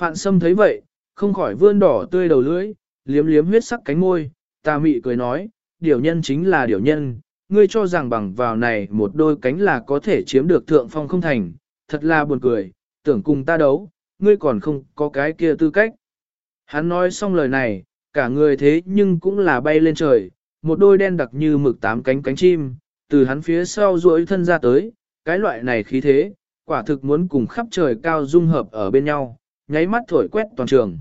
Phạn Sâm thấy vậy, không khỏi vươn đỏ tươi đầu lưỡi, liếm liếm huyết sắc cánh môi, Ta mị cười nói, điều nhân chính là điều nhân, ngươi cho rằng bằng vào này một đôi cánh là có thể chiếm được thượng phong không thành, thật là buồn cười, tưởng cùng ta đấu, ngươi còn không có cái kia tư cách. Hắn nói xong lời này, cả người thế nhưng cũng là bay lên trời, một đôi đen đặc như mực tám cánh cánh chim, từ hắn phía sau duỗi thân ra tới, cái loại này khí thế, quả thực muốn cùng khắp trời cao dung hợp ở bên nhau, nháy mắt thổi quét toàn trường.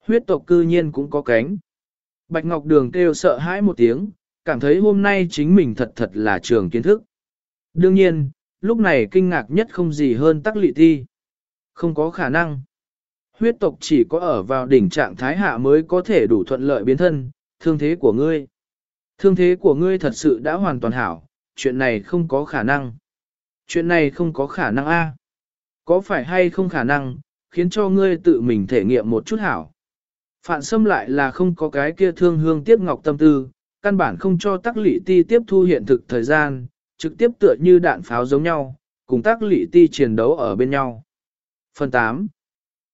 Huyết tộc cư nhiên cũng có cánh. Bạch Ngọc Đường kêu sợ hãi một tiếng, cảm thấy hôm nay chính mình thật thật là trường kiến thức. Đương nhiên, lúc này kinh ngạc nhất không gì hơn tắc lị thi. Không có khả năng. Huyết tộc chỉ có ở vào đỉnh trạng thái hạ mới có thể đủ thuận lợi biến thân, thương thế của ngươi. Thương thế của ngươi thật sự đã hoàn toàn hảo, chuyện này không có khả năng. Chuyện này không có khả năng a. Có phải hay không khả năng, khiến cho ngươi tự mình thể nghiệm một chút hảo. Phạn xâm lại là không có cái kia thương hương tiếc ngọc tâm tư, căn bản không cho tác lị ti tiếp thu hiện thực thời gian, trực tiếp tựa như đạn pháo giống nhau, cùng tác lị ti chiến đấu ở bên nhau. Phần 8.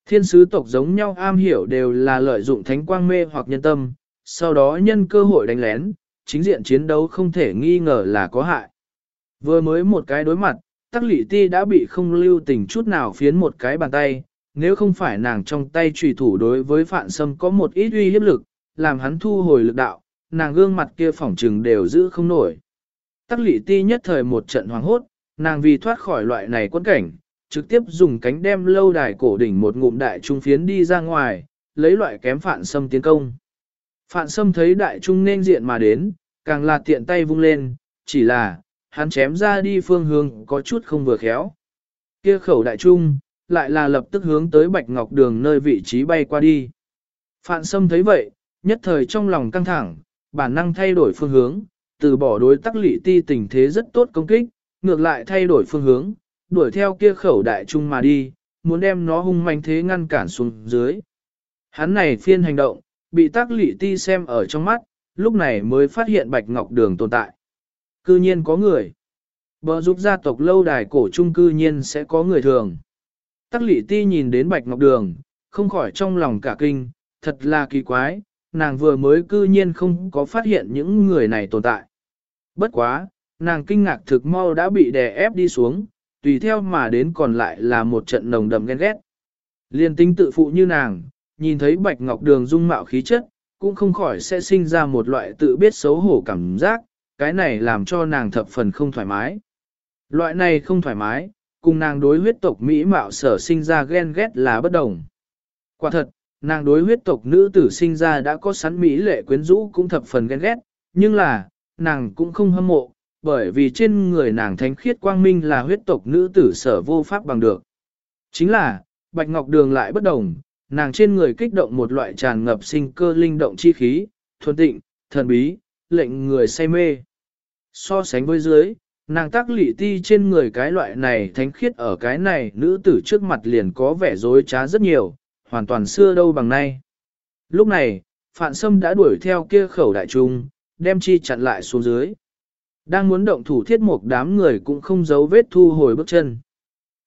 Thiên sứ tộc giống nhau am hiểu đều là lợi dụng thánh quang mê hoặc nhân tâm, sau đó nhân cơ hội đánh lén, chính diện chiến đấu không thể nghi ngờ là có hại. Vừa mới một cái đối mặt, tắc lị ti đã bị không lưu tình chút nào phiến một cái bàn tay, nếu không phải nàng trong tay trùy thủ đối với phạn sâm có một ít uy hiếp lực, làm hắn thu hồi lực đạo, nàng gương mặt kia phỏng trừng đều giữ không nổi. Tắc lị ti nhất thời một trận hoàng hốt, nàng vì thoát khỏi loại này quân cảnh, trực tiếp dùng cánh đem lâu đài cổ đỉnh một ngụm đại trung phiến đi ra ngoài, lấy loại kém phạn sâm tiến công. Phạn sâm thấy đại trung nên diện mà đến, càng là tiện tay vung lên, chỉ là, hắn chém ra đi phương hướng có chút không vừa khéo. Kia khẩu đại trung, lại là lập tức hướng tới bạch ngọc đường nơi vị trí bay qua đi. Phạn sâm thấy vậy, nhất thời trong lòng căng thẳng, bản năng thay đổi phương hướng, từ bỏ đối tắc lị ti tình thế rất tốt công kích, ngược lại thay đổi phương hướng, đuổi theo kia khẩu đại trung mà đi, muốn đem nó hung manh thế ngăn cản xuống dưới. Hắn này phiên hành động, bị tắc lị ti xem ở trong mắt, lúc này mới phát hiện bạch ngọc đường tồn tại. Cư nhiên có người. Bờ giúp gia tộc lâu đài cổ trung cư nhiên sẽ có người thường. Tắc lị ti nhìn đến bạch ngọc đường, không khỏi trong lòng cả kinh, thật là kỳ quái, nàng vừa mới cư nhiên không có phát hiện những người này tồn tại. Bất quá, nàng kinh ngạc thực mau đã bị đè ép đi xuống, tùy theo mà đến còn lại là một trận nồng đậm ghen ghét. Liên tinh tự phụ như nàng, nhìn thấy bạch ngọc đường dung mạo khí chất, cũng không khỏi sẽ sinh ra một loại tự biết xấu hổ cảm giác, cái này làm cho nàng thập phần không thoải mái. Loại này không thoải mái, cùng nàng đối huyết tộc Mỹ mạo sở sinh ra ghen ghét là bất đồng. Quả thật, nàng đối huyết tộc nữ tử sinh ra đã có sẵn Mỹ lệ quyến rũ cũng thập phần ghen ghét, nhưng là, nàng cũng không hâm mộ, bởi vì trên người nàng thánh khiết quang minh là huyết tộc nữ tử sở vô pháp bằng được. Chính là, Bạch Ngọc Đường lại bất đồng, nàng trên người kích động một loại tràn ngập sinh cơ linh động chi khí, thuần tịnh, thần bí, lệnh người say mê. So sánh với dưới, nàng tác lị ti trên người cái loại này thánh khiết ở cái này nữ tử trước mặt liền có vẻ dối trá rất nhiều, hoàn toàn xưa đâu bằng nay. Lúc này, Phạn Sâm đã đuổi theo kia khẩu đại trung, đem chi chặn lại xuống dưới. Đang muốn động thủ thiết một đám người cũng không giấu vết thu hồi bước chân.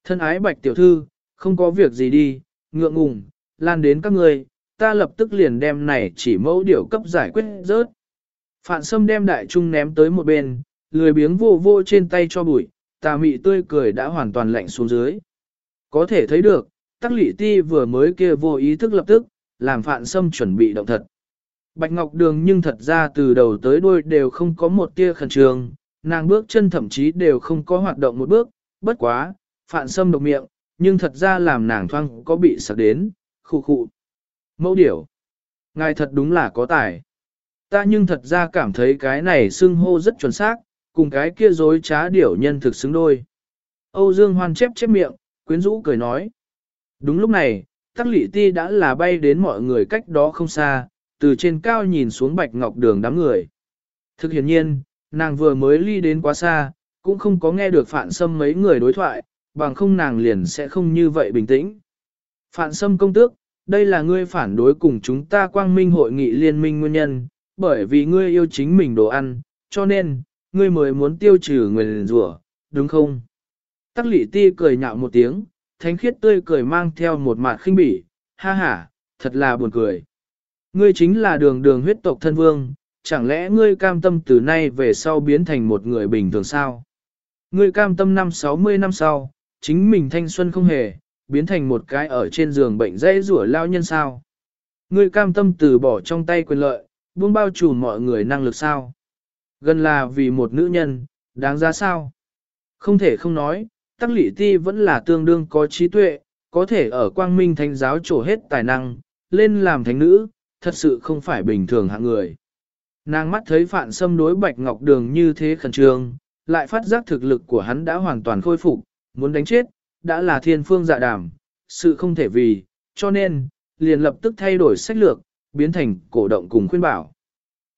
Thân ái bạch tiểu thư, không có việc gì đi, ngượng ngùng, lan đến các người, ta lập tức liền đem này chỉ mẫu điểu cấp giải quyết rớt. Phạn Sâm đem đại trung ném tới một bên, lười biếng vô vô trên tay cho bụi, tà mị tươi cười đã hoàn toàn lạnh xuống dưới. Có thể thấy được, tắc lị ti vừa mới kia vô ý thức lập tức, làm Phạn Sâm chuẩn bị động thật. Bạch Ngọc Đường nhưng thật ra từ đầu tới đuôi đều không có một tia khẩn trương, nàng bước chân thậm chí đều không có hoạt động một bước, bất quá, Phạn Sâm độc miệng, nhưng thật ra làm nàng thoang có bị sợ đến, khu khu. Mẫu điểu. Ngài thật đúng là có tài. Ta nhưng thật ra cảm thấy cái này xưng hô rất chuẩn xác, cùng cái kia dối trá điểu nhân thực xứng đôi. Âu Dương Hoan chép chép miệng, quyến rũ cười nói. Đúng lúc này, Tắc Lị Ti đã là bay đến mọi người cách đó không xa, từ trên cao nhìn xuống bạch ngọc đường đám người. Thực hiện nhiên, nàng vừa mới ly đến quá xa, cũng không có nghe được phản xâm mấy người đối thoại, bằng không nàng liền sẽ không như vậy bình tĩnh. Phản xâm công tước, đây là ngươi phản đối cùng chúng ta quang minh hội nghị liên minh nguyên nhân, bởi vì ngươi yêu chính mình đồ ăn, cho nên, ngươi mới muốn tiêu trừ người rủa, đúng không? Tắc lị ti cười nhạo một tiếng, thánh khiết tươi cười mang theo một mạt khinh bỉ, ha ha, thật là buồn cười. Ngươi chính là đường đường huyết tộc thân vương, chẳng lẽ ngươi cam tâm từ nay về sau biến thành một người bình thường sao? Ngươi cam tâm năm 60 năm sau, chính mình thanh xuân không hề, biến thành một cái ở trên giường bệnh dây rủa lao nhân sao? Ngươi cam tâm từ bỏ trong tay quyền lợi, buông bao trùm mọi người năng lực sao? Gần là vì một nữ nhân, đáng giá sao? Không thể không nói, Tắc Lị Ti vẫn là tương đương có trí tuệ, có thể ở quang minh thánh giáo trổ hết tài năng, lên làm thánh nữ, thật sự không phải bình thường hạng người. Nàng mắt thấy Phạn Sâm đối Bạch Ngọc Đường như thế khẩn trương, lại phát giác thực lực của hắn đã hoàn toàn khôi phục, muốn đánh chết, đã là thiên phương dạ đàm, sự không thể vì, cho nên, liền lập tức thay đổi sách lược, biến thành cổ động cùng khuyên bảo.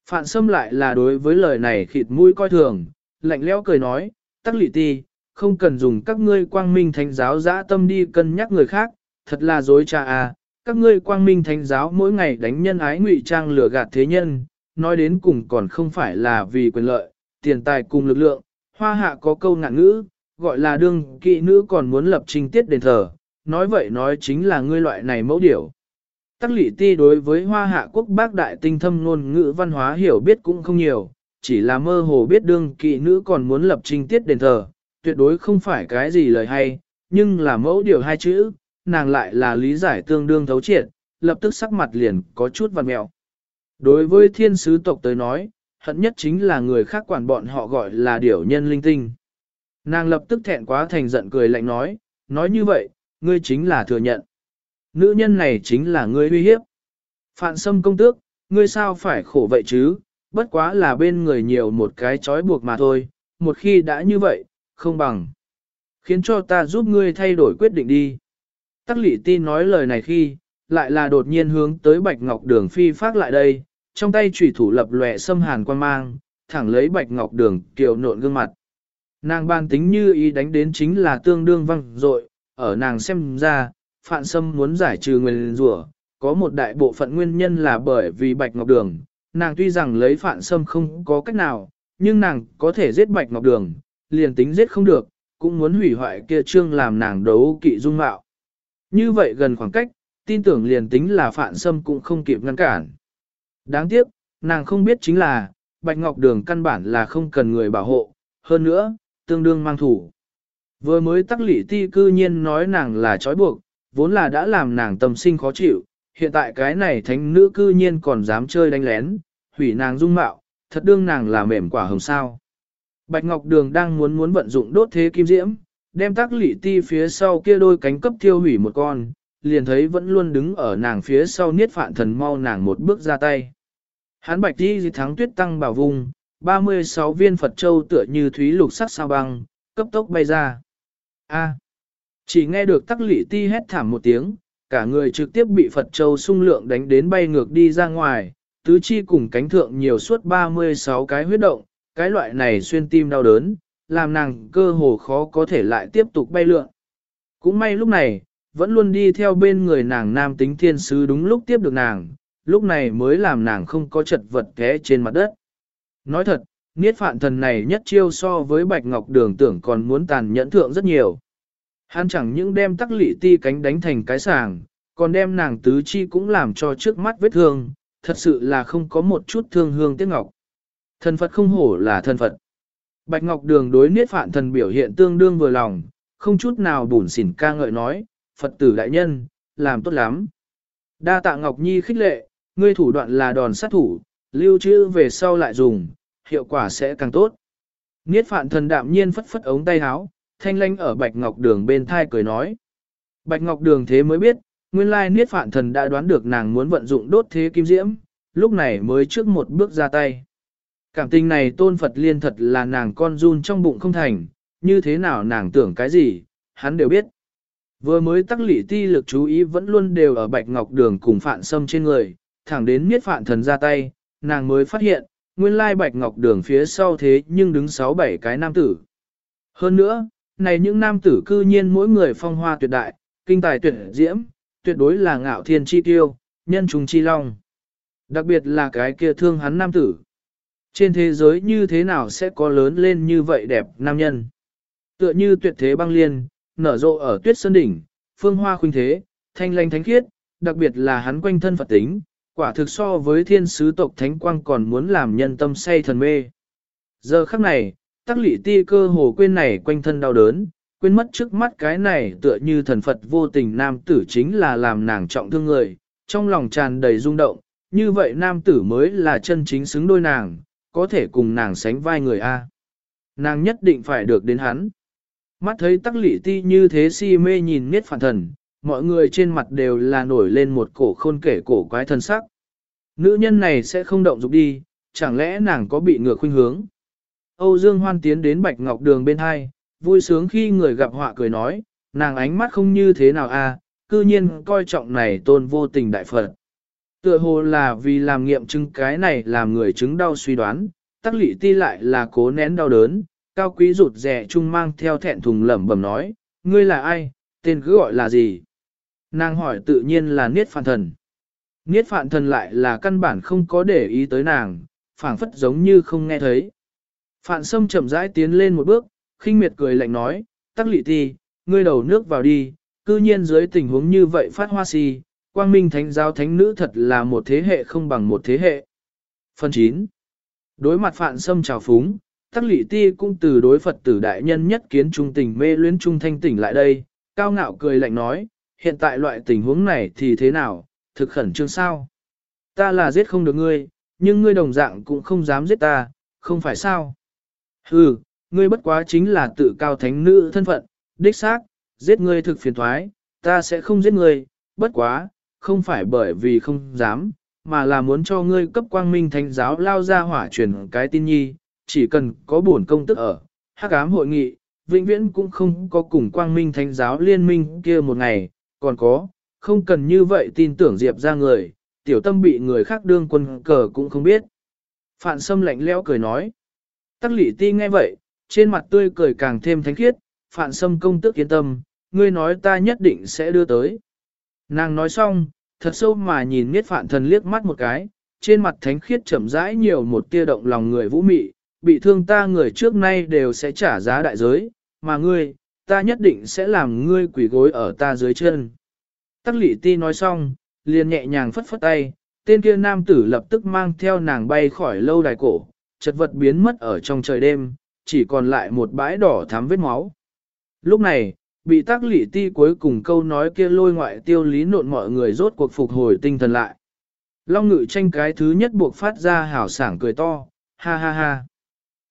Phạn Sâm lại là đối với lời này khịt mũi coi thường, lạnh lẽo cười nói, tắc lị ti, không cần dùng các ngươi quang minh thánh giáo dã tâm đi cân nhắc người khác, thật là dối trá à, các ngươi quang minh thánh giáo mỗi ngày đánh nhân ái ngụy trang lừa gạt thế nhân, nói đến cùng còn không phải là vì quyền lợi, tiền tài cùng lực lượng, hoa hạ có câu ngạn ngữ, gọi là đương kỵ nữ còn muốn lập trình tiết đền thờ, nói vậy nói chính là ngươi loại này mẫu điểu. Tắc lị ti đối với hoa hạ quốc bác đại tinh thâm ngôn ngữ văn hóa hiểu biết cũng không nhiều, chỉ là mơ hồ biết đương kỵ nữ còn muốn lập trình tiết đền thờ, tuyệt đối không phải cái gì lời hay, nhưng là mẫu điều hai chữ, nàng lại là lý giải tương đương thấu triệt, lập tức sắc mặt liền có chút vằn mẹo. Đối với thiên sứ tộc tới nói, hận nhất chính là người khác quản bọn họ gọi là điểu nhân linh tinh. Nàng lập tức thẹn quá thành giận cười lạnh nói, nói như vậy, ngươi chính là thừa nhận. Nữ nhân này chính là ngươi uy hiếp. Phạn sâm công tước, ngươi sao phải khổ vậy chứ, bất quá là bên người nhiều một cái trói buộc mà thôi, một khi đã như vậy, không bằng. Khiến cho ta giúp ngươi thay đổi quyết định đi. Tắc lị ti nói lời này khi, lại là đột nhiên hướng tới Bạch Ngọc Đường phi phát lại đây, trong tay chủy thủ lập lòe xâm hàn quan mang, thẳng lấy Bạch Ngọc Đường kiều nộn gương mặt. Nàng ban tính như ý đánh đến chính là tương đương văng rội ở nàng xem ra, Phạn Sâm muốn giải trừ nguyên rủa, có một đại bộ phận nguyên nhân là bởi vì Bạch Ngọc Đường, nàng tuy rằng lấy Phạn Sâm không có cách nào, nhưng nàng có thể giết Bạch Ngọc Đường, liền tính giết không được, cũng muốn hủy hoại kia trương làm nàng đấu kỵ dung mạo. Như vậy gần khoảng cách, tin tưởng liền tính là Phạn Sâm cũng không kịp ngăn cản. Đáng tiếc, nàng không biết chính là, Bạch Ngọc Đường căn bản là không cần người bảo hộ, hơn nữa, tương đương mang thủ. Vừa mới tắc lỷ ti cư nhiên nói nàng là trói buộc, vốn là đã làm nàng tâm sinh khó chịu, hiện tại cái này thánh nữ cư nhiên còn dám chơi đánh lén, hủy nàng dung mạo, thật đương nàng là mềm quả hồng sao. Bạch Ngọc Đường đang muốn muốn vận dụng đốt thế kim diễm, đem tác lỷ ti phía sau kia đôi cánh cấp thiêu hủy một con, liền thấy vẫn luôn đứng ở nàng phía sau niết phạn thần mau nàng một bước ra tay. Hán bạch đi thắng tuyết tăng bảo vùng, 36 viên Phật Châu tựa như thúy lục sắc sao băng, cấp tốc bay ra. A chỉ nghe được tắc lị ti hét thảm một tiếng, cả người trực tiếp bị Phật Châu sung lượng đánh đến bay ngược đi ra ngoài, tứ chi cùng cánh thượng nhiều suốt 36 cái huyết động, cái loại này xuyên tim đau đớn, làm nàng cơ hồ khó có thể lại tiếp tục bay lượn. Cũng may lúc này, vẫn luôn đi theo bên người nàng nam tính thiên sứ đúng lúc tiếp được nàng, lúc này mới làm nàng không có chật vật thế trên mặt đất. Nói thật, niết phạn thần này nhất chiêu so với bạch ngọc đường tưởng còn muốn tàn nhẫn thượng rất nhiều. Hắn chẳng những đem tắc lị ti cánh đánh thành cái sàng, còn đem nàng tứ chi cũng làm cho trước mắt vết thương, thật sự là không có một chút thương hương tiếc ngọc. Thần Phật không hổ là thần Phật. Bạch Ngọc Đường đối niết phạn thần biểu hiện tương đương vừa lòng, không chút nào bùn xỉn ca ngợi nói, Phật tử đại nhân, làm tốt lắm. Đa tạ Ngọc Nhi khích lệ, ngươi thủ đoạn là đòn sát thủ, lưu trữ về sau lại dùng, hiệu quả sẽ càng tốt. Niết phạn thần đạm nhiên phất phất ống tay áo, thanh lanh ở Bạch Ngọc Đường bên thai cười nói. Bạch Ngọc Đường thế mới biết, nguyên lai niết phạn thần đã đoán được nàng muốn vận dụng đốt thế kim diễm, lúc này mới trước một bước ra tay. Cảm tình này tôn Phật liên thật là nàng con run trong bụng không thành, như thế nào nàng tưởng cái gì, hắn đều biết. Vừa mới tắc lỷ ti lực chú ý vẫn luôn đều ở bạch ngọc đường cùng phạn sâm trên người, thẳng đến Niết phạn thần ra tay, nàng mới phát hiện, nguyên lai bạch ngọc đường phía sau thế nhưng đứng sáu bảy cái nam tử. Hơn nữa, này những nam tử cư nhiên mỗi người phong hoa tuyệt đại, kinh tài tuyệt diễm, tuyệt đối là ngạo thiên chi tiêu, nhân trùng chi long. Đặc biệt là cái kia thương hắn nam tử. Trên thế giới như thế nào sẽ có lớn lên như vậy đẹp nam nhân? Tựa như tuyệt thế băng liên, nở rộ ở tuyết sơn đỉnh, phương hoa khuynh thế, thanh lanh thánh khiết, đặc biệt là hắn quanh thân Phật tính, quả thực so với thiên sứ tộc thánh quang còn muốn làm nhân tâm say thần mê. Giờ khắc này, tắc lị ti cơ hồ quên này quanh thân đau đớn, quên mất trước mắt cái này tựa như thần Phật vô tình nam tử chính là làm nàng trọng thương người, trong lòng tràn đầy rung động, như vậy nam tử mới là chân chính xứng đôi nàng, có thể cùng nàng sánh vai người A. Nàng nhất định phải được đến hắn. Mắt thấy tắc lị ti như thế si mê nhìn miết phản thần, mọi người trên mặt đều là nổi lên một cổ khôn kể cổ quái thân sắc. Nữ nhân này sẽ không động dục đi, chẳng lẽ nàng có bị ngược khuynh hướng. Âu Dương Hoan tiến đến Bạch Ngọc Đường bên hai, vui sướng khi người gặp họa cười nói, nàng ánh mắt không như thế nào a, à, cư nhiên coi trọng này tôn vô tình đại Phật. Tựa hồ là vì làm nghiệm chứng cái này làm người chứng đau suy đoán, tắc lị ti lại là cố nén đau đớn, cao quý rụt rẻ chung mang theo thẹn thùng lẩm bẩm nói, ngươi là ai, tên cứ gọi là gì? Nàng hỏi tự nhiên là Niết Phạn Thần. Niết Phạn Thần lại là căn bản không có để ý tới nàng, phảng phất giống như không nghe thấy. Phạn Sâm chậm rãi tiến lên một bước, khinh miệt cười lạnh nói, tắc lị ti, ngươi đầu nước vào đi, cư nhiên dưới tình huống như vậy phát hoa si, quang minh thánh giáo thánh nữ thật là một thế hệ không bằng một thế hệ. Phần 9. Đối mặt Phạn Sâm trào phúng, tắc lị ti cũng từ đối Phật tử đại nhân nhất kiến trung tình mê luyến trung thanh tỉnh lại đây, cao ngạo cười lạnh nói, hiện tại loại tình huống này thì thế nào, thực khẩn trương sao? Ta là giết không được ngươi, nhưng ngươi đồng dạng cũng không dám giết ta, không phải sao? Hừ, ngươi bất quá chính là tự cao thánh nữ thân phận, đích xác, giết ngươi thực phiền thoái, ta sẽ không giết ngươi, bất quá, không phải bởi vì không dám, mà là muốn cho ngươi cấp quang minh thánh giáo lao ra hỏa truyền cái tin nhi, chỉ cần có bổn công tức ở, hắc ám hội nghị, vĩnh viễn cũng không có cùng quang minh thánh giáo liên minh kia một ngày, còn có, không cần như vậy tin tưởng Diệp ra người, tiểu tâm bị người khác đương quân cờ cũng không biết. Phạn Sâm lạnh lẽo cười nói. Tắc lỷ ti nghe vậy, trên mặt tươi cười càng thêm thánh khiết, Phạn Sâm công tức yên tâm, ngươi nói ta nhất định sẽ đưa tới. Nàng nói xong, thật sâu mà nhìn miết phạn thần liếc mắt một cái, trên mặt thánh khiết chậm rãi nhiều một tia động lòng người vũ mị, bị thương ta người trước nay đều sẽ trả giá đại giới, mà ngươi, ta nhất định sẽ làm ngươi quỷ gối ở ta dưới chân. Tắc lị ti nói xong, liền nhẹ nhàng phất phất tay, tên kia nam tử lập tức mang theo nàng bay khỏi lâu đài cổ, chật vật biến mất ở trong trời đêm, chỉ còn lại một bãi đỏ thắm vết máu. Lúc này, bị tác lị ti cuối cùng câu nói kia lôi ngoại tiêu lý nộn mọi người rốt cuộc phục hồi tinh thần lại. Long ngự tranh cái thứ nhất buộc phát ra hảo sảng cười to, ha ha ha.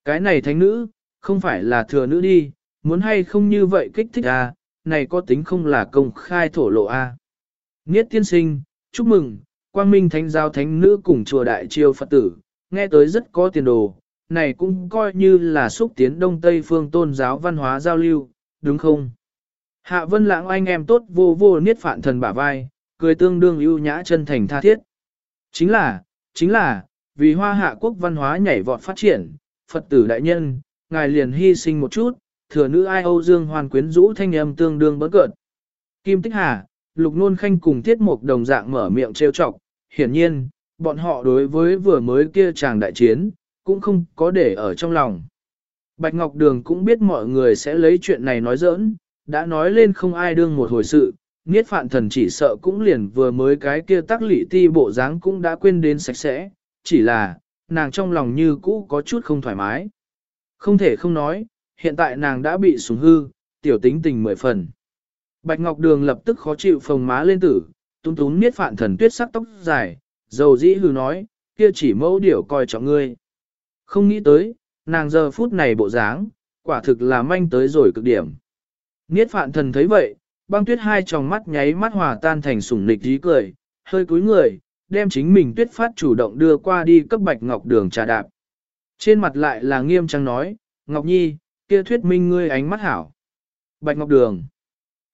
Cái này thánh nữ, không phải là thừa nữ đi, muốn hay không như vậy kích thích à, này có tính không là công khai thổ lộ à. Niết tiên sinh, chúc mừng, quang minh thánh giáo thánh nữ cùng chùa đại triều Phật tử, nghe tới rất có tiền đồ, này cũng coi như là xúc tiến đông tây phương tôn giáo văn hóa giao lưu, đúng không? Hạ vân lãng anh em tốt vô vô niết phạn thần bả vai, cười tương đương ưu nhã chân thành tha thiết. Chính là, chính là, vì hoa hạ quốc văn hóa nhảy vọt phát triển, Phật tử đại nhân, ngài liền hy sinh một chút, thừa nữ ai Âu Dương hoàn quyến rũ thanh âm tương đương bớt cợt. Kim Tích Hà, Lục Nôn Khanh cùng Tiết Mục đồng dạng mở miệng trêu chọc, hiển nhiên, bọn họ đối với vừa mới kia chàng đại chiến, cũng không có để ở trong lòng. Bạch Ngọc Đường cũng biết mọi người sẽ lấy chuyện này nói giỡn, đã nói lên không ai đương một hồi sự, Niết Phạn Thần chỉ sợ cũng liền vừa mới cái kia tắc lị ti bộ dáng cũng đã quên đến sạch sẽ, chỉ là, nàng trong lòng như cũ có chút không thoải mái. Không thể không nói, hiện tại nàng đã bị sủng hư, tiểu tính tình mười phần. Bạch Ngọc Đường lập tức khó chịu phồng má lên tử, túm túm Niết Phạn Thần tuyết sắc tóc dài, dầu dĩ hư nói, kia chỉ mẫu điểu coi trọng ngươi. Không nghĩ tới, nàng giờ phút này bộ dáng, quả thực là manh tới rồi cực điểm. Niết phạn thần thấy vậy, băng tuyết hai tròng mắt nháy mắt hòa tan thành sủng nịch dí cười, hơi cúi người, đem chính mình tuyết phát chủ động đưa qua đi cấp bạch ngọc đường trà đạp. Trên mặt lại là nghiêm trang nói, Ngọc Nhi, kia thuyết minh ngươi ánh mắt hảo. Bạch Ngọc Đường.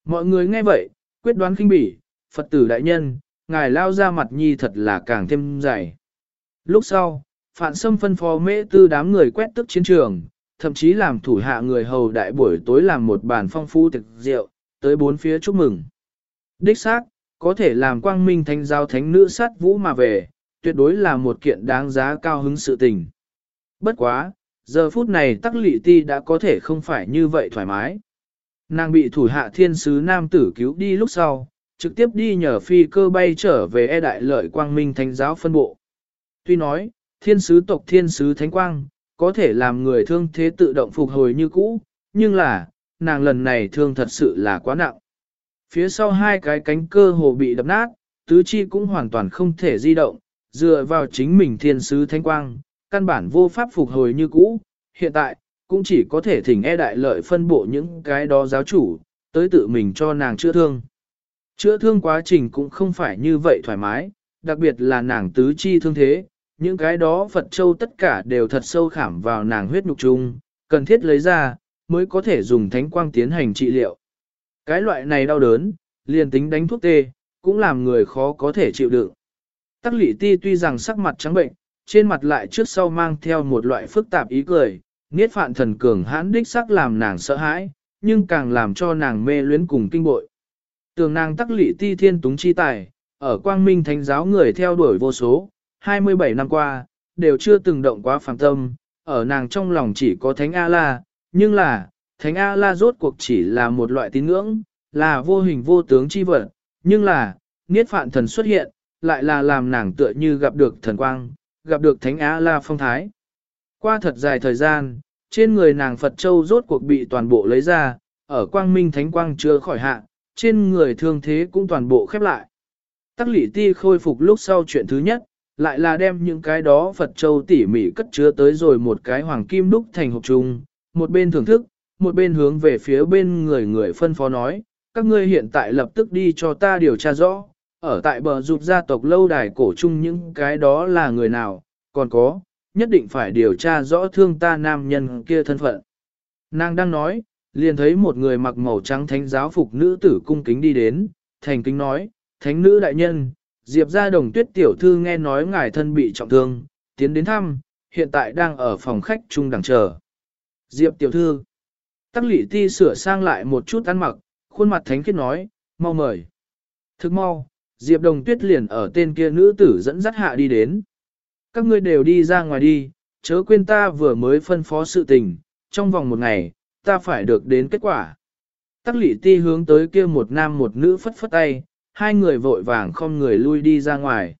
Mọi người nghe vậy, quyết đoán kinh bỉ, Phật tử đại nhân, ngài lao ra mặt Nhi thật là càng thêm dày. Lúc sau, Phạn Sâm phân phó mễ tư đám người quét tức chiến trường, thậm chí làm thủ hạ người hầu đại buổi tối làm một bàn phong phú thực rượu, tới bốn phía chúc mừng. Đích xác, có thể làm quang minh thánh giáo thánh nữ sát vũ mà về, tuyệt đối là một kiện đáng giá cao hứng sự tình. Bất quá, giờ phút này tắc lị ti đã có thể không phải như vậy thoải mái. Nàng bị thủ hạ thiên sứ nam tử cứu đi lúc sau, trực tiếp đi nhờ phi cơ bay trở về e đại lợi quang minh thánh giáo phân bộ. Tuy nói, thiên sứ tộc thiên sứ thánh quang, có thể làm người thương thế tự động phục hồi như cũ, nhưng là, nàng lần này thương thật sự là quá nặng. Phía sau hai cái cánh cơ hồ bị đập nát, tứ chi cũng hoàn toàn không thể di động, dựa vào chính mình thiên sứ thánh quang, căn bản vô pháp phục hồi như cũ, hiện tại, cũng chỉ có thể thỉnh e đại lợi phân bộ những cái đó giáo chủ, tới tự mình cho nàng chữa thương. Chữa thương quá trình cũng không phải như vậy thoải mái, đặc biệt là nàng tứ chi thương thế, những cái đó Phật Châu tất cả đều thật sâu khảm vào nàng huyết nhục chung, cần thiết lấy ra, mới có thể dùng thánh quang tiến hành trị liệu. Cái loại này đau đớn, liền tính đánh thuốc tê, cũng làm người khó có thể chịu đựng. Tắc lị ti tuy rằng sắc mặt trắng bệnh, trên mặt lại trước sau mang theo một loại phức tạp ý cười, niết phạn thần cường hãn đích sắc làm nàng sợ hãi, nhưng càng làm cho nàng mê luyến cùng kinh bội. Tường nàng tắc lị ti thiên túng chi tài, ở quang minh thánh giáo người theo đuổi vô số, 27 năm qua, đều chưa từng động quá phàm tâm, ở nàng trong lòng chỉ có thánh A-la, nhưng là, thánh A-la rốt cuộc chỉ là một loại tín ngưỡng, là vô hình vô tướng chi vật, nhưng là, niết phạn thần xuất hiện, lại là làm nàng tựa như gặp được thần quang, gặp được thánh A-la phong thái. Qua thật dài thời gian, trên người nàng Phật Châu rốt cuộc bị toàn bộ lấy ra, ở quang minh thánh quang chưa khỏi hạ, trên người thương thế cũng toàn bộ khép lại. Tắc lỷ ti khôi phục lúc sau chuyện thứ nhất, lại là đem những cái đó Phật Châu tỉ mỉ cất chứa tới rồi một cái hoàng kim đúc thành hộp trùng, một bên thưởng thức, một bên hướng về phía bên người người phân phó nói, các ngươi hiện tại lập tức đi cho ta điều tra rõ, ở tại bờ rụt gia tộc lâu đài cổ chung những cái đó là người nào, còn có, nhất định phải điều tra rõ thương ta nam nhân kia thân phận. Nàng đang nói, liền thấy một người mặc màu trắng thánh giáo phục nữ tử cung kính đi đến, thành kính nói, thánh nữ đại nhân, Diệp gia đồng tuyết tiểu thư nghe nói ngài thân bị trọng thương, tiến đến thăm, hiện tại đang ở phòng khách chung đằng chờ. Diệp tiểu thư, tắc lị ti sửa sang lại một chút ăn mặc, khuôn mặt thánh khiết nói, mau mời. Thức mau, Diệp đồng tuyết liền ở tên kia nữ tử dẫn dắt hạ đi đến. Các ngươi đều đi ra ngoài đi, chớ quên ta vừa mới phân phó sự tình, trong vòng một ngày, ta phải được đến kết quả. Tắc lị ti hướng tới kia một nam một nữ phất phất tay, hai người vội vàng không người lui đi ra ngoài.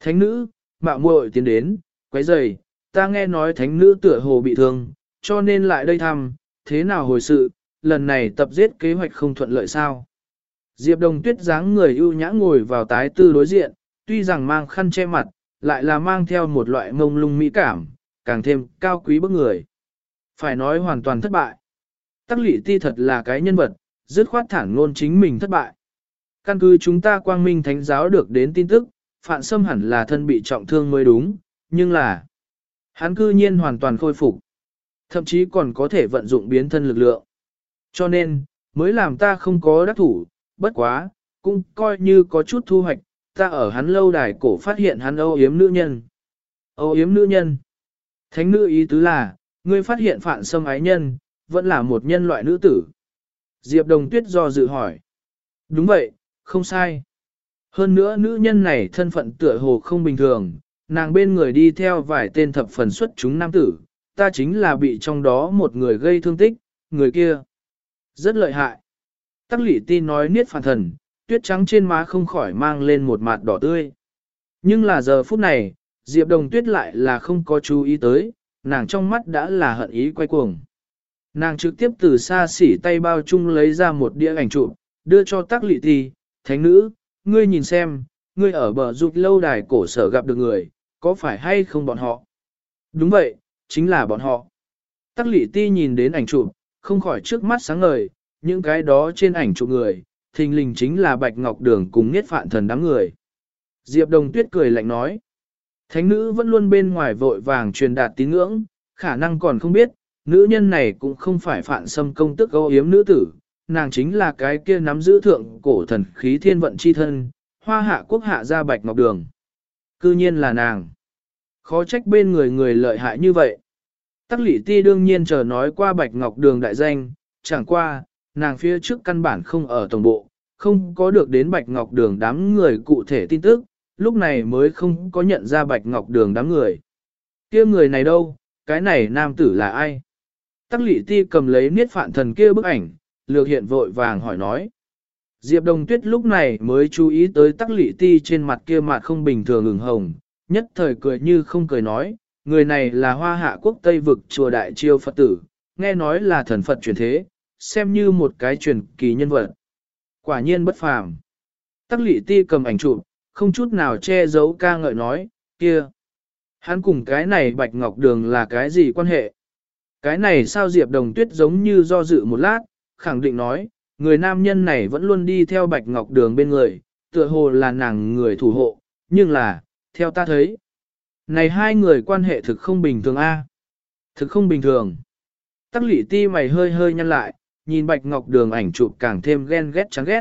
Thánh nữ, mạo muội tiến đến, quấy rầy, ta nghe nói thánh nữ tựa hồ bị thương, cho nên lại đây thăm, thế nào hồi sự, lần này tập giết kế hoạch không thuận lợi sao. Diệp đồng tuyết dáng người ưu nhã ngồi vào tái tư đối diện, tuy rằng mang khăn che mặt, lại là mang theo một loại mông lung mỹ cảm, càng thêm cao quý bức người. Phải nói hoàn toàn thất bại. Tắc lị ti thật là cái nhân vật, dứt khoát thẳng luôn chính mình thất bại. Căn cứ chúng ta quang minh thánh giáo được đến tin tức, Phạn Sâm hẳn là thân bị trọng thương mới đúng, nhưng là hắn cư nhiên hoàn toàn khôi phục. Thậm chí còn có thể vận dụng biến thân lực lượng. Cho nên, mới làm ta không có đắc thủ, bất quá, cũng coi như có chút thu hoạch, ta ở hắn lâu đài cổ phát hiện hắn âu yếm nữ nhân. Âu yếm nữ nhân. Thánh nữ ý tứ là, ngươi phát hiện phạn sâm ái nhân, vẫn là một nhân loại nữ tử. Diệp Đồng Tuyết do dự hỏi. Đúng vậy, không sai. Hơn nữa nữ nhân này thân phận tựa hồ không bình thường, nàng bên người đi theo vài tên thập phần xuất chúng nam tử, ta chính là bị trong đó một người gây thương tích, người kia. Rất lợi hại. Tắc lỷ tin nói niết phản thần, tuyết trắng trên má không khỏi mang lên một mặt đỏ tươi. Nhưng là giờ phút này, Diệp Đồng Tuyết lại là không có chú ý tới, nàng trong mắt đã là hận ý quay cuồng. Nàng trực tiếp từ xa xỉ tay bao chung lấy ra một đĩa ảnh chụp, đưa cho tác lị thi, thánh nữ, ngươi nhìn xem, ngươi ở bờ dục lâu đài cổ sở gặp được người, có phải hay không bọn họ? Đúng vậy, chính là bọn họ. Tắc lị ti nhìn đến ảnh chụp, không khỏi trước mắt sáng ngời, những cái đó trên ảnh chụp người, thình lình chính là Bạch Ngọc Đường cùng Niết Phạn Thần đám người. Diệp Đồng Tuyết cười lạnh nói, thánh nữ vẫn luôn bên ngoài vội vàng truyền đạt tín ngưỡng, khả năng còn không biết, nữ nhân này cũng không phải phản xâm công tức gâu yếm nữ tử, nàng chính là cái kia nắm giữ thượng cổ thần khí thiên vận chi thân, hoa hạ quốc hạ gia bạch ngọc đường. Cư nhiên là nàng. Khó trách bên người người lợi hại như vậy. Tắc lỷ ti đương nhiên chờ nói qua bạch ngọc đường đại danh, chẳng qua, nàng phía trước căn bản không ở tổng bộ, không có được đến bạch ngọc đường đám người cụ thể tin tức, lúc này mới không có nhận ra bạch ngọc đường đám người. kia người này đâu, cái này nam tử là ai? Tắc lị ti cầm lấy niết phạn thần kia bức ảnh, lược hiện vội vàng hỏi nói. Diệp Đồng Tuyết lúc này mới chú ý tới tắc lị ti trên mặt kia mặt không bình thường ửng hồng, nhất thời cười như không cười nói, người này là hoa hạ quốc Tây vực chùa đại chiêu Phật tử, nghe nói là thần Phật truyền thế, xem như một cái truyền kỳ nhân vật. Quả nhiên bất phàm. Tắc lị ti cầm ảnh chụp, không chút nào che giấu ca ngợi nói, kia. Hắn cùng cái này bạch ngọc đường là cái gì quan hệ? Cái này sao Diệp Đồng Tuyết giống như do dự một lát, khẳng định nói, người nam nhân này vẫn luôn đi theo bạch ngọc đường bên người, tựa hồ là nàng người thủ hộ, nhưng là, theo ta thấy, này hai người quan hệ thực không bình thường a Thực không bình thường. Tắc lị ti mày hơi hơi nhăn lại, nhìn bạch ngọc đường ảnh chụp càng thêm ghen ghét chán ghét.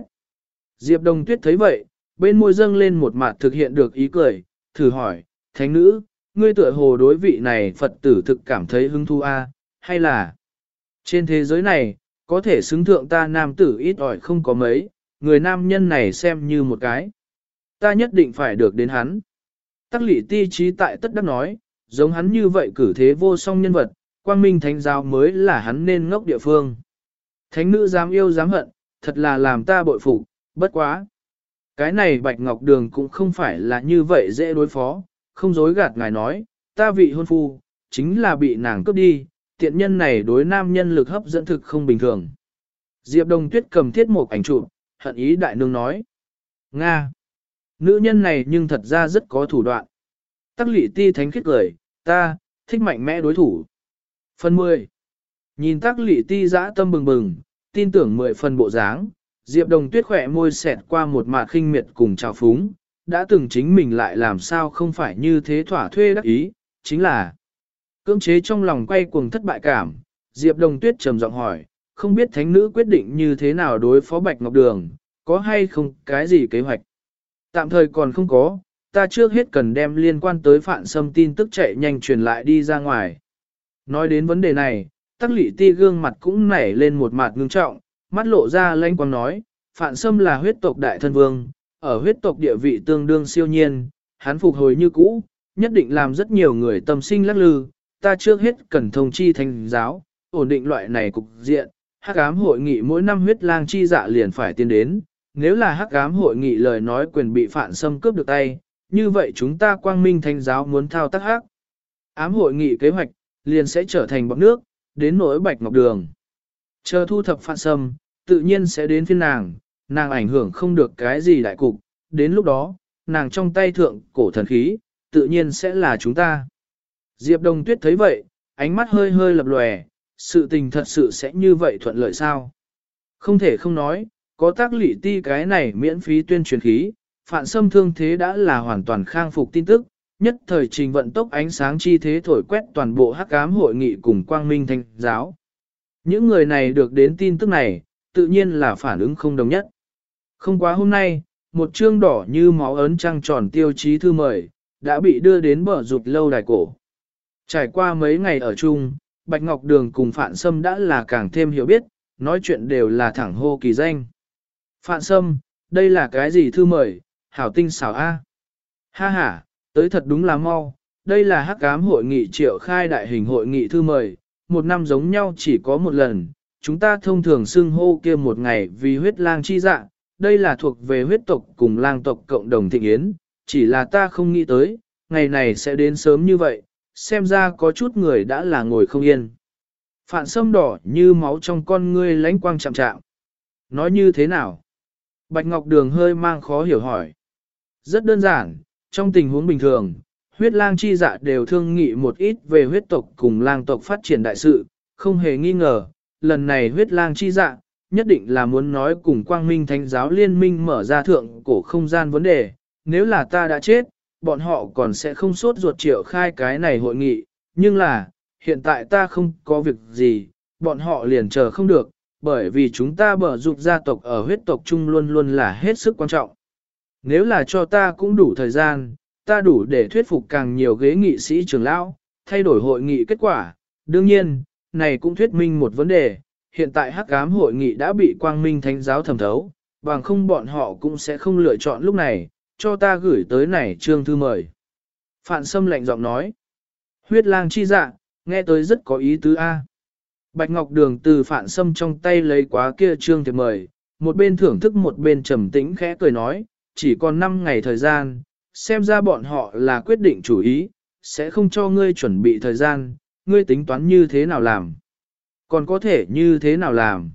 Diệp Đồng Tuyết thấy vậy, bên môi dâng lên một mặt thực hiện được ý cười, thử hỏi, thánh nữ, ngươi tựa hồ đối vị này Phật tử thực cảm thấy hứng thú a hay là trên thế giới này, có thể xứng thượng ta nam tử ít ỏi không có mấy, người nam nhân này xem như một cái. Ta nhất định phải được đến hắn. Tắc lị ti trí tại tất đắc nói, giống hắn như vậy cử thế vô song nhân vật, quang minh thánh giáo mới là hắn nên ngốc địa phương. Thánh nữ dám yêu dám hận, thật là làm ta bội phục, bất quá. Cái này bạch ngọc đường cũng không phải là như vậy dễ đối phó, không dối gạt ngài nói, ta vị hôn phu, chính là bị nàng cướp đi, tiện nhân này đối nam nhân lực hấp dẫn thực không bình thường. Diệp Đồng Tuyết cầm thiết một ảnh chụp, hận ý đại nương nói. Nga! Nữ nhân này nhưng thật ra rất có thủ đoạn. Tắc lị ti thánh khiết cười, ta, thích mạnh mẽ đối thủ. Phần 10. Nhìn tắc lị ti dã tâm bừng bừng, tin tưởng 10 phần bộ dáng, Diệp Đồng Tuyết khỏe môi xẹt qua một mạt khinh miệt cùng chào phúng, đã từng chính mình lại làm sao không phải như thế thỏa thuê đắc ý, chính là cưỡng chế trong lòng quay cuồng thất bại cảm. Diệp Đồng Tuyết trầm giọng hỏi, không biết thánh nữ quyết định như thế nào đối phó Bạch Ngọc Đường, có hay không cái gì kế hoạch? Tạm thời còn không có, ta trước hết cần đem liên quan tới phản xâm tin tức chạy nhanh truyền lại đi ra ngoài. Nói đến vấn đề này, tắc lị ti gương mặt cũng nảy lên một mặt ngưng trọng, mắt lộ ra lanh quang nói, phản xâm là huyết tộc đại thân vương, ở huyết tộc địa vị tương đương siêu nhiên, hắn phục hồi như cũ, nhất định làm rất nhiều người tâm sinh lắc lư, ta trước hết cần thông chi thành giáo, ổn định loại này cục diện, hắc ám hội nghị mỗi năm huyết lang chi dạ liền phải tiến đến, nếu là hắc ám hội nghị lời nói quyền bị phản xâm cướp được tay, như vậy chúng ta quang minh thành giáo muốn thao tác hắc. Ám hội nghị kế hoạch, liền sẽ trở thành bọc nước, đến nỗi bạch ngọc đường. Chờ thu thập phản xâm, tự nhiên sẽ đến phiên nàng, nàng ảnh hưởng không được cái gì đại cục, đến lúc đó, nàng trong tay thượng cổ thần khí, tự nhiên sẽ là chúng ta. Diệp Đồng Tuyết thấy vậy, ánh mắt hơi hơi lập lòe, sự tình thật sự sẽ như vậy thuận lợi sao? Không thể không nói, có tác lị ti cái này miễn phí tuyên truyền khí, phản xâm thương thế đã là hoàn toàn khang phục tin tức, nhất thời trình vận tốc ánh sáng chi thế thổi quét toàn bộ hắc ám hội nghị cùng quang minh thanh giáo. Những người này được đến tin tức này, tự nhiên là phản ứng không đồng nhất. Không quá hôm nay, một chương đỏ như máu ấn trăng tròn tiêu chí thư mời, đã bị đưa đến bờ rụt lâu đài cổ. Trải qua mấy ngày ở chung, Bạch Ngọc Đường cùng Phạn Sâm đã là càng thêm hiểu biết, nói chuyện đều là thẳng hô kỳ danh. Phạn Sâm, đây là cái gì thư mời, hảo tinh xảo A. Ha ha, tới thật đúng là mau, đây là hắc ám hội nghị triệu khai đại hình hội nghị thư mời, một năm giống nhau chỉ có một lần, chúng ta thông thường xưng hô kia một ngày vì huyết lang chi dạ, đây là thuộc về huyết tộc cùng lang tộc cộng đồng thịnh yến, chỉ là ta không nghĩ tới, ngày này sẽ đến sớm như vậy, xem ra có chút người đã là ngồi không yên. Phạn sâm đỏ như máu trong con ngươi lánh quang chạm chạm. Nói như thế nào? Bạch Ngọc Đường hơi mang khó hiểu hỏi. Rất đơn giản, trong tình huống bình thường, huyết lang chi dạ đều thương nghị một ít về huyết tộc cùng lang tộc phát triển đại sự, không hề nghi ngờ, lần này huyết lang chi dạ, nhất định là muốn nói cùng quang minh thánh giáo liên minh mở ra thượng cổ không gian vấn đề, nếu là ta đã chết, bọn họ còn sẽ không sốt ruột triệu khai cái này hội nghị, nhưng là, hiện tại ta không có việc gì, bọn họ liền chờ không được, bởi vì chúng ta bở dục gia tộc ở huyết tộc chung luôn luôn là hết sức quan trọng. Nếu là cho ta cũng đủ thời gian, ta đủ để thuyết phục càng nhiều ghế nghị sĩ trưởng lão, thay đổi hội nghị kết quả. Đương nhiên, này cũng thuyết minh một vấn đề, hiện tại hắc ám hội nghị đã bị quang minh thánh giáo thẩm thấu, bằng không bọn họ cũng sẽ không lựa chọn lúc này, cho ta gửi tới này trương thư mời. Phạn Sâm lạnh giọng nói. Huyết lang chi dạ, nghe tới rất có ý tứ A. Bạch Ngọc Đường từ Phạn Sâm trong tay lấy quá kia trương thiệp mời, một bên thưởng thức một bên trầm tĩnh khẽ cười nói, chỉ còn 5 ngày thời gian, xem ra bọn họ là quyết định chủ ý, sẽ không cho ngươi chuẩn bị thời gian, ngươi tính toán như thế nào làm. Còn có thể như thế nào làm.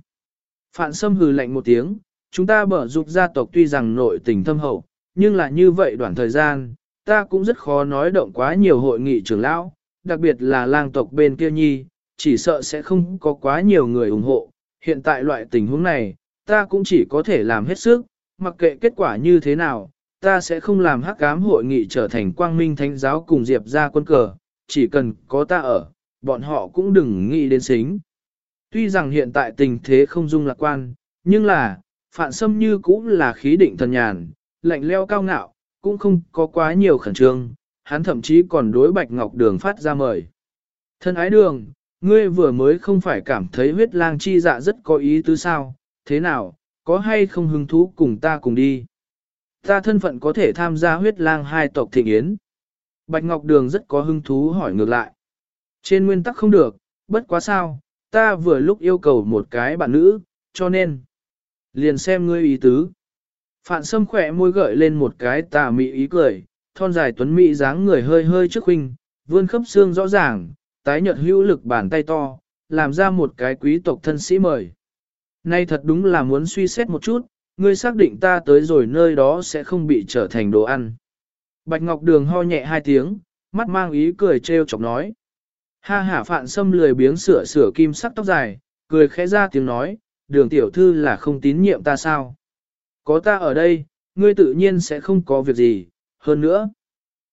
Phạn Sâm hừ lạnh một tiếng, chúng ta bở dục gia tộc tuy rằng nội tình thâm hậu, nhưng là như vậy đoạn thời gian, ta cũng rất khó nói động quá nhiều hội nghị trưởng lão, đặc biệt là lang tộc bên kia nhi, chỉ sợ sẽ không có quá nhiều người ủng hộ. Hiện tại loại tình huống này, ta cũng chỉ có thể làm hết sức, mặc kệ kết quả như thế nào, ta sẽ không làm hắc cám hội nghị trở thành quang minh thánh giáo cùng diệp ra quân cờ, chỉ cần có ta ở, bọn họ cũng đừng nghĩ đến xính. Tuy rằng hiện tại tình thế không dung lạc quan, nhưng là, phản xâm như cũng là khí định thần nhàn, lạnh leo cao ngạo, cũng không có quá nhiều khẩn trương, hắn thậm chí còn đối bạch ngọc đường phát ra mời. Thân ái đường, ngươi vừa mới không phải cảm thấy huyết lang chi dạ rất có ý tứ sao, thế nào, có hay không hứng thú cùng ta cùng đi. Ta thân phận có thể tham gia huyết lang hai tộc thịnh yến. Bạch Ngọc Đường rất có hứng thú hỏi ngược lại. Trên nguyên tắc không được, bất quá sao, ta vừa lúc yêu cầu một cái bạn nữ, cho nên. Liền xem ngươi ý tứ. Phạn sâm khỏe môi gợi lên một cái tà mị ý cười, thon dài tuấn mỹ dáng người hơi hơi trước huynh, vươn khớp xương rõ ràng, tái nhợt hữu lực bàn tay to, làm ra một cái quý tộc thân sĩ mời. Nay thật đúng là muốn suy xét một chút, ngươi xác định ta tới rồi nơi đó sẽ không bị trở thành đồ ăn. Bạch Ngọc Đường ho nhẹ hai tiếng, mắt mang ý cười trêu chọc nói. Ha hả phạn sâm lười biếng sửa sửa kim sắc tóc dài, cười khẽ ra tiếng nói, đường tiểu thư là không tín nhiệm ta sao? Có ta ở đây, ngươi tự nhiên sẽ không có việc gì, hơn nữa.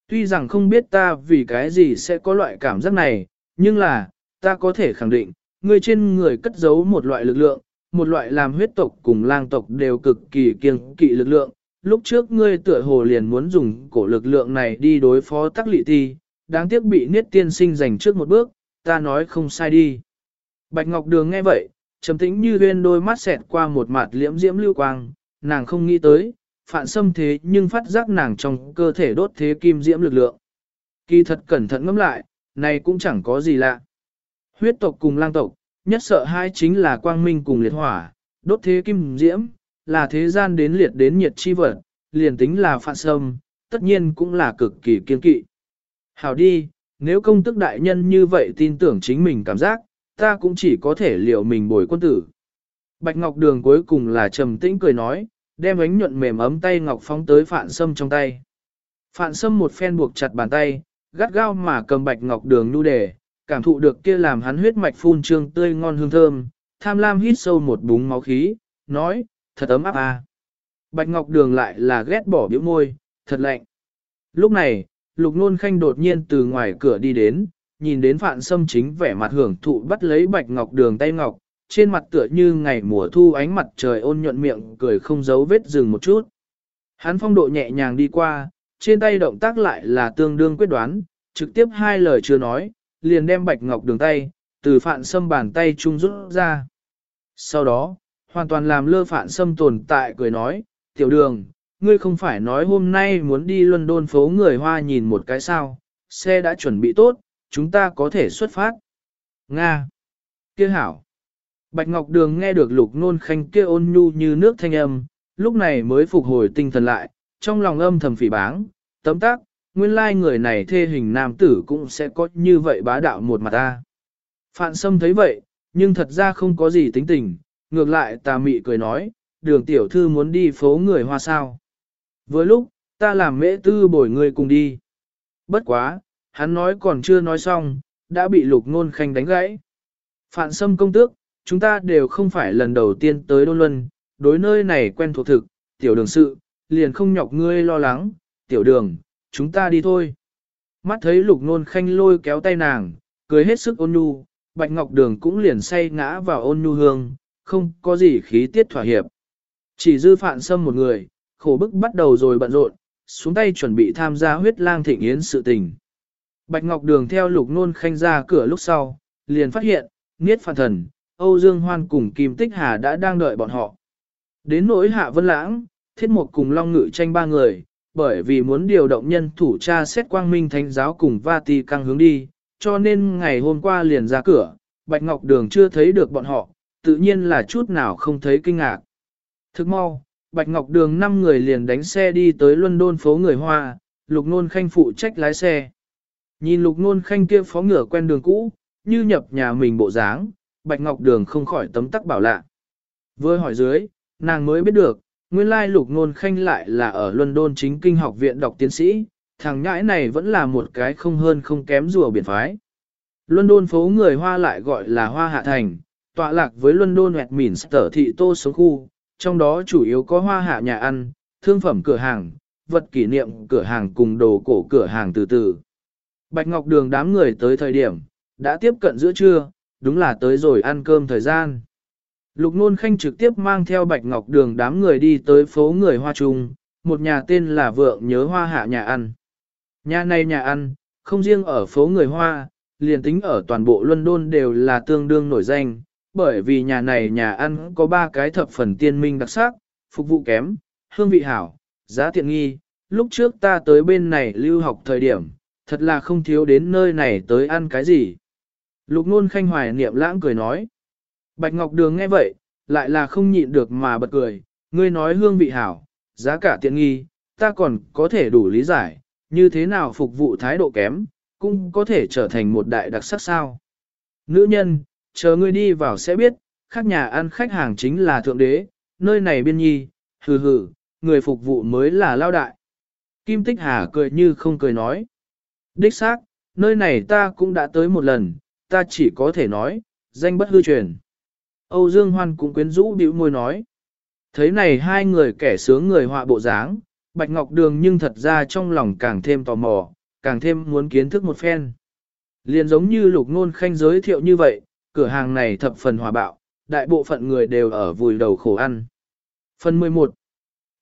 Tuy rằng không biết ta vì cái gì sẽ có loại cảm giác này, nhưng là, ta có thể khẳng định, ngươi trên người cất giấu một loại lực lượng, một loại làm huyết tộc cùng lang tộc đều cực kỳ kiêng kỵ lực lượng. Lúc trước ngươi tựa hồ liền muốn dùng cổ lực lượng này đi đối phó tắc lị ti, đáng tiếc bị niết tiên sinh giành trước một bước, ta nói không sai đi. Bạch Ngọc Đường nghe vậy, trầm tĩnh như huyên đôi mắt xẹt qua một mặt liễm diễm lưu quang, nàng không nghĩ tới, phản xâm thế nhưng phát giác nàng trong cơ thể đốt thế kim diễm lực lượng. Kỳ thật cẩn thận ngẫm lại, này cũng chẳng có gì lạ. Huyết tộc cùng lang tộc, nhất sợ hai chính là quang minh cùng liệt hỏa, đốt thế kim diễm, là thế gian đến liệt đến nhiệt chi vật, liền tính là phản xâm, tất nhiên cũng là cực kỳ kiên kỵ. Hảo đi, nếu công tức đại nhân như vậy tin tưởng chính mình cảm giác, ta cũng chỉ có thể liệu mình bồi quân tử. Bạch Ngọc Đường cuối cùng là trầm tĩnh cười nói, đem ánh nhuận mềm ấm tay Ngọc phóng tới Phạn Sâm trong tay. Phạn Sâm một phen buộc chặt bàn tay, gắt gao mà cầm Bạch Ngọc Đường nu đề, cảm thụ được kia làm hắn huyết mạch phun trương tươi ngon hương thơm, tham lam hít sâu một búng máu khí, nói, thật ấm áp à. Bạch Ngọc Đường lại là ghét bỏ biểu môi, thật lạnh. Lúc này, Lục Nôn Khanh đột nhiên từ ngoài cửa đi đến, nhìn đến Phạn Sâm chính vẻ mặt hưởng thụ bắt lấy Bạch Ngọc Đường tay ngọc, trên mặt tựa như ngày mùa thu ánh mặt trời ôn nhuận miệng cười không giấu vết dừng một chút. Hắn phong độ nhẹ nhàng đi qua, trên tay động tác lại là tương đương quyết đoán, trực tiếp hai lời chưa nói, liền đem Bạch Ngọc Đường tay, từ Phạn Sâm bàn tay trung rút ra. Sau đó, hoàn toàn làm lơ Phạn Sâm tồn tại cười nói, tiểu đường, ngươi không phải nói hôm nay muốn đi London phố người Hoa nhìn một cái sao, xe đã chuẩn bị tốt, chúng ta có thể xuất phát. Nga. Kia hảo. Bạch Ngọc Đường nghe được lục nôn khanh kia ôn nhu như nước thanh âm, lúc này mới phục hồi tinh thần lại, trong lòng âm thầm phỉ báng, tấm tác, nguyên lai người này thê hình nam tử cũng sẽ có như vậy bá đạo một mặt ta. Phạn Sâm thấy vậy, nhưng thật ra không có gì tính tình, ngược lại tà mị cười nói, đường tiểu thư muốn đi phố người hoa sao. Vừa lúc, ta làm mễ tư bồi người cùng đi. Bất quá, hắn nói còn chưa nói xong, đã bị lục ngôn khanh đánh gãy. Phạn sâm công tước, chúng ta đều không phải lần đầu tiên tới Đôn Luân, đối nơi này quen thuộc thực, tiểu đường sự, liền không nhọc ngươi lo lắng, tiểu đường, chúng ta đi thôi. Mắt thấy lục nôn khanh lôi kéo tay nàng, cười hết sức ôn nhu, bạch ngọc đường cũng liền say ngã vào ôn nhu hương, không có gì khí tiết thỏa hiệp. Chỉ dư phạn sâm một người, khổ bức bắt đầu rồi bận rộn, xuống tay chuẩn bị tham gia huyết lang thịnh yến sự tình. Bạch Ngọc Đường theo lục nôn khanh ra cửa lúc sau, liền phát hiện, Niết phản Thần, Âu Dương Hoan cùng Kim Tích Hà đã đang đợi bọn họ. Đến nỗi Hạ Vân Lãng, Thiết Mục cùng Long Ngự tranh ba người, bởi vì muốn điều động nhân thủ tra xét quang minh thánh giáo cùng Vati căng hướng đi, cho nên ngày hôm qua liền ra cửa, Bạch Ngọc Đường chưa thấy được bọn họ, tự nhiên là chút nào không thấy kinh ngạc. Thức mau, Bạch Ngọc Đường năm người liền đánh xe đi tới London phố người Hoa, Lục Nôn Khanh phụ trách lái xe. Nhìn Lục Nôn Khanh kia phó ngửa quen đường cũ, như nhập nhà mình bộ dáng, Bạch Ngọc Đường không khỏi tấm tắc bảo lạ. Vừa hỏi dưới, nàng mới biết được, nguyên lai Lục Nôn Khanh lại là ở London chính kinh học viện đọc tiến sĩ, thằng nhãi này vẫn là một cái không hơn không kém rùa biển phái. London phố người Hoa lại gọi là Hoa Hạ Thành, tọa lạc với London Westminster thị tô số khu, trong đó chủ yếu có hoa hạ nhà ăn, thương phẩm cửa hàng, vật kỷ niệm cửa hàng cùng đồ cổ cửa hàng từ từ. Bạch Ngọc Đường đám người tới thời điểm, đã tiếp cận giữa trưa, đúng là tới rồi ăn cơm thời gian. Lục Nôn Khanh trực tiếp mang theo Bạch Ngọc Đường đám người đi tới phố người Hoa Trung, một nhà tên là Vượng Nhớ Hoa Hạ Nhà Ăn. Nhà này nhà ăn, không riêng ở phố người Hoa, liền tính ở toàn bộ London đều là tương đương nổi danh, bởi vì nhà này nhà ăn có ba cái thập phần tiên minh đặc sắc, phục vụ kém, hương vị hảo, giá tiện nghi. Lúc trước ta tới bên này lưu học thời điểm, thật là không thiếu đến nơi này tới ăn cái gì. Lục nôn khanh hoài niệm lãng cười nói. Bạch Ngọc Đường nghe vậy, lại là không nhịn được mà bật cười, ngươi nói hương vị hảo, giá cả tiện nghi, ta còn có thể đủ lý giải, như thế nào phục vụ thái độ kém, cũng có thể trở thành một đại đặc sắc sao. Nữ nhân, chờ ngươi đi vào sẽ biết, khác nhà ăn khách hàng chính là thượng đế, nơi này biên nhi, hừ hừ, người phục vụ mới là lao đại. Kim Tích Hà cười như không cười nói. Đích xác, nơi này ta cũng đã tới một lần, ta chỉ có thể nói, danh bất hư truyền. Âu Dương Hoan cũng quyến rũ bĩu môi nói. Thấy này hai người kẻ sướng người họa bộ dáng, Bạch Ngọc Đường nhưng thật ra trong lòng càng thêm tò mò, càng thêm muốn kiến thức một phen. Liền giống như lục ngôn khanh giới thiệu như vậy, cửa hàng này thập phần hòa bạo, đại bộ phận người đều ở vùi đầu khổ ăn. Phần 11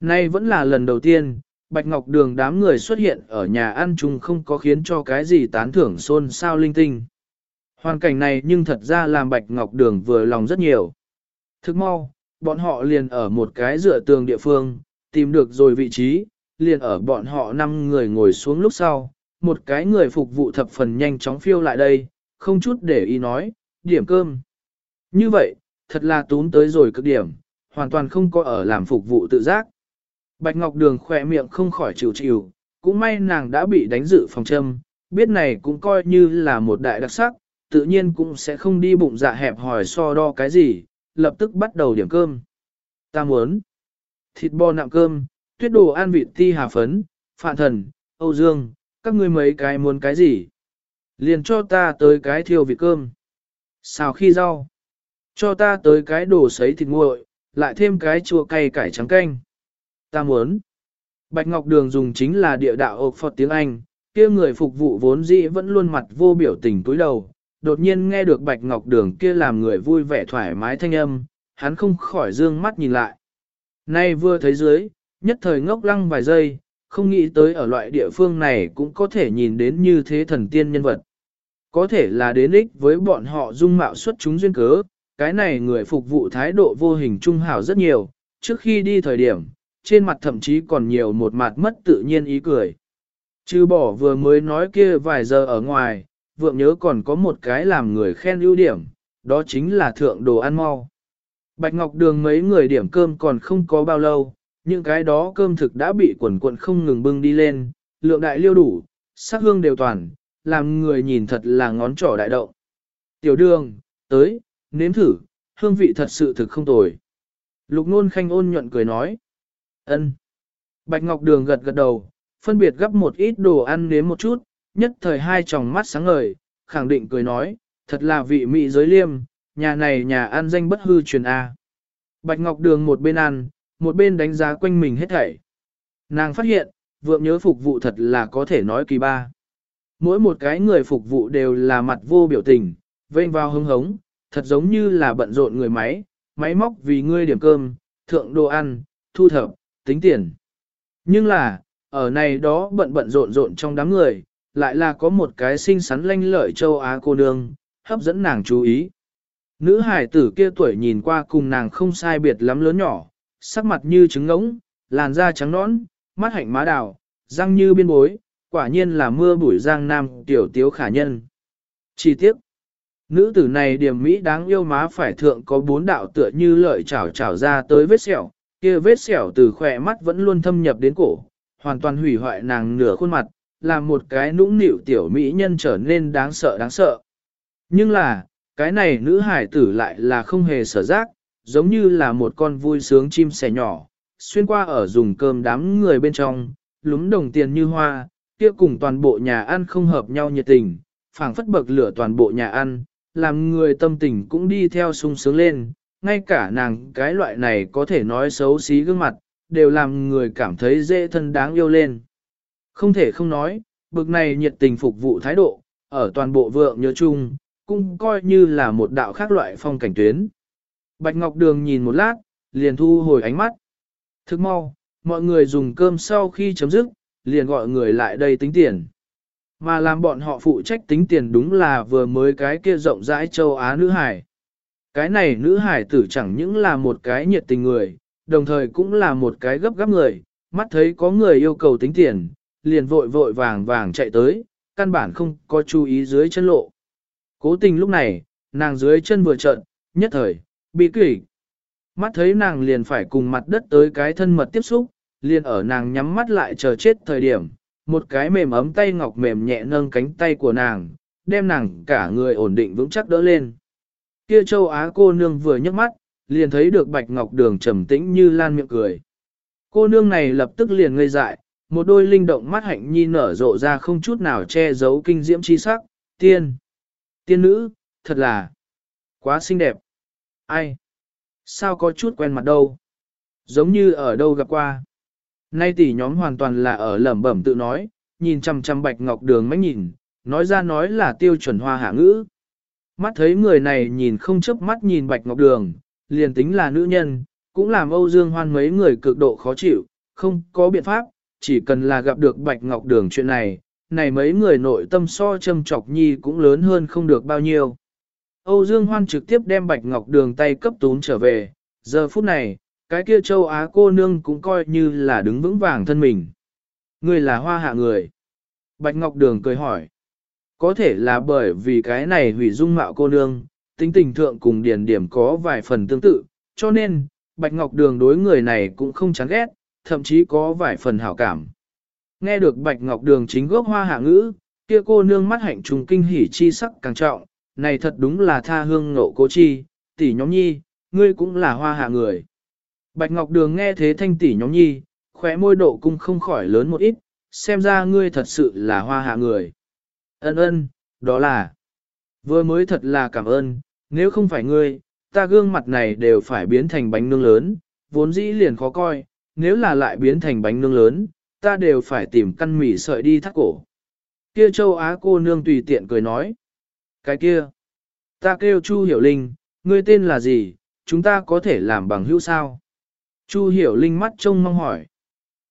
Nay vẫn là lần đầu tiên, Bạch Ngọc Đường đám người xuất hiện ở nhà ăn chung không có khiến cho cái gì tán thưởng xôn xao linh tinh. Hoàn cảnh này nhưng thật ra làm Bạch Ngọc Đường vừa lòng rất nhiều. Thức mau, bọn họ liền ở một cái dựa tường địa phương, tìm được rồi vị trí, liền ở bọn họ năm người ngồi xuống lúc sau, một cái người phục vụ thập phần nhanh chóng phiêu lại đây, không chút để ý nói, điểm cơm. Như vậy, thật là tún tới rồi cực điểm, hoàn toàn không có ở làm phục vụ tự giác. Bạch Ngọc Đường khỏe miệng không khỏi chịu chịu, cũng may nàng đã bị đánh dự phòng châm, biết này cũng coi như là một đại đặc sắc, tự nhiên cũng sẽ không đi bụng dạ hẹp hỏi so đo cái gì, lập tức bắt đầu điểm cơm. Ta muốn thịt bò nạm cơm, tuyết đồ ăn vịt ti hà phấn, phạn thần, Âu Dương, các ngươi mấy cái muốn cái gì? Liền cho ta tới cái thiêu vịt cơm. Xào khi rau. Cho ta tới cái đồ sấy thịt nguội, lại thêm cái chua cay cải trắng canh. Ta muốn. Bạch Ngọc Đường dùng chính là địa đạo ộc Phật tiếng Anh, kia người phục vụ vốn dĩ vẫn luôn mặt vô biểu tình túi đầu. Đột nhiên nghe được Bạch Ngọc Đường kia làm người vui vẻ thoải mái thanh âm, hắn không khỏi dương mắt nhìn lại. Nay vừa thấy dưới, nhất thời ngốc lăng vài giây, không nghĩ tới ở loại địa phương này cũng có thể nhìn đến như thế thần tiên nhân vật. Có thể là đến ích với bọn họ dung mạo xuất chúng duyên cớ, cái này người phục vụ thái độ vô hình trung hảo rất nhiều, trước khi đi thời điểm, trên mặt thậm chí còn nhiều một mặt mất tự nhiên ý cười. Chứ bỏ vừa mới nói kia vài giờ ở ngoài, vượng nhớ còn có một cái làm người khen ưu điểm, đó chính là thượng đồ ăn mau. Bạch Ngọc Đường mấy người điểm cơm còn không có bao lâu, những cái đó cơm thực đã bị quần cuộn không ngừng bưng đi lên, lượng đại liêu đủ, sắc hương đều toàn, làm người nhìn thật là ngón trỏ đại động. Tiểu đường, tới, nếm thử, hương vị thật sự thực không tồi. Lục nôn khanh ôn nhuận cười nói. ân. Bạch Ngọc Đường gật gật đầu, phân biệt gấp một ít đồ ăn nếm một chút, nhất thời hai tròng mắt sáng ngời, khẳng định cười nói, thật là vị mỹ giới liêm, nhà này nhà ăn danh bất hư truyền A. Bạch Ngọc Đường một bên ăn, một bên đánh giá quanh mình hết thảy. Nàng phát hiện, vượng nhớ phục vụ thật là có thể nói kỳ ba. Mỗi một cái người phục vụ đều là mặt vô biểu tình, vênh vào hứng hống, thật giống như là bận rộn người máy, máy móc vì ngươi điểm cơm, thượng đồ ăn, thu thập, tính tiền. Nhưng là, ở này đó bận bận rộn rộn trong đám người, lại là có một cái xinh xắn lanh lợi châu Á cô nương, hấp dẫn nàng chú ý. Nữ hải tử kia tuổi nhìn qua cùng nàng không sai biệt lắm lớn nhỏ, sắc mặt như trứng ngỗng, làn da trắng nõn, mắt hạnh má đào, răng như biên bối, quả nhiên là mưa bụi giang nam tiểu tiếu khả nhân. Chi tiết Nữ tử này điểm mỹ đáng yêu má phải thượng có bốn đạo tựa như lợi chảo chảo ra tới vết sẹo, kia vết sẹo từ khỏe mắt vẫn luôn thâm nhập đến cổ, hoàn toàn hủy hoại nàng nửa khuôn mặt, làm một cái nũng nịu tiểu mỹ nhân trở nên đáng sợ đáng sợ. Nhưng là, cái này nữ hải tử lại là không hề sở giác, giống như là một con vui sướng chim sẻ nhỏ, xuyên qua ở dùng cơm đám người bên trong, lúm đồng tiền như hoa, kia cùng toàn bộ nhà ăn không hợp nhau nhiệt tình, phảng phất bậc lửa toàn bộ nhà ăn, làm người tâm tình cũng đi theo sung sướng lên, ngay cả nàng cái loại này có thể nói xấu xí gương mặt, đều làm người cảm thấy dễ thân đáng yêu lên. Không thể không nói, bực này nhiệt tình phục vụ thái độ, ở toàn bộ vượng nhớ chung, cũng coi như là một đạo khác loại phong cảnh tuyến. Bạch Ngọc Đường nhìn một lát, liền thu hồi ánh mắt. Thức mau, mọi người dùng cơm sau khi chấm dứt, liền gọi người lại đây tính tiền. Mà làm bọn họ phụ trách tính tiền đúng là vừa mới cái kia rộng rãi châu Á nữ hải. Cái này nữ hải tử chẳng những là một cái nhiệt tình người, đồng thời cũng là một cái gấp gáp người, mắt thấy có người yêu cầu tính tiền, liền vội vội vàng vàng chạy tới, căn bản không có chú ý dưới chân lộ. Cố tình lúc này, nàng dưới chân vừa trận, nhất thời, bị kỷ. Mắt thấy nàng liền phải cùng mặt đất tới cái thân mật tiếp xúc, liền ở nàng nhắm mắt lại chờ chết thời điểm, một cái mềm ấm tay ngọc mềm nhẹ nâng cánh tay của nàng, đem nàng cả người ổn định vững chắc đỡ lên. Kia châu Á cô nương vừa nhấc mắt, liền thấy được bạch ngọc đường trầm tĩnh như lan miệng cười. Cô nương này lập tức liền ngây dại, một đôi linh động mắt hạnh nhi nở rộ ra không chút nào che giấu kinh diễm chi sắc, tiên. Tiên nữ, thật là quá xinh đẹp. Ai? Sao có chút quen mặt đâu? Giống như ở đâu gặp qua. Nay tỷ nhóm hoàn toàn là ở lẩm bẩm tự nói, nhìn chằm chằm bạch ngọc đường mách nhìn, nói ra nói là tiêu chuẩn hoa hạ ngữ. Mắt thấy người này nhìn không chớp mắt nhìn bạch ngọc đường, liền tính là nữ nhân, cũng làm Âu Dương Hoan mấy người cực độ khó chịu, không có biện pháp, chỉ cần là gặp được bạch ngọc đường chuyện này, này mấy người nội tâm so châm chọc nhi cũng lớn hơn không được bao nhiêu. Âu Dương Hoan trực tiếp đem bạch ngọc đường tay cấp tún trở về, giờ phút này, cái kia châu Á cô nương cũng coi như là đứng vững vàng thân mình. Người là hoa hạ người. Bạch Ngọc Đường cười hỏi. Có thể là bởi vì cái này hủy dung mạo cô nương, tính tình thượng cùng điển điểm có vài phần tương tự, cho nên, Bạch Ngọc Đường đối người này cũng không chán ghét, thậm chí có vài phần hảo cảm. Nghe được Bạch Ngọc Đường chính gốc hoa hạ ngữ, kia cô nương mắt hạnh trùng kinh hỉ chi sắc càng trọng, này thật đúng là tha hương ngộ cố chi, tỷ nhóm nhi, ngươi cũng là hoa hạ người. Bạch Ngọc Đường nghe thế thanh tỷ nhóm nhi, khóe môi độ cung không khỏi lớn một ít, xem ra ngươi thật sự là hoa hạ người. Ân ân, đó là. Vừa mới thật là cảm ơn, nếu không phải ngươi, ta gương mặt này đều phải biến thành bánh nướng lớn, vốn dĩ liền khó coi, nếu là lại biến thành bánh nướng lớn, ta đều phải tìm căn mì sợi đi thắt cổ. Kia châu Á cô nương tùy tiện cười nói. Cái kia, ta kêu Chu Hiểu Linh, ngươi tên là gì, chúng ta có thể làm bằng hữu sao? Chu hiểu linh mắt trông mong hỏi.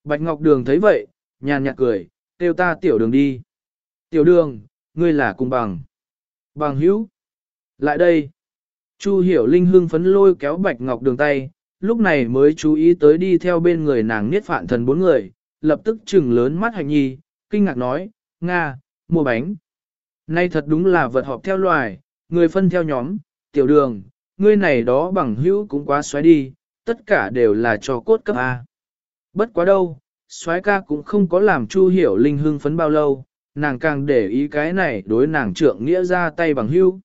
Bạch Ngọc Đường thấy vậy, nhàn nhạt cười, kêu ta tiểu đường đi. Tiểu đường, ngươi là cùng bằng. Bằng hữu. Lại đây. Chu hiểu linh hưng phấn lôi kéo Bạch Ngọc Đường tay, lúc này mới chú ý tới đi theo bên người nàng niết phạn thần bốn người, lập tức trừng lớn mắt hành nhi, kinh ngạc nói, Nga, mua bánh. Nay thật đúng là vật họp theo loài, người phân theo nhóm, tiểu đường, ngươi này đó bằng hữu cũng quá xoáy đi, tất cả đều là cho cốt cấp A. Bất quá đâu, xoáy ca cũng không có làm Chu Hiểu Linh hưng phấn bao lâu, nàng càng để ý cái này đối nàng trượng nghĩa ra tay bằng hữu,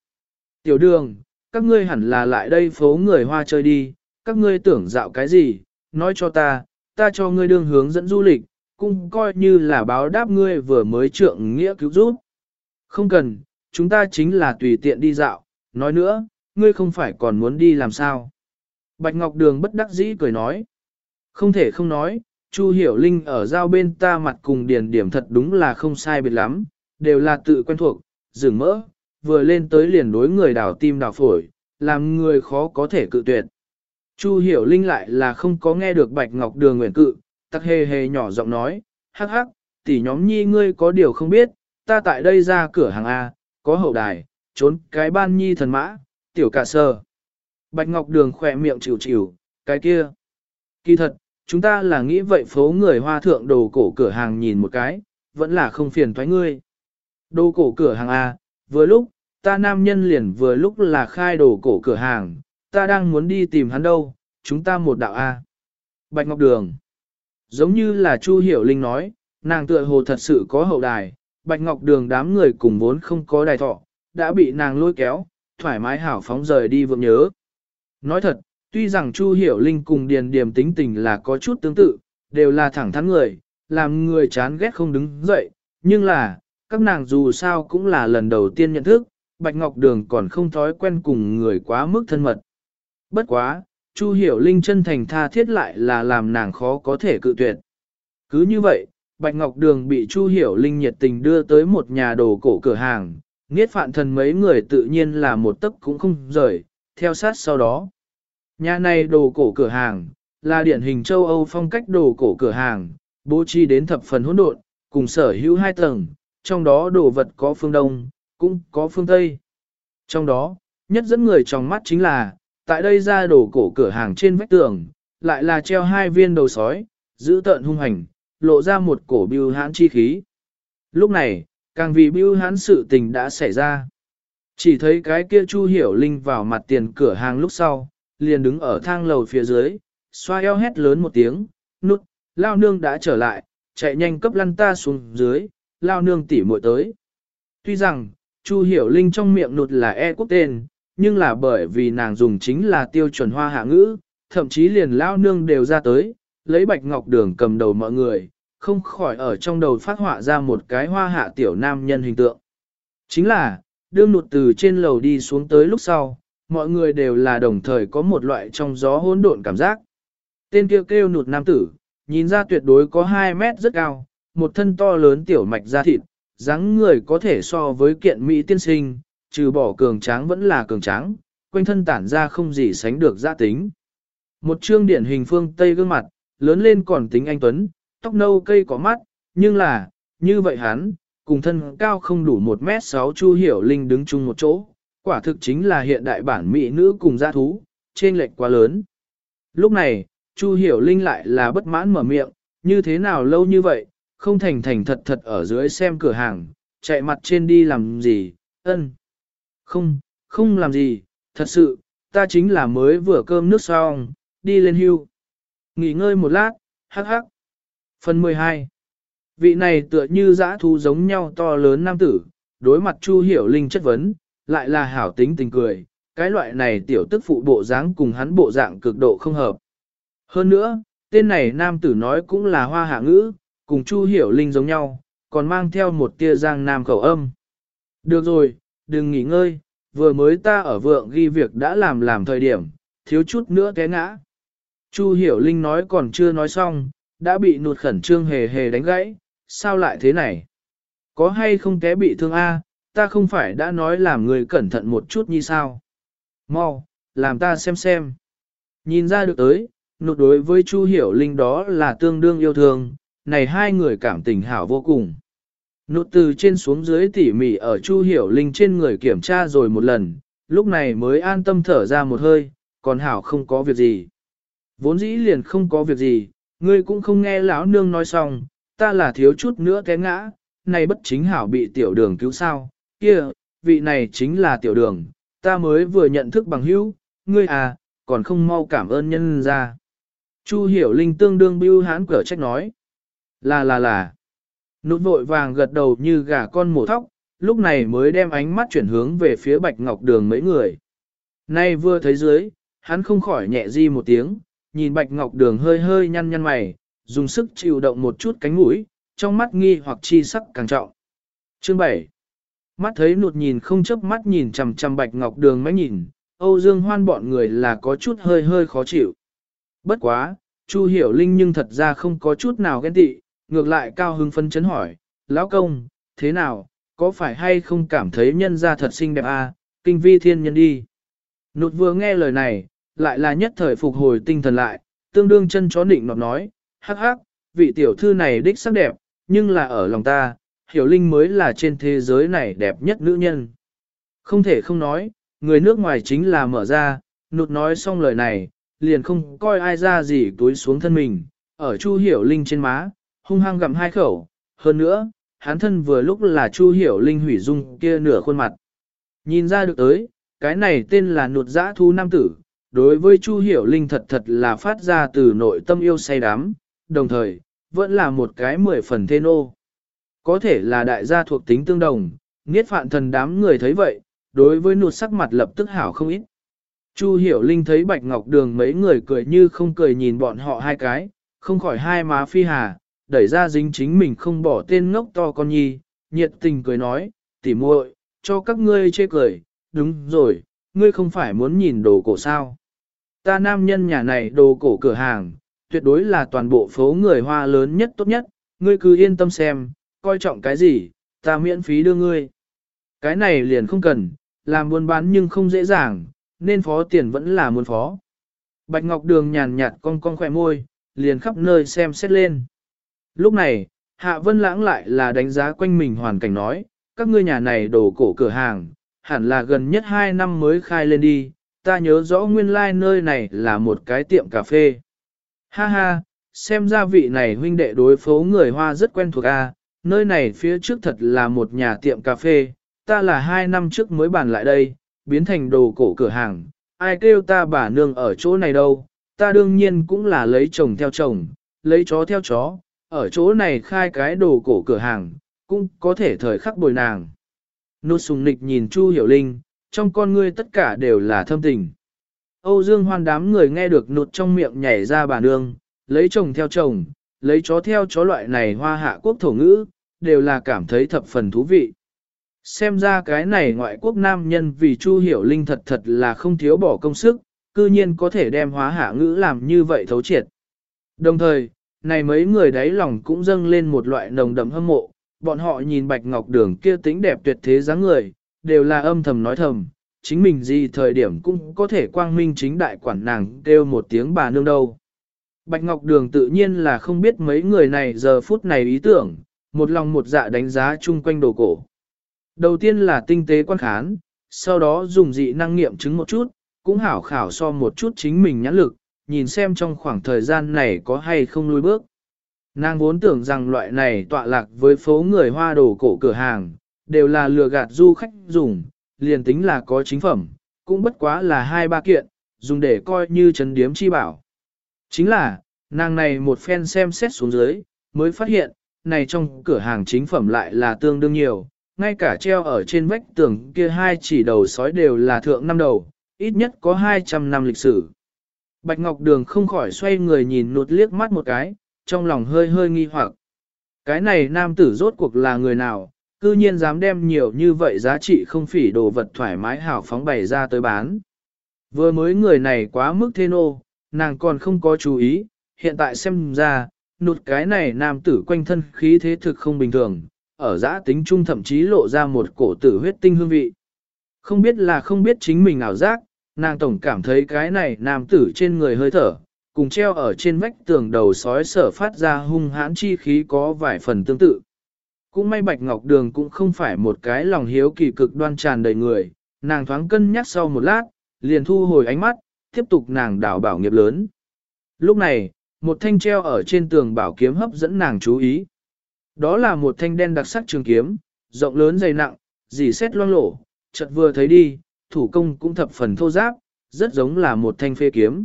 Tiểu đường, các ngươi hẳn là lại đây phố người hoa chơi đi, các ngươi tưởng dạo cái gì, nói cho ta, ta cho ngươi đương hướng dẫn du lịch, cũng coi như là báo đáp ngươi vừa mới trượng nghĩa cứu giúp. Không cần, chúng ta chính là tùy tiện đi dạo, nói nữa, ngươi không phải còn muốn đi làm sao. Bạch Ngọc Đường bất đắc dĩ cười nói. Không thể không nói, Chu Hiểu Linh ở giao bên ta mặt cùng điền điểm thật đúng là không sai biệt lắm, đều là tự quen thuộc, rừng mỡ, vừa lên tới liền đối người đào tim đào phổi, làm người khó có thể cự tuyệt. Chu Hiểu Linh lại là không có nghe được Bạch Ngọc Đường nguyện cự, tắc hề hề nhỏ giọng nói, hắc hắc, tỷ nhóm nhi ngươi có điều không biết, ta tại đây ra cửa hàng A, có hậu đài, trốn cái ban nhi thần mã, tiểu cả sơ. Bạch Ngọc Đường khỏe miệng chịu chịu, cái kia. Kỳ thật, chúng ta là nghĩ vậy phố người hoa thượng đồ cổ cửa hàng nhìn một cái, vẫn là không phiền thoái ngươi. Đồ cổ cửa hàng A, vừa lúc, ta nam nhân liền vừa lúc là khai đồ cổ cửa hàng, ta đang muốn đi tìm hắn đâu, chúng ta một đạo A. Bạch Ngọc Đường. Giống như là Chu Hiểu Linh nói, nàng tựa hồ thật sự có hậu đài, Bạch Ngọc Đường đám người cùng vốn không có đài thọ, đã bị nàng lôi kéo, thoải mái hảo phóng rời đi vượng nhớ. Nói thật, tuy rằng Chu Hiểu Linh cùng Điền Điềm tính tình là có chút tương tự, đều là thẳng thắn người, làm người chán ghét không đứng dậy, nhưng là, các nàng dù sao cũng là lần đầu tiên nhận thức, Bạch Ngọc Đường còn không thói quen cùng người quá mức thân mật. Bất quá, Chu Hiểu Linh chân thành tha thiết lại là làm nàng khó có thể cự tuyệt. Cứ như vậy, Bạch Ngọc Đường bị Chu Hiểu Linh nhiệt tình đưa tới một nhà đồ cổ cửa hàng, Niết phạn thần mấy người tự nhiên là một tấc cũng không rời, theo sát sau đó. Nhà này đồ cổ cửa hàng, là điển hình châu Âu phong cách đồ cổ cửa hàng, bố trí đến thập phần hỗn độn, cùng sở hữu hai tầng, trong đó đồ vật có phương Đông, cũng có phương Tây. Trong đó, nhất dẫn người trong mắt chính là, tại đây ra đồ cổ cửa hàng trên vách tường, lại là treo hai viên đầu sói, giữ tợn hung hành, lộ ra một cổ bưu hãn chi khí. Lúc này, càng vì bưu hãn sự tình đã xảy ra. Chỉ thấy cái kia Chu Hiểu Linh vào mặt tiền cửa hàng lúc sau, liền đứng ở thang lầu phía dưới, xoa eo hét lớn một tiếng, nút, lao nương đã trở lại, chạy nhanh cấp lăn ta xuống dưới, lao nương tỉ muội tới. Tuy rằng, Chu Hiểu Linh trong miệng nụt là e quốc tên, nhưng là bởi vì nàng dùng chính là tiêu chuẩn hoa hạ ngữ, thậm chí liền lao nương đều ra tới, lấy bạch ngọc đường cầm đầu mọi người, không khỏi ở trong đầu phát họa ra một cái hoa hạ tiểu nam nhân hình tượng. Chính là, đương nụt từ trên lầu đi xuống tới lúc sau, mọi người đều là đồng thời có một loại trong gió hỗn độn cảm giác. Tên kia kêu, kêu nụt nam tử, nhìn ra tuyệt đối có 2 mét rất cao, một thân to lớn tiểu mạch da thịt, dáng người có thể so với kiện mỹ tiên sinh, trừ bỏ cường tráng vẫn là cường tráng, quanh thân tản ra không gì sánh được gia tính. Một trương điển hình phương Tây gương mặt, lớn lên còn tính anh Tuấn, tóc nâu cây có mắt, nhưng là, như vậy hắn, cùng thân cao không đủ 1 mét 6 Chu Hiểu Linh đứng chung một chỗ, quả thực chính là hiện đại bản mỹ nữ cùng gia thú, trên lệch quá lớn. Lúc này, Chu Hiểu Linh lại là bất mãn mở miệng, như thế nào lâu như vậy, không thành thành thật thật ở dưới xem cửa hàng, chạy mặt trên đi làm gì, ân. Không, không làm gì, thật sự, ta chính là mới vừa cơm nước xong, đi lên hưu. Nghỉ ngơi một lát, hắc hắc. Phần 12 Vị này tựa như dã thú giống nhau to lớn nam tử, đối mặt Chu Hiểu Linh chất vấn, lại là hảo tính tình cười, cái loại này tiểu tức phụ bộ dáng cùng hắn bộ dạng cực độ không hợp. Hơn nữa, tên này nam tử nói cũng là hoa hạ ngữ, cùng Chu Hiểu Linh giống nhau, còn mang theo một tia giang nam khẩu âm. Được rồi, đừng nghỉ ngơi, vừa mới ta ở vượng ghi việc đã làm làm thời điểm, thiếu chút nữa té ngã. Chu Hiểu Linh nói còn chưa nói xong, đã bị nụt khẩn trương hề hề đánh gãy, sao lại thế này? Có hay không té bị thương a? ta không phải đã nói làm người cẩn thận một chút như sao? Mau, làm ta xem xem. Nhìn ra được tới, nụt đối với Chu Hiểu Linh đó là tương đương yêu thương, này hai người cảm tình hảo vô cùng. Nụt từ trên xuống dưới tỉ mỉ ở Chu Hiểu Linh trên người kiểm tra rồi một lần, lúc này mới an tâm thở ra một hơi, còn hảo không có việc gì. Vốn dĩ liền không có việc gì, ngươi cũng không nghe lão nương nói xong, ta là thiếu chút nữa té ngã, này bất chính hảo bị tiểu đường cứu sao, kia, vị này chính là tiểu đường, ta mới vừa nhận thức bằng hữu, ngươi à, còn không mau cảm ơn nhân ra. Chu hiểu linh tương đương bưu hán cở trách nói. Là là là. Nút vội vàng gật đầu như gà con mổ thóc, lúc này mới đem ánh mắt chuyển hướng về phía bạch ngọc đường mấy người. Nay vừa thấy dưới, hắn không khỏi nhẹ di một tiếng, nhìn bạch ngọc đường hơi hơi nhăn nhăn mày, dùng sức chịu động một chút cánh mũi, trong mắt nghi hoặc chi sắc càng trọng. Chương 7 Mắt thấy nụt nhìn không chớp mắt nhìn chằm chằm bạch ngọc đường mấy nhìn, Âu Dương hoan bọn người là có chút hơi hơi khó chịu. Bất quá, Chu Hiểu Linh nhưng thật ra không có chút nào ghen tị, ngược lại cao Hưng phân chấn hỏi, lão công, thế nào, có phải hay không cảm thấy nhân ra thật xinh đẹp à, kinh vi thiên nhân đi. Nụt vừa nghe lời này, lại là nhất thời phục hồi tinh thần lại, tương đương chân chó định nọt nói, hắc hắc, vị tiểu thư này đích sắc đẹp, nhưng là ở lòng ta, hiểu linh mới là trên thế giới này đẹp nhất nữ nhân. Không thể không nói, người nước ngoài chính là mở ra, nụt nói xong lời này, liền không coi ai ra gì túi xuống thân mình, ở Chu Hiểu Linh trên má, hung hăng gặm hai khẩu, hơn nữa, hắn thân vừa lúc là Chu Hiểu Linh hủy dung kia nửa khuôn mặt. Nhìn ra được tới, cái này tên là nụt giã thu nam tử, đối với Chu Hiểu Linh thật thật là phát ra từ nội tâm yêu say đắm, đồng thời, vẫn là một cái mười phần thê nô. Có thể là đại gia thuộc tính tương đồng, niết phạn thần đám người thấy vậy, đối với nụt sắc mặt lập tức hảo không ít. Chu Hiểu Linh thấy Bạch Ngọc Đường mấy người cười như không cười nhìn bọn họ hai cái, không khỏi hai má phi hà, đẩy ra dính chính mình không bỏ tên ngốc to con nhi, nhiệt tình cười nói, tỉ muội, cho các ngươi chê cười, đúng rồi, ngươi không phải muốn nhìn đồ cổ sao. Ta nam nhân nhà này đồ cổ cửa hàng, tuyệt đối là toàn bộ phố người hoa lớn nhất tốt nhất, ngươi cứ yên tâm xem, coi trọng cái gì, ta miễn phí đưa ngươi. Cái này liền không cần, làm buôn bán nhưng không dễ dàng, nên phó tiền vẫn là muôn phó. Bạch Ngọc Đường nhàn nhạt con con khỏe môi, liền khắp nơi xem xét lên. Lúc này, Hạ Vân Lãng lại là đánh giá quanh mình hoàn cảnh nói, các ngươi nhà này đồ cổ cửa hàng, hẳn là gần nhất 2 năm mới khai lên đi, ta nhớ rõ nguyên lai like nơi này là một cái tiệm cà phê. Ha ha, xem ra vị này huynh đệ đối phố người Hoa rất quen thuộc a, nơi này phía trước thật là một nhà tiệm cà phê, ta là 2 năm trước mới bàn lại đây, biến thành đồ cổ cửa hàng, ai kêu ta bà nương ở chỗ này đâu, ta đương nhiên cũng là lấy chồng theo chồng, lấy chó theo chó, ở chỗ này khai cái đồ cổ cửa hàng, cũng có thể thời khắc bồi nàng. Nốt sùng nịch nhìn Chu Hiểu Linh, trong con ngươi tất cả đều là thâm tình. Âu Dương hoan đám người nghe được nụt trong miệng nhảy ra bà nương, lấy chồng theo chồng, lấy chó theo chó loại này hoa hạ quốc thổ ngữ, đều là cảm thấy thập phần thú vị. Xem ra cái này ngoại quốc nam nhân vì Chu Hiểu Linh thật thật là không thiếu bỏ công sức, cư nhiên có thể đem hóa hạ ngữ làm như vậy thấu triệt. Đồng thời, này mấy người đáy lòng cũng dâng lên một loại nồng đậm hâm mộ, bọn họ nhìn Bạch Ngọc Đường kia tính đẹp tuyệt thế dáng người, đều là âm thầm nói thầm, chính mình gì thời điểm cũng có thể quang minh chính đại quản nàng kêu một tiếng bà nương đâu. Bạch Ngọc Đường tự nhiên là không biết mấy người này giờ phút này ý tưởng, một lòng một dạ đánh giá chung quanh đồ cổ. Đầu tiên là tinh tế quan khán, sau đó dùng dị năng nghiệm chứng một chút, cũng hảo khảo so một chút chính mình nhãn lực, nhìn xem trong khoảng thời gian này có hay không lùi bước. Nàng vốn tưởng rằng loại này tọa lạc với phố người hoa đồ cổ cửa hàng, đều là lừa gạt du khách dùng, liền tính là có chính phẩm, cũng bất quá là hai ba kiện, dùng để coi như chấn điếm chi bảo. Chính là, nàng này một phen xem xét xuống dưới, mới phát hiện, này trong cửa hàng chính phẩm lại là tương đương nhiều, ngay cả treo ở trên vách tường kia hai chỉ đầu sói đều là thượng năm đầu, ít nhất có 200 năm lịch sử. Bạch Ngọc Đường không khỏi xoay người nhìn nụt liếc mắt một cái, trong lòng hơi hơi nghi hoặc. Cái này nam tử rốt cuộc là người nào, cư nhiên dám đem nhiều như vậy giá trị không phỉ đồ vật thoải mái hảo phóng bày ra tới bán. Vừa mới người này quá mức thê nô, nàng còn không có chú ý, hiện tại xem ra, nụt cái này nam tử quanh thân khí thế thực không bình thường, ở giã tính trung thậm chí lộ ra một cổ tử huyết tinh hương vị. Không biết là không biết chính mình ảo giác, nàng tổng cảm thấy cái này nam tử trên người hơi thở, cùng treo ở trên vách tường đầu sói sở phát ra hung hãn chi khí có vài phần tương tự. Cũng may Bạch Ngọc Đường cũng không phải một cái lòng hiếu kỳ cực đoan tràn đầy người, nàng thoáng cân nhắc sau một lát, liền thu hồi ánh mắt, tiếp tục nàng đảo bảo nghiệp lớn. Lúc này, một thanh treo ở trên tường bảo kiếm hấp dẫn nàng chú ý. Đó là một thanh đen đặc sắc trường kiếm, rộng lớn dày nặng, dì xét loang lổ, chợt vừa thấy đi, thủ công cũng thập phần thô giáp, rất giống là một thanh phê kiếm.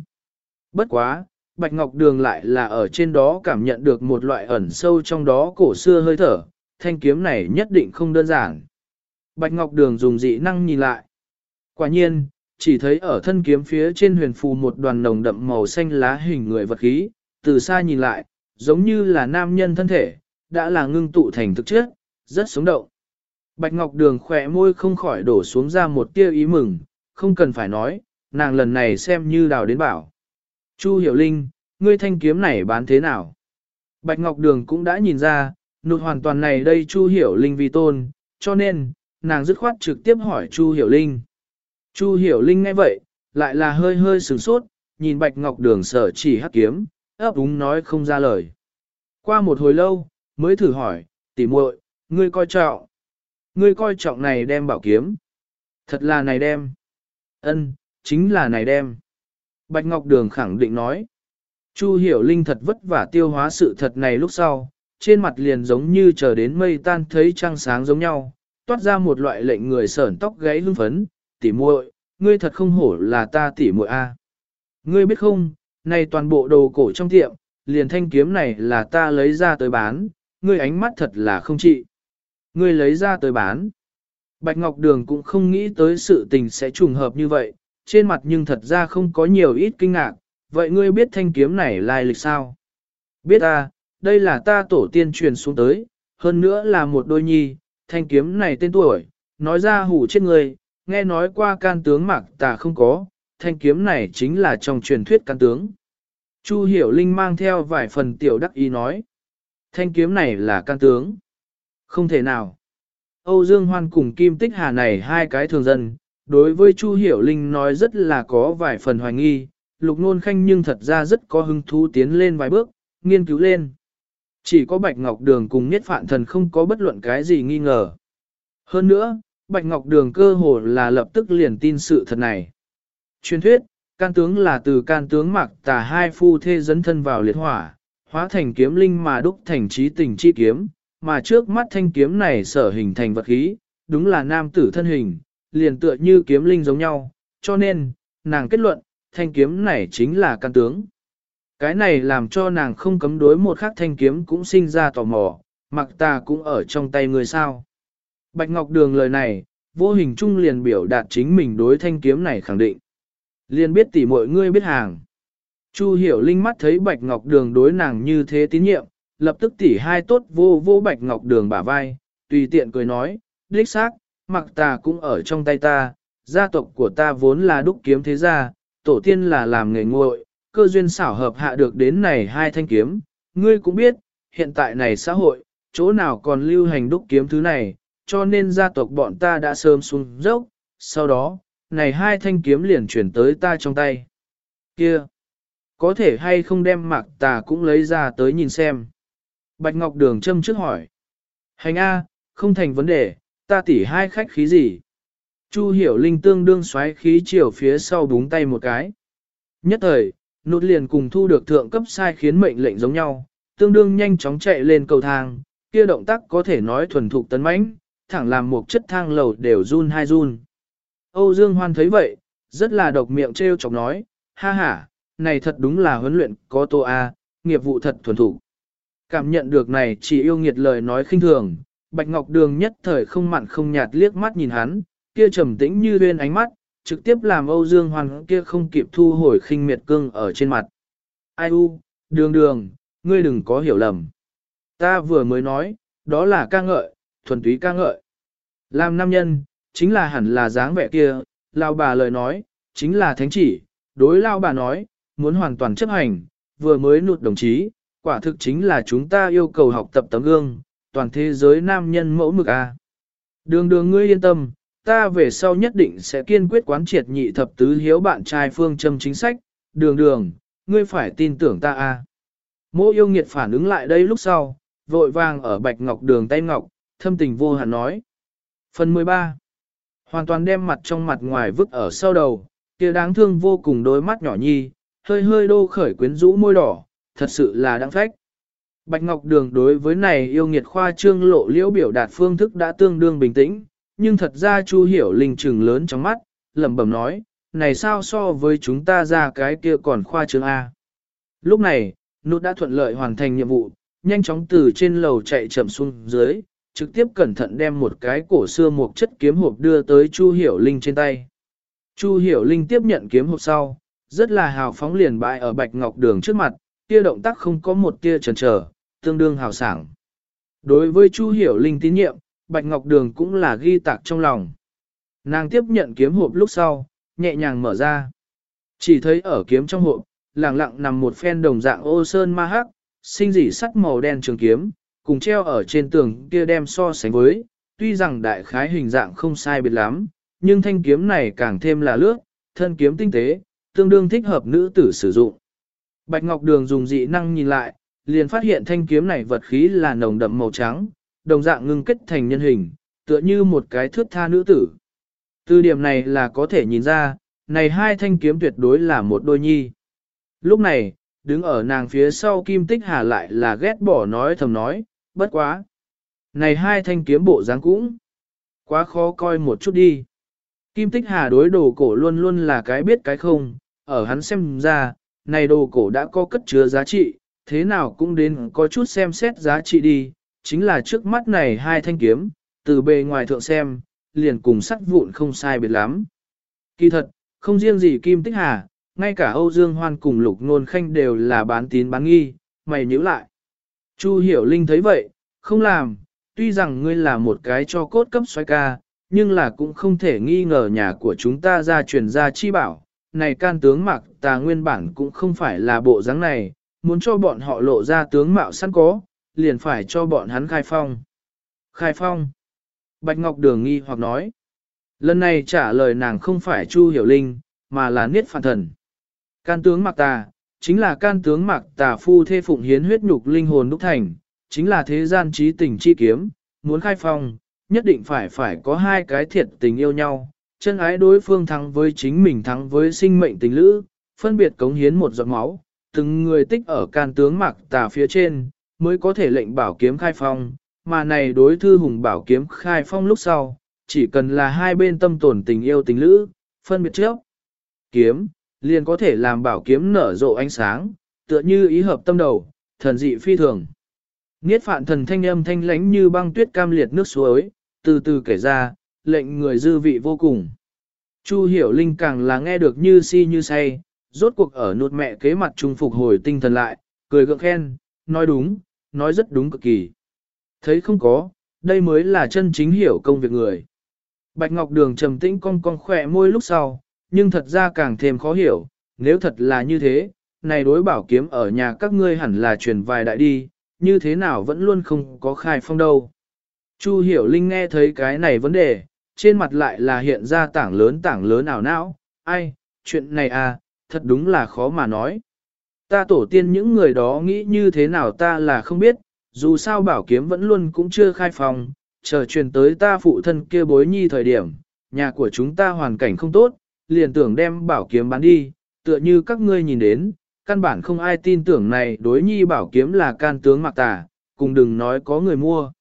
Bất quá, Bạch Ngọc Đường lại là ở trên đó cảm nhận được một loại ẩn sâu trong đó cổ xưa hơi thở, thanh kiếm này nhất định không đơn giản. Bạch Ngọc Đường dùng dị năng nhìn lại. Quả nhiên, chỉ thấy ở thân kiếm phía trên huyền phù một đoàn nồng đậm màu xanh lá hình người vật khí, từ xa nhìn lại, giống như là nam nhân thân thể, đã là ngưng tụ thành thực chất, rất sống động. Bạch Ngọc Đường khỏe môi không khỏi đổ xuống ra một tia ý mừng, không cần phải nói, nàng lần này xem như đào đến bảo. Chu Hiểu Linh, ngươi thanh kiếm này bán thế nào? Bạch Ngọc Đường cũng đã nhìn ra, nụt hoàn toàn này đây Chu Hiểu Linh vi tôn, cho nên, nàng dứt khoát trực tiếp hỏi Chu Hiểu Linh. Chu Hiểu Linh nghe vậy, lại là hơi hơi sửng sốt, nhìn Bạch Ngọc Đường sở chỉ hắc kiếm, ấp úng nói không ra lời. Qua một hồi lâu, mới thử hỏi, tỉ muội, ngươi coi trọng. Ngươi coi trọng này đem bảo kiếm. Thật là này đem. Ân, chính là này đem. Bạch Ngọc Đường khẳng định nói. Chu Hiểu Linh thật vất vả tiêu hóa sự thật này lúc sau, trên mặt liền giống như chờ đến mây tan thấy trăng sáng giống nhau, toát ra một loại lệnh người sởn tóc gáy hưng phấn, tỉ muội, ngươi thật không hổ là ta tỉ muội a. Ngươi biết không, này toàn bộ đồ cổ trong tiệm, liền thanh kiếm này là ta lấy ra tới bán, ngươi ánh mắt thật là không trị. Ngươi lấy ra tới bán. Bạch Ngọc Đường cũng không nghĩ tới sự tình sẽ trùng hợp như vậy, trên mặt nhưng thật ra không có nhiều ít kinh ngạc, vậy ngươi biết thanh kiếm này lai lịch sao? Biết ta, đây là ta tổ tiên truyền xuống tới, hơn nữa là một đôi nhi, thanh kiếm này tên tuổi, nói ra hủ chết người, nghe nói qua can tướng mạc tà không có, thanh kiếm này chính là trong truyền thuyết can tướng. Chu Hiểu Linh mang theo vài phần tiểu đắc ý nói, thanh kiếm này là can tướng. Không thể nào. Âu Dương Hoan cùng Kim Tích Hà này hai cái thường dân, đối với Chu Hiểu Linh nói rất là có vài phần hoài nghi, Lục Nôn Khanh nhưng thật ra rất có hứng thú tiến lên vài bước, nghiên cứu lên. Chỉ có Bạch Ngọc Đường cùng Niết Phạn Thần không có bất luận cái gì nghi ngờ. Hơn nữa, Bạch Ngọc Đường cơ hồ là lập tức liền tin sự thật này. Truyền thuyết, can tướng là từ can tướng mặc tà hai phu thê dẫn thân vào liệt hỏa, hóa thành kiếm linh mà đúc thành trí tình chi kiếm, mà trước mắt thanh kiếm này sở hình thành vật khí, đúng là nam tử thân hình, liền tựa như kiếm linh giống nhau, cho nên, nàng kết luận, thanh kiếm này chính là căn tướng. Cái này làm cho nàng không cấm đối một khắc thanh kiếm cũng sinh ra tò mò, mặc ta cũng ở trong tay người sao. Bạch Ngọc Đường lời này, vô hình trung liền biểu đạt chính mình đối thanh kiếm này khẳng định. Liền biết tỉ mọi ngươi biết hàng. Chu hiểu linh mắt thấy Bạch Ngọc Đường đối nàng như thế tín nhiệm, lập tức tỉ hai tốt vô vô Bạch Ngọc Đường bả vai, tùy tiện cười nói, đích xác, mặc ta cũng ở trong tay ta, gia tộc của ta vốn là đúc kiếm thế gia, tổ tiên là làm nghề nguội, cơ duyên xảo hợp hạ được đến này hai thanh kiếm, ngươi cũng biết, hiện tại này xã hội, chỗ nào còn lưu hành đúc kiếm thứ này, cho nên gia tộc bọn ta đã sớm xuống dốc, sau đó, này hai thanh kiếm liền chuyển tới ta trong tay. Kia, có thể hay không đem mạc tà cũng lấy ra tới nhìn xem. Bạch Ngọc Đường châm trước hỏi. Hành A, không thành vấn đề, ta tỉ hai khách khí gì. Chu hiểu linh tương đương xoáy khí chiều phía sau búng tay một cái. Nhất thời, nút liền cùng thu được thượng cấp sai khiến mệnh lệnh giống nhau, tương đương nhanh chóng chạy lên cầu thang, kia động tác có thể nói thuần thục tấn mãnh, thẳng làm một chất thang lầu đều run hai run. Âu Dương Hoan thấy vậy, rất là độc miệng trêu chọc nói, ha ha, này thật đúng là huấn luyện có tô a, nghiệp vụ thật thuần thục. Cảm nhận được này chỉ yêu nghiệt lời nói khinh thường, Bạch Ngọc Đường nhất thời không mặn không nhạt liếc mắt nhìn hắn, kia trầm tĩnh như bên ánh mắt, trực tiếp làm Âu Dương Hoan kia không kịp thu hồi khinh miệt cương ở trên mặt. Ai u, đường đường, ngươi đừng có hiểu lầm. Ta vừa mới nói, đó là ca ngợi, thuần túy ca ngợi. Làm nam nhân, chính là hẳn là dáng vẻ kia, lao bà lời nói, chính là thánh chỉ, đối lao bà nói, muốn hoàn toàn chấp hành, vừa mới nụt đồng chí, quả thực chính là chúng ta yêu cầu học tập tấm gương, toàn thế giới nam nhân mẫu mực A. Đường đường ngươi yên tâm, ta về sau nhất định sẽ kiên quyết quán triệt nhị thập tứ hiếu bạn trai phương châm chính sách, đường đường, ngươi phải tin tưởng ta A. Mô yêu nghiệt phản ứng lại đây lúc sau, vội vàng ở bạch ngọc đường tay ngọc, thâm tình vô hạn nói. Phần 13 Hoàn toàn đem mặt trong mặt ngoài vứt ở sau đầu, kia đáng thương vô cùng đôi mắt nhỏ nhi, hơi hơi đô khởi quyến rũ môi đỏ, thật sự là đáng phách. Bạch Ngọc Đường đối với này yêu nghiệt khoa trương lộ liễu biểu đạt phương thức đã tương đương bình tĩnh, nhưng thật ra Chu Hiểu Linh trừng lớn trong mắt, lẩm bẩm nói, này sao so với chúng ta ra cái kia còn khoa trương A. Lúc này, nút đã thuận lợi hoàn thành nhiệm vụ, nhanh chóng từ trên lầu chạy chậm xuống dưới, trực tiếp cẩn thận đem một cái cổ xưa một chất kiếm hộp đưa tới Chu Hiểu Linh trên tay. Chu Hiểu Linh tiếp nhận kiếm hộp sau, rất là hào phóng liền bại ở Bạch Ngọc Đường trước mặt, kia động tác không có một tia chần chờ, tương đương hào sảng. Đối với Chu Hiểu Linh tín nhiệm, Bạch Ngọc Đường cũng là ghi tạc trong lòng. Nàng tiếp nhận kiếm hộp lúc sau, nhẹ nhàng mở ra. Chỉ thấy ở kiếm trong hộp, lặng lặng nằm một phen đồng dạng ô sơn ma hắc, sinh dỉ sắt màu đen trường kiếm, cùng treo ở trên tường kia đem so sánh với, tuy rằng đại khái hình dạng không sai biệt lắm, nhưng thanh kiếm này càng thêm là lướt, thân kiếm tinh tế, tương đương thích hợp nữ tử sử dụng. Bạch Ngọc Đường dùng dị năng nhìn lại, liền phát hiện thanh kiếm này vật khí là nồng đậm màu trắng, đồng dạng ngưng kết thành nhân hình, tựa như một cái thước tha nữ tử. Từ điểm này là có thể nhìn ra, này hai thanh kiếm tuyệt đối là một đôi nhi. Lúc này, đứng ở nàng phía sau Kim Tích Hà lại là ghét bỏ nói thầm nói, bất quá. Này hai thanh kiếm bộ dáng cũng quá khó coi một chút đi. Kim Tích Hà đối đồ cổ luôn luôn là cái biết cái không, ở hắn xem ra, này đồ cổ đã có cất chứa giá trị, thế nào cũng đến có chút xem xét giá trị đi, chính là trước mắt này hai thanh kiếm, từ bề ngoài thượng xem, liền cùng sắt vụn không sai biệt lắm. Kỳ thật, không riêng gì Kim Tích Hà, ngay cả Âu Dương Hoan cùng Lục Nôn Khanh đều là bán tín bán nghi, mày nhữ lại. Chu Hiểu Linh thấy vậy, không làm, tuy rằng ngươi là một cái cho cốt cấp xoay ca, nhưng là cũng không thể nghi ngờ nhà của chúng ta ra truyền ra chi bảo. Này can tướng mạc tà nguyên bản cũng không phải là bộ dáng này, muốn cho bọn họ lộ ra tướng mạo sẵn có, liền phải cho bọn hắn khai phong. Khai phong. Bạch Ngọc Đường nghi hoặc nói. Lần này trả lời nàng không phải Chu Hiểu Linh, mà là Niết Phạn Thần. Can tướng Mạc Tà, chính là can tướng Mạc Tà phu thê phụng hiến huyết nhục linh hồn đúc thành, chính là thế gian trí tình chi kiếm, muốn khai phong, nhất định phải phải có hai cái thiệt tình yêu nhau, chân ái đối phương thắng với chính mình thắng với sinh mệnh tình lữ, phân biệt cống hiến một giọt máu, từng người tích ở can tướng Mạc Tà phía trên, mới có thể lệnh bảo kiếm khai phong, mà này đối thư hùng bảo kiếm khai phong lúc sau, chỉ cần là hai bên tâm tổn tình yêu tình lữ, phân biệt trước. Kiếm, liền có thể làm bảo kiếm nở rộ ánh sáng, tựa như ý hợp tâm đầu, thần dị phi thường. Niết phạn thần thanh âm thanh lánh như băng tuyết cam liệt nước suối, từ từ kể ra, lệnh người dư vị vô cùng. Chu hiểu linh càng là nghe được như si như say, rốt cuộc ở nốt mẹ kế mặt trung phục hồi tinh thần lại, cười gượng khen, nói đúng, nói rất đúng cực kỳ. Thấy không có, đây mới là chân chính hiểu công việc người. Bạch Ngọc Đường trầm tĩnh cong cong khỏe môi lúc sau, nhưng thật ra càng thêm khó hiểu, nếu thật là như thế, này đối bảo kiếm ở nhà các ngươi hẳn là truyền vài đại đi, như thế nào vẫn luôn không có khai phong đâu. Chu Hiểu Linh nghe thấy cái này vấn đề, trên mặt lại là hiện ra tảng lớn tảng lớn ảo não, ai, chuyện này à, thật đúng là khó mà nói. Ta tổ tiên những người đó nghĩ như thế nào ta là không biết, dù sao bảo kiếm vẫn luôn cũng chưa khai phòng, chờ truyền tới ta phụ thân kia bối nhi thời điểm, nhà của chúng ta hoàn cảnh không tốt, liền tưởng đem bảo kiếm bán đi, tựa như các ngươi nhìn đến, căn bản không ai tin tưởng này đối nhi bảo kiếm là can tướng mạc tà, cùng đừng nói có người mua.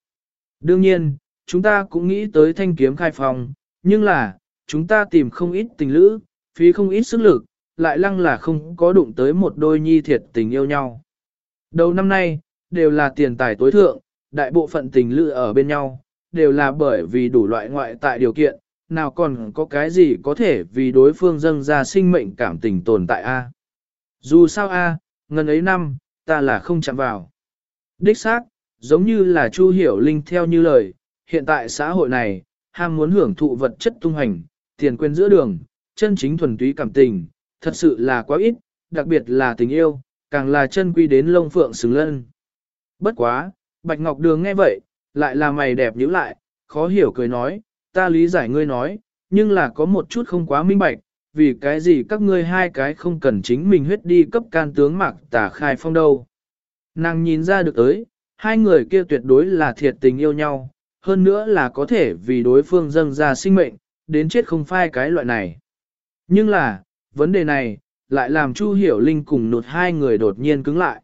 Đương nhiên, chúng ta cũng nghĩ tới thanh kiếm khai phòng, nhưng là, chúng ta tìm không ít tình lữ, phí không ít sức lực, lại lăng là không có đụng tới một đôi nhi thiệt tình yêu nhau. Đầu năm nay, đều là tiền tài tối thượng, đại bộ phận tình lữ ở bên nhau, đều là bởi vì đủ loại ngoại tại điều kiện, nào còn có cái gì có thể vì đối phương dâng ra sinh mệnh cảm tình tồn tại a? Dù sao a, ngần ấy năm, ta là không chạm vào. Đích xác, giống như là Chu Hiểu Linh theo như lời, hiện tại xã hội này, ham muốn hưởng thụ vật chất tung hành, tiền quên giữa đường, chân chính thuần túy cảm tình, thật sự là quá ít, đặc biệt là tình yêu, càng là chân quy đến lông phượng xứng lân. Bất quá, Bạch Ngọc Đường nghe vậy, lại là mày đẹp nhíu lại, khó hiểu cười nói, ta lý giải ngươi nói, nhưng là có một chút không quá minh bạch, vì cái gì các ngươi hai cái không cần chính mình huyết đi cấp can tướng mạc tả khai phong đâu. Nàng nhìn ra được tới, hai người kia tuyệt đối là thiệt tình yêu nhau, hơn nữa là có thể vì đối phương dâng ra sinh mệnh, đến chết không phai cái loại này. Nhưng là, vấn đề này, lại làm Chu Hiểu Linh cùng nụt hai người đột nhiên cứng lại.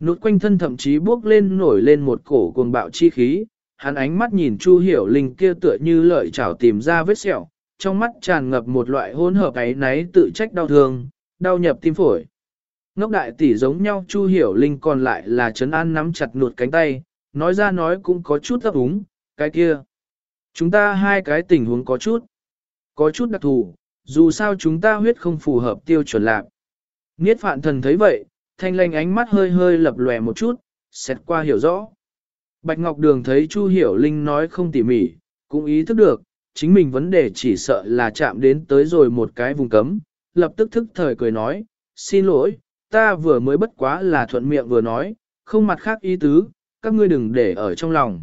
nụt quanh thân thậm chí bước lên nổi lên một cổ cuồng bạo chi khí, hắn ánh mắt nhìn Chu Hiểu Linh kia tựa như lợi chảo tìm ra vết sẹo, trong mắt tràn ngập một loại hỗn hợp ấy náy tự trách đau thương, đau nhập tim phổi. Ngốc đại tỷ giống nhau Chu Hiểu Linh còn lại là chấn an nắm chặt nụt cánh tay, nói ra nói cũng có chút ấp úng, cái kia. Chúng ta hai cái tình huống có chút, có chút đặc thù, dù sao chúng ta huyết không phù hợp tiêu chuẩn lạc. Niết phạn thần thấy vậy, thanh lanh ánh mắt hơi hơi lập lòe một chút, xét qua hiểu rõ. Bạch Ngọc Đường thấy Chu Hiểu Linh nói không tỉ mỉ, cũng ý thức được, chính mình vấn đề chỉ sợ là chạm đến tới rồi một cái vùng cấm, lập tức thức thời cười nói, xin lỗi, ta vừa mới bất quá là thuận miệng vừa nói, không mặt khác ý tứ, các ngươi đừng để ở trong lòng.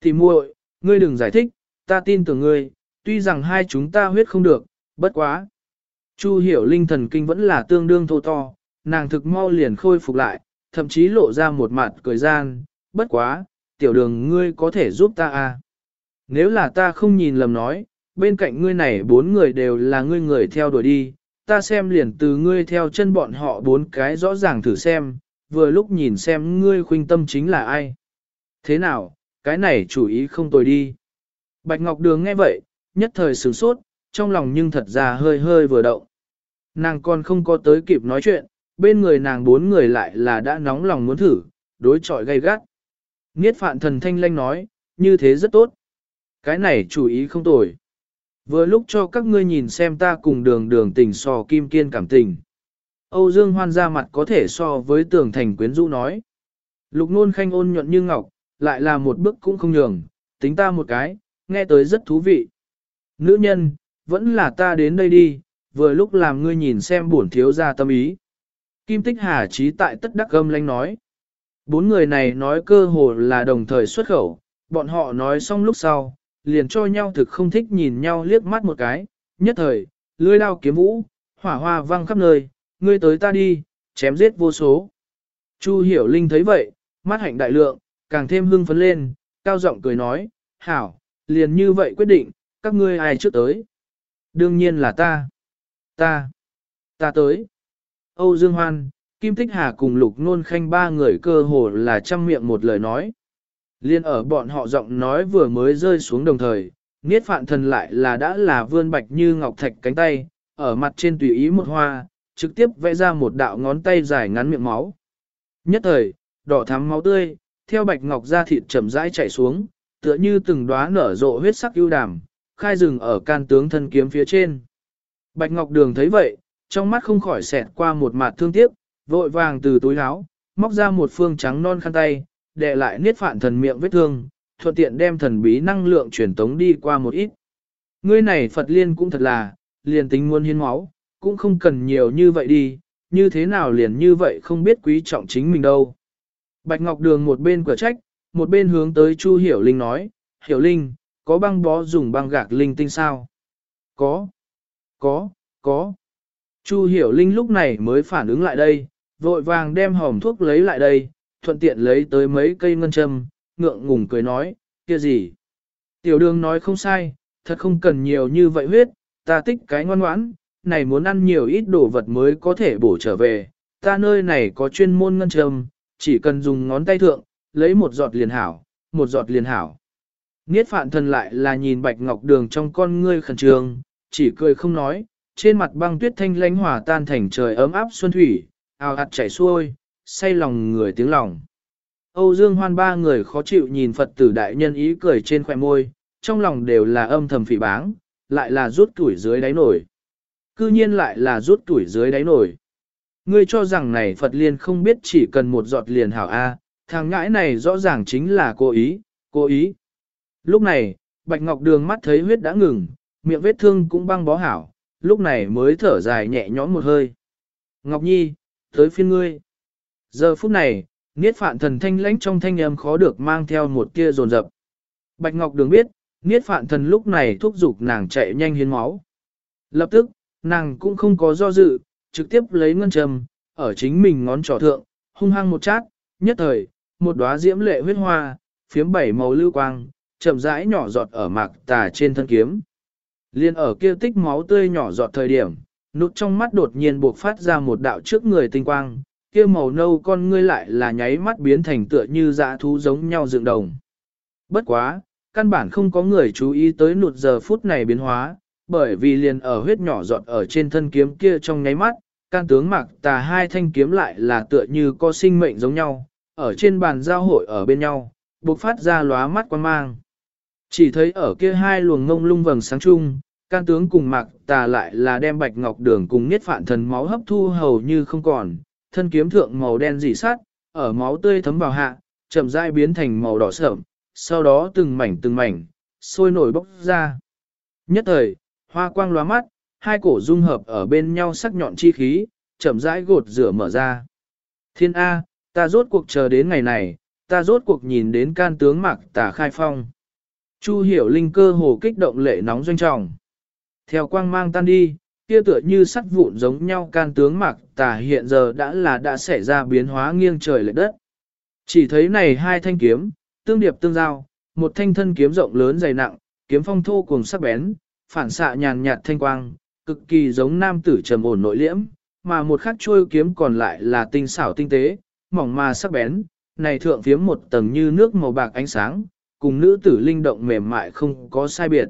Thì muội, ngươi đừng giải thích, ta tin tưởng ngươi, tuy rằng hai chúng ta huyết không được, bất quá. Chu hiểu linh thần kinh vẫn là tương đương thô to, nàng thực mau liền khôi phục lại, thậm chí lộ ra một mặt cười gian, bất quá, tiểu đường ngươi có thể giúp ta à. Nếu là ta không nhìn lầm nói, bên cạnh ngươi này bốn người đều là ngươi người theo đuổi đi, ta xem liền từ ngươi theo chân bọn họ bốn cái rõ ràng thử xem, vừa lúc nhìn xem ngươi khuynh tâm chính là ai. Thế nào, cái này chủ ý không tồi đi. Bạch Ngọc Đường nghe vậy, nhất thời sửng sốt, trong lòng nhưng thật ra hơi hơi vừa động. Nàng còn không có tới kịp nói chuyện, bên người nàng bốn người lại là đã nóng lòng muốn thử, đối chọi gay gắt. Niết phạn thần thanh lanh nói, như thế rất tốt. Cái này chủ ý không tồi. Vừa lúc cho các ngươi nhìn xem ta cùng đường đường tình so kim kiên cảm tình. Âu Dương Hoan ra mặt có thể so với tường thành quyến rũ nói. Lục nôn khanh ôn nhuận như ngọc, lại là một bước cũng không nhường, tính ta một cái, nghe tới rất thú vị. Nữ nhân, vẫn là ta đến đây đi, vừa lúc làm ngươi nhìn xem bổn thiếu ra tâm ý. Kim Tích Hà trí tại tất đắc gâm lanh nói. Bốn người này nói cơ hồ là đồng thời xuất khẩu, bọn họ nói xong lúc sau, liền cho nhau thực không thích nhìn nhau liếc mắt một cái, nhất thời, lưỡi đao kiếm vũ, hỏa hoa văng khắp nơi, ngươi tới ta đi, chém giết vô số. Chu Hiểu Linh thấy vậy, mắt hạnh đại lượng, càng thêm hưng phấn lên, cao giọng cười nói, hảo, liền như vậy quyết định, các ngươi ai trước tới. Đương nhiên là ta. Ta. Ta tới. Âu Dương Hoan, Kim Tích Hà cùng Lục Nôn Khanh ba người cơ hồ là trăm miệng một lời nói. Liên ở bọn họ giọng nói vừa mới rơi xuống đồng thời, Niết Phạn Thần lại là đã là vươn bạch như ngọc thạch cánh tay, ở mặt trên tùy ý một hoa, trực tiếp vẽ ra một đạo ngón tay dài ngắn miệng máu. Nhất thời, đỏ thắm máu tươi, theo bạch ngọc da thịt chậm rãi chảy xuống, tựa như từng đóa nở rộ huyết sắc ưu đàm, khai rừng ở can tướng thân kiếm phía trên. Bạch Ngọc Đường thấy vậy, trong mắt không khỏi xẹt qua một mặt thương tiếc, vội vàng từ túi áo, móc ra một phương trắng non khăn tay, đè lại niết phản thần miệng vết thương, thuận tiện đem thần bí năng lượng truyền tống đi qua một ít. Ngươi này Phật liên cũng thật là, liền tính muốn hiến máu, cũng không cần nhiều như vậy đi, như thế nào liền như vậy không biết quý trọng chính mình đâu. Bạch Ngọc Đường một bên cửa trách, một bên hướng tới Chu Hiểu Linh nói, Hiểu Linh, có băng bó dùng băng gạc linh tinh sao? Có, có, có. Chu Hiểu Linh lúc này mới phản ứng lại đây, vội vàng đem hòm thuốc lấy lại đây, thuận tiện lấy tới mấy cây ngân châm, ngượng ngùng cười nói, kia gì? Tiểu đường nói không sai, thật không cần nhiều như vậy huyết, ta tích cái ngoan ngoãn, này muốn ăn nhiều ít đồ vật mới có thể bổ trở về, ta nơi này có chuyên môn ngân châm, chỉ cần dùng ngón tay thượng, lấy một giọt liền hảo, một giọt liền hảo. Niết phạn thần lại là nhìn bạch ngọc đường trong con ngươi khẩn trương, chỉ cười không nói, trên mặt băng tuyết thanh lãnh hòa tan thành trời ấm áp xuân thủy, ào ạt chảy xuôi, say lòng người tiếng lòng. Âu Dương Hoan ba người khó chịu nhìn Phật tử đại nhân ý cười trên khỏe môi, trong lòng đều là âm thầm phỉ báng, lại là rút tuổi dưới đáy nổi. Cư nhiên lại là rút tuổi dưới đáy nổi. Ngươi cho rằng này Phật liên không biết chỉ cần một giọt liền hảo A, thằng ngãi này rõ ràng chính là cố ý, cố ý. Lúc này, Bạch Ngọc Đường mắt thấy huyết đã ngừng, miệng vết thương cũng băng bó hảo, lúc này mới thở dài nhẹ nhõm một hơi. Ngọc Nhi, tới phiên ngươi. Giờ phút này, Niết Phạn Thần thanh lãnh trong thanh âm khó được mang theo một tia rồn rập. Bạch Ngọc Đường biết, Niết Phạn Thần lúc này thúc giục nàng chạy nhanh hiến máu. Lập tức, nàng cũng không có do dự, trực tiếp lấy ngân châm, ở chính mình ngón trỏ thượng, hung hăng một chát, nhất thời, một đóa diễm lệ huyết hoa, phiếm bảy màu lưu quang, chậm rãi nhỏ giọt ở mạc tà trên thân kiếm. Liên ở kia tích máu tươi nhỏ giọt thời điểm, nút trong mắt đột nhiên buộc phát ra một đạo trước người tinh quang, kia màu nâu con ngươi lại là nháy mắt biến thành tựa như dã thú giống nhau dựng đồng. Bất quá, căn bản không có người chú ý tới nụt giờ phút này biến hóa, bởi vì liền ở huyết nhỏ giọt ở trên thân kiếm kia trong nháy mắt, can tướng mạc tà hai thanh kiếm lại là tựa như có sinh mệnh giống nhau, ở trên bàn giao hội ở bên nhau, buộc phát ra lóa mắt quan mang. Chỉ thấy ở kia hai luồng ngông lung vầng sáng chung, can tướng cùng mạc tà lại là đem bạch ngọc đường cùng niết phản thần máu hấp thu hầu như không còn, thân kiếm thượng màu đen dỉ sát, ở máu tươi thấm vào hạ, chậm rãi biến thành màu đỏ sợm, sau đó từng mảnh từng mảnh, sôi nổi bốc ra. Nhất thời, hoa quang lóa mắt, hai cổ dung hợp ở bên nhau sắc nhọn chi khí, chậm rãi gột rửa mở ra. Thiên A, ta rốt cuộc chờ đến ngày này, ta rốt cuộc nhìn đến can tướng mạc tả khai phong. Chu hiểu linh cơ hồ kích động lệ nóng doanh trọng. Theo quang mang tan đi, kia tựa như sắt vụn giống nhau can tướng mạc tả hiện giờ đã là đã xảy ra biến hóa nghiêng trời lệ đất. Chỉ thấy này hai thanh kiếm, tương điệp tương giao, một thanh thân kiếm rộng lớn dày nặng, kiếm phong thô cùng sắc bén, phản xạ nhàn nhạt thanh quang, cực kỳ giống nam tử trầm ổn nội liễm, mà một khắc chuôi kiếm còn lại là tinh xảo tinh tế, mỏng mà sắc bén, này thượng phiếm một tầng như nước màu bạc ánh sáng, cùng nữ tử linh động mềm mại không có sai biệt.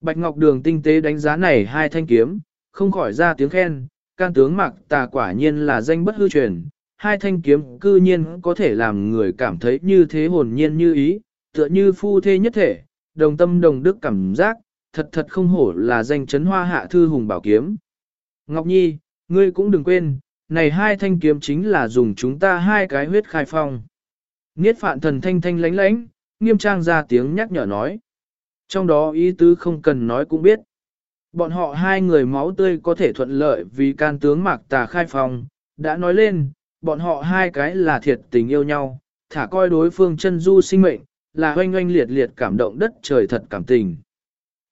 Bạch Ngọc Đường tinh tế đánh giá này hai thanh kiếm, không khỏi ra tiếng khen, can tướng mặc tà quả nhiên là danh bất hư truyền, hai thanh kiếm cư nhiên có thể làm người cảm thấy như thế hồn nhiên như ý, tựa như phu thê nhất thể, đồng tâm đồng đức cảm giác, thật thật không hổ là danh chấn hoa hạ thư hùng bảo kiếm. Ngọc Nhi, ngươi cũng đừng quên, này hai thanh kiếm chính là dùng chúng ta hai cái huyết khai phong. Niết phạn thần thanh thanh lánh lánh, nghiêm trang ra tiếng nhắc nhở nói. Trong đó ý tứ không cần nói cũng biết. Bọn họ hai người máu tươi có thể thuận lợi vì can tướng mạc tà khai phong, đã nói lên, bọn họ hai cái là thiệt tình yêu nhau, thả coi đối phương chân du sinh mệnh, là oanh oanh liệt liệt cảm động đất trời thật cảm tình.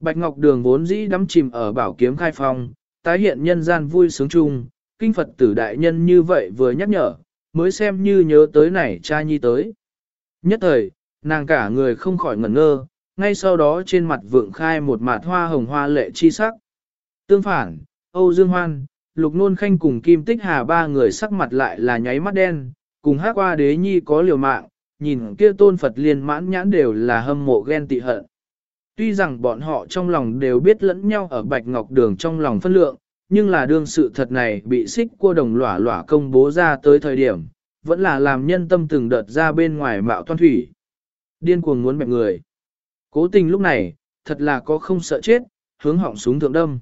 Bạch Ngọc Đường vốn dĩ đắm chìm ở bảo kiếm khai phong, tái hiện nhân gian vui sướng chung, kinh Phật tử đại nhân như vậy vừa nhắc nhở, mới xem như nhớ tới này cha nhi tới. Nhất thời, nàng cả người không khỏi ngẩn ngơ, ngay sau đó trên mặt vượng khai một mạt hoa hồng hoa lệ chi sắc. Tương phản, Âu Dương Hoan, Lục Nôn Khanh cùng Kim Tích Hà ba người sắc mặt lại là nháy mắt đen, cùng hát qua đế nhi có liều mạng, nhìn kia tôn Phật liên mãn nhãn đều là hâm mộ ghen tị hận. Tuy rằng bọn họ trong lòng đều biết lẫn nhau ở Bạch Ngọc Đường trong lòng phân lượng, nhưng là đương sự thật này bị xích cua đồng lỏa lỏa công bố ra tới thời điểm, vẫn là làm nhân tâm từng đợt ra bên ngoài mạo toan thủy. Điên cuồng muốn bẹp người. Cố tình lúc này, thật là có không sợ chết, hướng họng súng thượng đâm.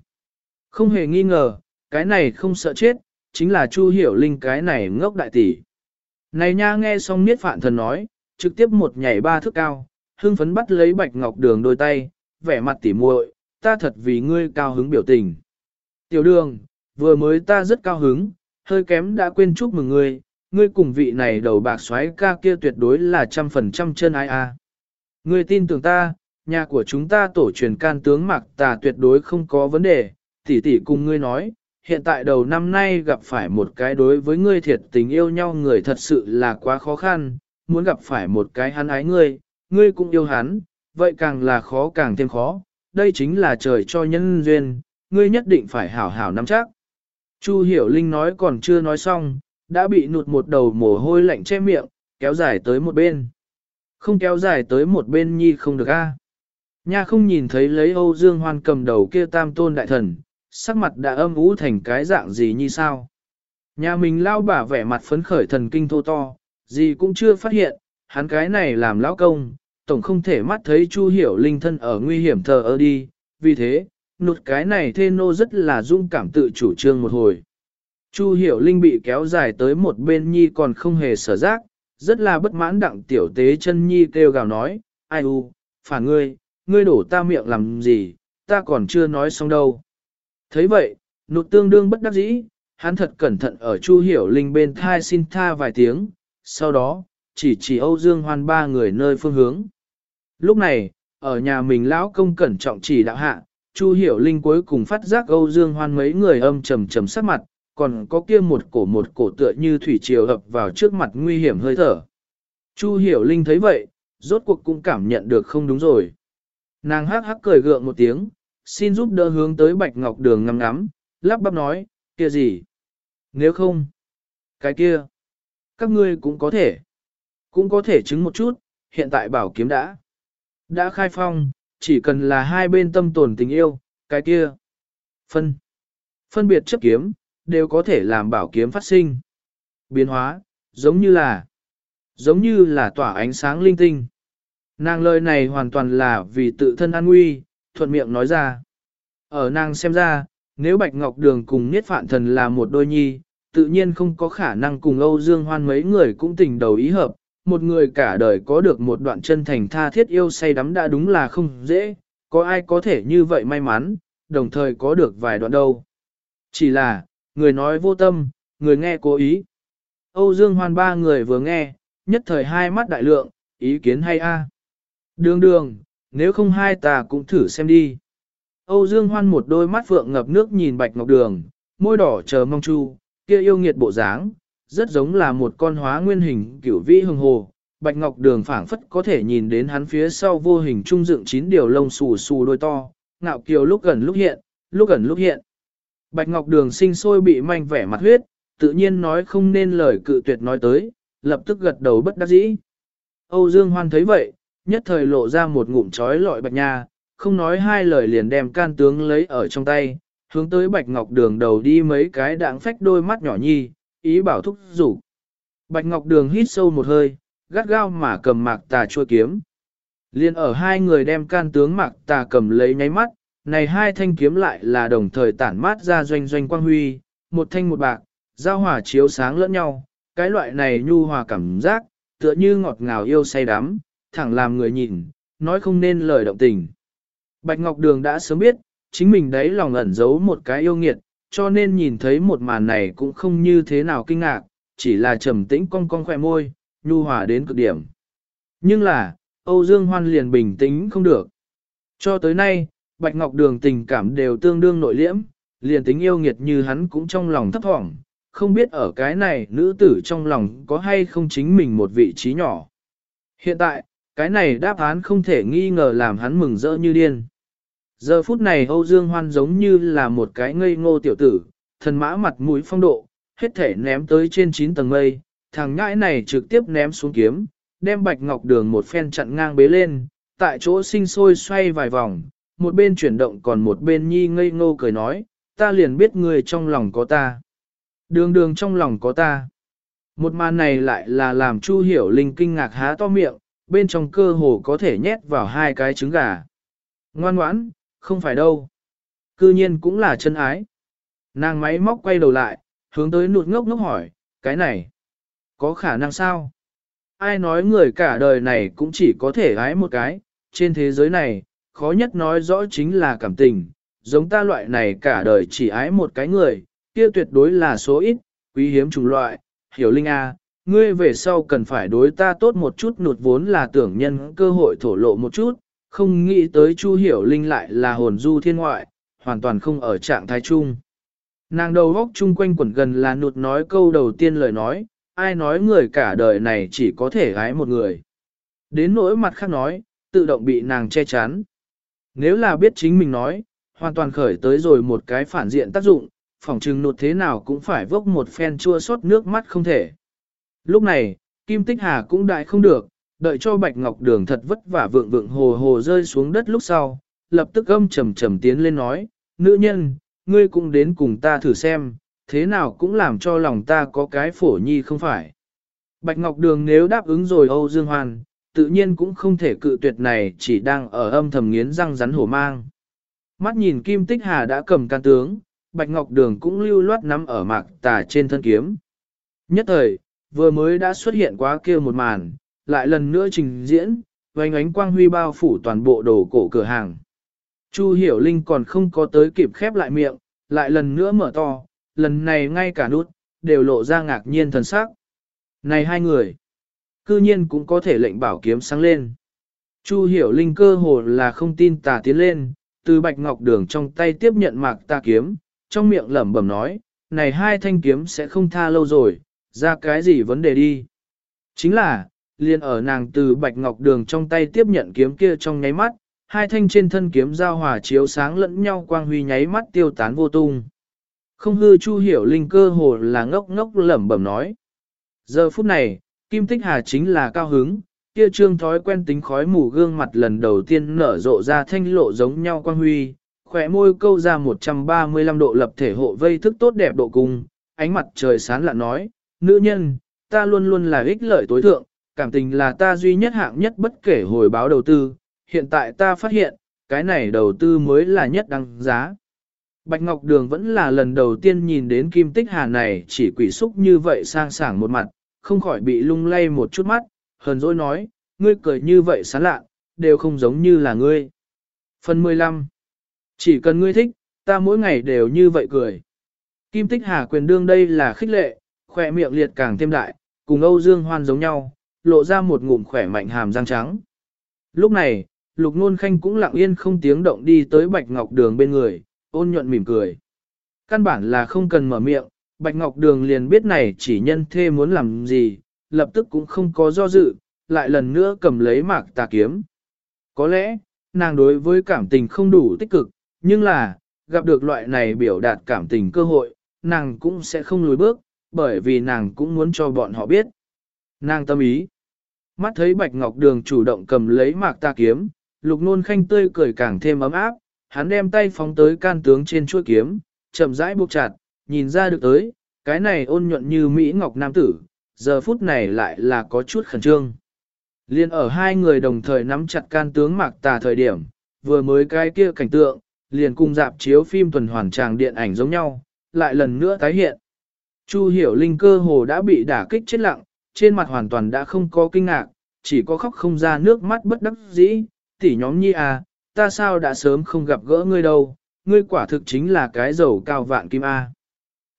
Không hề nghi ngờ, cái này không sợ chết, chính là Chu Hiểu Linh cái này ngốc đại tỷ. Này nha nghe xong Niết Phạn Thần nói, trực tiếp một nhảy ba thước cao, hưng phấn bắt lấy Bạch Ngọc Đường đôi tay, vẻ mặt tỉ muội, ta thật vì ngươi cao hứng biểu tình. Tiểu đường, vừa mới ta rất cao hứng, hơi kém đã quên chúc mừng ngươi, ngươi cùng vị này đầu bạc xoáy ca kia tuyệt đối là trăm phần trăm chân ai a. Ngươi tin tưởng ta, nhà của chúng ta tổ truyền can tướng mặc tà tuyệt đối không có vấn đề, tỷ tỷ cùng ngươi nói, hiện tại đầu năm nay gặp phải một cái đối với ngươi thiệt tình yêu nhau người thật sự là quá khó khăn, muốn gặp phải một cái hắn ái ngươi, ngươi cũng yêu hắn, vậy càng là khó càng thêm khó, đây chính là trời cho nhân duyên, ngươi nhất định phải hảo hảo nắm chắc. Chu Hiểu Linh nói còn chưa nói xong, đã bị nụt một đầu mồ hôi lạnh che miệng, kéo dài tới một bên. Không kéo dài tới một bên nhi không được a. Nha không nhìn thấy lấy Âu Dương Hoan cầm đầu kia tam tôn đại thần, sắc mặt đã âm ú thành cái dạng gì như sao. Nhà mình lao bả vẻ mặt phấn khởi thần kinh thô to, gì cũng chưa phát hiện, hắn cái này làm lão công, tổng không thể mắt thấy Chu Hiểu Linh thân ở nguy hiểm thờ ơ đi, vì thế, nụt cái này thê nô rất là dung cảm tự chủ trương một hồi. Chu Hiểu Linh bị kéo dài tới một bên nhi còn không hề sở giác, rất là bất mãn đặng tiểu tế chân nhi kêu gào nói, ai u, phản ngươi, ngươi đổ ta miệng làm gì, ta còn chưa nói xong đâu. thấy vậy, nụt tương đương bất đắc dĩ, hắn thật cẩn thận ở Chu Hiểu Linh bên thai xin tha vài tiếng, sau đó, chỉ chỉ Âu Dương Hoan ba người nơi phương hướng. Lúc này, ở nhà mình lão công cẩn trọng chỉ đạo hạ, Chu Hiểu Linh cuối cùng phát giác Âu Dương Hoan mấy người âm trầm trầm sắc mặt, còn có kia một cổ một cổ tựa như thủy triều ập vào trước mặt nguy hiểm hơi thở. Chu Hiểu Linh thấy vậy, rốt cuộc cũng cảm nhận được không đúng rồi. Nàng hắc hắc cười gượng một tiếng, xin giúp đỡ hướng tới Bạch Ngọc Đường ngắm ngắm, lắp bắp nói, kia gì? Nếu không, cái kia, các ngươi cũng có thể, cũng có thể chứng một chút, hiện tại bảo kiếm đã, đã khai phong, chỉ cần là hai bên tâm tồn tình yêu, cái kia, phân, phân biệt chấp kiếm, đều có thể làm bảo kiếm phát sinh. Biến hóa, giống như là, giống như là tỏa ánh sáng linh tinh. Nàng lời này hoàn toàn là vì tự thân an nguy, thuận miệng nói ra. Ở nàng xem ra, nếu Bạch Ngọc Đường cùng Niết Phạn Thần là một đôi nhi, tự nhiên không có khả năng cùng Âu Dương Hoan mấy người cũng tình đầu ý hợp, một người cả đời có được một đoạn chân thành tha thiết yêu say đắm đã đúng là không dễ, có ai có thể như vậy may mắn, đồng thời có được vài đoạn đâu. Chỉ là, người nói vô tâm, người nghe cố ý. Âu Dương Hoan ba người vừa nghe, nhất thời hai mắt đại lượng, ý kiến hay a. Đường đường, nếu không hai ta cũng thử xem đi. Âu Dương Hoan một đôi mắt phượng ngập nước nhìn Bạch Ngọc Đường, môi đỏ chờ mong chu, kia yêu nghiệt bộ dáng, rất giống là một con hóa nguyên hình kiểu vĩ hương hồ. Bạch Ngọc Đường phảng phất có thể nhìn đến hắn phía sau vô hình trung dựng chín điều lông xù xù đôi to, ngạo kiều lúc gần lúc hiện, lúc gần lúc hiện. Bạch Ngọc Đường sinh sôi bị manh vẻ mặt huyết, tự nhiên nói không nên lời cự tuyệt nói tới, lập tức gật đầu bất đắc dĩ. Âu Dương Hoan thấy vậy, nhất thời lộ ra một ngụm chói lọi bạch nha, không nói hai lời liền đem can tướng lấy ở trong tay, hướng tới Bạch Ngọc Đường đầu đi mấy cái đạng phách đôi mắt nhỏ nhi, ý bảo thúc rủ. Bạch Ngọc Đường hít sâu một hơi, gắt gao mà cầm mạc tà chua kiếm. Liên ở hai người đem can tướng mạc tà cầm lấy nháy mắt, này hai thanh kiếm lại là đồng thời tản mát ra doanh doanh quang huy, một thanh một bạc, giao hòa chiếu sáng lẫn nhau, cái loại này nhu hòa cảm giác, tựa như ngọt ngào yêu say đắm, thẳng làm người nhìn, nói không nên lời động tình. Bạch Ngọc Đường đã sớm biết, chính mình đấy lòng ẩn giấu một cái yêu nghiệt, cho nên nhìn thấy một màn này cũng không như thế nào kinh ngạc, chỉ là trầm tĩnh cong cong khỏe môi, nhu hòa đến cực điểm. Nhưng là, Âu Dương Hoan liền bình tĩnh không được. Cho tới nay, Bạch Ngọc Đường tình cảm đều tương đương nội liễm, liền tính yêu nghiệt như hắn cũng trong lòng thấp thỏm, không biết ở cái này nữ tử trong lòng có hay không chính mình một vị trí nhỏ. Hiện tại, cái này đáp án không thể nghi ngờ làm hắn mừng rỡ như điên. Giờ phút này Âu Dương Hoan giống như là một cái ngây ngô tiểu tử, thần mã mặt mũi phong độ, hết thể ném tới trên 9 tầng mây, thằng ngãi này trực tiếp ném xuống kiếm, đem bạch ngọc đường một phen chặn ngang bế lên, tại chỗ sinh sôi xoay vài vòng, một bên chuyển động còn một bên nhi ngây ngô cười nói, ta liền biết người trong lòng có ta. Đường đường trong lòng có ta. Một màn này lại là làm Chu Hiểu Linh kinh ngạc há to miệng, bên trong cơ hồ có thể nhét vào hai cái trứng gà. Ngoan ngoãn, không phải đâu. Cư nhiên cũng là chân ái. Nàng máy móc quay đầu lại, hướng tới nụt ngốc ngốc hỏi, cái này, có khả năng sao? Ai nói người cả đời này cũng chỉ có thể ái một cái, trên thế giới này, khó nhất nói rõ chính là cảm tình, giống ta loại này cả đời chỉ ái một cái người, kia tuyệt đối là số ít, quý hiếm chủng loại, hiểu linh a, ngươi về sau cần phải đối ta tốt một chút nụt vốn là tưởng nhân cơ hội thổ lộ một chút, không nghĩ tới Chu Hiểu Linh lại là hồn du thiên ngoại, hoàn toàn không ở trạng thái chung. Nàng đầu góc chung quanh quẩn gần là nụt nói câu đầu tiên lời nói, ai nói người cả đời này chỉ có thể gái một người. Đến nỗi mặt khác nói, tự động bị nàng che chắn. Nếu là biết chính mình nói, hoàn toàn khởi tới rồi một cái phản diện tác dụng, phỏng chừng nụt thế nào cũng phải vốc một phen chua xót nước mắt không thể. Lúc này, Kim Tích Hà cũng đại không được, đợi cho Bạch Ngọc Đường thật vất vả vượng vượng hồ hồ rơi xuống đất lúc sau, lập tức âm trầm trầm tiến lên nói, nữ nhân, ngươi cũng đến cùng ta thử xem, thế nào cũng làm cho lòng ta có cái phổ nhi không phải. Bạch Ngọc Đường nếu đáp ứng rồi Âu Dương Hoàn, tự nhiên cũng không thể cự tuyệt này chỉ đang ở âm thầm nghiến răng rắn hổ mang. Mắt nhìn Kim Tích Hà đã cầm can tướng, Bạch Ngọc Đường cũng lưu loát nắm ở mạc tà trên thân kiếm. Nhất thời, vừa mới đã xuất hiện quá kia một màn, lại lần nữa trình diễn, vành ánh quang huy bao phủ toàn bộ đồ cổ cửa hàng. Chu Hiểu Linh còn không có tới kịp khép lại miệng, lại lần nữa mở to, lần này ngay cả nút, đều lộ ra ngạc nhiên thần sắc. Này hai người, cư nhiên cũng có thể lệnh bảo kiếm sáng lên. Chu Hiểu Linh cơ hồ là không tin tà tiến lên, từ bạch ngọc đường trong tay tiếp nhận mạc ta kiếm, trong miệng lẩm bẩm nói, này hai thanh kiếm sẽ không tha lâu rồi, ra cái gì vấn đề đi. Chính là, liền ở nàng từ bạch ngọc đường trong tay tiếp nhận kiếm kia trong nháy mắt, hai thanh trên thân kiếm giao hòa chiếu sáng lẫn nhau quang huy nháy mắt tiêu tán vô tung. Không hư chu hiểu linh cơ hồ là ngốc ngốc lẩm bẩm nói. Giờ phút này, Kim Tích Hà chính là cao hứng, kia trương thói quen tính khói mù gương mặt lần đầu tiên nở rộ ra thanh lộ giống nhau quang huy, khỏe môi câu ra 135 độ lập thể hộ vây thức tốt đẹp độ cung, ánh mặt trời sáng lạ nói, nữ nhân, ta luôn luôn là ích lợi tối thượng, cảm tình là ta duy nhất hạng nhất bất kể hồi báo đầu tư, hiện tại ta phát hiện, cái này đầu tư mới là nhất đăng giá. Bạch Ngọc Đường vẫn là lần đầu tiên nhìn đến Kim Tích Hà này chỉ quỷ xúc như vậy sang sảng một mặt, không khỏi bị lung lay một chút mắt, hờn dỗi nói, ngươi cười như vậy sán lạ, đều không giống như là ngươi. Phần 15 Chỉ cần ngươi thích, ta mỗi ngày đều như vậy cười. Kim Tích Hà quyền đương đây là khích lệ, khỏe miệng liệt càng thêm đại, cùng Âu Dương Hoan giống nhau, lộ ra một ngụm khỏe mạnh hàm răng trắng. Lúc này, Lục Nôn Khanh cũng lặng yên không tiếng động đi tới Bạch Ngọc Đường bên người, ôn nhuận mỉm cười. Căn bản là không cần mở miệng, Bạch Ngọc Đường liền biết này chỉ nhân thê muốn làm gì, lập tức cũng không có do dự, lại lần nữa cầm lấy mạc tà kiếm. Có lẽ, nàng đối với cảm tình không đủ tích cực, nhưng là, gặp được loại này biểu đạt cảm tình cơ hội, nàng cũng sẽ không lùi bước, bởi vì nàng cũng muốn cho bọn họ biết. Nàng tâm ý. Mắt thấy Bạch Ngọc Đường chủ động cầm lấy mạc ta kiếm, lục nôn khanh tươi cười càng thêm ấm áp, hắn đem tay phóng tới can tướng trên chuôi kiếm, chậm rãi buộc chặt, nhìn ra được tới, cái này ôn nhuận như Mỹ Ngọc Nam Tử, giờ phút này lại là có chút khẩn trương. Liên ở hai người đồng thời nắm chặt can tướng mạc tà thời điểm, vừa mới cái kia cảnh tượng, liền cùng dạp chiếu phim tuần hoàn tràng điện ảnh giống nhau, lại lần nữa tái hiện. Chu hiểu linh cơ hồ đã bị đả kích chết lặng, trên mặt hoàn toàn đã không có kinh ngạc, chỉ có khóc không ra nước mắt bất đắc dĩ, tỷ nhóm nhi à, ta sao đã sớm không gặp gỡ ngươi đâu, ngươi quả thực chính là cái dầu cao vạn kim A.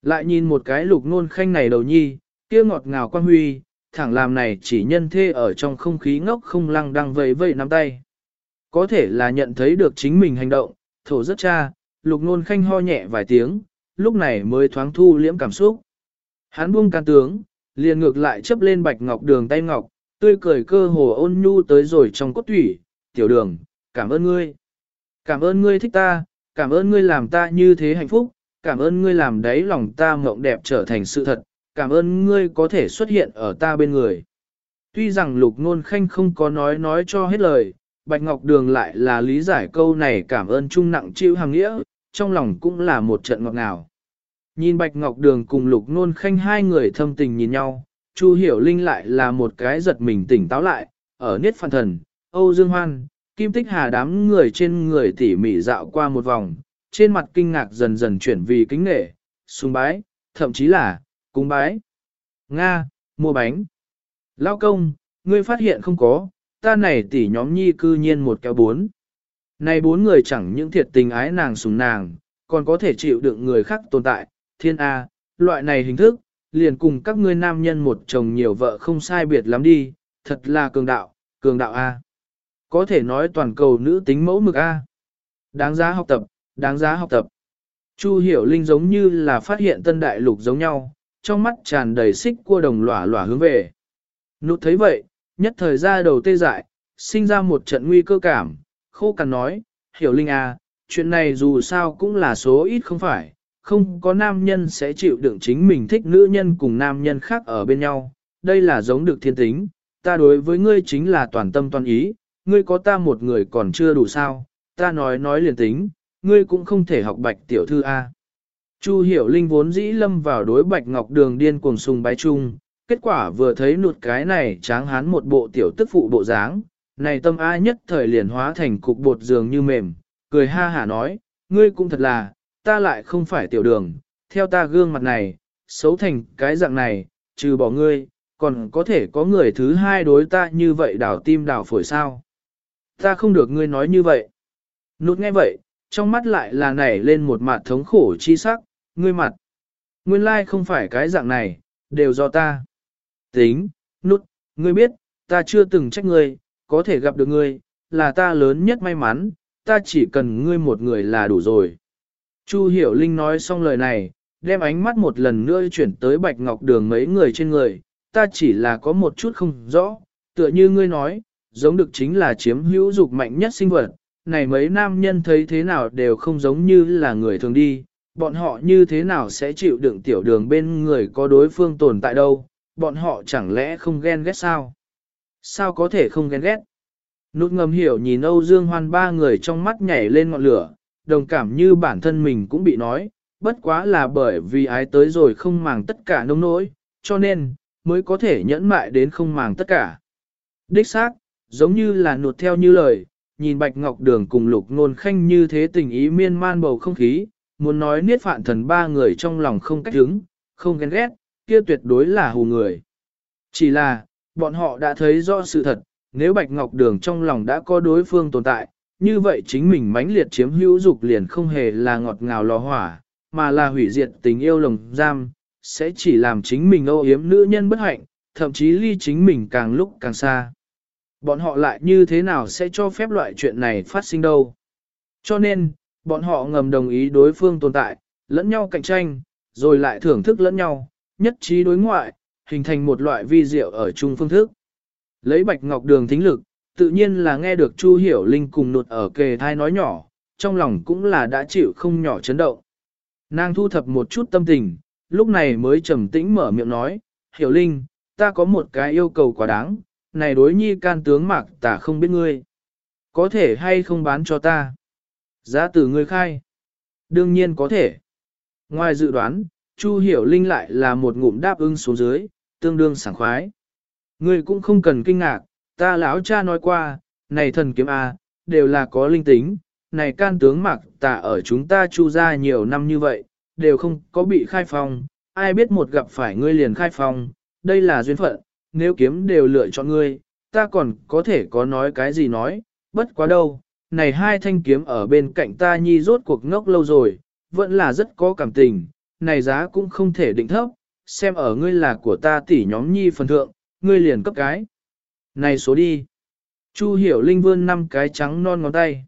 Lại nhìn một cái lục nôn khanh này đầu nhi, kia ngọt ngào quan huy, thẳng làm này chỉ nhân thê ở trong không khí ngốc không lăng đang vẫy vẫy nắm tay. Có thể là nhận thấy được chính mình hành động, thổ rất cha, lục nôn khanh ho nhẹ vài tiếng, lúc này mới thoáng thu liễm cảm xúc. Hắn buông can tướng, liền ngược lại chấp lên bạch ngọc đường tay ngọc, tươi cười cơ hồ ôn nhu tới rồi trong cốt thủy, tiểu đường, cảm ơn ngươi. Cảm ơn ngươi thích ta, cảm ơn ngươi làm ta như thế hạnh phúc, cảm ơn ngươi làm đấy lòng ta mộng đẹp trở thành sự thật, cảm ơn ngươi có thể xuất hiện ở ta bên người. Tuy rằng lục nôn khanh không có nói nói cho hết lời, Bạch Ngọc Đường lại là lý giải câu này cảm ơn trung nặng chịu hàng nghĩa, trong lòng cũng là một trận ngọt ngào. Nhìn Bạch Ngọc Đường cùng lục nôn khanh hai người thâm tình nhìn nhau, Chu Hiểu Linh lại là một cái giật mình tỉnh táo lại, ở Niết Phan Thần, Âu Dương Hoan, Kim Tích Hà đám người trên người tỉ mỉ dạo qua một vòng, trên mặt kinh ngạc dần dần chuyển vì kính nghệ, sùng bái, thậm chí là, cúng bái. Nga, mua bánh. Lao công, ngươi phát hiện không có, ta này tỉ nhóm nhi cư nhiên một kéo bốn. Này bốn người chẳng những thiệt tình ái nàng sùng nàng, còn có thể chịu đựng người khác tồn tại, thiên A, loại này hình thức, liền cùng các ngươi nam nhân một chồng nhiều vợ không sai biệt lắm đi, thật là cường đạo, cường đạo A. Có thể nói toàn cầu nữ tính mẫu mực A. Đáng giá học tập, đáng giá học tập. Chu hiểu linh giống như là phát hiện tân đại lục giống nhau, trong mắt tràn đầy xích cua đồng lỏa lỏa hướng về. Nụ thấy vậy, nhất thời ra đầu tê dại, sinh ra một trận nguy cơ cảm, khô cằn nói, hiểu linh A, chuyện này dù sao cũng là số ít không phải, không có nam nhân sẽ chịu đựng chính mình thích nữ nhân cùng nam nhân khác ở bên nhau, đây là giống được thiên tính, ta đối với ngươi chính là toàn tâm toàn ý, ngươi có ta một người còn chưa đủ sao, ta nói nói liền tính, ngươi cũng không thể học bạch tiểu thư A. Chu hiểu linh vốn dĩ lâm vào đối bạch ngọc đường điên cuồng sùng bái chung, kết quả vừa thấy nụt cái này tráng hán một bộ tiểu tức phụ bộ dáng, này tâm A nhất thời liền hóa thành cục bột dường như mềm, cười ha hả nói, ngươi cũng thật là, ta lại không phải tiểu đường, theo ta gương mặt này, xấu thành cái dạng này, trừ bỏ ngươi, còn có thể có người thứ hai đối ta như vậy đảo tim đảo phổi sao. Ta không được ngươi nói như vậy. Nút nghe vậy, trong mắt lại là nảy lên một mặt thống khổ chi sắc, ngươi mặt. Nguyên lai không phải cái dạng này, đều do ta. Tính, nút, ngươi biết, ta chưa từng trách ngươi, có thể gặp được ngươi, là ta lớn nhất may mắn, ta chỉ cần ngươi một người là đủ rồi. Chu Hiểu Linh nói xong lời này, đem ánh mắt một lần nữa chuyển tới Bạch Ngọc Đường mấy người trên người, ta chỉ là có một chút không rõ, tựa như ngươi nói, giống được chính là chiếm hữu dục mạnh nhất sinh vật, này mấy nam nhân thấy thế nào đều không giống như là người thường đi, bọn họ như thế nào sẽ chịu đựng tiểu đường bên người có đối phương tồn tại đâu, bọn họ chẳng lẽ không ghen ghét sao? Sao có thể không ghen ghét? Nút ngầm hiểu nhìn Âu Dương Hoan ba người trong mắt nhảy lên ngọn lửa, đồng cảm như bản thân mình cũng bị nói, bất quá là bởi vì ái tới rồi không màng tất cả nông nỗi, cho nên, mới có thể nhẫn mại đến không màng tất cả. Đích xác, giống như là nuột theo như lời, nhìn Bạch Ngọc Đường cùng Lục Nôn Khanh như thế tình ý miên man bầu không khí, muốn nói niết phạn thần ba người trong lòng không cách hứng, không ghen ghét, kia tuyệt đối là hù người. Chỉ là, bọn họ đã thấy rõ sự thật, nếu Bạch Ngọc Đường trong lòng đã có đối phương tồn tại, như vậy chính mình mãnh liệt chiếm hữu dục liền không hề là ngọt ngào lò hỏa, mà là hủy diệt tình yêu lồng giam, sẽ chỉ làm chính mình âu yếm nữ nhân bất hạnh, thậm chí ly chính mình càng lúc càng xa. Bọn họ lại như thế nào sẽ cho phép loại chuyện này phát sinh đâu? Cho nên, bọn họ ngầm đồng ý đối phương tồn tại, lẫn nhau cạnh tranh, rồi lại thưởng thức lẫn nhau, nhất trí đối ngoại, hình thành một loại vi diệu ở chung phương thức. Lấy bạch ngọc đường thính lực, tự nhiên là nghe được Chu Hiểu Linh cùng nụt ở kề thai nói nhỏ, trong lòng cũng là đã chịu không nhỏ chấn động. Nàng thu thập một chút tâm tình, lúc này mới trầm tĩnh mở miệng nói, Hiểu Linh, ta có một cái yêu cầu quá đáng, này đối nhi can tướng mạc tả không biết ngươi. Có thể hay không bán cho ta? Giá từ ngươi khai. Đương nhiên có thể. Ngoài dự đoán, Chu Hiểu Linh lại là một ngụm đáp ứng xuống dưới, tương đương sảng khoái. Ngươi cũng không cần kinh ngạc, ta lão cha nói qua, này thần kiếm A, đều là có linh tính, này can tướng mặc tà ở chúng ta chu ra nhiều năm như vậy, đều không có bị khai phong, ai biết một gặp phải ngươi liền khai phong, đây là duyên phận, nếu kiếm đều lựa chọn ngươi, ta còn có thể có nói cái gì nói, bất quá đâu, này hai thanh kiếm ở bên cạnh ta nhi rốt cuộc ngốc lâu rồi, vẫn là rất có cảm tình, này giá cũng không thể định thấp, xem ở ngươi là của ta tỷ nhóm nhi phần thượng, ngươi liền cấp cái. Này số đi. Chu hiểu linh vươn năm cái trắng non ngón tay.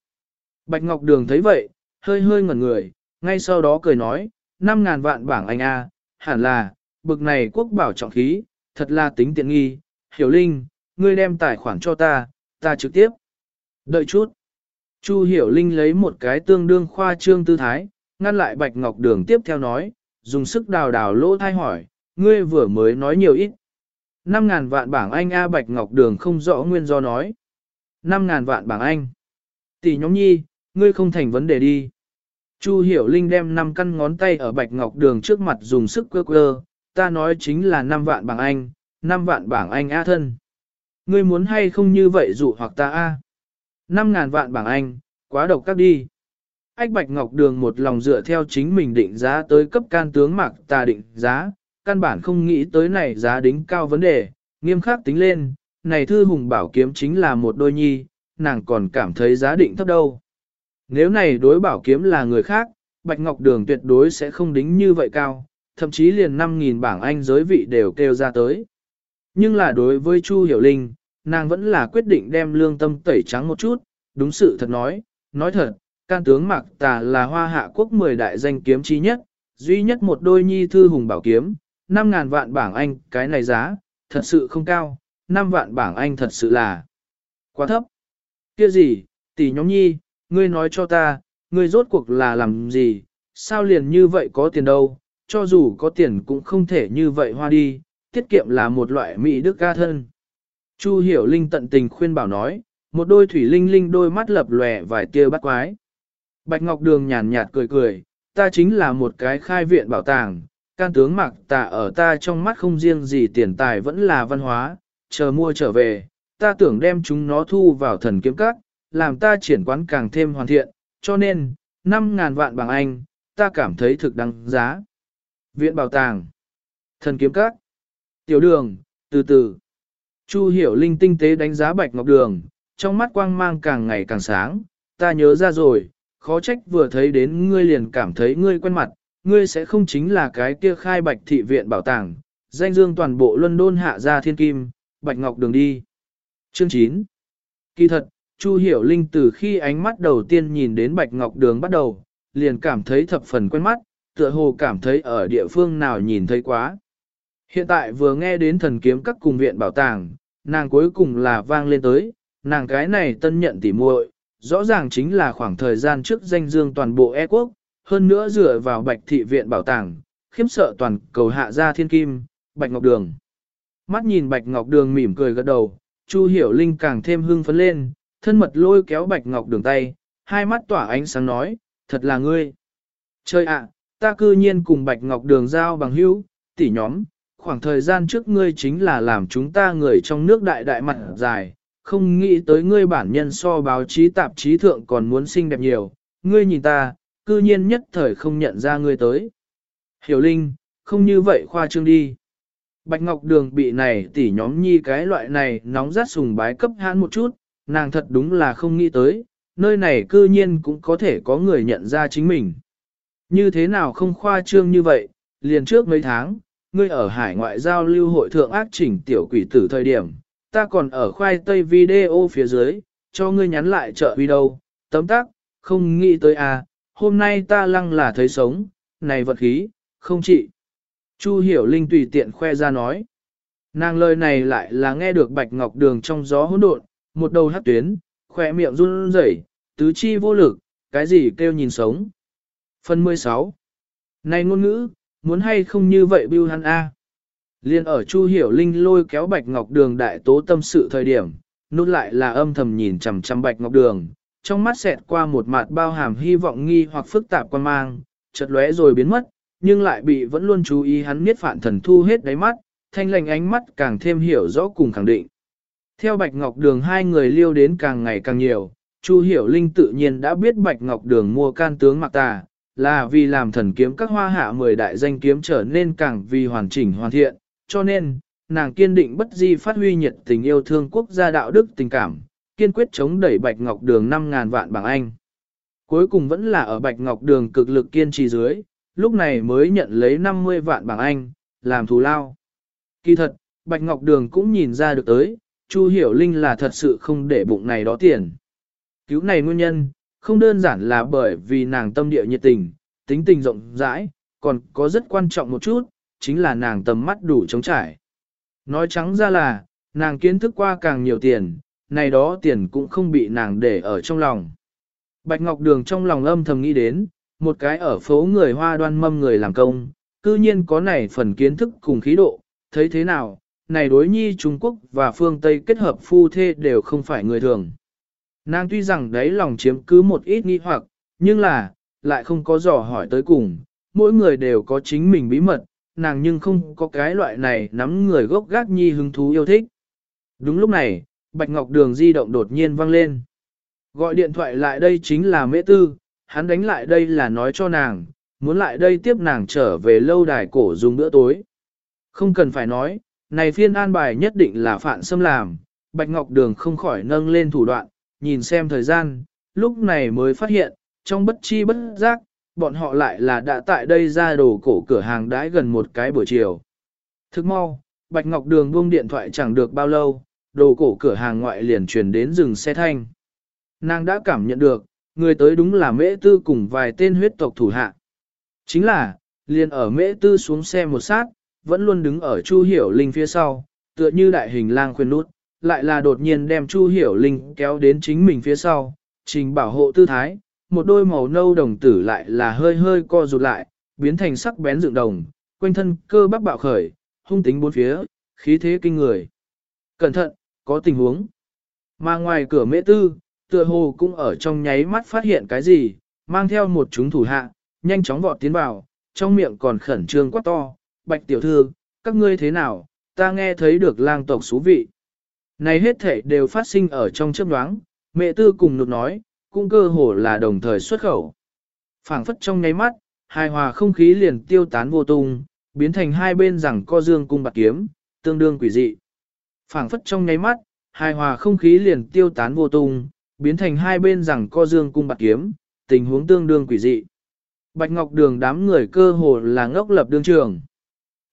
Bạch Ngọc Đường thấy vậy, hơi hơi ngẩn người, ngay sau đó cười nói, năm ngàn vạn bảng anh a, hẳn là, bực này quốc bảo trọng khí, thật là tính tiện nghi, hiểu linh, ngươi đem tài khoản cho ta, ta trực tiếp. Đợi chút. Chu hiểu linh lấy một cái tương đương khoa trương tư thái, ngăn lại Bạch Ngọc Đường tiếp theo nói, dùng sức đào đào lỗ thai hỏi, ngươi vừa mới nói nhiều ít. Năm ngàn vạn bảng Anh A Bạch Ngọc Đường không rõ nguyên do nói. Năm ngàn vạn bảng Anh. Tỷ nhóm nhi, ngươi không thành vấn đề đi. Chu Hiểu Linh đem năm căn ngón tay ở Bạch Ngọc Đường trước mặt dùng sức quơ quơ, ta nói chính là năm vạn bảng Anh, năm vạn bảng Anh A thân. Ngươi muốn hay không như vậy dụ hoặc ta A. Năm ngàn vạn bảng Anh, quá độc các đi. Ách Bạch Ngọc Đường một lòng dựa theo chính mình định giá tới cấp can tướng mạc ta định giá, căn bản không nghĩ tới này giá đính cao vấn đề, nghiêm khắc tính lên, này thư hùng bảo kiếm chính là một đôi nhi, nàng còn cảm thấy giá định thấp đâu. Nếu này đối bảo kiếm là người khác, Bạch Ngọc Đường tuyệt đối sẽ không đính như vậy cao, thậm chí liền 5.000 bảng Anh giới vị đều kêu ra tới. Nhưng là đối với Chu Hiểu Linh, nàng vẫn là quyết định đem lương tâm tẩy trắng một chút, đúng sự thật nói, nói thật, can tướng Mạc Tà là hoa hạ quốc 10 đại danh kiếm chi nhất, duy nhất một đôi nhi thư hùng bảo kiếm, 5.000 vạn bảng Anh, cái này giá, thật sự không cao, 5 vạn bảng Anh thật sự là quá thấp. Kia gì, tỷ nhóm nhi, ngươi nói cho ta, ngươi rốt cuộc là làm gì, sao liền như vậy có tiền đâu, cho dù có tiền cũng không thể như vậy hoa đi, tiết kiệm là một loại mỹ đức ca thân. Chu hiểu linh tận tình khuyên bảo nói, một đôi thủy linh linh đôi mắt lập lòe vài tia bắt quái. Bạch Ngọc Đường nhàn nhạt cười cười, ta chính là một cái khai viện bảo tàng, can tướng mặc tạ ở ta trong mắt không riêng gì tiền tài vẫn là văn hóa, chờ mua trở về, ta tưởng đem chúng nó thu vào thần kiếm các, làm ta triển quán càng thêm hoàn thiện, cho nên, 5.000 vạn bằng Anh, ta cảm thấy thực đáng giá. Viện bảo tàng, thần kiếm các, tiểu đường, từ từ. Chu hiểu linh tinh tế đánh giá bạch ngọc đường, trong mắt quang mang càng ngày càng sáng, ta nhớ ra rồi, khó trách vừa thấy đến ngươi liền cảm thấy ngươi quen mặt, ngươi sẽ không chính là cái kia khai bạch thị viện bảo tàng, danh dương toàn bộ London hạ ra thiên kim, bạch ngọc đường đi. Chương 9 Kỳ thật, Chu Hiểu Linh từ khi ánh mắt đầu tiên nhìn đến bạch ngọc đường bắt đầu, liền cảm thấy thập phần quen mắt, tựa hồ cảm thấy ở địa phương nào nhìn thấy quá. Hiện tại vừa nghe đến thần kiếm các cùng viện bảo tàng, nàng cuối cùng là vang lên tới, nàng cái này tân nhận tỉ muội, rõ ràng chính là khoảng thời gian trước danh dương toàn bộ e quốc, hơn nữa dựa vào bạch thị viện bảo tàng, khiếm sợ toàn cầu hạ gia thiên kim, bạch ngọc đường. Mắt nhìn bạch ngọc đường mỉm cười gật đầu, Chu hiểu linh càng thêm hưng phấn lên, thân mật lôi kéo bạch ngọc đường tay, hai mắt tỏa ánh sáng nói, thật là ngươi. Chơi ạ, ta cư nhiên cùng bạch ngọc đường giao bằng hữu, tỷ nhóm, khoảng thời gian trước ngươi chính là làm chúng ta người trong nước đại đại mặt dài, không nghĩ tới ngươi bản nhân so báo chí tạp chí thượng còn muốn xinh đẹp nhiều, ngươi nhìn ta, cư nhiên nhất thời không nhận ra ngươi tới. Hiểu Linh, không như vậy khoa trương đi. Bạch Ngọc Đường bị này tỉ nhóm nhi cái loại này nóng rát sùng bái cấp hãn một chút, nàng thật đúng là không nghĩ tới, nơi này cư nhiên cũng có thể có người nhận ra chính mình. Như thế nào không khoa trương như vậy, liền trước mấy tháng, ngươi ở hải ngoại giao lưu hội thượng ác chỉnh tiểu quỷ tử thời điểm, ta còn ở khoai tây video phía dưới, cho ngươi nhắn lại trợ video, tấm tắc, không nghĩ tới à, hôm nay ta lăng là thấy sống, này vật khí, không chị. Chu hiểu linh tùy tiện khoe ra nói. Nàng lời này lại là nghe được bạch ngọc đường trong gió hỗn độn, một đầu hát tuyến, khoe miệng run rẩy, tứ chi vô lực, cái gì kêu nhìn sống. Phần 16 Này ngôn ngữ, muốn hay không như vậy bưu hắn A. Liên ở Chu Hiểu Linh lôi kéo Bạch Ngọc Đường đại tố tâm sự thời điểm, nút lại là âm thầm nhìn chằm chằm Bạch Ngọc Đường, trong mắt xẹt qua một mặt bao hàm hy vọng nghi hoặc phức tạp quan mang, chợt lóe rồi biến mất, nhưng lại bị vẫn luôn chú ý hắn miết phản thần thu hết đáy mắt, thanh lành ánh mắt càng thêm hiểu rõ cùng khẳng định. Theo Bạch Ngọc Đường hai người liêu đến càng ngày càng nhiều, Chu Hiểu Linh tự nhiên đã biết Bạch Ngọc Đường mua can tướng Mạc Tà, là vì làm thần kiếm các hoa hạ mười đại danh kiếm trở nên càng vì hoàn chỉnh hoàn thiện, cho nên, nàng kiên định bất di phát huy nhiệt tình yêu thương quốc gia đạo đức tình cảm, kiên quyết chống đẩy Bạch Ngọc Đường 5.000 vạn bảng Anh. Cuối cùng vẫn là ở Bạch Ngọc Đường cực lực kiên trì dưới, lúc này mới nhận lấy 50 vạn bảng Anh, làm thù lao. Kỳ thật, Bạch Ngọc Đường cũng nhìn ra được tới, Chu Hiểu Linh là thật sự không để bụng này đó tiền. Cứu này nguyên nhân, không đơn giản là bởi vì nàng tâm địa nhiệt tình, tính tình rộng rãi, còn có rất quan trọng một chút, chính là nàng tầm mắt đủ trống trải. Nói trắng ra là, nàng kiến thức qua càng nhiều tiền, này đó tiền cũng không bị nàng để ở trong lòng. Bạch Ngọc Đường trong lòng âm thầm nghĩ đến, một cái ở phố người hoa đoan mâm người làm công, cư nhiên có này phần kiến thức cùng khí độ, thấy thế nào, này đối nhi Trung Quốc và phương Tây kết hợp phu thê đều không phải người thường. Nàng tuy rằng đấy lòng chiếm cứ một ít nghi hoặc, nhưng là, lại không có dò hỏi tới cùng, mỗi người đều có chính mình bí mật, nàng nhưng không có cái loại này nắm người gốc gác nhi hứng thú yêu thích. Đúng lúc này, Bạch Ngọc Đường di động đột nhiên vang lên. Gọi điện thoại lại đây chính là mễ tư, hắn đánh lại đây là nói cho nàng, muốn lại đây tiếp nàng trở về lâu đài cổ dùng bữa tối. Không cần phải nói, này phiên an bài nhất định là phản xâm làm, Bạch Ngọc Đường không khỏi nâng lên thủ đoạn, nhìn xem thời gian, lúc này mới phát hiện, trong bất chi bất giác, bọn họ lại là đã tại đây ra đồ cổ cửa hàng đãi gần một cái buổi chiều. Thức mau, Bạch Ngọc Đường buông điện thoại chẳng được bao lâu, đồ cổ cửa hàng ngoại liền truyền đến rừng xe thanh. Nàng đã cảm nhận được, người tới đúng là mễ tư cùng vài tên huyết tộc thủ hạ. Chính là, liền ở mễ tư xuống xe một sát, vẫn luôn đứng ở Chu Hiểu Linh phía sau, tựa như đại hình lang khuyên nút, lại là đột nhiên đem Chu Hiểu Linh kéo đến chính mình phía sau, trình bảo hộ tư thái, một đôi màu nâu đồng tử lại là hơi hơi co rụt lại, biến thành sắc bén dựng đồng, quanh thân cơ bắp bạo khởi, hung tính bốn phía, khí thế kinh người. Cẩn thận, có tình huống. Mà ngoài cửa mễ tư, tựa hồ cũng ở trong nháy mắt phát hiện cái gì, mang theo một chúng thủ hạ, nhanh chóng vọt tiến vào, trong miệng còn khẩn trương quá to, bạch tiểu thư, các ngươi thế nào, ta nghe thấy được lang tộc xú vị. Này hết thể đều phát sinh ở trong chớp nhoáng, mẹ tư cùng nụt nói, cũng cơ hồ là đồng thời xuất khẩu. phảng phất trong nháy mắt, hài hòa không khí liền tiêu tán vô tung, biến thành hai bên rằng co dương cung bạc kiếm, tương đương quỷ dị phảng phất trong nháy mắt, hài hòa không khí liền tiêu tán vô tung, biến thành hai bên rằng co dương cung bạc kiếm, tình huống tương đương quỷ dị. Bạch Ngọc Đường đám người cơ hồ là ngốc lập đương trường.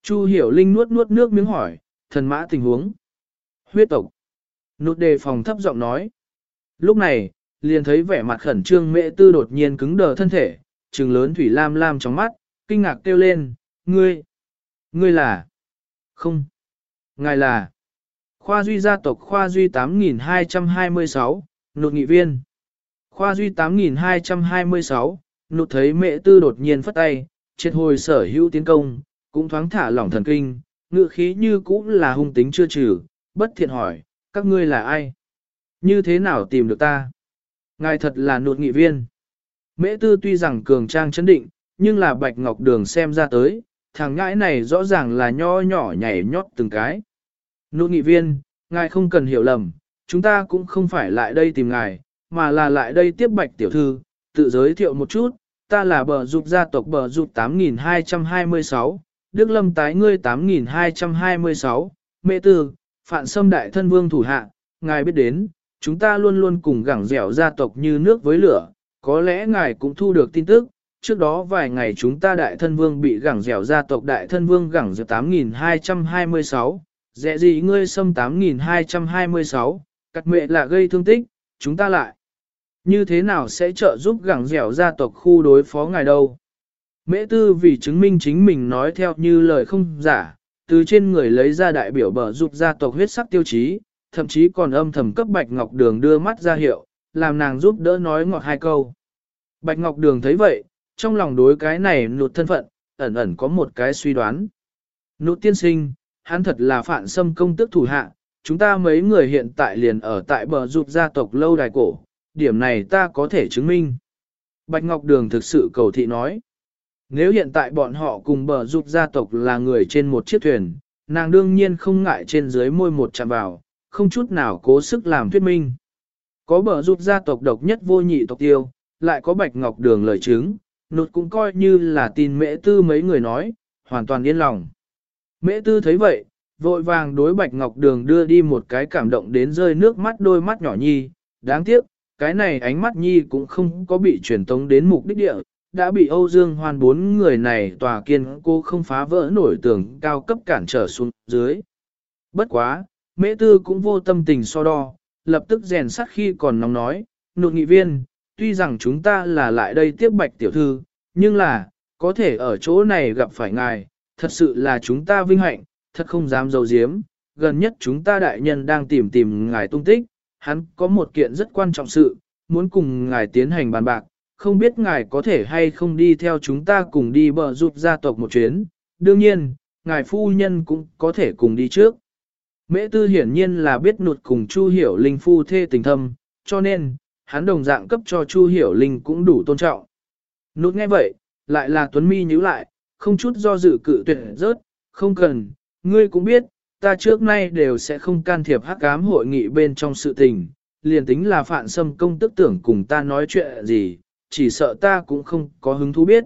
Chu Hiểu Linh nuốt nuốt nước miếng hỏi, thần mã tình huống. Huyết tộc. Nút đề phòng thấp giọng nói. Lúc này, liền thấy vẻ mặt khẩn trương mẹ tư đột nhiên cứng đờ thân thể, trừng lớn thủy lam lam trong mắt, kinh ngạc kêu lên, ngươi, ngươi là, không, ngài là, khoa duy gia tộc khoa duy 8226, nụt nghị viên, khoa duy 8226, nụt thấy mẹ tư đột nhiên phất tay, triệt hồi sở hữu tiến công, cũng thoáng thả lỏng thần kinh, ngự khí như cũng là hung tính chưa trừ, bất thiện hỏi, các ngươi là ai? Như thế nào tìm được ta? Ngài thật là nụt nghị viên. Mễ tư tuy rằng cường trang chấn định, nhưng là bạch ngọc đường xem ra tới, thằng ngãi này rõ ràng là nho nhỏ nhảy nhót từng cái. Nụ nghị viên, ngài không cần hiểu lầm, chúng ta cũng không phải lại đây tìm ngài, mà là lại đây tiếp bạch tiểu thư, tự giới thiệu một chút, ta là bờ dục gia tộc bờ dục 8226, Đức Lâm tái ngươi 8226, mẹ tư, phạn xâm đại thân vương thủ hạ, ngài biết đến, chúng ta luôn luôn cùng gẳng dẻo gia tộc như nước với lửa, có lẽ ngài cũng thu được tin tức, trước đó vài ngày chúng ta đại thân vương bị gẳng dẻo gia tộc đại thân vương gẳng dẻo 8226, dẹ gì ngươi xâm 8226, cắt mẹ là gây thương tích, chúng ta lại. Như thế nào sẽ trợ giúp gẳng dẻo gia tộc khu đối phó ngài đâu? Mễ tư vì chứng minh chính mình nói theo như lời không giả, từ trên người lấy ra đại biểu bờ giúp gia tộc huyết sắc tiêu chí, thậm chí còn âm thầm cấp Bạch Ngọc Đường đưa mắt ra hiệu, làm nàng giúp đỡ nói ngọt hai câu. Bạch Ngọc Đường thấy vậy, trong lòng đối cái này nụt thân phận, ẩn ẩn có một cái suy đoán. Nụt tiên sinh, hắn thật là phản xâm công tước thủ hạ, chúng ta mấy người hiện tại liền ở tại bờ rụt gia tộc lâu đài cổ, điểm này ta có thể chứng minh. Bạch Ngọc Đường thực sự cầu thị nói. Nếu hiện tại bọn họ cùng bờ rụt gia tộc là người trên một chiếc thuyền, nàng đương nhiên không ngại trên dưới môi một chạm vào, không chút nào cố sức làm thuyết minh. Có bờ rụt gia tộc độc nhất vô nhị tộc tiêu, lại có Bạch Ngọc Đường lời chứng, nụt cũng coi như là tin mễ tư mấy người nói, hoàn toàn yên lòng. Mễ tư thấy vậy, vội vàng đối Bạch Ngọc Đường đưa đi một cái cảm động đến rơi nước mắt đôi mắt nhỏ nhi, đáng tiếc, cái này ánh mắt nhi cũng không có bị truyền tống đến mục đích địa, đã bị Âu Dương Hoan bốn người này tòa kiên cô không phá vỡ nổi tường cao cấp cản trở xuống dưới. Bất quá, mễ tư cũng vô tâm tình so đo, lập tức rèn sắt khi còn nóng nói, nụt nghị viên, tuy rằng chúng ta là lại đây tiếp bạch tiểu thư, nhưng là, có thể ở chỗ này gặp phải ngài, thật sự là chúng ta vinh hạnh, thật không dám dầu diếm, gần nhất chúng ta đại nhân đang tìm tìm ngài tung tích, hắn có một kiện rất quan trọng sự, muốn cùng ngài tiến hành bàn bạc, không biết ngài có thể hay không đi theo chúng ta cùng đi bờ giúp gia tộc một chuyến, đương nhiên, ngài phu nhân cũng có thể cùng đi trước. Mễ tư hiển nhiên là biết nụt cùng Chu Hiểu Linh phu thê tình thâm, cho nên, hắn đồng dạng cấp cho Chu Hiểu Linh cũng đủ tôn trọng. Nụt nghe vậy, lại là Tuấn Mi nhíu lại, không chút do dự cự tuyệt rớt, không cần, ngươi cũng biết, ta trước nay đều sẽ không can thiệp hắc ám hội nghị bên trong sự tình, liền tính là phản xâm công tức tưởng cùng ta nói chuyện gì, chỉ sợ ta cũng không có hứng thú biết.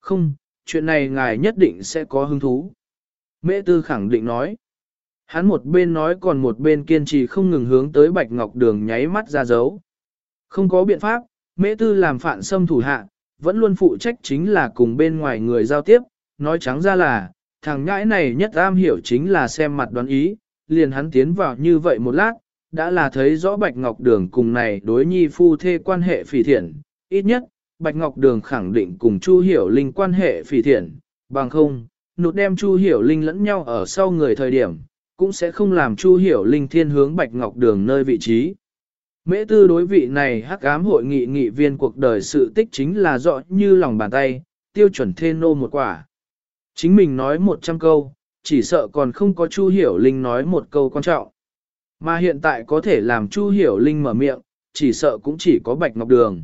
Không, chuyện này ngài nhất định sẽ có hứng thú. Mễ tư khẳng định nói. Hắn một bên nói còn một bên kiên trì không ngừng hướng tới Bạch Ngọc Đường nháy mắt ra dấu. Không có biện pháp, mễ tư làm phản xâm thủ hạ, vẫn luôn phụ trách chính là cùng bên ngoài người giao tiếp, nói trắng ra là, thằng nhãi này nhất am hiểu chính là xem mặt đoán ý, liền hắn tiến vào như vậy một lát, đã là thấy rõ Bạch Ngọc Đường cùng này đối nhi phu thê quan hệ phỉ thiện, ít nhất, Bạch Ngọc Đường khẳng định cùng Chu Hiểu Linh quan hệ phỉ thiện, bằng không, nụt đem Chu Hiểu Linh lẫn nhau ở sau người thời điểm, cũng sẽ không làm Chu Hiểu Linh thiên hướng Bạch Ngọc Đường nơi vị trí. Mễ tư đối vị này hắc ám hội nghị nghị viên cuộc đời sự tích chính là rõ như lòng bàn tay, tiêu chuẩn thê nô một quả. Chính mình nói một trăm câu, chỉ sợ còn không có Chu Hiểu Linh nói một câu quan trọng. Mà hiện tại có thể làm Chu Hiểu Linh mở miệng, chỉ sợ cũng chỉ có Bạch Ngọc Đường.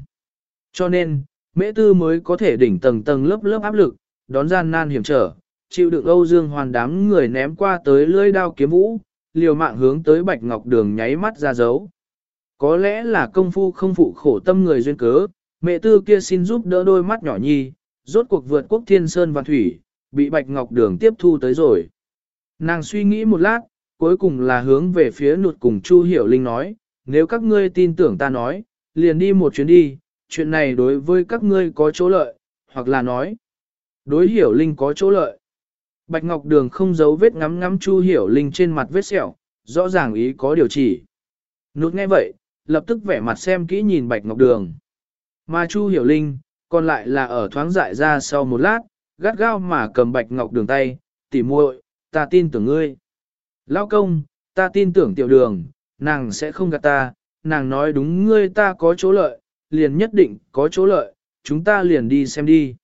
Cho nên, mễ tư mới có thể đỉnh tầng tầng lớp lớp áp lực, đón gian nan hiểm trở, chịu đựng Âu Dương Hoàn đám người ném qua tới lưỡi đao kiếm vũ, liều mạng hướng tới Bạch Ngọc Đường nháy mắt ra dấu. Có lẽ là công phu không phụ khổ tâm người duyên cớ, mẹ tư kia xin giúp đỡ đôi mắt nhỏ nhi, rốt cuộc vượt quốc thiên sơn và thủy, bị Bạch Ngọc Đường tiếp thu tới rồi. Nàng suy nghĩ một lát, cuối cùng là hướng về phía nụt cùng Chu Hiểu Linh nói, nếu các ngươi tin tưởng ta nói, liền đi một chuyến đi, chuyện này đối với các ngươi có chỗ lợi, hoặc là nói, đối Hiểu Linh có chỗ lợi. Bạch Ngọc Đường không giấu vết ngắm ngắm Chu Hiểu Linh trên mặt vết sẹo, rõ ràng ý có điều chỉ. Nụt nghe vậy, lập tức vẻ mặt xem kỹ nhìn Bạch Ngọc Đường. Mà Chu Hiểu Linh, còn lại là ở thoáng dại ra sau một lát, gắt gao mà cầm Bạch Ngọc Đường tay, tỉ muội, ta tin tưởng ngươi. Lao công, ta tin tưởng tiểu đường, nàng sẽ không gạt ta, nàng nói đúng ngươi ta có chỗ lợi, liền nhất định có chỗ lợi, chúng ta liền đi xem đi.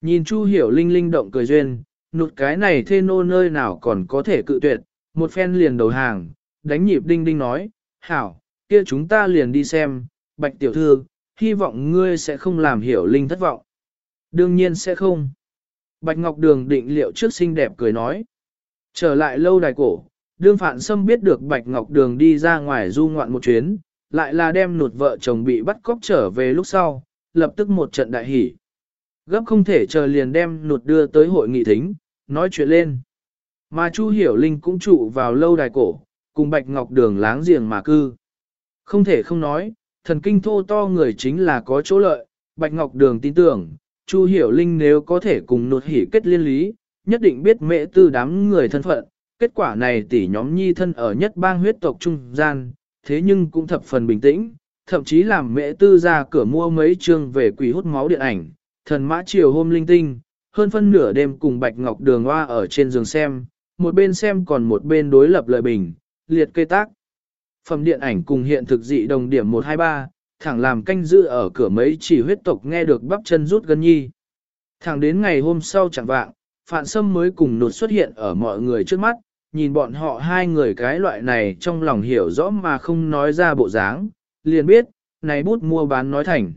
Nhìn Chu Hiểu Linh linh động cười duyên, nụt cái này thê nô nơi nào còn có thể cự tuyệt, một phen liền đầu hàng, đánh nhịp đinh đinh nói, hảo, kia chúng ta liền đi xem, bạch tiểu thư, hy vọng ngươi sẽ không làm hiểu linh thất vọng. Đương nhiên sẽ không. Bạch Ngọc Đường định liệu trước xinh đẹp cười nói. Trở lại lâu đài cổ, đương phản xâm biết được Bạch Ngọc Đường đi ra ngoài du ngoạn một chuyến, lại là đem nụt vợ chồng bị bắt cóc trở về lúc sau, lập tức một trận đại hỉ, Gấp không thể chờ liền đem nụt đưa tới hội nghị thính, nói chuyện lên. Mà Chu Hiểu Linh cũng trụ vào lâu đài cổ, cùng Bạch Ngọc Đường láng giềng mà cư. Không thể không nói, thần kinh thô to người chính là có chỗ lợi, Bạch Ngọc Đường tin tưởng, Chu Hiểu Linh nếu có thể cùng nột hỉ kết liên lý, nhất định biết mẹ tư đám người thân phận, kết quả này tỷ nhóm nhi thân ở nhất bang huyết tộc trung gian, thế nhưng cũng thập phần bình tĩnh, thậm chí làm mẹ tư ra cửa mua mấy chương về quỷ hút máu điện ảnh, thần mã chiều hôm linh tinh, hơn phân nửa đêm cùng Bạch Ngọc Đường hoa ở trên giường xem, một bên xem còn một bên đối lập lời bình, liệt kê tác. Phẩm điện ảnh cùng hiện thực dị đồng điểm 123, thẳng làm canh giữ ở cửa mấy chỉ huyết tộc nghe được bắp chân rút gân nhi. Thẳng đến ngày hôm sau chẳng vạng, Phạn Sâm mới cùng nột xuất hiện ở mọi người trước mắt, nhìn bọn họ hai người cái loại này trong lòng hiểu rõ mà không nói ra bộ dáng, liền biết, này bút mua bán nói thành.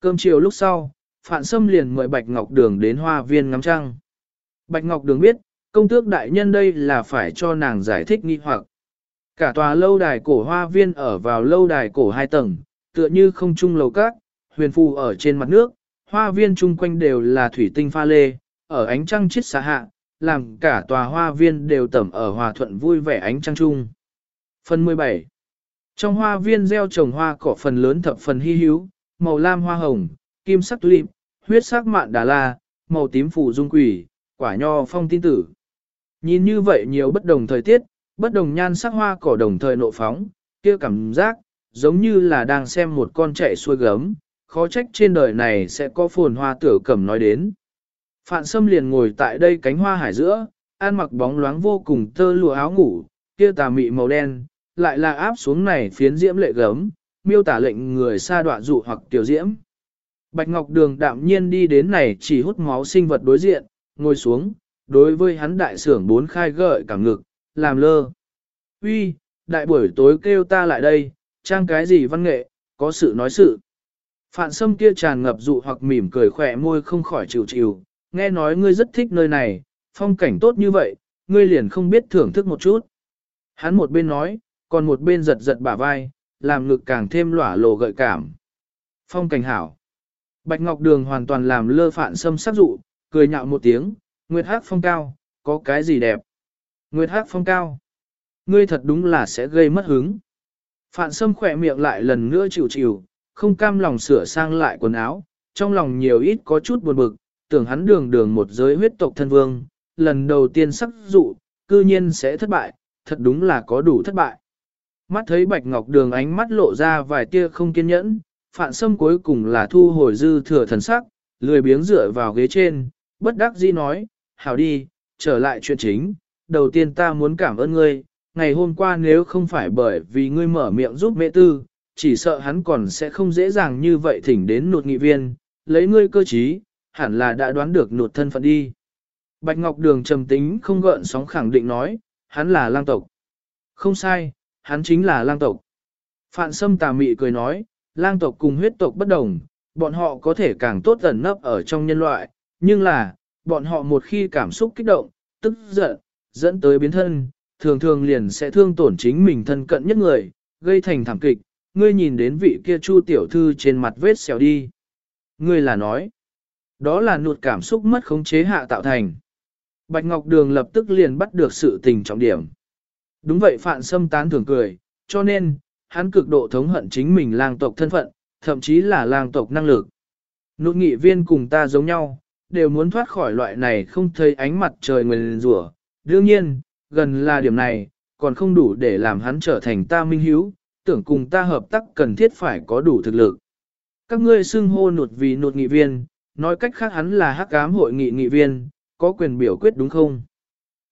Cơm chiều lúc sau, Phạn Sâm liền mời Bạch Ngọc Đường đến hoa viên ngắm trăng. Bạch Ngọc Đường biết, công tước đại nhân đây là phải cho nàng giải thích nghi hoặc. Cả tòa lâu đài cổ hoa viên ở vào lâu đài cổ hai tầng, tựa như không trung lầu các, huyền phù ở trên mặt nước, hoa viên chung quanh đều là thủy tinh pha lê, ở ánh trăng chiết xạ hạ, làm cả tòa hoa viên đều tẩm ở hòa thuận vui vẻ ánh trăng chung. Phần 17 Trong hoa viên gieo trồng hoa cỏ phần lớn thập phần hy hữu, màu lam hoa hồng, kim sắc tulip, huyết sắc mạn đà la, màu tím phủ dung quỷ, quả nho phong tin tử. Nhìn như vậy nhiều bất đồng thời tiết, bất đồng nhan sắc hoa cỏ đồng thời nộ phóng, kia cảm giác, giống như là đang xem một con chạy xuôi gấm, khó trách trên đời này sẽ có phồn hoa tử cẩm nói đến. Phạn Sâm liền ngồi tại đây cánh hoa hải giữa, ăn mặc bóng loáng vô cùng tơ lụa áo ngủ, kia tà mị màu đen, lại là áp xuống này phiến diễm lệ gấm, miêu tả lệnh người xa đoạn dụ hoặc tiểu diễm. Bạch Ngọc Đường đạm nhiên đi đến này chỉ hút máu sinh vật đối diện, ngồi xuống, đối với hắn đại sưởng bốn khai gợi cả ngực, làm lơ. Uy, đại buổi tối kêu ta lại đây, trang cái gì văn nghệ, có sự nói sự. Phạn sâm kia tràn ngập dụ hoặc mỉm cười khỏe môi không khỏi chịu chịu, nghe nói ngươi rất thích nơi này, phong cảnh tốt như vậy, ngươi liền không biết thưởng thức một chút. Hắn một bên nói, còn một bên giật giật bả vai, làm ngực càng thêm lỏa lồ gợi cảm. Phong cảnh hảo. Bạch Ngọc Đường hoàn toàn làm lơ phạn sâm sắc dụ, cười nhạo một tiếng, Nguyệt hát phong cao, có cái gì đẹp? Nguyệt Hắc phong cao. Ngươi thật đúng là sẽ gây mất hứng. Phạn sâm khỏe miệng lại lần nữa chịu chịu, không cam lòng sửa sang lại quần áo, trong lòng nhiều ít có chút buồn bực, tưởng hắn đường đường một giới huyết tộc thân vương, lần đầu tiên sắc dụ, cư nhiên sẽ thất bại, thật đúng là có đủ thất bại. Mắt thấy bạch ngọc đường ánh mắt lộ ra vài tia không kiên nhẫn, phạn sâm cuối cùng là thu hồi dư thừa thần sắc, lười biếng dựa vào ghế trên, bất đắc dĩ nói, hảo đi, trở lại chuyện chính, đầu tiên ta muốn cảm ơn ngươi, ngày hôm qua nếu không phải bởi vì ngươi mở miệng giúp mẹ tư, chỉ sợ hắn còn sẽ không dễ dàng như vậy thỉnh đến nụt nghị viên, lấy ngươi cơ trí, hẳn là đã đoán được nụt thân phận đi. Bạch Ngọc Đường trầm tính không gợn sóng khẳng định nói, hắn là lang tộc. Không sai, hắn chính là lang tộc. Phạn Sâm tà mị cười nói, lang tộc cùng huyết tộc bất đồng, bọn họ có thể càng tốt ẩn nấp ở trong nhân loại, nhưng là, bọn họ một khi cảm xúc kích động, tức giận, dẫn tới biến thân, thường thường liền sẽ thương tổn chính mình thân cận nhất người, gây thành thảm kịch, ngươi nhìn đến vị kia chu tiểu thư trên mặt vết xèo đi. Ngươi là nói, đó là nụt cảm xúc mất khống chế hạ tạo thành. Bạch Ngọc Đường lập tức liền bắt được sự tình trọng điểm. Đúng vậy Phạn Sâm tán thường cười, cho nên, hắn cực độ thống hận chính mình lang tộc thân phận, thậm chí là lang tộc năng lực. Nụt nghị viên cùng ta giống nhau, đều muốn thoát khỏi loại này không thấy ánh mặt trời người rủa. Đương nhiên, gần là điểm này, còn không đủ để làm hắn trở thành ta minh hiếu, tưởng cùng ta hợp tác cần thiết phải có đủ thực lực. Các ngươi xưng hô nụt vì nụt nghị viên, nói cách khác hắn là hắc ám hội nghị nghị viên, có quyền biểu quyết đúng không?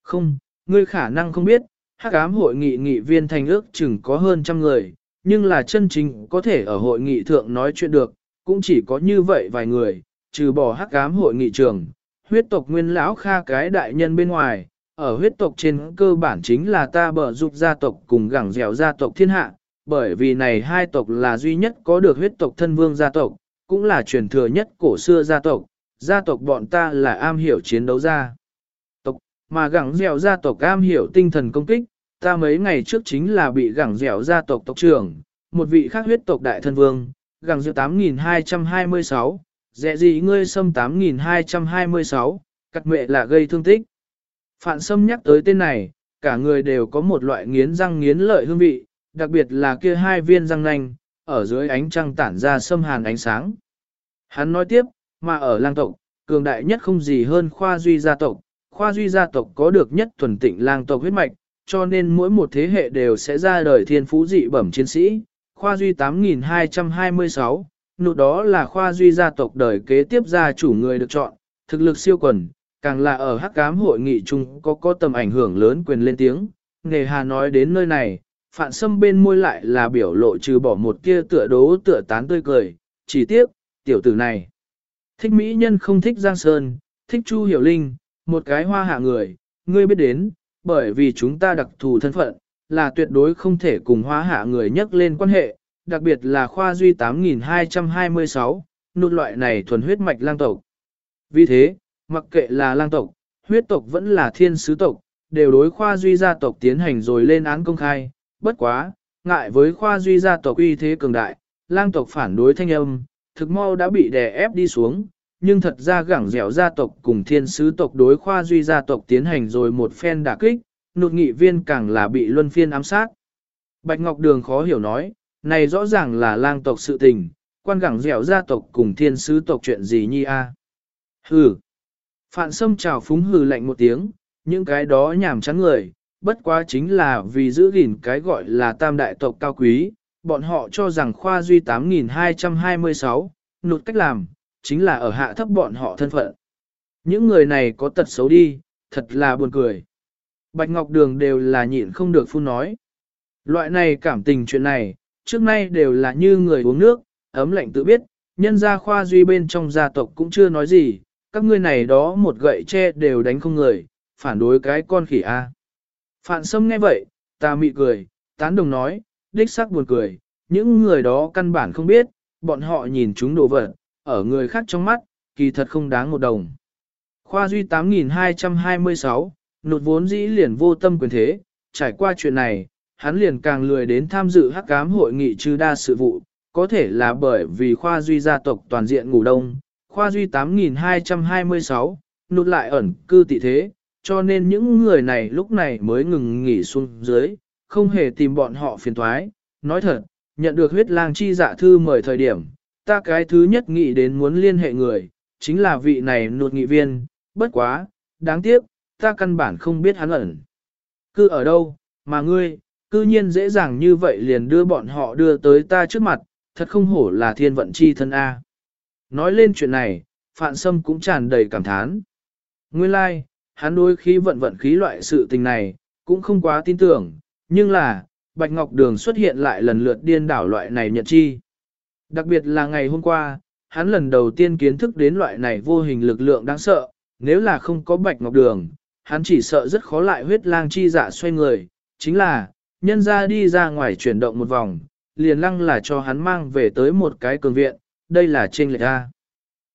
Không, ngươi khả năng không biết, hắc ám hội nghị nghị viên thành ước chừng có hơn trăm người, nhưng là chân chính có thể ở hội nghị thượng nói chuyện được, cũng chỉ có như vậy vài người, trừ bỏ hắc ám hội nghị trường, huyết tộc nguyên lão kha cái đại nhân bên ngoài, ở huyết tộc trên cơ bản chính là ta bở dục gia tộc cùng gẳng dẻo gia tộc thiên hạ, bởi vì này hai tộc là duy nhất có được huyết tộc thân vương gia tộc, cũng là truyền thừa nhất cổ xưa gia tộc, gia tộc bọn ta là am hiểu chiến đấu gia tộc, mà gẳng dẻo gia tộc am hiểu tinh thần công kích, ta mấy ngày trước chính là bị gẳng dẻo gia tộc tộc trưởng, một vị khác huyết tộc đại thân vương, gẳng dẻo 8226, dẹ gì ngươi xâm 8226, cắt mẹ là gây thương tích. Phạn Sâm nhắc tới tên này, cả người đều có một loại nghiến răng nghiến lợi hương vị, đặc biệt là kia hai viên răng nanh, ở dưới ánh trăng tản ra sâm hàn ánh sáng. Hắn nói tiếp, mà ở lang tộc, cường đại nhất không gì hơn khoa duy gia tộc, khoa duy gia tộc có được nhất thuần tịnh lang tộc huyết mạch, cho nên mỗi một thế hệ đều sẽ ra đời thiên phú dị bẩm chiến sĩ. Khoa duy 8226, nụ đó là khoa duy gia tộc đời kế tiếp gia chủ người được chọn, thực lực siêu quần, càng là ở hắc cám hội nghị chung có có tầm ảnh hưởng lớn quyền lên tiếng. Nghề hà nói đến nơi này, phạn sâm bên môi lại là biểu lộ trừ bỏ một kia tựa đố tựa tán tươi cười, chỉ tiếc, tiểu tử này. Thích mỹ nhân không thích Giang Sơn, thích Chu Hiểu Linh, một cái hoa hạ người, ngươi biết đến, bởi vì chúng ta đặc thù thân phận, là tuyệt đối không thể cùng hoa hạ người nhắc lên quan hệ, đặc biệt là khoa duy 8226, nụt loại này thuần huyết mạch lang tộc. Vì thế, mặc kệ là lang tộc, huyết tộc vẫn là thiên sứ tộc, đều đối khoa duy gia tộc tiến hành rồi lên án công khai, bất quá, ngại với khoa duy gia tộc uy thế cường đại, lang tộc phản đối thanh âm, thực mau đã bị đè ép đi xuống, nhưng thật ra gẳng dẻo gia tộc cùng thiên sứ tộc đối khoa duy gia tộc tiến hành rồi một phen đả kích, nụt nghị viên càng là bị luân phiên ám sát. Bạch Ngọc Đường khó hiểu nói, này rõ ràng là lang tộc sự tình, quan gẳng dẻo gia tộc cùng thiên sứ tộc chuyện gì nhi a? Hừ. Phạn Sâm chào phúng hừ lạnh một tiếng, những cái đó nhảm chán người, bất quá chính là vì giữ gìn cái gọi là tam đại tộc cao quý, bọn họ cho rằng khoa duy 8226, nụt cách làm, chính là ở hạ thấp bọn họ thân phận. Những người này có tật xấu đi, thật là buồn cười. Bạch Ngọc Đường đều là nhịn không được phun nói. Loại này cảm tình chuyện này, trước nay đều là như người uống nước, ấm lạnh tự biết, nhân gia khoa duy bên trong gia tộc cũng chưa nói gì, các ngươi này đó một gậy tre đều đánh không người, phản đối cái con khỉ A. Phạn Sâm nghe vậy, ta mị cười, tán đồng nói, đích sắc buồn cười, những người đó căn bản không biết, bọn họ nhìn chúng đồ vật, ở người khác trong mắt, kỳ thật không đáng một đồng. Khoa duy 8226, nụt vốn dĩ liền vô tâm quyền thế, trải qua chuyện này, hắn liền càng lười đến tham dự hắc cám hội nghị trừ đa sự vụ, có thể là bởi vì khoa duy gia tộc toàn diện ngủ đông, khoa duy 8226, nụt lại ẩn cư tị thế, cho nên những người này lúc này mới ngừng nghỉ xuống dưới, không hề tìm bọn họ phiền thoái. Nói thật, nhận được huyết lang chi dạ thư mời thời điểm, ta cái thứ nhất nghĩ đến muốn liên hệ người, chính là vị này nụt nghị viên, bất quá, đáng tiếc, ta căn bản không biết hắn ẩn. Cư ở đâu, mà ngươi, cư nhiên dễ dàng như vậy liền đưa bọn họ đưa tới ta trước mặt, thật không hổ là thiên vận chi thân A. Nói lên chuyện này, Phạn Sâm cũng tràn đầy cảm thán. Nguyên lai, like, hắn đối khí vận vận khí loại sự tình này, cũng không quá tin tưởng, nhưng là, Bạch Ngọc Đường xuất hiện lại lần lượt điên đảo loại này nhận chi. Đặc biệt là ngày hôm qua, hắn lần đầu tiên kiến thức đến loại này vô hình lực lượng đáng sợ, nếu là không có Bạch Ngọc Đường, hắn chỉ sợ rất khó lại huyết lang chi dạ xoay người, chính là, nhân ra đi ra ngoài chuyển động một vòng, liền lăng là cho hắn mang về tới một cái cường viện, đây là trên lệch ra.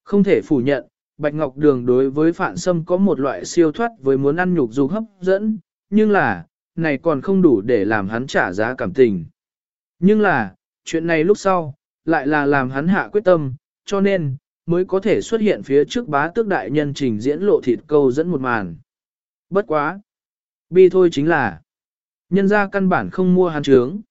Không thể phủ nhận, Bạch Ngọc Đường đối với Phạn Sâm có một loại siêu thoát với muốn ăn nhục dục hấp dẫn, nhưng là, này còn không đủ để làm hắn trả giá cảm tình. Nhưng là, chuyện này lúc sau, lại là làm hắn hạ quyết tâm, cho nên, mới có thể xuất hiện phía trước bá tước đại nhân trình diễn lộ thịt câu dẫn một màn. Bất quá. Bi thôi chính là, nhân ra căn bản không mua hắn trướng.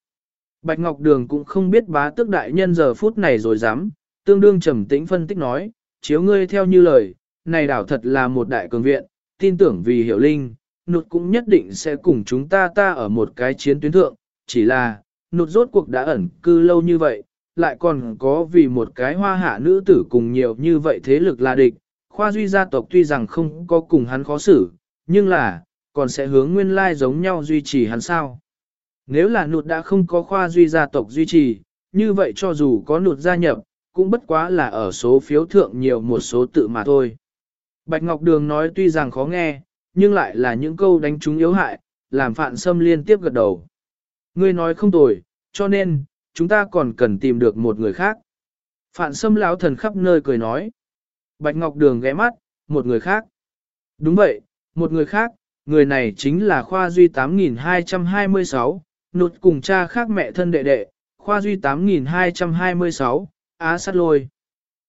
Bạch Ngọc Đường cũng không biết bá tước đại nhân giờ phút này rồi dám, tương đương trầm tĩnh phân tích nói, chiếu ngươi theo như lời, này đảo thật là một đại cường viện, tin tưởng vì hiểu linh, nụt cũng nhất định sẽ cùng chúng ta ta ở một cái chiến tuyến thượng, chỉ là, nụt rốt cuộc đã ẩn cư lâu như vậy, lại còn có vì một cái hoa hạ nữ tử cùng nhiều như vậy thế lực là địch, khoa duy gia tộc tuy rằng không có cùng hắn khó xử, nhưng là, còn sẽ hướng nguyên lai giống nhau duy trì hắn sao. Nếu là nụt đã không có khoa duy gia tộc duy trì, như vậy cho dù có nụt gia nhập, cũng bất quá là ở số phiếu thượng nhiều một số tự mà thôi. Bạch Ngọc Đường nói tuy rằng khó nghe, nhưng lại là những câu đánh trúng yếu hại, làm Phạn Sâm liên tiếp gật đầu. Ngươi nói không tồi, cho nên, chúng ta còn cần tìm được một người khác. Phạn Sâm lão thần khắp nơi cười nói. Bạch Ngọc Đường ghé mắt, một người khác. Đúng vậy, một người khác, người này chính là Khoa Duy 8226, nụt cùng cha khác mẹ thân đệ đệ, Khoa Duy 8226, Á sát lôi.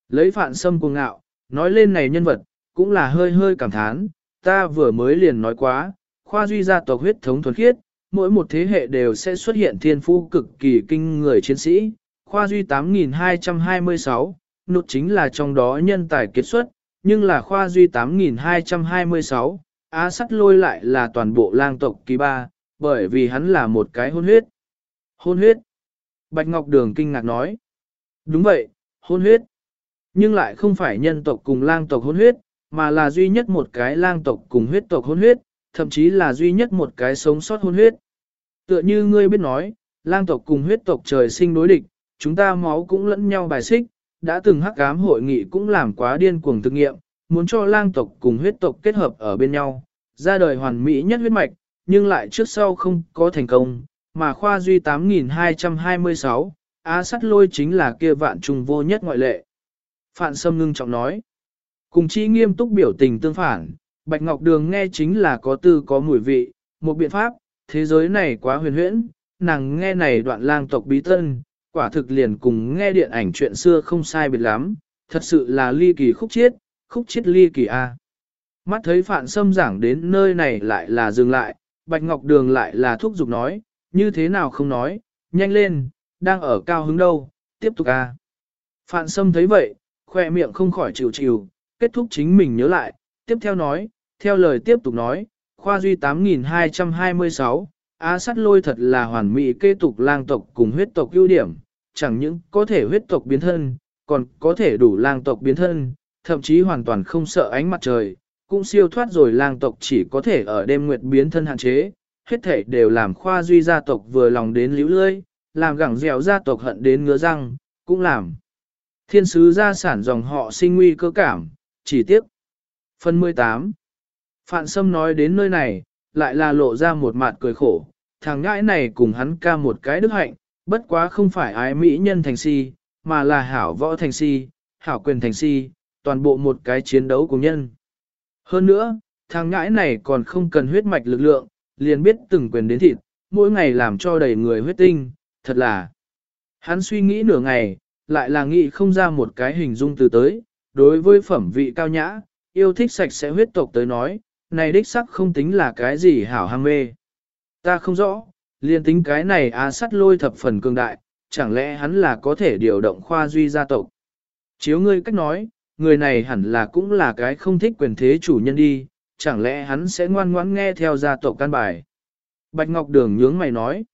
Lấy Phạn Sâm cuồng ngạo, nói lên này nhân vật, cũng là hơi hơi cảm thán, ta vừa mới liền nói quá, khoa duy gia tộc huyết thống thuần khiết, mỗi một thế hệ đều sẽ xuất hiện thiên phu cực kỳ kinh người chiến sĩ. Khoa duy 8226, nụt chính là trong đó nhân tài kết xuất, nhưng là khoa duy 8226, á sắt lôi lại là toàn bộ lang tộc kỳ ba, bởi vì hắn là một cái hôn huyết. Hôn huyết. Bạch Ngọc Đường kinh ngạc nói. Đúng vậy, hôn huyết. Nhưng lại không phải nhân tộc cùng lang tộc hôn huyết, mà là duy nhất một cái lang tộc cùng huyết tộc hôn huyết, thậm chí là duy nhất một cái sống sót hôn huyết. Tựa như ngươi biết nói, lang tộc cùng huyết tộc trời sinh đối địch, chúng ta máu cũng lẫn nhau bài xích, đã từng hắc ám hội nghị cũng làm quá điên cuồng thực nghiệm, muốn cho lang tộc cùng huyết tộc kết hợp ở bên nhau, ra đời hoàn mỹ nhất huyết mạch, nhưng lại trước sau không có thành công, mà khoa duy 8226, á sắt lôi chính là kia vạn trùng vô nhất ngoại lệ. Phạn Sâm ngưng trọng nói. Cùng chi nghiêm túc biểu tình tương phản, Bạch Ngọc Đường nghe chính là có tư có mùi vị, một biện pháp, thế giới này quá huyền huyễn, nàng nghe này đoạn lang tộc bí tân, quả thực liền cùng nghe điện ảnh chuyện xưa không sai biệt lắm, thật sự là ly kỳ khúc chiết, khúc chiết ly kỳ A. Mắt thấy Phạn Sâm giảng đến nơi này lại là dừng lại, Bạch Ngọc Đường lại là thúc giục nói, như thế nào không nói, nhanh lên, đang ở cao hứng đâu, tiếp tục A. Phạn Sâm thấy vậy, khoe miệng không khỏi chịu chịu, kết thúc chính mình nhớ lại, tiếp theo nói, theo lời tiếp tục nói, khoa duy 8226, Á sát lôi thật là hoàn mỹ kê tục lang tộc cùng huyết tộc ưu điểm, chẳng những có thể huyết tộc biến thân, còn có thể đủ lang tộc biến thân, thậm chí hoàn toàn không sợ ánh mặt trời, cũng siêu thoát rồi lang tộc chỉ có thể ở đêm nguyệt biến thân hạn chế, hết thể đều làm khoa duy gia tộc vừa lòng đến liễu lơi, làm gẳng dẻo gia tộc hận đến ngứa răng, cũng làm. Thiên sứ gia sản dòng họ sinh nguy cơ cảm, chỉ tiếc. Phần 18 Phạn Sâm nói đến nơi này, lại là lộ ra một mặt cười khổ, thằng ngãi này cùng hắn ca một cái đức hạnh, bất quá không phải ái mỹ nhân thành si, mà là hảo võ thành si, hảo quyền thành si, toàn bộ một cái chiến đấu của nhân. Hơn nữa, thằng ngãi này còn không cần huyết mạch lực lượng, liền biết từng quyền đến thịt, mỗi ngày làm cho đầy người huyết tinh, thật là. Hắn suy nghĩ nửa ngày, lại là nghĩ không ra một cái hình dung từ tới, đối với phẩm vị cao nhã, yêu thích sạch sẽ huyết tộc tới nói, này đích sắc không tính là cái gì hảo ham mê. Ta không rõ, liên tính cái này á sắt lôi thập phần cường đại, chẳng lẽ hắn là có thể điều động khoa duy gia tộc. Chiếu ngươi cách nói, người này hẳn là cũng là cái không thích quyền thế chủ nhân đi, chẳng lẽ hắn sẽ ngoan ngoãn nghe theo gia tộc căn bài. Bạch Ngọc Đường nhướng mày nói.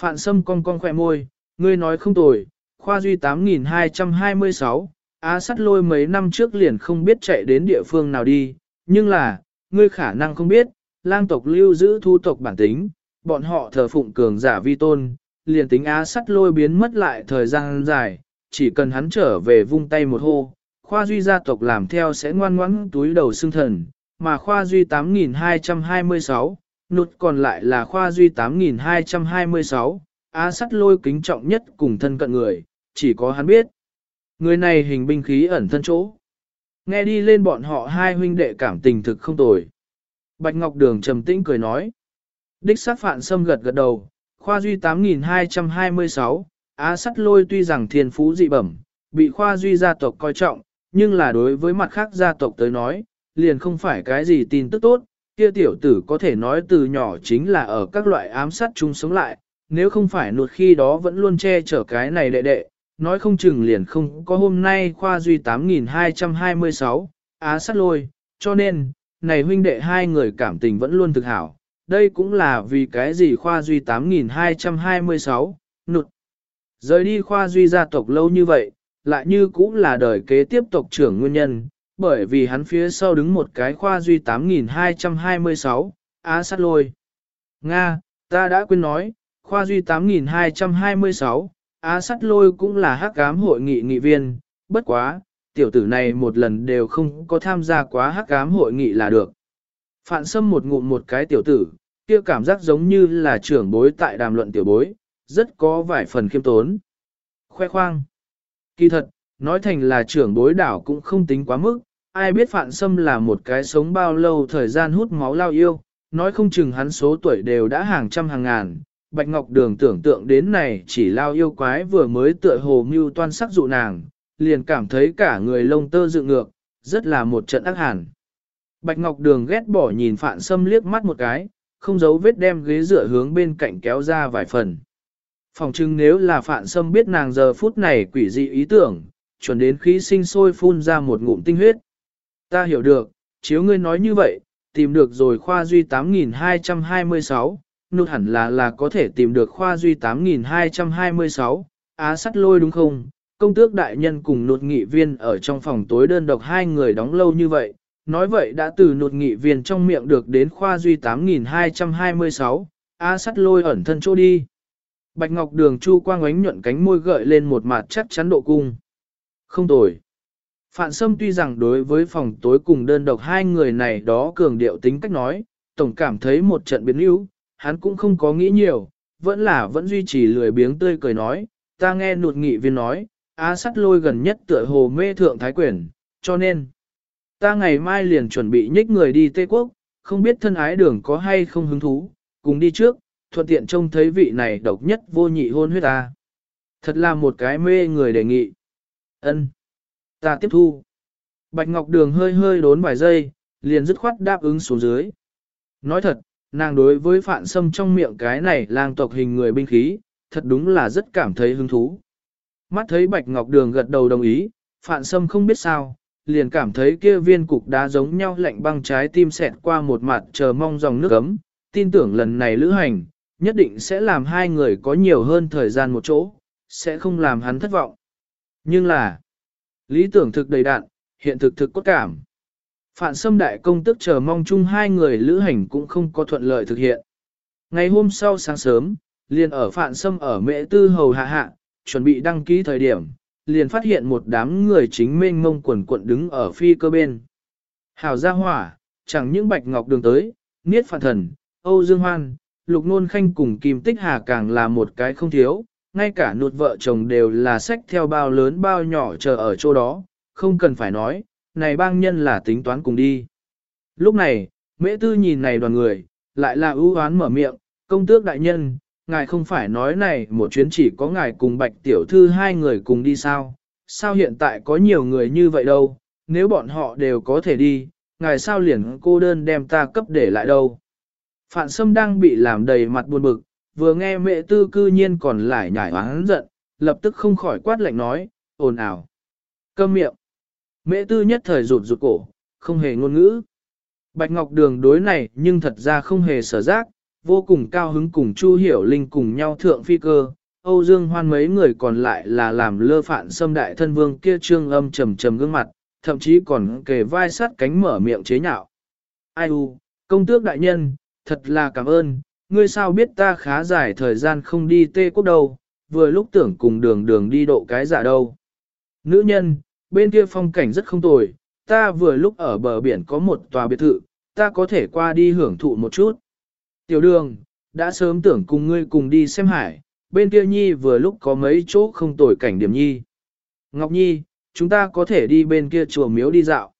Phạn Sâm cong cong khỏe môi, ngươi nói không tồi, khoa duy 8226, á sắt lôi mấy năm trước liền không biết chạy đến địa phương nào đi, nhưng là, ngươi khả năng không biết, lang tộc lưu giữ thu tộc bản tính, bọn họ thờ phụng cường giả vi tôn, liền tính á sắt lôi biến mất lại thời gian dài, chỉ cần hắn trở về vung tay một hô, khoa duy gia tộc làm theo sẽ ngoan ngoãn túi đầu xương thần, mà khoa duy 8226, nụt còn lại là khoa duy 8226, á sắt lôi kính trọng nhất cùng thân cận người, chỉ có hắn biết. Người này hình binh khí ẩn thân chỗ. Nghe đi lên bọn họ hai huynh đệ cảm tình thực không tồi. Bạch Ngọc Đường trầm tĩnh cười nói. Đích sát phạn xâm gật gật đầu, khoa duy 8226, á sắt lôi tuy rằng thiên phú dị bẩm, bị khoa duy gia tộc coi trọng, nhưng là đối với mặt khác gia tộc tới nói, liền không phải cái gì tin tức tốt, kia tiểu tử có thể nói từ nhỏ chính là ở các loại ám sát chung sống lại, nếu không phải nụt khi đó vẫn luôn che chở cái này đệ đệ, nói không chừng liền không có hôm nay khoa duy 8226, á sát lôi, cho nên, này huynh đệ hai người cảm tình vẫn luôn thực hảo, đây cũng là vì cái gì khoa duy 8226, nụt. Rời đi khoa duy gia tộc lâu như vậy, lại như cũng là đời kế tiếp tộc trưởng nguyên nhân, bởi vì hắn phía sau đứng một cái khoa duy 8226, á sát lôi. Nga, ta đã quên nói, khoa duy 8226, á sát lôi cũng là hắc cám hội nghị nghị viên, bất quá, tiểu tử này một lần đều không có tham gia quá hắc cám hội nghị là được. Phạn xâm một ngụm một cái tiểu tử, kia cảm giác giống như là trưởng bối tại đàm luận tiểu bối, rất có vài phần khiêm tốn. Khoe khoang. Kỳ thật, nói thành là trưởng bối đảo cũng không tính quá mức, ai biết Phạn Sâm là một cái sống bao lâu thời gian hút máu lao yêu, nói không chừng hắn số tuổi đều đã hàng trăm hàng ngàn. Bạch Ngọc Đường tưởng tượng đến này chỉ lao yêu quái vừa mới tựa hồ mưu toan sắc dụ nàng, liền cảm thấy cả người lông tơ dựng ngược, rất là một trận ác hàn. Bạch Ngọc Đường ghét bỏ nhìn Phạn Sâm liếc mắt một cái, không giấu vết đem ghế dựa hướng bên cạnh kéo ra vài phần. Phòng trưng nếu là Phạn Sâm biết nàng giờ phút này quỷ dị ý tưởng, chuẩn đến khí sinh sôi phun ra một ngụm tinh huyết. Ta hiểu được, chiếu ngươi nói như vậy, tìm được rồi khoa duy 8226, nút hẳn là là có thể tìm được khoa duy 8226, á sắt lôi đúng không? Công tước đại nhân cùng nụt nghị viên ở trong phòng tối đơn độc hai người đóng lâu như vậy, nói vậy đã từ nụt nghị viên trong miệng được đến khoa duy 8226, á sắt lôi ẩn thân chỗ đi. Bạch Ngọc Đường Chu quang ánh nhuận cánh môi gợi lên một mặt chắc chắn độ cung. Không tồi. Phạn Sâm tuy rằng đối với phòng tối cùng đơn độc hai người này đó cường điệu tính cách nói, tổng cảm thấy một trận biến yếu, hắn cũng không có nghĩ nhiều, vẫn là vẫn duy trì lười biếng tươi cười nói, ta nghe nụt nghị viên nói, á sắt lôi gần nhất tựa hồ mê thượng thái quyền, cho nên, ta ngày mai liền chuẩn bị nhích người đi Tây Quốc, không biết thân ái đường có hay không hứng thú, cùng đi trước, thuận tiện trông thấy vị này độc nhất vô nhị hôn huyết ta. Thật là một cái mê người đề nghị. ân Ta tiếp thu. Bạch Ngọc Đường hơi hơi đốn vài giây, liền dứt khoát đáp ứng xuống dưới. Nói thật, nàng đối với phạn sâm trong miệng cái này lang tộc hình người binh khí, thật đúng là rất cảm thấy hứng thú. Mắt thấy Bạch Ngọc Đường gật đầu đồng ý, phạn sâm không biết sao, liền cảm thấy kia viên cục đá giống nhau lạnh băng trái tim xẹt qua một mặt chờ mong dòng nước ấm, tin tưởng lần này lữ hành, nhất định sẽ làm hai người có nhiều hơn thời gian một chỗ, sẽ không làm hắn thất vọng. Nhưng là, lý tưởng thực đầy đạn, hiện thực thực cốt cảm. Phạn Sâm đại công tức chờ mong chung hai người lữ hành cũng không có thuận lợi thực hiện. Ngày hôm sau sáng sớm, liền ở Phạn Sâm ở mễ tư hầu hạ hạ, chuẩn bị đăng ký thời điểm, liền phát hiện một đám người chính mênh mông quần quận đứng ở phi cơ bên. Hào gia hỏa, chẳng những bạch ngọc đường tới, niết phạn thần, Âu Dương Hoan, Lục Nôn Khanh cùng Kim Tích Hà càng là một cái không thiếu, ngay cả nụt vợ chồng đều là sách theo bao lớn bao nhỏ chờ ở chỗ đó, không cần phải nói, này bang nhân là tính toán cùng đi. Lúc này, mễ tư nhìn này đoàn người, lại là ưu oán mở miệng, công tước đại nhân, ngài không phải nói này một chuyến chỉ có ngài cùng bạch tiểu thư hai người cùng đi sao, sao hiện tại có nhiều người như vậy đâu, nếu bọn họ đều có thể đi, ngài sao liền cô đơn đem ta cấp để lại đâu. Phạn Sâm đang bị làm đầy mặt buồn bực, vừa nghe mẹ tư cư nhiên còn lại nhảy oán giận, lập tức không khỏi quát lạnh nói, ồn ào. Câm miệng. Mẹ tư nhất thời rụt rụt cổ, không hề ngôn ngữ. Bạch Ngọc Đường đối này nhưng thật ra không hề sở giác, vô cùng cao hứng cùng Chu Hiểu Linh cùng nhau thượng phi cơ. Âu Dương Hoan mấy người còn lại là làm lơ phạn xâm đại thân vương kia trương âm trầm trầm gương mặt, thậm chí còn kề vai sát cánh mở miệng chế nhạo. Ai u, công tước đại nhân, thật là cảm ơn, ngươi sao biết ta khá dài thời gian không đi tê quốc đâu, vừa lúc tưởng cùng đường đường đi độ cái giả đâu. Nữ nhân, bên kia phong cảnh rất không tồi, ta vừa lúc ở bờ biển có một tòa biệt thự, ta có thể qua đi hưởng thụ một chút. Tiểu đường, đã sớm tưởng cùng ngươi cùng đi xem hải, bên kia nhi vừa lúc có mấy chỗ không tồi cảnh điểm nhi. Ngọc Nhi, chúng ta có thể đi bên kia chùa miếu đi dạo.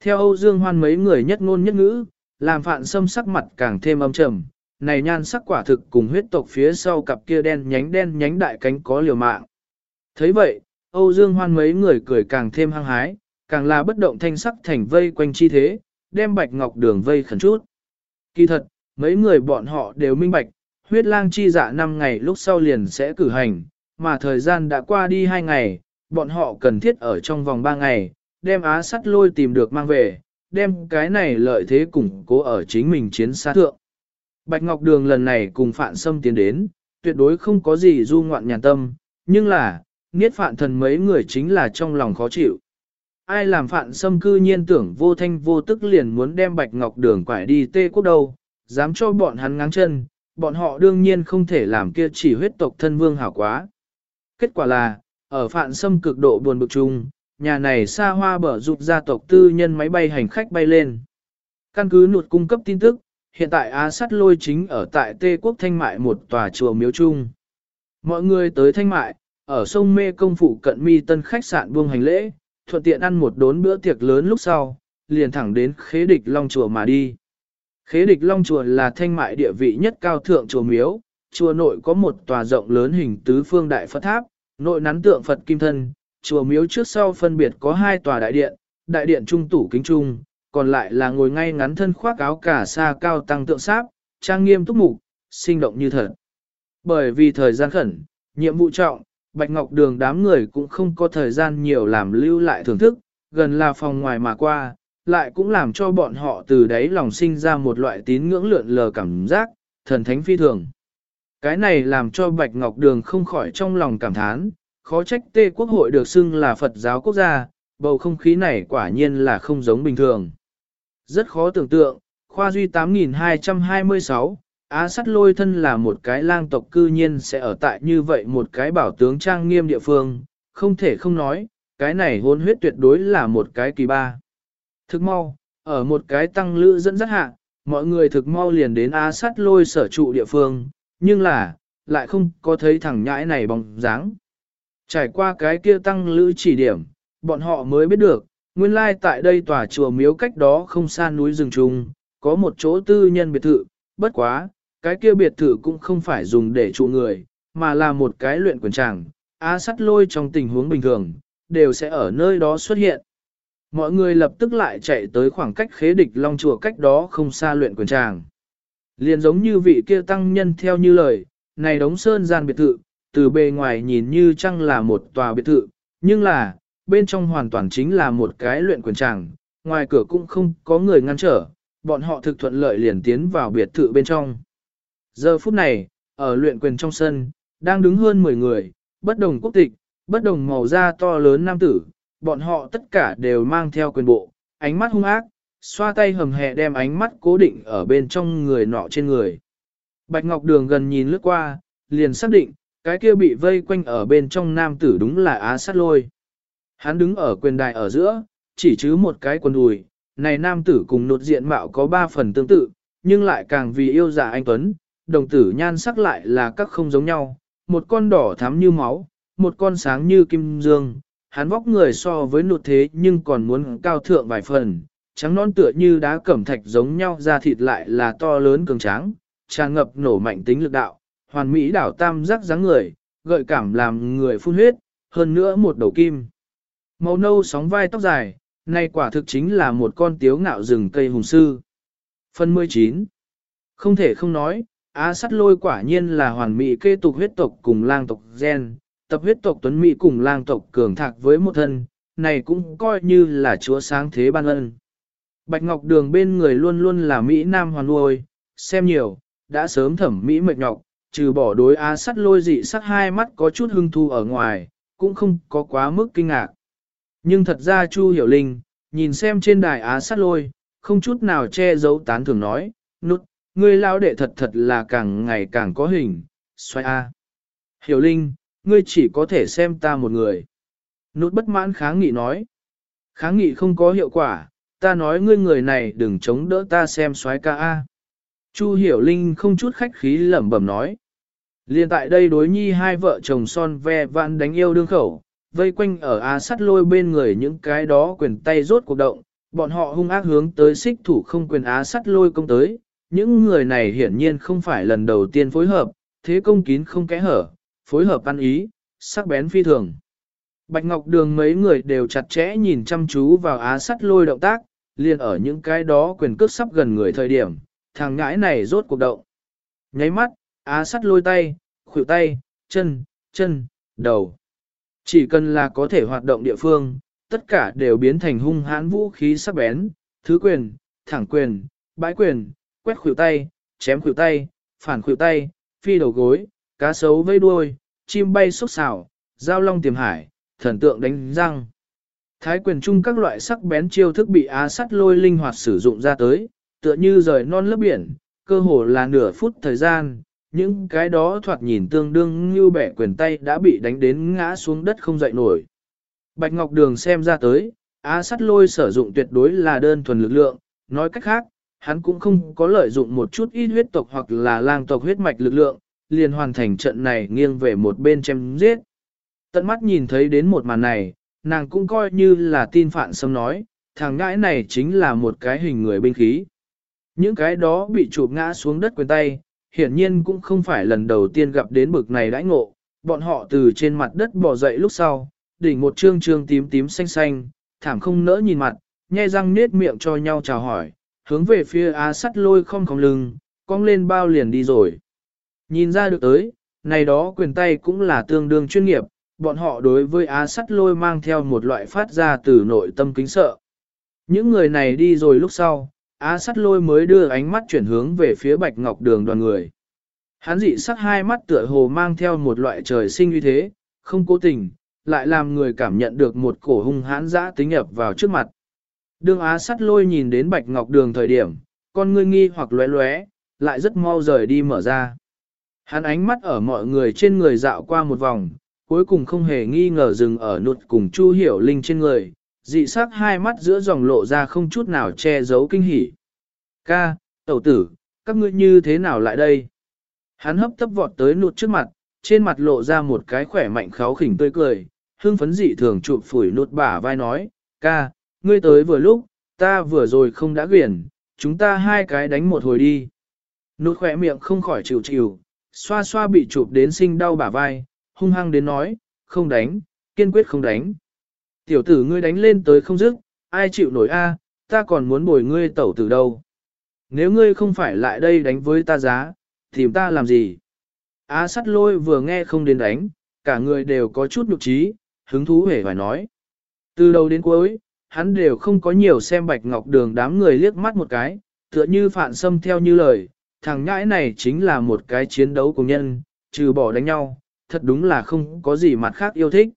Theo Âu Dương Hoan mấy người nhất ngôn nhất ngữ, làm phạn sâm sắc mặt càng thêm âm trầm, này nhan sắc quả thực cùng huyết tộc phía sau cặp kia đen nhánh đen nhánh đại cánh có liều mạng. thấy vậy, Âu Dương Hoan mấy người cười càng thêm hăng hái, càng là bất động thanh sắc thành vây quanh chi thế, đem bạch ngọc đường vây khẩn chút. Kỳ thật, mấy người bọn họ đều minh bạch, huyết lang chi dạ 5 ngày lúc sau liền sẽ cử hành, mà thời gian đã qua đi 2 ngày, bọn họ cần thiết ở trong vòng 3 ngày, đem á sắt lôi tìm được mang về, đem cái này lợi thế củng cố ở chính mình chiến xa thượng. Bạch Ngọc Đường lần này cùng Phạn Sâm tiến đến, tuyệt đối không có gì du ngoạn nhàn tâm, nhưng là, niết Phạn thần mấy người chính là trong lòng khó chịu. Ai làm Phạn Sâm cư nhiên tưởng vô thanh vô tức liền muốn đem Bạch Ngọc Đường quải đi tê quốc đâu, dám cho bọn hắn ngáng chân, bọn họ đương nhiên không thể làm kia chỉ huyết tộc thân vương hảo quá. Kết quả là, ở Phạn Sâm cực độ buồn bực chung, nhà này xa hoa bở rụt gia tộc tư nhân máy bay hành khách bay lên. Căn cứ nụt cung cấp tin tức, hiện tại Á Sắt Lôi chính ở tại Tê Quốc Thanh Mại một tòa chùa miếu chung. Mọi người tới Thanh Mại, ở sông Mê Công Phụ cận mi tân khách sạn buông hành lễ, thuận tiện ăn một đốn bữa tiệc lớn lúc sau, liền thẳng đến khế địch Long Chùa mà đi. Khế địch Long Chùa là thanh mại địa vị nhất cao thượng chùa miếu, chùa nội có một tòa rộng lớn hình tứ phương đại Phật tháp, nội nắn tượng Phật kim thân, chùa miếu trước sau phân biệt có hai tòa đại điện, đại điện trung tủ kính trung, còn lại là ngồi ngay ngắn thân khoác áo cả sa cao tăng tượng sáp, trang nghiêm túc mục, sinh động như thật. Bởi vì thời gian khẩn, nhiệm vụ trọng, Bạch Ngọc Đường đám người cũng không có thời gian nhiều làm lưu lại thưởng thức, gần là phòng ngoài mà qua, lại cũng làm cho bọn họ từ đấy lòng sinh ra một loại tín ngưỡng lượn lờ cảm giác, thần thánh phi thường. Cái này làm cho Bạch Ngọc Đường không khỏi trong lòng cảm thán, khó trách tê quốc hội được xưng là Phật giáo quốc gia, bầu không khí này quả nhiên là không giống bình thường. Rất khó tưởng tượng, khoa duy 8226, Á sắt lôi thân là một cái lang tộc cư nhiên sẽ ở tại như vậy một cái bảo tướng trang nghiêm địa phương, không thể không nói, cái này hôn huyết tuyệt đối là một cái kỳ ba. Thực mau, ở một cái tăng lữ dẫn dắt hạ, mọi người thực mau liền đến Á sắt lôi sở trụ địa phương, nhưng là, lại không có thấy thằng nhãi này bóng dáng. Trải qua cái kia tăng lữ chỉ điểm, bọn họ mới biết được, nguyên lai tại đây tòa chùa miếu cách đó không xa núi rừng trùng, có một chỗ tư nhân biệt thự, bất quá, cái kia biệt thự cũng không phải dùng để trụ người, mà là một cái luyện quyền tràng, á sắt lôi trong tình huống bình thường, đều sẽ ở nơi đó xuất hiện. Mọi người lập tức lại chạy tới khoảng cách khế địch long chùa cách đó không xa luyện quyền tràng. Liền giống như vị kia tăng nhân theo như lời, này đống sơn gian biệt thự, từ bề ngoài nhìn như chăng là một tòa biệt thự, nhưng là, bên trong hoàn toàn chính là một cái luyện quyền tràng, ngoài cửa cũng không có người ngăn trở, bọn họ thực thuận lợi liền tiến vào biệt thự bên trong. Giờ phút này, ở luyện quyền trong sân, đang đứng hơn 10 người, bất đồng quốc tịch, bất đồng màu da to lớn nam tử, bọn họ tất cả đều mang theo quyền bộ, ánh mắt hung ác, xoa tay hầm hẹ đem ánh mắt cố định ở bên trong người nọ trên người. Bạch Ngọc Đường gần nhìn lướt qua, liền xác định, cái kia bị vây quanh ở bên trong nam tử đúng là Á Sát Lôi. Hắn đứng ở quyền đài ở giữa, chỉ chứ một cái quần đùi, này nam tử cùng nột diện mạo có ba phần tương tự, nhưng lại càng vì yêu giả anh Tuấn, đồng tử nhan sắc lại là các không giống nhau, một con đỏ thắm như máu, một con sáng như kim dương, hắn vóc người so với nụt thế nhưng còn muốn cao thượng vài phần, trắng non tựa như đá cẩm thạch giống nhau da thịt lại là to lớn cường tráng, tràn ngập nổ mạnh tính lực đạo, hoàn mỹ đảo tam giác dáng người, gợi cảm làm người phun huyết, hơn nữa một đầu kim. Màu nâu sóng vai tóc dài, nay quả thực chính là một con tiếu ngạo rừng cây hùng sư. Phần 19 Không thể không nói, Á sắt lôi quả nhiên là hoàn mỹ kê tục huyết tộc cùng lang tộc gen, tập huyết tộc tuấn mỹ cùng lang tộc cường thạc với một thân, này cũng coi như là chúa sáng thế ban ân. Bạch Ngọc Đường bên người luôn luôn là Mỹ Nam hoàn nuôi, xem nhiều, đã sớm thẩm Mỹ mệt nhọc, trừ bỏ đối á sắt lôi dị sắc hai mắt có chút hưng thu ở ngoài, cũng không có quá mức kinh ngạc. Nhưng thật ra Chu Hiểu Linh, nhìn xem trên đài á sát lôi, không chút nào che giấu tán thường nói, nút, ngươi lao đệ thật thật là càng ngày càng có hình, xoay a. Hiểu Linh, ngươi chỉ có thể xem ta một người. Nút bất mãn kháng nghị nói. Kháng nghị không có hiệu quả, ta nói ngươi người này đừng chống đỡ ta xem xoái ca a. Chu Hiểu Linh không chút khách khí lẩm bẩm nói. Liên tại đây đối nhi hai vợ chồng son ve vạn đánh yêu đương khẩu, vây quanh ở á sắt lôi bên người những cái đó quyền tay rốt cuộc động, bọn họ hung ác hướng tới xích thủ không quyền á sắt lôi công tới, những người này hiển nhiên không phải lần đầu tiên phối hợp, thế công kín không kẽ hở, phối hợp ăn ý, sắc bén phi thường. Bạch Ngọc Đường mấy người đều chặt chẽ nhìn chăm chú vào á sắt lôi động tác, liền ở những cái đó quyền cước sắp gần người thời điểm, thằng ngãi này rốt cuộc động. Nháy mắt, á sắt lôi tay, khuỷu tay, chân, chân, đầu. Chỉ cần là có thể hoạt động địa phương, tất cả đều biến thành hung hãn vũ khí sắc bén, thứ quyền, thẳng quyền, bãi quyền, quét khuỷu tay, chém khuỷu tay, phản khuỷu tay, phi đầu gối, cá sấu vây đuôi, chim bay xúc xảo, giao long tiềm hải, thần tượng đánh răng. Thái quyền chung các loại sắc bén chiêu thức bị á sắt lôi linh hoạt sử dụng ra tới, tựa như rời non lớp biển, cơ hồ là nửa phút thời gian, những cái đó thoạt nhìn tương đương như bẻ quyền tay đã bị đánh đến ngã xuống đất không dậy nổi. Bạch Ngọc Đường xem ra tới, á sắt lôi sử dụng tuyệt đối là đơn thuần lực lượng, nói cách khác, hắn cũng không có lợi dụng một chút ít huyết tộc hoặc là lang tộc huyết mạch lực lượng, liền hoàn thành trận này nghiêng về một bên chém giết. Tận mắt nhìn thấy đến một màn này, nàng cũng coi như là tin phản xâm nói, thằng ngãi này chính là một cái hình người binh khí. Những cái đó bị chụp ngã xuống đất quyền tay, hiển nhiên cũng không phải lần đầu tiên gặp đến bực này đãi ngộ, bọn họ từ trên mặt đất bò dậy lúc sau, đỉnh một trương trương tím tím xanh xanh, thảm không nỡ nhìn mặt, nhe răng nết miệng cho nhau chào hỏi, hướng về phía á sắt lôi không không lưng, cong lên bao liền đi rồi. Nhìn ra được tới, này đó quyền tay cũng là tương đương chuyên nghiệp, bọn họ đối với á sắt lôi mang theo một loại phát ra từ nội tâm kính sợ. Những người này đi rồi lúc sau, á sắt lôi mới đưa ánh mắt chuyển hướng về phía bạch ngọc đường đoàn người. Hắn dị sắc hai mắt tựa hồ mang theo một loại trời sinh như thế, không cố tình, lại làm người cảm nhận được một cổ hung hãn dã tính nhập vào trước mặt. Đường á sắt lôi nhìn đến bạch ngọc đường thời điểm, con ngươi nghi hoặc lóe lóe, lại rất mau rời đi mở ra. Hắn ánh mắt ở mọi người trên người dạo qua một vòng, cuối cùng không hề nghi ngờ dừng ở nụt cùng Chu Hiểu Linh trên người, dị sắc hai mắt giữa dòng lộ ra không chút nào che giấu kinh hỉ. Ca, tẩu tử, các ngươi như thế nào lại đây? Hắn hấp tấp vọt tới nụt trước mặt, trên mặt lộ ra một cái khỏe mạnh kháo khỉnh tươi cười, hưng phấn dị thường chụp phủi nụt bả vai nói, ca, ngươi tới vừa lúc, ta vừa rồi không đã quyển, chúng ta hai cái đánh một hồi đi. Nụt khỏe miệng không khỏi chịu chịu, xoa xoa bị chụp đến sinh đau bả vai, hung hăng đến nói, không đánh, kiên quyết không đánh. Tiểu tử ngươi đánh lên tới không dứt, ai chịu nổi a? ta còn muốn bồi ngươi tẩu tử đâu. Nếu ngươi không phải lại đây đánh với ta giá, tìm ta làm gì? Á sắt lôi vừa nghe không đến đánh, cả người đều có chút nhục trí, hứng thú hề phải nói. Từ đầu đến cuối, hắn đều không có nhiều xem bạch ngọc đường đám người liếc mắt một cái, tựa như phản xâm theo như lời, thằng nhãi này chính là một cái chiến đấu của nhân, trừ bỏ đánh nhau, thật đúng là không có gì mặt khác yêu thích.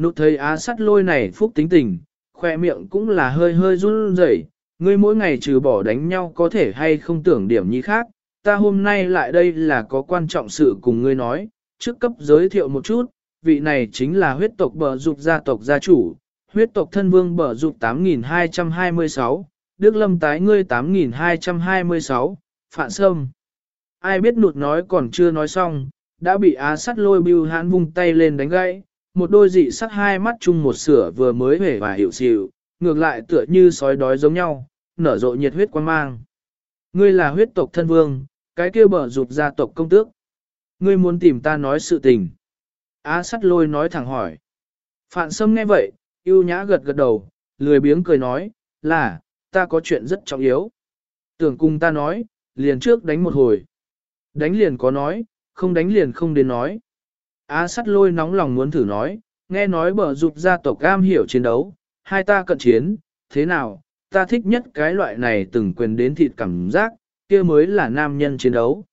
Nụ thấy á sắt lôi này phúc tính tình, khoe miệng cũng là hơi hơi run rẩy. ngươi mỗi ngày trừ bỏ đánh nhau có thể hay không tưởng điểm như khác, ta hôm nay lại đây là có quan trọng sự cùng ngươi nói, trước cấp giới thiệu một chút, vị này chính là huyết tộc bờ dục gia tộc gia chủ, huyết tộc thân vương bờ dục 8226, Đức Lâm tái ngươi 8226, Phạn Sâm. Ai biết nụt nói còn chưa nói xong, đã bị á sắt lôi bưu hãn vung tay lên đánh gãy, một đôi dị sắc hai mắt chung một sửa vừa mới hể và hiểu xịu, ngược lại tựa như sói đói giống nhau, nở rộ nhiệt huyết quan mang. Ngươi là huyết tộc thân vương, cái kia bờ rụt gia tộc công tước. Ngươi muốn tìm ta nói sự tình. Á sắt lôi nói thẳng hỏi. Phạn sâm nghe vậy, yêu nhã gật gật đầu, lười biếng cười nói, là, ta có chuyện rất trọng yếu. Tưởng cùng ta nói, liền trước đánh một hồi. Đánh liền có nói, không đánh liền không đến nói. Á sắt lôi nóng lòng muốn thử nói, nghe nói bờ dục gia tộc cam hiểu chiến đấu, hai ta cận chiến, thế nào, ta thích nhất cái loại này từng quyền đến thịt cảm giác, kia mới là nam nhân chiến đấu.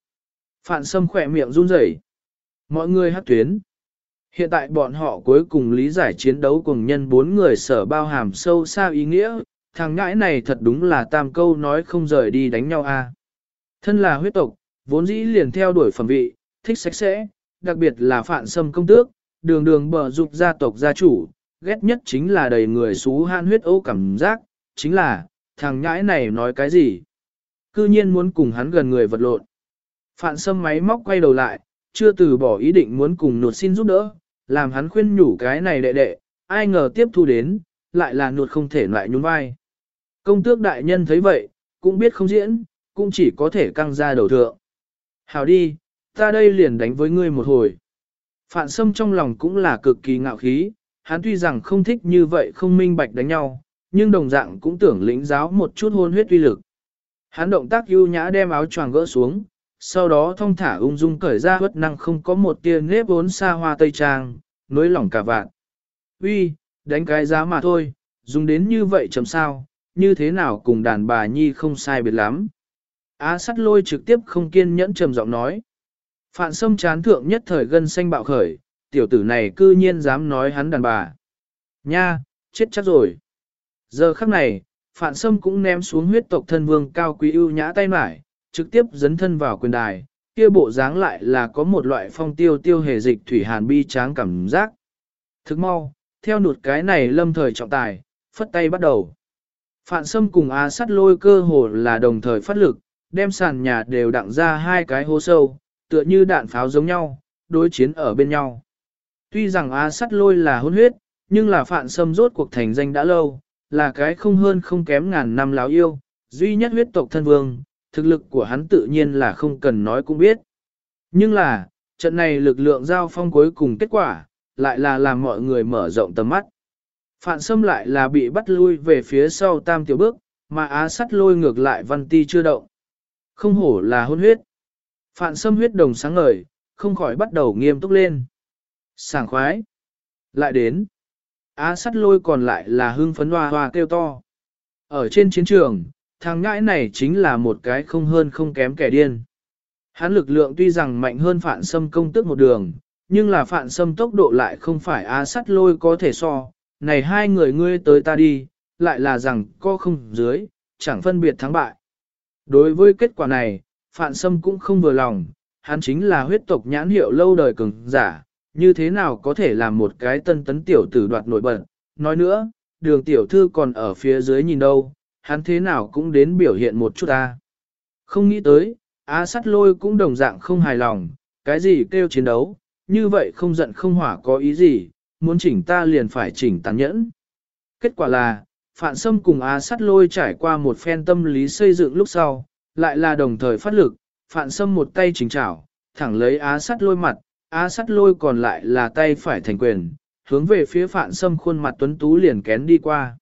Phạn sâm khỏe miệng run rẩy. Mọi người hát tuyến. Hiện tại bọn họ cuối cùng lý giải chiến đấu cùng nhân bốn người sở bao hàm sâu xa ý nghĩa, thằng ngãi này thật đúng là tam câu nói không rời đi đánh nhau a. Thân là huyết tộc, vốn dĩ liền theo đuổi phẩm vị, thích sạch sẽ, đặc biệt là phạn sâm công tước, đường đường bờ dục gia tộc gia chủ, ghét nhất chính là đầy người xú han huyết ấu cảm giác, chính là, thằng nhãi này nói cái gì? Cư nhiên muốn cùng hắn gần người vật lộn. Phạn sâm máy móc quay đầu lại, chưa từ bỏ ý định muốn cùng nụt xin giúp đỡ, làm hắn khuyên nhủ cái này đệ đệ, ai ngờ tiếp thu đến, lại là nụt không thể lại nhún vai. Công tước đại nhân thấy vậy, cũng biết không diễn, cũng chỉ có thể căng ra đầu thượng. Hào đi, ta đây liền đánh với ngươi một hồi. Phạn sâm trong lòng cũng là cực kỳ ngạo khí, hắn tuy rằng không thích như vậy không minh bạch đánh nhau, nhưng đồng dạng cũng tưởng lĩnh giáo một chút hôn huyết uy lực. Hắn động tác ưu nhã đem áo choàng gỡ xuống, sau đó thong thả ung dung cởi ra huyết năng không có một tia nếp vốn xa hoa tây trang, nối lỏng cả vạn. Uy, đánh cái giá mà thôi, dùng đến như vậy chấm sao, như thế nào cùng đàn bà nhi không sai biệt lắm. Á sắt lôi trực tiếp không kiên nhẫn trầm giọng nói. Phạn sâm chán thượng nhất thời gân xanh bạo khởi, tiểu tử này cư nhiên dám nói hắn đàn bà. Nha, chết chắc rồi. Giờ khắc này, Phạn Sâm cũng ném xuống huyết tộc thân vương cao quý ưu nhã tay mải, trực tiếp dấn thân vào quyền đài, kia bộ dáng lại là có một loại phong tiêu tiêu hề dịch thủy hàn bi tráng cảm giác. Thức mau, theo nụt cái này lâm thời trọng tài, phất tay bắt đầu. Phạn Sâm cùng Á sắt lôi cơ hồ là đồng thời phát lực, đem sàn nhà đều đặng ra hai cái hố sâu, tựa như đạn pháo giống nhau, đối chiến ở bên nhau. Tuy rằng Á sắt lôi là hôn huyết, nhưng là Phạn Sâm rốt cuộc thành danh đã lâu, là cái không hơn không kém ngàn năm láo yêu, duy nhất huyết tộc thân vương, thực lực của hắn tự nhiên là không cần nói cũng biết. Nhưng là, trận này lực lượng giao phong cuối cùng kết quả, lại là làm mọi người mở rộng tầm mắt. Phạn Sâm lại là bị bắt lui về phía sau tam tiểu bước, mà á sắt lôi ngược lại văn ti chưa động. Không hổ là hôn huyết. Phạn Sâm huyết đồng sáng ngời, không khỏi bắt đầu nghiêm túc lên. Sảng khoái. Lại đến. Á sắt lôi còn lại là hương phấn hoa hoa kêu to. Ở trên chiến trường, thằng ngãi này chính là một cái không hơn không kém kẻ điên. Hắn lực lượng tuy rằng mạnh hơn phạn sâm công tức một đường, nhưng là phạn sâm tốc độ lại không phải á sắt lôi có thể so. Này hai người ngươi tới ta đi, lại là rằng co không dưới, chẳng phân biệt thắng bại. Đối với kết quả này, phạn sâm cũng không vừa lòng, hắn chính là huyết tộc nhãn hiệu lâu đời cường giả, như thế nào có thể làm một cái tân tấn tiểu tử đoạt nổi bật. Nói nữa, đường tiểu thư còn ở phía dưới nhìn đâu, hắn thế nào cũng đến biểu hiện một chút ta. Không nghĩ tới, á sắt lôi cũng đồng dạng không hài lòng, cái gì kêu chiến đấu, như vậy không giận không hỏa có ý gì, muốn chỉnh ta liền phải chỉnh tàn nhẫn. Kết quả là, Phạn Sâm cùng Á Sắt Lôi trải qua một phen tâm lý xây dựng lúc sau, lại là đồng thời phát lực, Phạn Sâm một tay chỉnh chảo, thẳng lấy Á Sắt Lôi mặt, Á Sắt Lôi còn lại là tay phải thành quyền, hướng về phía Phạn Sâm khuôn mặt tuấn tú liền kén đi qua.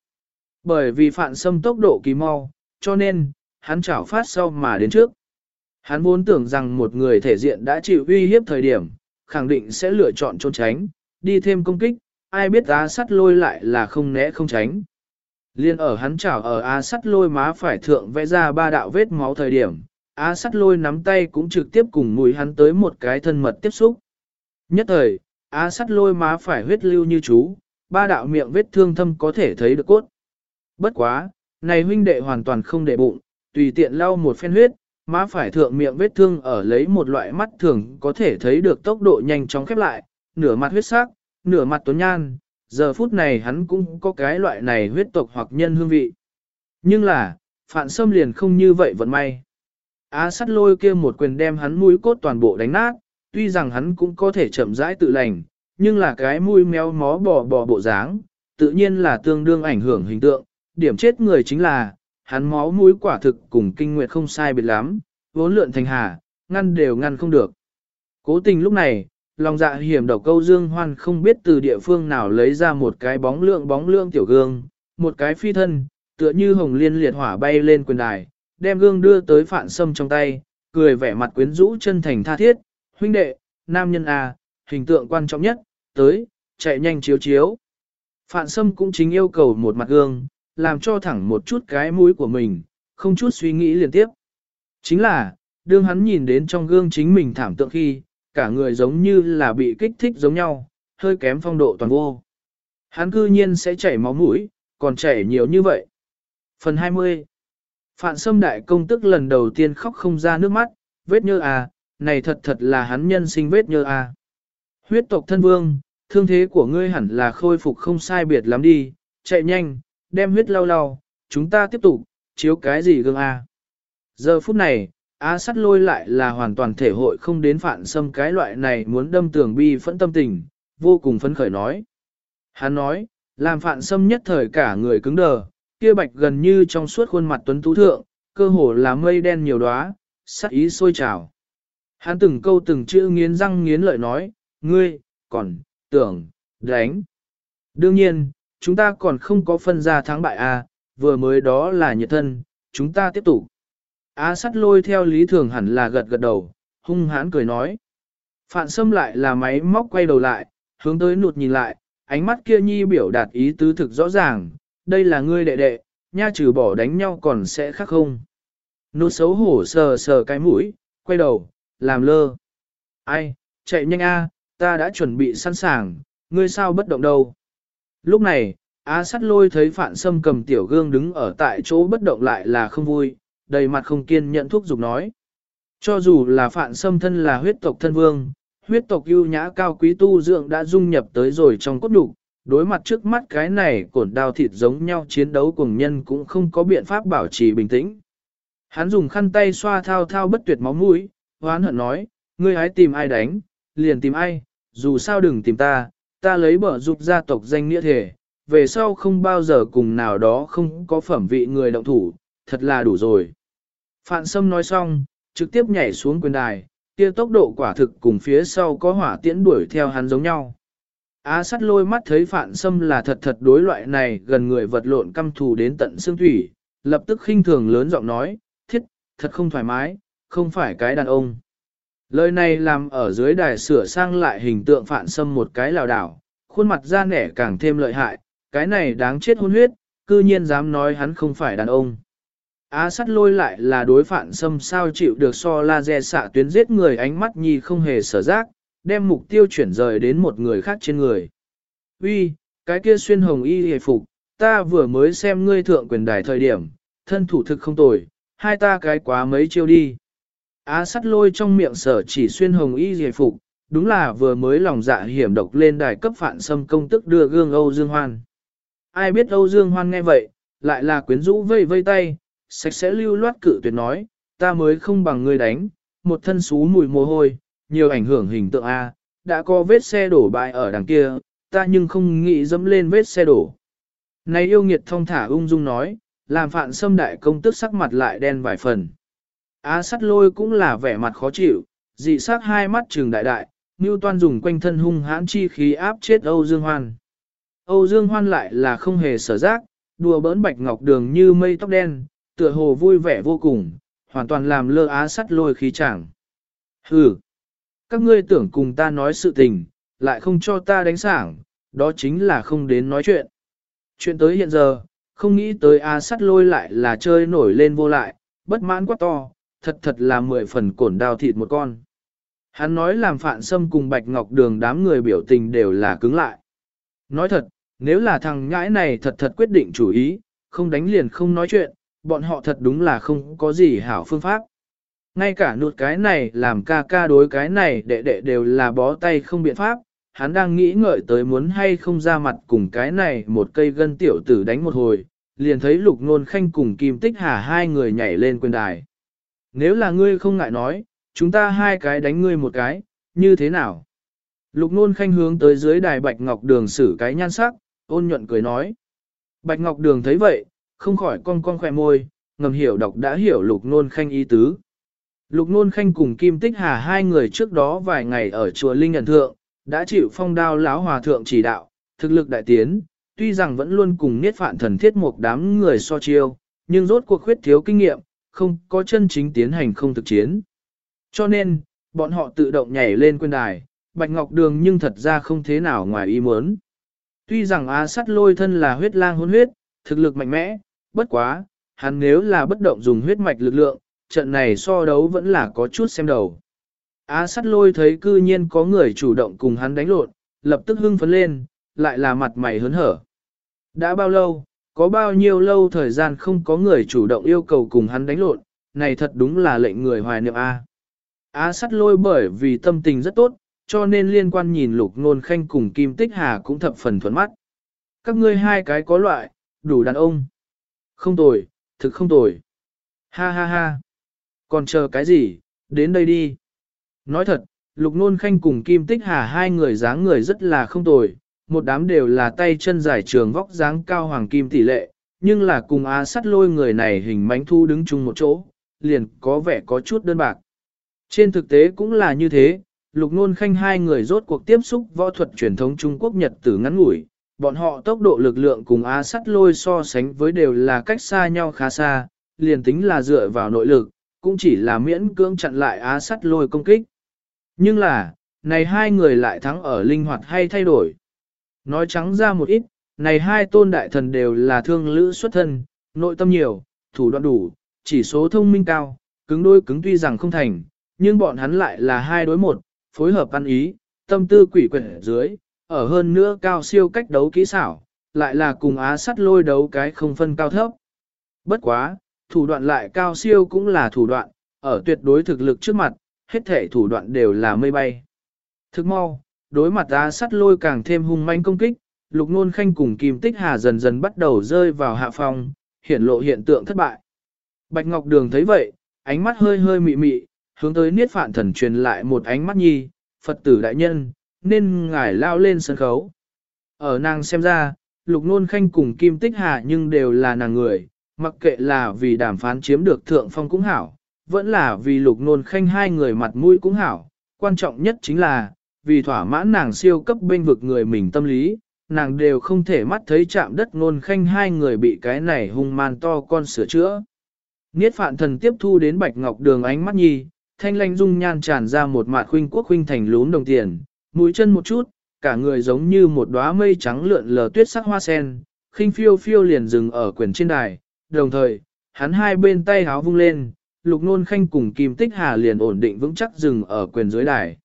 Bởi vì Phạn Sâm tốc độ kỳ mau, cho nên, hắn chảo phát sau mà đến trước. Hắn vốn tưởng rằng một người thể diện đã chịu uy hiếp thời điểm, khẳng định sẽ lựa chọn trốn tránh, đi thêm công kích, ai biết á sắt lôi lại là không né không tránh. Liên ở hắn chảo ở á sắt lôi má phải thượng vẽ ra ba đạo vết máu thời điểm, á sắt lôi nắm tay cũng trực tiếp cùng mùi hắn tới một cái thân mật tiếp xúc. Nhất thời, á sắt lôi má phải huyết lưu như chú, ba đạo miệng vết thương thâm có thể thấy được cốt. Bất quá, này huynh đệ hoàn toàn không để bụng, tùy tiện lau một phen huyết, má phải thượng miệng vết thương ở lấy một loại mắt thường có thể thấy được tốc độ nhanh chóng khép lại, nửa mặt huyết sắc, nửa mặt tuấn nhan, giờ phút này hắn cũng có cái loại này huyết tộc hoặc nhân hương vị. Nhưng là, phạn sâm liền không như vậy vận may. Á sắt lôi kia một quyền đem hắn mũi cốt toàn bộ đánh nát, tuy rằng hắn cũng có thể chậm rãi tự lành, nhưng là cái mũi méo mó bò bò bộ dáng, tự nhiên là tương đương ảnh hưởng hình tượng, điểm chết người chính là, hắn máu mũi quả thực cùng kinh nguyệt không sai biệt lắm, vốn lượn thành hà, ngăn đều ngăn không được. Cố tình lúc này, lòng dạ hiểm độc câu dương hoan không biết từ địa phương nào lấy ra một cái bóng lượng bóng lượng tiểu gương, một cái phi thân, tựa như hồng liên liệt hỏa bay lên quyền đài, đem gương đưa tới phạn sâm trong tay, cười vẻ mặt quyến rũ chân thành tha thiết, huynh đệ, nam nhân à, hình tượng quan trọng nhất, tới, chạy nhanh chiếu chiếu. Phạn sâm cũng chính yêu cầu một mặt gương, làm cho thẳng một chút cái mũi của mình, không chút suy nghĩ liên tiếp. Chính là, đương hắn nhìn đến trong gương chính mình thảm tượng khi, cả người giống như là bị kích thích giống nhau, hơi kém phong độ toàn vô. Hắn cư nhiên sẽ chảy máu mũi, còn chảy nhiều như vậy. Phần 20 Phạn Sâm Đại Công Tức lần đầu tiên khóc không ra nước mắt, vết nhơ à, này thật thật là hắn nhân sinh vết nhơ à. Huyết tộc thân vương, thương thế của ngươi hẳn là khôi phục không sai biệt lắm đi, chạy nhanh, đem huyết lau lau, chúng ta tiếp tục, chiếu cái gì gương à? Giờ phút này, Á sắt lôi lại là hoàn toàn thể hội không đến phản xâm cái loại này muốn đâm tường bi phẫn tâm tình, vô cùng phấn khởi nói. Hắn nói, làm phản xâm nhất thời cả người cứng đờ, kia bạch gần như trong suốt khuôn mặt tuấn tú thượng, cơ hồ là mây đen nhiều đóa, sắc ý sôi trào. Hắn từng câu từng chữ nghiến răng nghiến lợi nói, ngươi, còn, tưởng, đánh. Đương nhiên, chúng ta còn không có phân ra thắng bại à, vừa mới đó là nhiệt thân, chúng ta tiếp tục. Á sắt lôi theo lý thường hẳn là gật gật đầu, hung hãn cười nói. Phạn xâm lại là máy móc quay đầu lại, hướng tới nụt nhìn lại, ánh mắt kia nhi biểu đạt ý tứ thực rõ ràng, đây là ngươi đệ đệ, nha trừ bỏ đánh nhau còn sẽ khác không. Nụt xấu hổ sờ sờ cái mũi, quay đầu, làm lơ. Ai, chạy nhanh a, ta đã chuẩn bị sẵn sàng, ngươi sao bất động đâu. Lúc này, Á sắt lôi thấy phạn sâm cầm tiểu gương đứng ở tại chỗ bất động lại là không vui, đầy mặt không kiên nhẫn thuốc giục nói. Cho dù là phạn sâm thân là huyết tộc thân vương, huyết tộc ưu nhã cao quý tu dưỡng đã dung nhập tới rồi trong cốt đục, đối mặt trước mắt cái này cổn đao thịt giống nhau chiến đấu cùng nhân cũng không có biện pháp bảo trì bình tĩnh. Hắn dùng khăn tay xoa thao thao bất tuyệt máu mũi, hoán hận nói, ngươi hãy tìm ai đánh, liền tìm ai, dù sao đừng tìm ta, ta lấy bở dục gia tộc danh nghĩa thể, về sau không bao giờ cùng nào đó không có phẩm vị người động thủ, thật là đủ rồi. Phạn Sâm nói xong, trực tiếp nhảy xuống quyền đài, kia tốc độ quả thực cùng phía sau có hỏa tiễn đuổi theo hắn giống nhau. Á sắt lôi mắt thấy Phạn Sâm là thật thật đối loại này gần người vật lộn căm thù đến tận xương thủy, lập tức khinh thường lớn giọng nói, thiết, thật không thoải mái, không phải cái đàn ông. Lời này làm ở dưới đài sửa sang lại hình tượng Phạn Sâm một cái lào đảo, khuôn mặt da nẻ càng thêm lợi hại, cái này đáng chết hôn huyết, cư nhiên dám nói hắn không phải đàn ông. Á sắt lôi lại là đối phản xâm sao chịu được so laser xạ tuyến giết người ánh mắt nhi không hề sở giác, đem mục tiêu chuyển rời đến một người khác trên người. Uy, cái kia xuyên hồng y hề phục, ta vừa mới xem ngươi thượng quyền đài thời điểm, thân thủ thực không tồi, hai ta cái quá mấy chiêu đi. Á sắt lôi trong miệng sở chỉ xuyên hồng y hề phục, đúng là vừa mới lòng dạ hiểm độc lên đài cấp phản xâm công tức đưa gương Âu Dương Hoan. Ai biết Âu Dương Hoan nghe vậy, lại là quyến rũ vây vây tay, sạch sẽ lưu loát cự tuyệt nói, ta mới không bằng ngươi đánh, một thân xú mùi mồ hôi, nhiều ảnh hưởng hình tượng A, đã có vết xe đổ bại ở đằng kia, ta nhưng không nghĩ dẫm lên vết xe đổ. Này yêu nghiệt thông thả ung dung nói, làm phạn xâm đại công tức sắc mặt lại đen vài phần. Á sắt lôi cũng là vẻ mặt khó chịu, dị sắc hai mắt trừng đại đại, như Toan dùng quanh thân hung hãn chi khí áp chết Âu Dương Hoan. Âu Dương Hoan lại là không hề sở giác, đùa bỡn bạch ngọc đường như mây tóc đen, tựa hồ vui vẻ vô cùng, hoàn toàn làm lơ á sắt lôi khí chẳng. Hừ, các ngươi tưởng cùng ta nói sự tình, lại không cho ta đánh sảng, đó chính là không đến nói chuyện. Chuyện tới hiện giờ, không nghĩ tới á sắt lôi lại là chơi nổi lên vô lại, bất mãn quá to, thật thật là mười phần cổn đào thịt một con. Hắn nói làm phạn sâm cùng bạch ngọc đường đám người biểu tình đều là cứng lại. Nói thật, nếu là thằng nhãi này thật thật quyết định chủ ý, không đánh liền không nói chuyện, bọn họ thật đúng là không có gì hảo phương pháp. Ngay cả nụt cái này làm ca ca đối cái này đệ đệ đều là bó tay không biện pháp, hắn đang nghĩ ngợi tới muốn hay không ra mặt cùng cái này một cây gân tiểu tử đánh một hồi, liền thấy lục nôn khanh cùng kim tích hà hai người nhảy lên quyền đài. Nếu là ngươi không ngại nói, chúng ta hai cái đánh ngươi một cái, như thế nào? Lục nôn khanh hướng tới dưới đài bạch ngọc đường xử cái nhan sắc, ôn nhuận cười nói. Bạch ngọc đường thấy vậy, không khỏi con con khỏe môi, ngầm hiểu đọc đã hiểu lục nôn khanh ý tứ. Lục nôn khanh cùng Kim Tích Hà hai người trước đó vài ngày ở chùa Linh Nhận Thượng, đã chịu phong đao lão hòa thượng chỉ đạo, thực lực đại tiến, tuy rằng vẫn luôn cùng niết phạn thần thiết một đám người so chiêu, nhưng rốt cuộc khuyết thiếu kinh nghiệm, không có chân chính tiến hành không thực chiến. Cho nên, bọn họ tự động nhảy lên quyền đài, Bạch Ngọc Đường nhưng thật ra không thế nào ngoài ý muốn. Tuy rằng Á sắt lôi thân là huyết lang hôn huyết, thực lực mạnh mẽ, bất quá, hắn nếu là bất động dùng huyết mạch lực lượng, trận này so đấu vẫn là có chút xem đầu. Á sắt lôi thấy cư nhiên có người chủ động cùng hắn đánh lộn, lập tức hưng phấn lên, lại là mặt mày hớn hở. Đã bao lâu, có bao nhiêu lâu thời gian không có người chủ động yêu cầu cùng hắn đánh lộn, này thật đúng là lệnh người hoài niệm A. Á sắt lôi bởi vì tâm tình rất tốt, cho nên liên quan nhìn lục nôn khanh cùng kim tích hà cũng thập phần thuận mắt. Các ngươi hai cái có loại, đủ đàn ông. Không tồi, thực không tồi. Ha ha ha. Còn chờ cái gì, đến đây đi. Nói thật, lục nôn khanh cùng kim tích hà hai người dáng người rất là không tồi, một đám đều là tay chân dài trường vóc dáng cao hoàng kim tỷ lệ, nhưng là cùng á sắt lôi người này hình mánh thu đứng chung một chỗ, liền có vẻ có chút đơn bạc. Trên thực tế cũng là như thế, lục nôn khanh hai người rốt cuộc tiếp xúc võ thuật truyền thống Trung Quốc Nhật tử ngắn ngủi, bọn họ tốc độ lực lượng cùng á sắt lôi so sánh với đều là cách xa nhau khá xa, liền tính là dựa vào nội lực, cũng chỉ là miễn cưỡng chặn lại á sắt lôi công kích. Nhưng là, này hai người lại thắng ở linh hoạt hay thay đổi. Nói trắng ra một ít, này hai tôn đại thần đều là thương lữ xuất thân, nội tâm nhiều, thủ đoạn đủ, chỉ số thông minh cao, cứng đôi cứng tuy rằng không thành, nhưng bọn hắn lại là hai đối một, phối hợp ăn ý, tâm tư quỷ quyển dưới, ở hơn nữa cao siêu cách đấu kỹ xảo, lại là cùng á sắt lôi đấu cái không phân cao thấp. Bất quá, thủ đoạn lại cao siêu cũng là thủ đoạn, ở tuyệt đối thực lực trước mặt, hết thể thủ đoạn đều là mây bay. Thức mau, đối mặt á sắt lôi càng thêm hung manh công kích, lục nôn khanh cùng kim tích hà dần dần bắt đầu rơi vào hạ phòng, hiện lộ hiện tượng thất bại. Bạch Ngọc Đường thấy vậy, ánh mắt hơi hơi mị mị, hướng tới niết phạn thần truyền lại một ánh mắt nhi, Phật tử đại nhân, nên ngài lao lên sân khấu. Ở nàng xem ra, lục nôn khanh cùng kim tích hà nhưng đều là nàng người, mặc kệ là vì đàm phán chiếm được thượng phong cũng hảo, vẫn là vì lục nôn khanh hai người mặt mũi cũng hảo, quan trọng nhất chính là, vì thỏa mãn nàng siêu cấp bên vực người mình tâm lý, nàng đều không thể mắt thấy chạm đất nôn khanh hai người bị cái này hung man to con sửa chữa. Niết phạn thần tiếp thu đến bạch ngọc đường ánh mắt nhi, thanh lanh dung nhan tràn ra một mạt khuynh quốc khuynh thành lún đồng tiền, mũi chân một chút, cả người giống như một đóa mây trắng lượn lờ tuyết sắc hoa sen, khinh phiêu phiêu liền dừng ở quyền trên đài, đồng thời, hắn hai bên tay háo vung lên, lục nôn khanh cùng kim tích hà liền ổn định vững chắc dừng ở quyền dưới đài.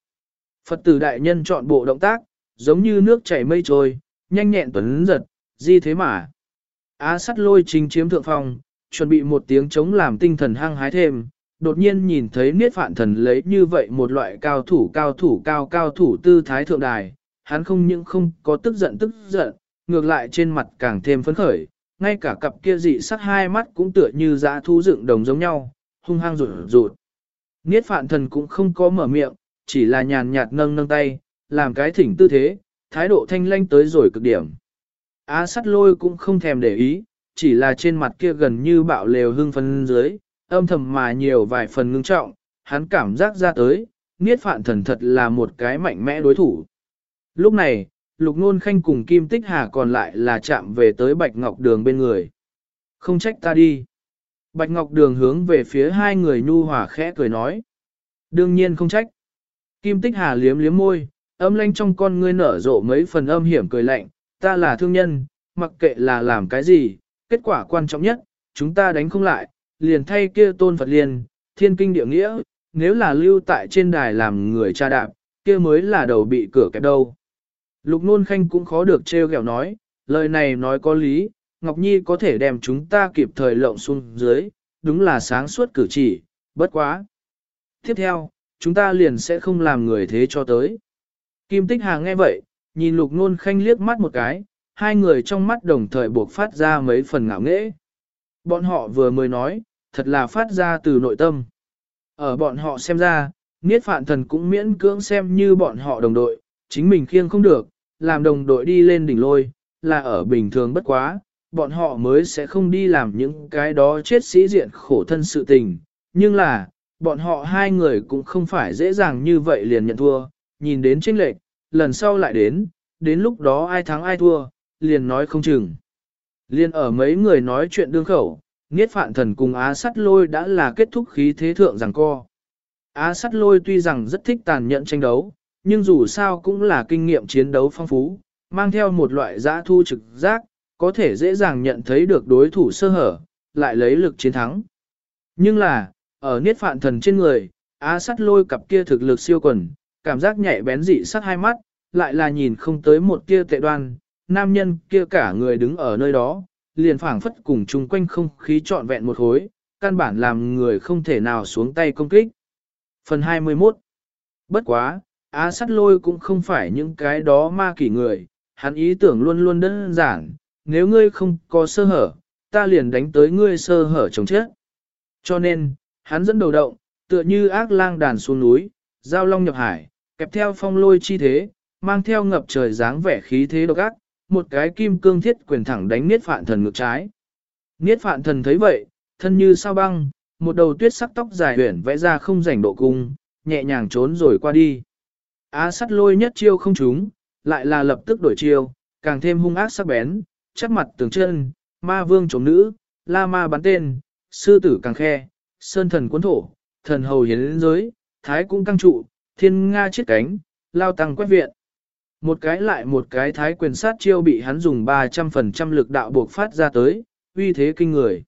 Phật tử đại nhân chọn bộ động tác, giống như nước chảy mây trôi, nhanh nhẹn tuấn giật, di thế mà. Á sắt lôi trình chiếm thượng phong, chuẩn bị một tiếng chống làm tinh thần hăng hái thêm, đột nhiên nhìn thấy Niết Phạn Thần lấy như vậy một loại cao thủ cao thủ cao cao thủ tư thái thượng đài, hắn không những không có tức giận tức giận, ngược lại trên mặt càng thêm phấn khởi, ngay cả cặp kia dị sắc hai mắt cũng tựa như dã thu dựng đồng giống nhau, hung hăng rụt rụt. Niết Phạn Thần cũng không có mở miệng, chỉ là nhàn nhạt nâng nâng tay, làm cái thỉnh tư thế, thái độ thanh lanh tới rồi cực điểm. Á sắt lôi cũng không thèm để ý, chỉ là trên mặt kia gần như bạo lều hưng phân dưới, âm thầm mà nhiều vài phần ngưng trọng, hắn cảm giác ra tới, Niết Phạn Thần thật là một cái mạnh mẽ đối thủ. Lúc này, Lục Nôn Khanh cùng Kim Tích Hà còn lại là chạm về tới Bạch Ngọc Đường bên người. Không trách ta đi. Bạch Ngọc Đường hướng về phía hai người nhu hòa khẽ cười nói. Đương nhiên không trách. Kim Tích Hà liếm liếm môi, âm lanh trong con ngươi nở rộ mấy phần âm hiểm cười lạnh. Ta là thương nhân, mặc kệ là làm cái gì, kết quả quan trọng nhất, chúng ta đánh không lại, liền thay kia tôn Phật liền, thiên kinh địa nghĩa, nếu là lưu tại trên đài làm người cha đạp, kia mới là đầu bị cửa kẹp đâu. Lục Nôn Khanh cũng khó được trêu ghẹo nói, lời này nói có lý, Ngọc Nhi có thể đem chúng ta kịp thời lộng xuống dưới, đúng là sáng suốt cử chỉ, bất quá. Tiếp theo, chúng ta liền sẽ không làm người thế cho tới. Kim Tích Hà nghe vậy, nhìn Lục Nôn Khanh liếc mắt một cái, hai người trong mắt đồng thời buộc phát ra mấy phần ngạo nghễ. Bọn họ vừa mới nói, thật là phát ra từ nội tâm. Ở bọn họ xem ra, Niết Phạn Thần cũng miễn cưỡng xem như bọn họ đồng đội, chính mình khiêng không được, làm đồng đội đi lên đỉnh lôi, là ở bình thường bất quá, bọn họ mới sẽ không đi làm những cái đó chết sĩ diện khổ thân sự tình. Nhưng là, bọn họ hai người cũng không phải dễ dàng như vậy liền nhận thua, nhìn đến chênh lệch, lần sau lại đến, đến lúc đó ai thắng ai thua, liền nói không chừng. Liên ở mấy người nói chuyện đương khẩu, Niết Phạn Thần cùng Á Sắt Lôi đã là kết thúc khí thế thượng rằng co. Á Sắt Lôi tuy rằng rất thích tàn nhẫn tranh đấu, nhưng dù sao cũng là kinh nghiệm chiến đấu phong phú, mang theo một loại giã thu trực giác, có thể dễ dàng nhận thấy được đối thủ sơ hở, lại lấy lực chiến thắng. Nhưng là, ở Niết Phạn Thần trên người, Á Sắt Lôi cặp kia thực lực siêu quần, cảm giác nhạy bén dị sắc hai mắt, lại là nhìn không tới một tia tệ đoan, nam nhân kia cả người đứng ở nơi đó, liền phảng phất cùng chung quanh không khí trọn vẹn một hối, căn bản làm người không thể nào xuống tay công kích. Phần 21 Bất quá, Á sắt lôi cũng không phải những cái đó ma kỷ người, hắn ý tưởng luôn luôn đơn giản, nếu ngươi không có sơ hở, ta liền đánh tới ngươi sơ hở chống chết. Cho nên, hắn dẫn đầu động, tựa như ác lang đàn xuống núi, giao long nhập hải, kẹp theo phong lôi chi thế, mang theo ngập trời dáng vẻ khí thế độc ác, một cái kim cương thiết quyền thẳng đánh Niết Phạn Thần ngược trái. Niết Phạn Thần thấy vậy, thân như sao băng, một đầu tuyết sắc tóc dài huyền vẽ ra không rảnh độ cung, nhẹ nhàng trốn rồi qua đi. Á sắt lôi nhất chiêu không trúng, lại là lập tức đổi chiêu, càng thêm hung ác sắc bén, chắc mặt tường chân, ma vương chống nữ, la ma bắn tên, sư tử càng khe, sơn thần cuốn thổ, thần hầu hiến giới, thái cung căng trụ, thiên nga chiết cánh, lao tăng quét viện. Một cái lại một cái thái quyền sát chiêu bị hắn dùng 300% lực đạo buộc phát ra tới, uy thế kinh người.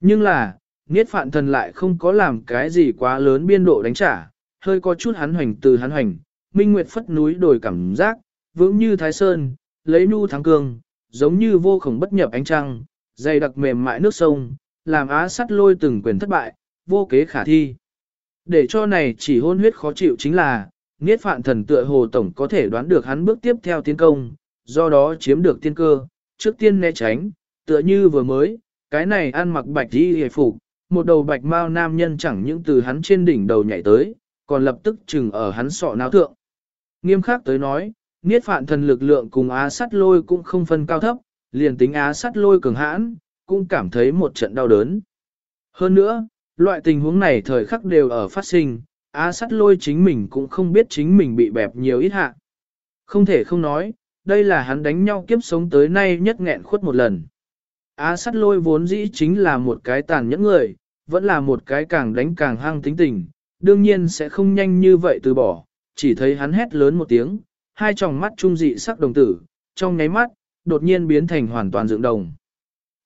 Nhưng là, Niết Phạn Thần lại không có làm cái gì quá lớn biên độ đánh trả, hơi có chút hắn hoành từ hắn hoành, minh nguyệt phất núi đổi cảm giác, vững như thái sơn, lấy nu thắng cương, giống như vô khổng bất nhập ánh trăng, dày đặc mềm mại nước sông, làm á sắt lôi từng quyền thất bại, vô kế khả thi. Để cho này chỉ hôn huyết khó chịu chính là, Niết Phạn Thần tựa hồ tổng có thể đoán được hắn bước tiếp theo tiến công, do đó chiếm được tiên cơ, trước tiên né tránh, tựa như vừa mới, cái này ăn mặc bạch đi hề phục, một đầu bạch mao nam nhân chẳng những từ hắn trên đỉnh đầu nhảy tới, còn lập tức chừng ở hắn sọ náo thượng. Nghiêm khắc tới nói, Niết Phạn Thần lực lượng cùng Á Sắt Lôi cũng không phân cao thấp, liền tính Á Sắt Lôi cường hãn, cũng cảm thấy một trận đau đớn. Hơn nữa, loại tình huống này thời khắc đều ở phát sinh, Á sắt lôi chính mình cũng không biết chính mình bị bẹp nhiều ít hạ. Không thể không nói, đây là hắn đánh nhau kiếp sống tới nay nhất nghẹn khuất một lần. Á sắt lôi vốn dĩ chính là một cái tàn nhẫn người, vẫn là một cái càng đánh càng hăng tính tình, đương nhiên sẽ không nhanh như vậy từ bỏ, chỉ thấy hắn hét lớn một tiếng, hai tròng mắt trung dị sắc đồng tử, trong nháy mắt, đột nhiên biến thành hoàn toàn dựng đồng.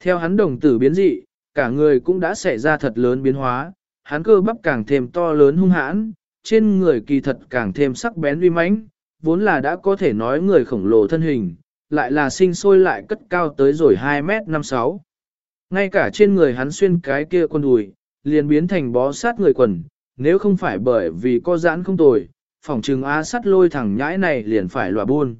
Theo hắn đồng tử biến dị, cả người cũng đã xảy ra thật lớn biến hóa, hắn cơ bắp càng thêm to lớn hung hãn, trên người kỳ thật càng thêm sắc bén uy mãnh, vốn là đã có thể nói người khổng lồ thân hình, lại là sinh sôi lại cất cao tới rồi 2 mét 56. Ngay cả trên người hắn xuyên cái kia quần đùi, liền biến thành bó sát người quần, nếu không phải bởi vì có giãn không tồi, phòng trừng á sắt lôi thẳng nhãi này liền phải lòa buôn.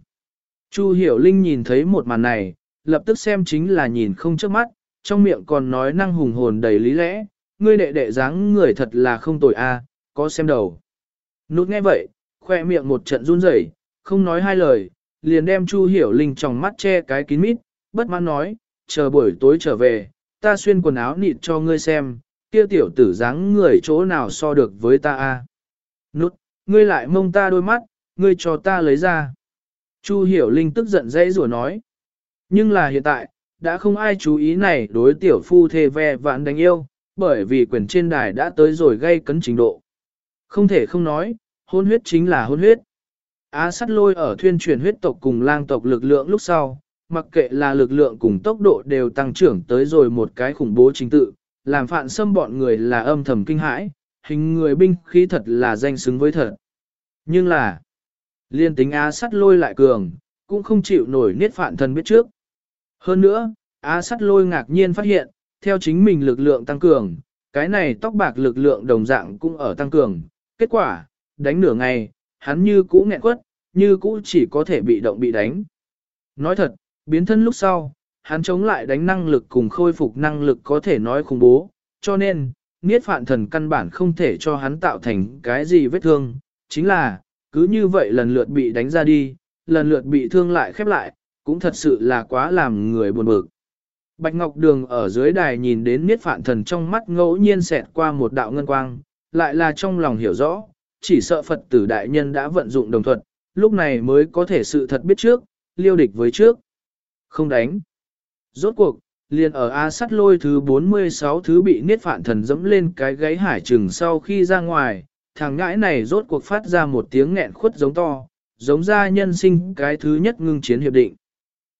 Chu Hiểu Linh nhìn thấy một màn này, lập tức xem chính là nhìn không trước mắt, trong miệng còn nói năng hùng hồn đầy lý lẽ, ngươi đệ đệ dáng người thật là không tồi a, có xem đầu. Nút nghe vậy, khoe miệng một trận run rẩy, không nói hai lời, liền đem Chu Hiểu Linh trong mắt che cái kín mít, bất mãn nói, chờ buổi tối trở về, ta xuyên quần áo nịt cho ngươi xem, kia tiểu tử dáng người chỗ nào so được với ta a? Nút, ngươi lại mông ta đôi mắt, ngươi cho ta lấy ra. Chu Hiểu Linh tức giận dãy rủa nói. Nhưng là hiện tại, đã không ai chú ý này đối tiểu phu thề ve vạn đánh yêu, bởi vì quyền trên đài đã tới rồi gây cấn trình độ. Không thể không nói, hôn huyết chính là hôn huyết. Á sắt lôi ở thuyên truyền huyết tộc cùng lang tộc lực lượng lúc sau, mặc kệ là lực lượng cùng tốc độ đều tăng trưởng tới rồi một cái khủng bố chính tự, làm phạn xâm bọn người là âm thầm kinh hãi, hình người binh khí thật là danh xứng với thật. Nhưng là, liên tính Á sắt lôi lại cường, cũng không chịu nổi niết phạn thần biết trước. Hơn nữa, Á sắt lôi ngạc nhiên phát hiện, theo chính mình lực lượng tăng cường, cái này tóc bạc lực lượng đồng dạng cũng ở tăng cường. Kết quả, đánh nửa ngày, hắn như cũ nghẹn quất, như cũ chỉ có thể bị động bị đánh. Nói thật, biến thân lúc sau, hắn chống lại đánh năng lực cùng khôi phục năng lực có thể nói khủng bố, cho nên, Niết Phạn Thần căn bản không thể cho hắn tạo thành cái gì vết thương, chính là, cứ như vậy lần lượt bị đánh ra đi, lần lượt bị thương lại khép lại, cũng thật sự là quá làm người buồn bực. Bạch Ngọc Đường ở dưới đài nhìn đến Niết Phạn Thần trong mắt ngẫu nhiên xẹt qua một đạo ngân quang, lại là trong lòng hiểu rõ, chỉ sợ Phật tử đại nhân đã vận dụng đồng thuận, lúc này mới có thể sự thật biết trước, liêu địch với trước. Không đánh. Rốt cuộc, liền ở A sắt lôi thứ 46 thứ bị niết phạn thần dẫm lên cái gáy hải trừng sau khi ra ngoài, thằng ngãi này rốt cuộc phát ra một tiếng nghẹn khuất giống to, giống ra nhân sinh cái thứ nhất ngưng chiến hiệp định.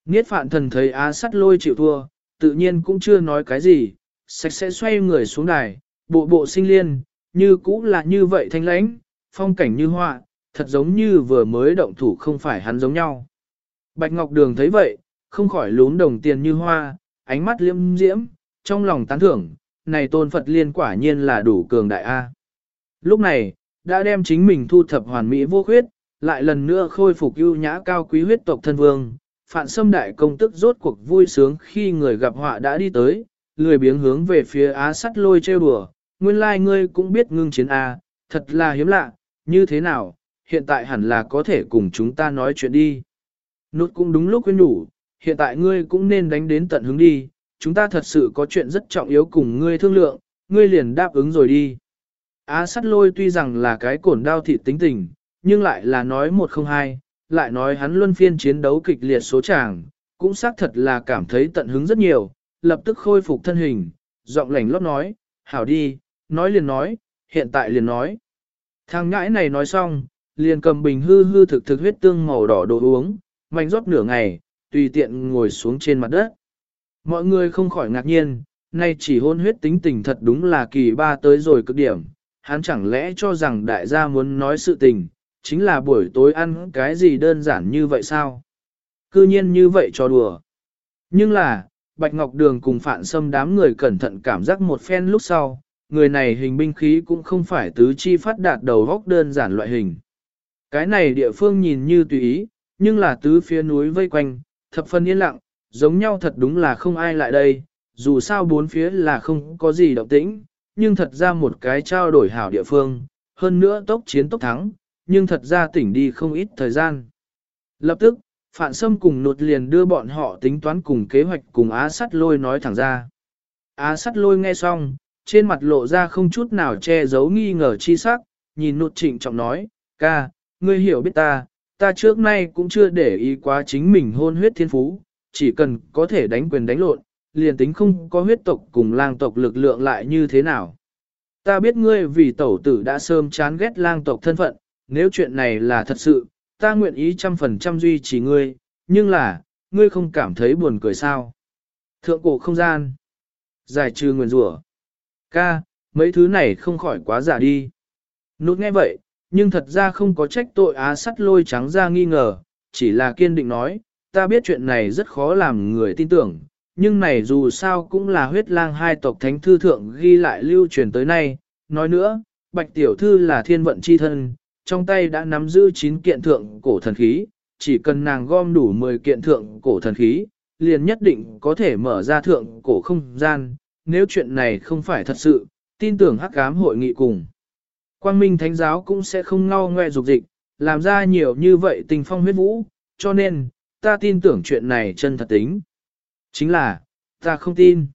Niết phạn thần thấy A sắt lôi chịu thua, tự nhiên cũng chưa nói cái gì, sạch sẽ xoay người xuống đài, bộ bộ sinh liên, như cũ là như vậy thanh lãnh, phong cảnh như họa, thật giống như vừa mới động thủ không phải hắn giống nhau. Bạch Ngọc Đường thấy vậy, không khỏi lún đồng tiền như hoa, ánh mắt liêm diễm, trong lòng tán thưởng, này tôn Phật liên quả nhiên là đủ cường đại A. Lúc này, đã đem chính mình thu thập hoàn mỹ vô khuyết, lại lần nữa khôi phục ưu nhã cao quý huyết tộc thân vương, phản xâm đại công tức rốt cuộc vui sướng khi người gặp họa đã đi tới, lười biếng hướng về phía á sắt lôi trêu đùa, nguyên lai like ngươi cũng biết ngưng chiến A, thật là hiếm lạ, như thế nào, hiện tại hẳn là có thể cùng chúng ta nói chuyện đi. Nút cũng đúng lúc quên đủ, hiện tại ngươi cũng nên đánh đến tận hướng đi, chúng ta thật sự có chuyện rất trọng yếu cùng ngươi thương lượng, ngươi liền đáp ứng rồi đi. Á sắt lôi tuy rằng là cái cổn đao thịt tính tình, nhưng lại là nói một không hai, lại nói hắn luân phiên chiến đấu kịch liệt số chàng, cũng xác thật là cảm thấy tận hứng rất nhiều, lập tức khôi phục thân hình, giọng lành lót nói, hảo đi, nói liền nói, hiện tại liền nói. Thằng ngãi này nói xong, liền cầm bình hư hư thực thực huyết tương màu đỏ đồ uống, mạnh rót nửa ngày, tùy tiện ngồi xuống trên mặt đất. Mọi người không khỏi ngạc nhiên, nay chỉ hôn huyết tính tình thật đúng là kỳ ba tới rồi cực điểm, hắn chẳng lẽ cho rằng đại gia muốn nói sự tình, chính là buổi tối ăn cái gì đơn giản như vậy sao? Cư nhiên như vậy cho đùa. Nhưng là, Bạch Ngọc Đường cùng phản Sâm đám người cẩn thận cảm giác một phen lúc sau, người này hình binh khí cũng không phải tứ chi phát đạt đầu góc đơn giản loại hình. Cái này địa phương nhìn như tùy ý, nhưng là tứ phía núi vây quanh, thập phân yên lặng, giống nhau thật đúng là không ai lại đây, dù sao bốn phía là không có gì động tĩnh, nhưng thật ra một cái trao đổi hảo địa phương, hơn nữa tốc chiến tốc thắng, nhưng thật ra tỉnh đi không ít thời gian. Lập tức, Phạn Sâm cùng nụt liền đưa bọn họ tính toán cùng kế hoạch cùng Á Sắt Lôi nói thẳng ra. Á Sắt Lôi nghe xong, trên mặt lộ ra không chút nào che giấu nghi ngờ chi sắc, nhìn nụt trịnh trọng nói, ca, ngươi hiểu biết ta, ta trước nay cũng chưa để ý quá chính mình hôn huyết thiên phú, chỉ cần có thể đánh quyền đánh lộn, liền tính không có huyết tộc cùng lang tộc lực lượng lại như thế nào. Ta biết ngươi vì tẩu tử đã sớm chán ghét lang tộc thân phận, nếu chuyện này là thật sự, ta nguyện ý trăm phần trăm duy trì ngươi, nhưng là, ngươi không cảm thấy buồn cười sao. Thượng cổ không gian, giải trừ nguyền rủa ca, mấy thứ này không khỏi quá giả đi. Nút nghe vậy, nhưng thật ra không có trách tội á sắt lôi trắng ra nghi ngờ, chỉ là kiên định nói, ta biết chuyện này rất khó làm người tin tưởng, nhưng này dù sao cũng là huyết lang hai tộc thánh thư thượng ghi lại lưu truyền tới nay. Nói nữa, bạch tiểu thư là thiên vận chi thân, trong tay đã nắm giữ 9 kiện thượng cổ thần khí, chỉ cần nàng gom đủ 10 kiện thượng cổ thần khí, liền nhất định có thể mở ra thượng cổ không gian, nếu chuyện này không phải thật sự, tin tưởng hắc ám hội nghị cùng. Quang Minh Thánh Giáo cũng sẽ không ngao ngoe dục dịch, làm ra nhiều như vậy tình phong huyết vũ, cho nên, ta tin tưởng chuyện này chân thật tính. Chính là, ta không tin.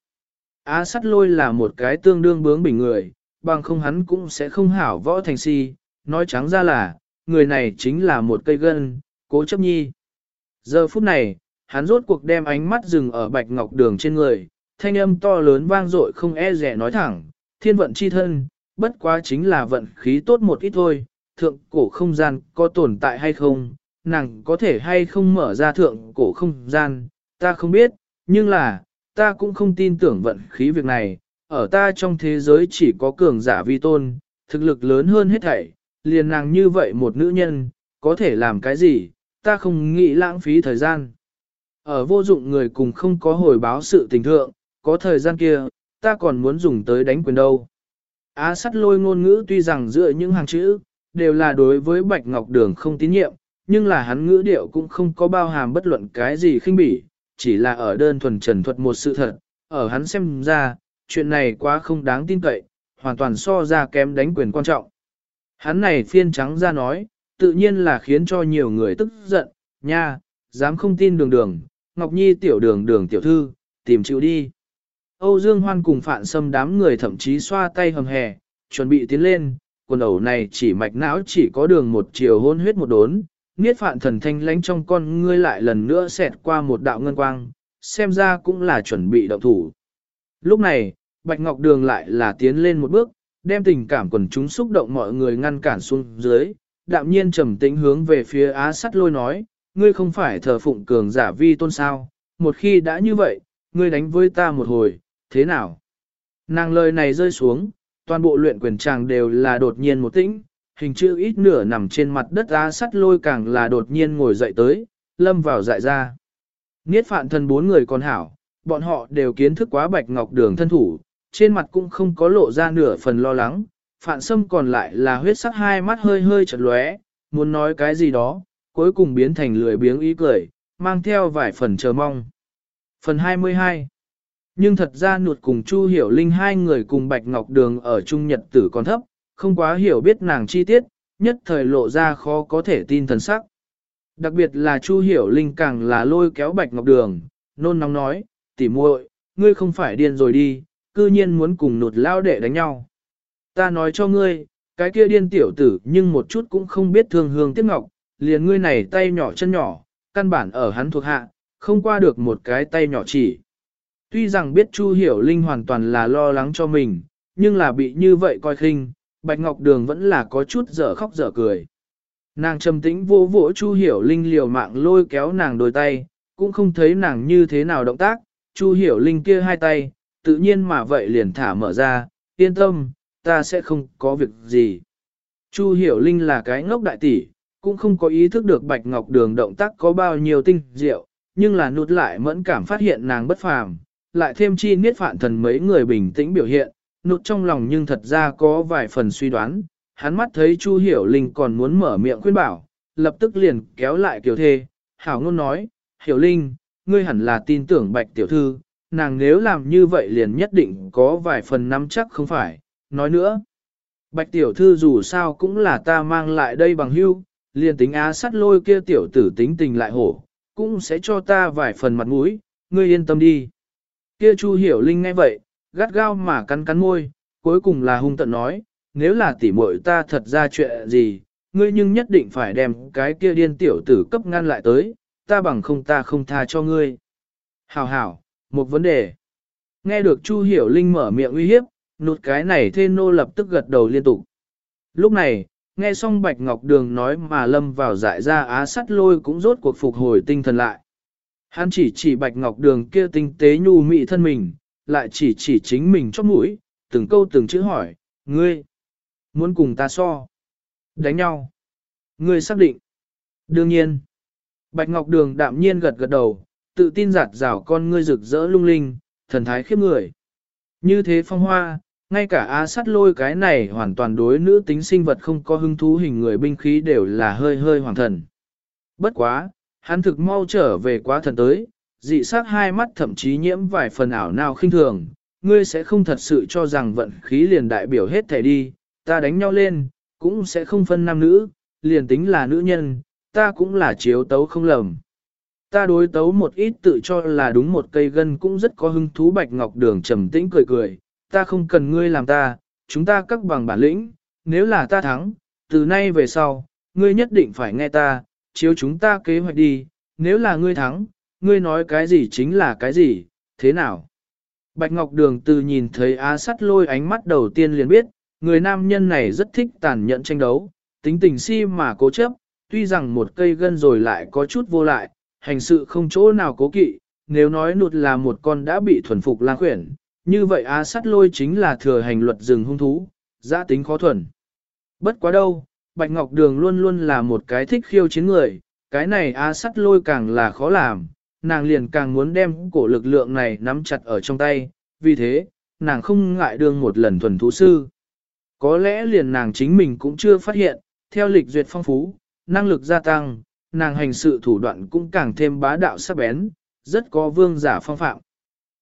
Á sắt lôi là một cái tương đương bướng bỉnh người, bằng không hắn cũng sẽ không hảo võ thành si, nói trắng ra là, người này chính là một cây gân, cố chấp nhi. Giờ phút này, hắn rốt cuộc đem ánh mắt dừng ở bạch ngọc đường trên người, thanh âm to lớn vang dội không e rẻ nói thẳng, thiên vận chi thân, bất quá chính là vận khí tốt một ít thôi, thượng cổ không gian có tồn tại hay không, nàng có thể hay không mở ra thượng cổ không gian, ta không biết, nhưng là, ta cũng không tin tưởng vận khí việc này, ở ta trong thế giới chỉ có cường giả vi tôn, thực lực lớn hơn hết thảy, liền nàng như vậy một nữ nhân, có thể làm cái gì, ta không nghĩ lãng phí thời gian. Ở vô dụng người cùng không có hồi báo sự tình thượng, có thời gian kia, ta còn muốn dùng tới đánh quyền đâu. Á sắt lôi ngôn ngữ tuy rằng giữa những hàng chữ, đều là đối với Bạch Ngọc Đường không tín nhiệm, nhưng là hắn ngữ điệu cũng không có bao hàm bất luận cái gì khinh bỉ, chỉ là ở đơn thuần trần thuật một sự thật, ở hắn xem ra, chuyện này quá không đáng tin cậy, hoàn toàn so ra kém đánh quyền quan trọng. Hắn này phiên trắng ra nói, tự nhiên là khiến cho nhiều người tức giận, nha, dám không tin đường đường, Ngọc Nhi tiểu đường đường tiểu thư, tìm chịu đi. Âu Dương Hoan cùng phản xâm đám người thậm chí xoa tay hầm hè, chuẩn bị tiến lên, quần ẩu này chỉ mạch não chỉ có đường một chiều hôn huyết một đốn, niết phạn thần thanh lánh trong con ngươi lại lần nữa xẹt qua một đạo ngân quang, xem ra cũng là chuẩn bị động thủ. Lúc này, Bạch Ngọc Đường lại là tiến lên một bước, đem tình cảm quần chúng xúc động mọi người ngăn cản xuống dưới, đạm nhiên trầm tĩnh hướng về phía á sắt lôi nói, ngươi không phải thờ phụng cường giả vi tôn sao, một khi đã như vậy, ngươi đánh với ta một hồi, thế nào? Nàng lời này rơi xuống, toàn bộ luyện quyền tràng đều là đột nhiên một tĩnh, hình chữ ít nửa nằm trên mặt đất á sắt lôi càng là đột nhiên ngồi dậy tới, lâm vào dại ra. Niết phạn thân bốn người còn hảo, bọn họ đều kiến thức quá bạch ngọc đường thân thủ, trên mặt cũng không có lộ ra nửa phần lo lắng, phạn sâm còn lại là huyết sắc hai mắt hơi hơi chật lóe, muốn nói cái gì đó, cuối cùng biến thành lười biếng ý cười, mang theo vài phần chờ mong. Phần 22 Nhưng thật ra nuột cùng Chu Hiểu Linh hai người cùng Bạch Ngọc Đường ở Trung Nhật tử còn thấp, không quá hiểu biết nàng chi tiết, nhất thời lộ ra khó có thể tin thần sắc. Đặc biệt là Chu Hiểu Linh càng là lôi kéo Bạch Ngọc Đường, nôn nóng nói, tỉ muội, ngươi không phải điên rồi đi, cư nhiên muốn cùng nụt lao đệ đánh nhau. Ta nói cho ngươi, cái kia điên tiểu tử nhưng một chút cũng không biết thương hương tiếc ngọc, liền ngươi này tay nhỏ chân nhỏ, căn bản ở hắn thuộc hạ, không qua được một cái tay nhỏ chỉ. Tuy rằng biết Chu Hiểu Linh hoàn toàn là lo lắng cho mình, nhưng là bị như vậy coi khinh, Bạch Ngọc Đường vẫn là có chút dở khóc dở cười. Nàng trầm tĩnh vô vỗ Chu Hiểu Linh liều mạng lôi kéo nàng đôi tay, cũng không thấy nàng như thế nào động tác, Chu Hiểu Linh kia hai tay, tự nhiên mà vậy liền thả mở ra, yên tâm, ta sẽ không có việc gì. Chu Hiểu Linh là cái ngốc đại tỷ, cũng không có ý thức được Bạch Ngọc Đường động tác có bao nhiêu tinh diệu, nhưng là nút lại mẫn cảm phát hiện nàng bất phàm, lại thêm chi niết phạn thần mấy người bình tĩnh biểu hiện, nút trong lòng nhưng thật ra có vài phần suy đoán, hắn mắt thấy Chu Hiểu Linh còn muốn mở miệng khuyên bảo, lập tức liền kéo lại kiều thê, hảo ngôn nói, Hiểu Linh, ngươi hẳn là tin tưởng Bạch Tiểu Thư, nàng nếu làm như vậy liền nhất định có vài phần nắm chắc không phải, nói nữa. Bạch Tiểu Thư dù sao cũng là ta mang lại đây bằng hưu, liền tính á sắt lôi kia tiểu tử tính tình lại hổ, cũng sẽ cho ta vài phần mặt mũi, ngươi yên tâm đi. Kia Chu Hiểu Linh nghe vậy, gắt gao mà cắn cắn môi, cuối cùng là hung tận nói, nếu là tỉ muội ta thật ra chuyện gì, ngươi nhưng nhất định phải đem cái kia điên tiểu tử cấp ngăn lại tới, ta bằng không ta không tha cho ngươi. Hảo hảo, một vấn đề. Nghe được Chu Hiểu Linh mở miệng uy hiếp, nụt cái này thê nô lập tức gật đầu liên tục. Lúc này, nghe xong Bạch Ngọc Đường nói mà lâm vào dại ra á sắt lôi cũng rốt cuộc phục hồi tinh thần lại. Hắn chỉ chỉ Bạch Ngọc Đường kia tinh tế nhu mị thân mình, lại chỉ chỉ chính mình chót mũi, từng câu từng chữ hỏi, ngươi, muốn cùng ta so, đánh nhau, ngươi xác định. Đương nhiên, Bạch Ngọc Đường đạm nhiên gật gật đầu, tự tin giạt rào con ngươi rực rỡ lung linh, thần thái khiếp người. Như thế phong hoa, ngay cả á sát lôi cái này hoàn toàn đối nữ tính sinh vật không có hứng thú hình người binh khí đều là hơi hơi hoàng thần. Bất quá, hắn thực mau trở về quá thần tới, dị sát hai mắt thậm chí nhiễm vài phần ảo nào khinh thường, ngươi sẽ không thật sự cho rằng vận khí liền đại biểu hết thể đi, ta đánh nhau lên, cũng sẽ không phân nam nữ, liền tính là nữ nhân, ta cũng là chiếu tấu không lầm. Ta đối tấu một ít tự cho là đúng một cây gân cũng rất có hứng thú bạch ngọc đường trầm tĩnh cười cười, ta không cần ngươi làm ta, chúng ta các bằng bản lĩnh, nếu là ta thắng, từ nay về sau, ngươi nhất định phải nghe ta, chiếu chúng ta kế hoạch đi, nếu là ngươi thắng, ngươi nói cái gì chính là cái gì, thế nào? Bạch Ngọc Đường từ nhìn thấy á sắt lôi ánh mắt đầu tiên liền biết, người nam nhân này rất thích tàn nhẫn tranh đấu, tính tình si mà cố chấp, tuy rằng một cây gân rồi lại có chút vô lại, hành sự không chỗ nào cố kỵ, nếu nói nụt là một con đã bị thuần phục lang khuyển, như vậy á sắt lôi chính là thừa hành luật rừng hung thú, giã tính khó thuần. Bất quá đâu, Bạch Ngọc Đường luôn luôn là một cái thích khiêu chiến người, cái này á sắt lôi càng là khó làm, nàng liền càng muốn đem cổ lực lượng này nắm chặt ở trong tay, vì thế, nàng không ngại đương một lần thuần thú sư. Có lẽ liền nàng chính mình cũng chưa phát hiện, theo lịch duyệt phong phú, năng lực gia tăng, nàng hành sự thủ đoạn cũng càng thêm bá đạo sắc bén, rất có vương giả phong phạm.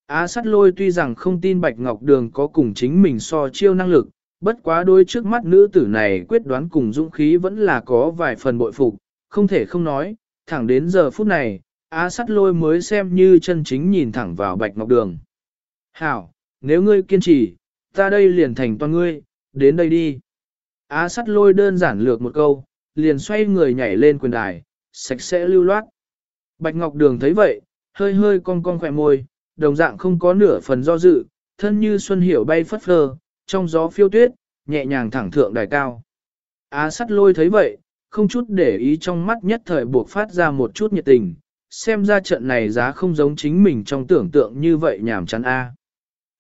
Á sát lôi tuy rằng không tin Bạch Ngọc Đường có cùng chính mình so chiêu năng lực, bất quá đôi trước mắt nữ tử này quyết đoán cùng dũng khí vẫn là có vài phần bội phục, không thể không nói, thẳng đến giờ phút này, Á sát lôi mới xem như chân chính nhìn thẳng vào Bạch Ngọc Đường. Hảo, nếu ngươi kiên trì, ta đây liền thành toàn ngươi, đến đây đi. Á sát lôi đơn giản lược một câu, liền xoay người nhảy lên quyền đài, sạch sẽ lưu loát. Bạch Ngọc Đường thấy vậy, hơi hơi cong cong khỏe môi, đồng dạng không có nửa phần do dự, thân như xuân hiểu bay phất phơ, trong gió phiêu tuyết, nhẹ nhàng thẳng thượng đài cao. Á sắt lôi thấy vậy, không chút để ý trong mắt nhất thời buộc phát ra một chút nhiệt tình, xem ra trận này giá không giống chính mình trong tưởng tượng như vậy nhảm chán a.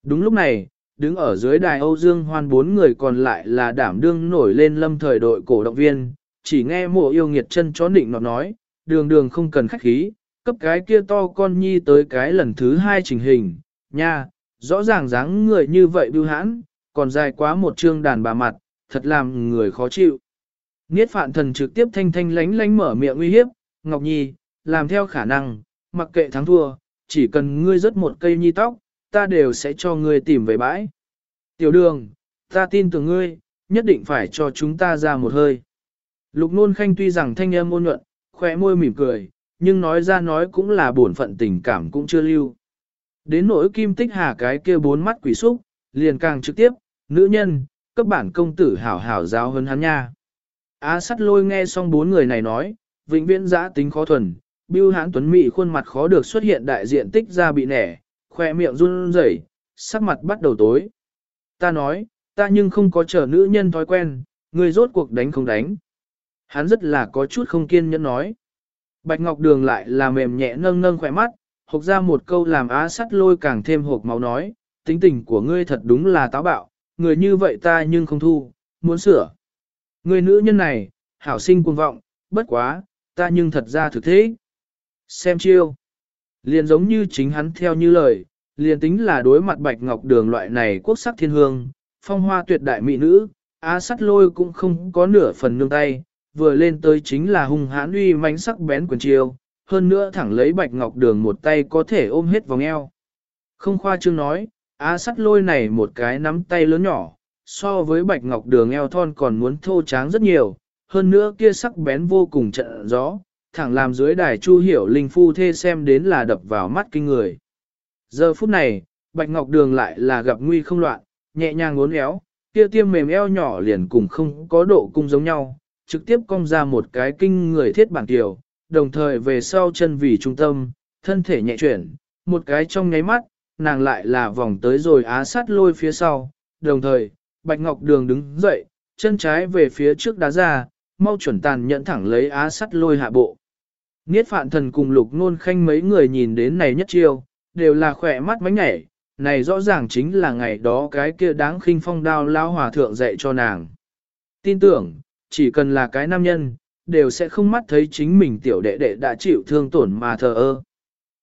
Đúng lúc này, đứng ở dưới đài Âu Dương Hoan bốn người còn lại là đảm đương nổi lên lâm thời đội cổ động viên, chỉ nghe mộ yêu nghiệt chân chó nịnh nọt nói, đường đường không cần khách khí, cấp cái kia to con nhi tới cái lần thứ hai trình hình, nha, rõ ràng dáng người như vậy bưu hãn, còn dài quá một chương đàn bà mặt, thật làm người khó chịu. Niết phạn thần trực tiếp thanh thanh lánh lánh mở miệng uy hiếp, Ngọc Nhi, làm theo khả năng, mặc kệ thắng thua, chỉ cần ngươi rớt một cây nhi tóc, ta đều sẽ cho ngươi tìm về bãi. Tiểu đường, ta tin tưởng ngươi, nhất định phải cho chúng ta ra một hơi. Lục nôn khanh tuy rằng thanh âm ôn nhuận, khỏe môi mỉm cười, nhưng nói ra nói cũng là bổn phận tình cảm cũng chưa lưu. Đến nỗi kim tích hà cái kia bốn mắt quỷ xúc, liền càng trực tiếp, nữ nhân, cấp bản công tử hảo hảo giáo hơn hắn nha. Á sắt lôi nghe xong bốn người này nói, vĩnh viễn giã tính khó thuần, bưu hãn tuấn Mị khuôn mặt khó được xuất hiện đại diện tích ra bị nẻ, khoe miệng run rẩy, sắc mặt bắt đầu tối. Ta nói, ta nhưng không có chờ nữ nhân thói quen, người rốt cuộc đánh không đánh. Hắn rất là có chút không kiên nhẫn nói. Bạch Ngọc Đường lại là mềm nhẹ nâng nâng khỏe mắt, hộc ra một câu làm á sắt lôi càng thêm hộp máu nói, tính tình của ngươi thật đúng là táo bạo, người như vậy ta nhưng không thu, muốn sửa. Người nữ nhân này, hảo sinh cuồng vọng, bất quá, ta nhưng thật ra thực thế. Xem chiêu. Liền giống như chính hắn theo như lời, liền tính là đối mặt bạch ngọc đường loại này quốc sắc thiên hương, phong hoa tuyệt đại mỹ nữ, á sắt lôi cũng không có nửa phần nương tay, vừa lên tới chính là hung hãn uy mãnh sắc bén quyền chiêu, hơn nữa thẳng lấy bạch ngọc đường một tay có thể ôm hết vòng eo. Không khoa trương nói, á sắt lôi này một cái nắm tay lớn nhỏ, so với bạch ngọc đường eo thon còn muốn thô tráng rất nhiều, hơn nữa kia sắc bén vô cùng trận gió, thẳng làm dưới đài chu hiểu linh phu thê xem đến là đập vào mắt kinh người. Giờ phút này, bạch ngọc đường lại là gặp nguy không loạn, nhẹ nhàng uốn éo, kia tiêm mềm eo nhỏ liền cùng không có độ cung giống nhau, trực tiếp cong ra một cái kinh người thiết bản tiểu, đồng thời về sau chân vì trung tâm, thân thể nhẹ chuyển, một cái trong nháy mắt, nàng lại là vòng tới rồi á sát lôi phía sau, đồng thời, Bạch Ngọc Đường đứng dậy, chân trái về phía trước đá ra, mau chuẩn tàn nhận thẳng lấy á sắt lôi hạ bộ. Niết phạn thần cùng lục nôn khanh mấy người nhìn đến này nhất chiêu, đều là khỏe mắt mánh nhảy, này rõ ràng chính là ngày đó cái kia đáng khinh phong đao lao hòa thượng dạy cho nàng. Tin tưởng, chỉ cần là cái nam nhân, đều sẽ không mắt thấy chính mình tiểu đệ đệ đã chịu thương tổn mà thờ ơ.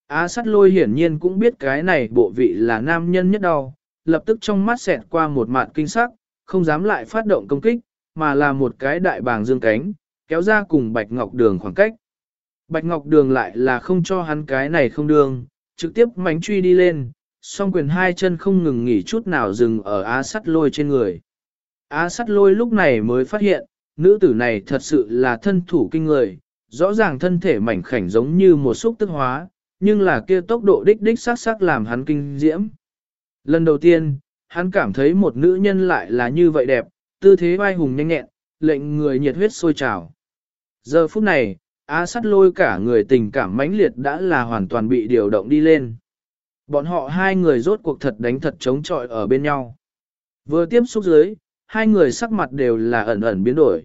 Á sắt lôi hiển nhiên cũng biết cái này bộ vị là nam nhân nhất đau, lập tức trong mắt xẹt qua một mạn kinh sắc, không dám lại phát động công kích, mà là một cái đại bàng dương cánh, kéo ra cùng Bạch Ngọc Đường khoảng cách. Bạch Ngọc Đường lại là không cho hắn cái này không đường, trực tiếp mánh truy đi lên, song quyền hai chân không ngừng nghỉ chút nào dừng ở á sắt lôi trên người. Á sắt lôi lúc này mới phát hiện, nữ tử này thật sự là thân thủ kinh người, rõ ràng thân thể mảnh khảnh giống như một xúc tức hóa, nhưng là kia tốc độ đích đích sắc sắc làm hắn kinh diễm. Lần đầu tiên, hắn cảm thấy một nữ nhân lại là như vậy đẹp, tư thế vai hùng nhanh nhẹn, lệnh người nhiệt huyết sôi trào. Giờ phút này, Á sắt lôi cả người tình cảm mãnh liệt đã là hoàn toàn bị điều động đi lên. Bọn họ hai người rốt cuộc thật đánh thật chống chọi ở bên nhau. Vừa tiếp xúc dưới, hai người sắc mặt đều là ẩn ẩn biến đổi.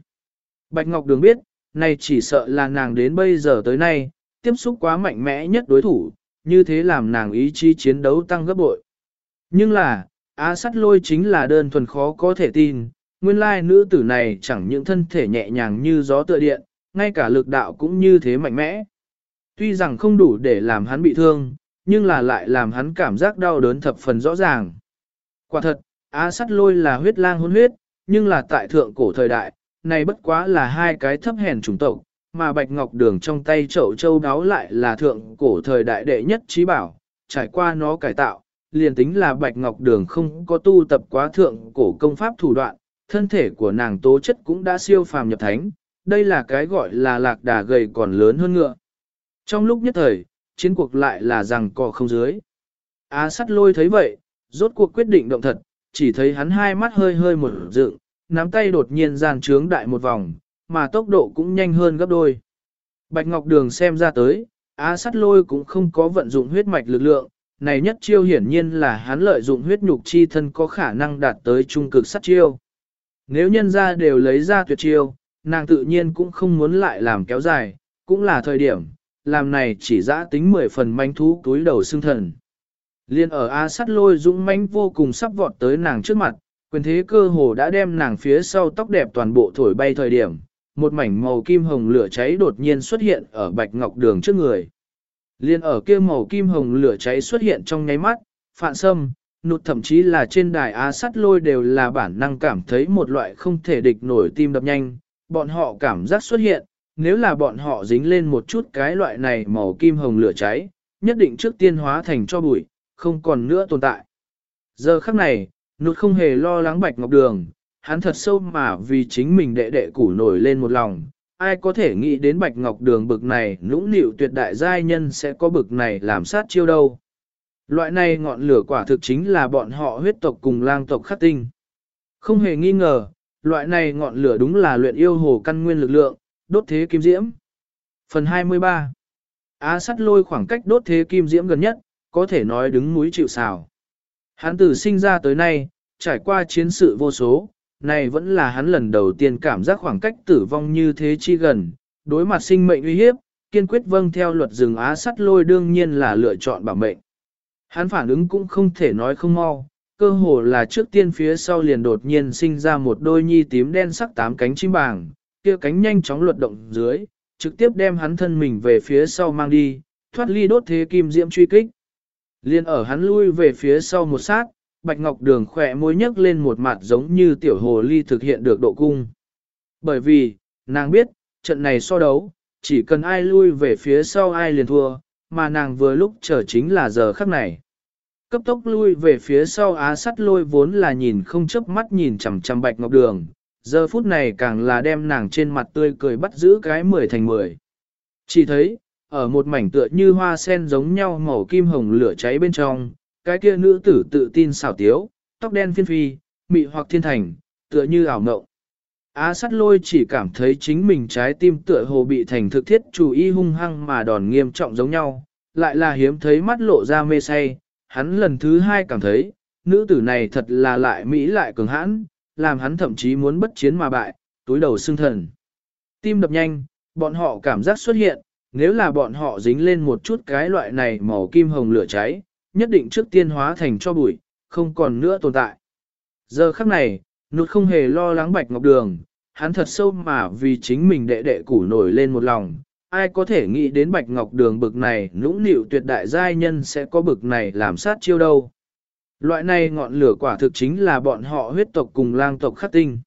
Bạch Ngọc Đường biết, này chỉ sợ là nàng đến bây giờ tới nay, tiếp xúc quá mạnh mẽ nhất đối thủ, như thế làm nàng ý chí chiến đấu tăng gấp bội. Nhưng là, Á sắt lôi chính là đơn thuần khó có thể tin, nguyên lai nữ tử này chẳng những thân thể nhẹ nhàng như gió tựa điện, ngay cả lực đạo cũng như thế mạnh mẽ. Tuy rằng không đủ để làm hắn bị thương, nhưng là lại làm hắn cảm giác đau đớn thập phần rõ ràng. Quả thật, Á sắt lôi là huyết lang hôn huyết, nhưng là tại thượng cổ thời đại, này bất quá là hai cái thấp hèn chủng tộc, mà bạch ngọc đường trong tay chậu châu đáo lại là thượng cổ thời đại đệ nhất trí bảo, trải qua nó cải tạo, liền tính là bạch ngọc đường không có tu tập quá thượng cổ công pháp thủ đoạn, thân thể của nàng tố chất cũng đã siêu phàm nhập thánh, đây là cái gọi là lạc đà gầy còn lớn hơn ngựa. Trong lúc nhất thời, chiến cuộc lại là rằng cò không dưới. Á sắt lôi thấy vậy, rốt cuộc quyết định động thật, chỉ thấy hắn hai mắt hơi hơi một dựng, nắm tay đột nhiên gian trướng đại một vòng, mà tốc độ cũng nhanh hơn gấp đôi. Bạch Ngọc Đường xem ra tới, Á sắt lôi cũng không có vận dụng huyết mạch lực lượng, này nhất chiêu hiển nhiên là hắn lợi dụng huyết nhục chi thân có khả năng đạt tới trung cực sát chiêu. Nếu nhân ra đều lấy ra tuyệt chiêu, nàng tự nhiên cũng không muốn lại làm kéo dài, cũng là thời điểm, làm này chỉ dã tính 10 phần manh thú túi đầu xương thần. Liên ở á sắt lôi dũng mãnh vô cùng sắp vọt tới nàng trước mặt, quyền thế cơ hồ đã đem nàng phía sau tóc đẹp toàn bộ thổi bay thời điểm, một mảnh màu kim hồng lửa cháy đột nhiên xuất hiện ở bạch ngọc đường trước người. Liên ở kia màu kim hồng lửa cháy xuất hiện trong nháy mắt, phạn sâm, nụt thậm chí là trên đài á sắt lôi đều là bản năng cảm thấy một loại không thể địch nổi tim đập nhanh, bọn họ cảm giác xuất hiện, nếu là bọn họ dính lên một chút cái loại này màu kim hồng lửa cháy, nhất định trước tiên hóa thành cho bụi, không còn nữa tồn tại. Giờ khắc này, nụt không hề lo lắng bạch ngọc đường, hắn thật sâu mà vì chính mình đệ đệ củ nổi lên một lòng. Ai có thể nghĩ đến bạch ngọc đường bực này nũng nịu tuyệt đại giai nhân sẽ có bực này làm sát chiêu đâu. Loại này ngọn lửa quả thực chính là bọn họ huyết tộc cùng lang tộc khắc tinh. Không hề nghi ngờ, loại này ngọn lửa đúng là luyện yêu hồ căn nguyên lực lượng, đốt thế kim diễm. Phần 23 Á sắt lôi khoảng cách đốt thế kim diễm gần nhất, có thể nói đứng núi chịu xào. Hắn từ sinh ra tới nay, trải qua chiến sự vô số, này vẫn là hắn lần đầu tiên cảm giác khoảng cách tử vong như thế chi gần, đối mặt sinh mệnh uy hiếp, kiên quyết vâng theo luật rừng á sắt lôi đương nhiên là lựa chọn bảo mệnh. Hắn phản ứng cũng không thể nói không mau, cơ hồ là trước tiên phía sau liền đột nhiên sinh ra một đôi nhi tím đen sắc tám cánh chim bàng, kia cánh nhanh chóng luật động dưới, trực tiếp đem hắn thân mình về phía sau mang đi, thoát ly đốt thế kim diễm truy kích. Liên ở hắn lui về phía sau một sát, Bạch Ngọc Đường khỏe môi nhấc lên một mặt giống như tiểu hồ ly thực hiện được độ cung. Bởi vì, nàng biết, trận này so đấu, chỉ cần ai lui về phía sau ai liền thua, mà nàng vừa lúc chờ chính là giờ khắc này. Cấp tốc lui về phía sau á sắt lôi vốn là nhìn không chớp mắt nhìn chằm chằm bạch ngọc đường, giờ phút này càng là đem nàng trên mặt tươi cười bắt giữ cái mười thành mười. Chỉ thấy, ở một mảnh tựa như hoa sen giống nhau màu kim hồng lửa cháy bên trong, cái kia nữ tử tự tin xảo tiếu, tóc đen phiên phi, mị hoặc thiên thành, tựa như ảo mộng. Á sắt lôi chỉ cảm thấy chính mình trái tim tựa hồ bị thành thực thiết chủ y hung hăng mà đòn nghiêm trọng giống nhau, lại là hiếm thấy mắt lộ ra mê say, hắn lần thứ hai cảm thấy, nữ tử này thật là lại mỹ lại cường hãn, làm hắn thậm chí muốn bất chiến mà bại, túi đầu xương thần. Tim đập nhanh, bọn họ cảm giác xuất hiện, nếu là bọn họ dính lên một chút cái loại này màu kim hồng lửa cháy, nhất định trước tiên hóa thành cho bụi, không còn nữa tồn tại. Giờ khắc này, nụt không hề lo lắng bạch ngọc đường, hắn thật sâu mà vì chính mình đệ đệ củ nổi lên một lòng, ai có thể nghĩ đến bạch ngọc đường bực này nũng nịu tuyệt đại giai nhân sẽ có bực này làm sát chiêu đâu. Loại này ngọn lửa quả thực chính là bọn họ huyết tộc cùng lang tộc khắc tinh.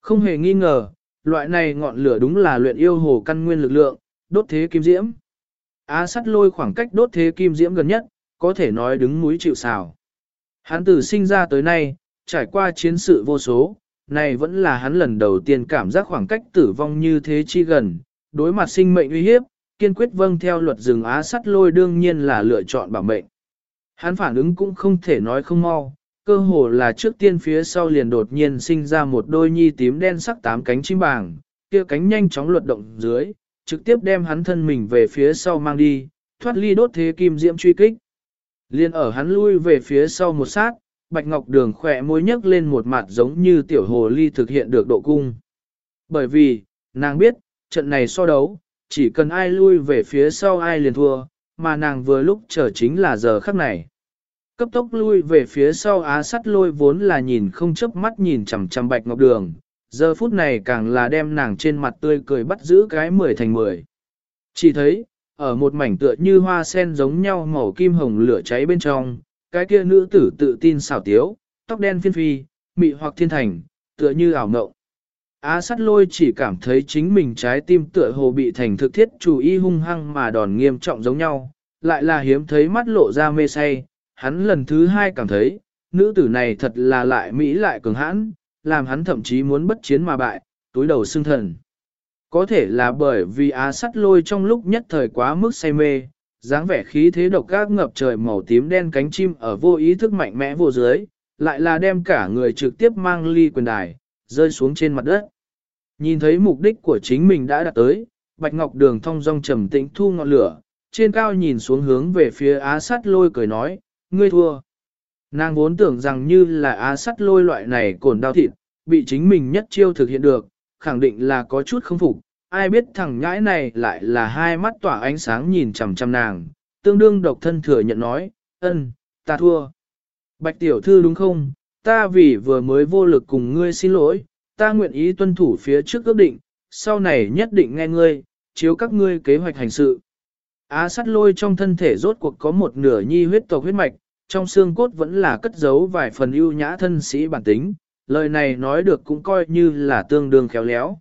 Không hề nghi ngờ, loại này ngọn lửa đúng là luyện yêu hồ căn nguyên lực lượng, đốt thế kim diễm. Á sắt lôi khoảng cách đốt thế kim diễm gần nhất, có thể nói đứng núi chịu xào. Hắn từ sinh ra tới nay, trải qua chiến sự vô số, này vẫn là hắn lần đầu tiên cảm giác khoảng cách tử vong như thế chi gần, đối mặt sinh mệnh uy hiếp, kiên quyết vâng theo luật rừng á sắt lôi đương nhiên là lựa chọn bảo mệnh. Hắn phản ứng cũng không thể nói không mau, cơ hồ là trước tiên phía sau liền đột nhiên sinh ra một đôi nhi tím đen sắc tám cánh chim bàng, kia cánh nhanh chóng luật động dưới, trực tiếp đem hắn thân mình về phía sau mang đi, thoát ly đốt thế kim diễm truy kích. Liên ở hắn lui về phía sau một sát, Bạch Ngọc Đường khỏe môi nhấc lên một mặt giống như tiểu hồ ly thực hiện được độ cung. Bởi vì, nàng biết, trận này so đấu, chỉ cần ai lui về phía sau ai liền thua, mà nàng vừa lúc chờ chính là giờ khắc này. Cấp tốc lui về phía sau á sắt lôi vốn là nhìn không chớp mắt nhìn chằm chằm Bạch Ngọc Đường, giờ phút này càng là đem nàng trên mặt tươi cười bắt giữ cái mười thành mười. Chỉ thấy, ở một mảnh tựa như hoa sen giống nhau màu kim hồng lửa cháy bên trong, cái kia nữ tử tự tin xảo tiếu, tóc đen phiên phi, mị hoặc thiên thành, tựa như ảo ngộng. Á sắt lôi chỉ cảm thấy chính mình trái tim tựa hồ bị thành thực thiết chủ y hung hăng mà đòn nghiêm trọng giống nhau, lại là hiếm thấy mắt lộ ra mê say, hắn lần thứ hai cảm thấy, nữ tử này thật là lại mỹ lại cường hãn, làm hắn thậm chí muốn bất chiến mà bại, túi đầu xương thần. Có thể là bởi vì á sắt lôi trong lúc nhất thời quá mức say mê, dáng vẻ khí thế độc ác ngập trời màu tím đen cánh chim ở vô ý thức mạnh mẽ vô dưới, lại là đem cả người trực tiếp mang ly quyền đài, rơi xuống trên mặt đất. Nhìn thấy mục đích của chính mình đã đạt tới, Bạch Ngọc Đường thong dong trầm tĩnh thu ngọn lửa, trên cao nhìn xuống hướng về phía á sắt lôi cười nói, ngươi thua. Nàng vốn tưởng rằng như là á sắt lôi loại này cồn đau thịt, bị chính mình nhất chiêu thực hiện được, khẳng định là có chút không phục, ai biết thằng nhãi này lại là hai mắt tỏa ánh sáng nhìn chằm chằm nàng, tương đương độc thân thừa nhận nói, ân, ta thua. Bạch tiểu thư đúng không, ta vì vừa mới vô lực cùng ngươi xin lỗi, ta nguyện ý tuân thủ phía trước ước định, sau này nhất định nghe ngươi, chiếu các ngươi kế hoạch hành sự. Á sắt lôi trong thân thể rốt cuộc có một nửa nhi huyết tộc huyết mạch, trong xương cốt vẫn là cất giấu vài phần ưu nhã thân sĩ bản tính, lời này nói được cũng coi như là tương đương khéo léo.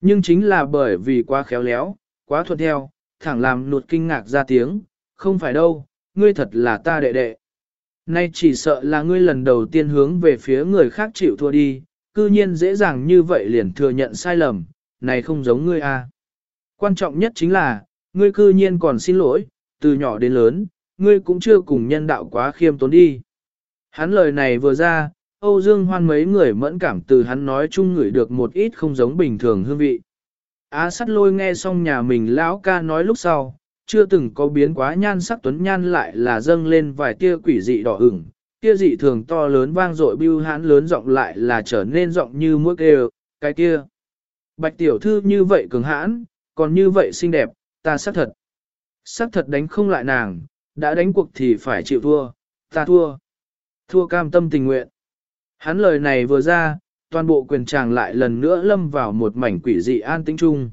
Nhưng chính là bởi vì quá khéo léo, quá thuận theo, thẳng làm nụt kinh ngạc ra tiếng, không phải đâu, ngươi thật là ta đệ đệ. Nay chỉ sợ là ngươi lần đầu tiên hướng về phía người khác chịu thua đi, cư nhiên dễ dàng như vậy liền thừa nhận sai lầm, này không giống ngươi a. À. Quan trọng nhất chính là, ngươi cư nhiên còn xin lỗi, từ nhỏ đến lớn, ngươi cũng chưa cùng nhân đạo quá khiêm tốn đi. Hắn lời này vừa ra, Âu Dương Hoan mấy người mẫn cảm từ hắn nói chung ngửi được một ít không giống bình thường hương vị. Á sắt lôi nghe xong nhà mình lão ca nói lúc sau, chưa từng có biến quá nhan sắc tuấn nhan lại là dâng lên vài tia quỷ dị đỏ ửng, tia dị thường to lớn vang dội bưu hãn lớn giọng lại là trở nên giọng như mũi kêu, cái kia. Bạch tiểu thư như vậy cường hãn, còn như vậy xinh đẹp, ta xác thật. Xác thật đánh không lại nàng, đã đánh cuộc thì phải chịu thua, ta thua. Thua cam tâm tình nguyện. Hắn lời này vừa ra, toàn bộ quyền tràng lại lần nữa lâm vào một mảnh quỷ dị an tĩnh chung.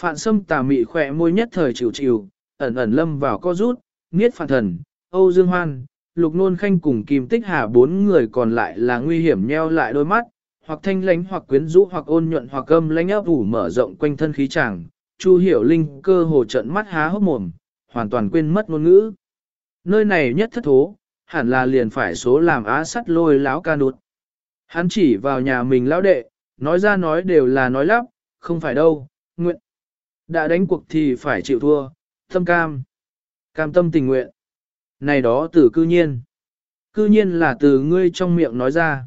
Phạn sâm tà mị khỏe môi nhất thời chịu chịu, ẩn ẩn lâm vào co rút, nghiết phản thần, Âu Dương Hoan, Lục Nôn Khanh cùng Kim Tích Hà bốn người còn lại là nguy hiểm nheo lại đôi mắt, hoặc thanh lánh hoặc quyến rũ hoặc ôn nhuận hoặc âm lánh áp ủ mở rộng quanh thân khí tràng. Chu Hiểu Linh cơ hồ trận mắt há hốc mồm, hoàn toàn quên mất ngôn ngữ. Nơi này nhất thất thố, hẳn là liền phải số làm á sắt lôi lão ca nụt. Hắn chỉ vào nhà mình lão đệ, nói ra nói đều là nói lắp, không phải đâu, nguyện. Đã đánh cuộc thì phải chịu thua, tâm cam. Cam tâm tình nguyện. Này đó tử cư nhiên. Cư nhiên là từ ngươi trong miệng nói ra.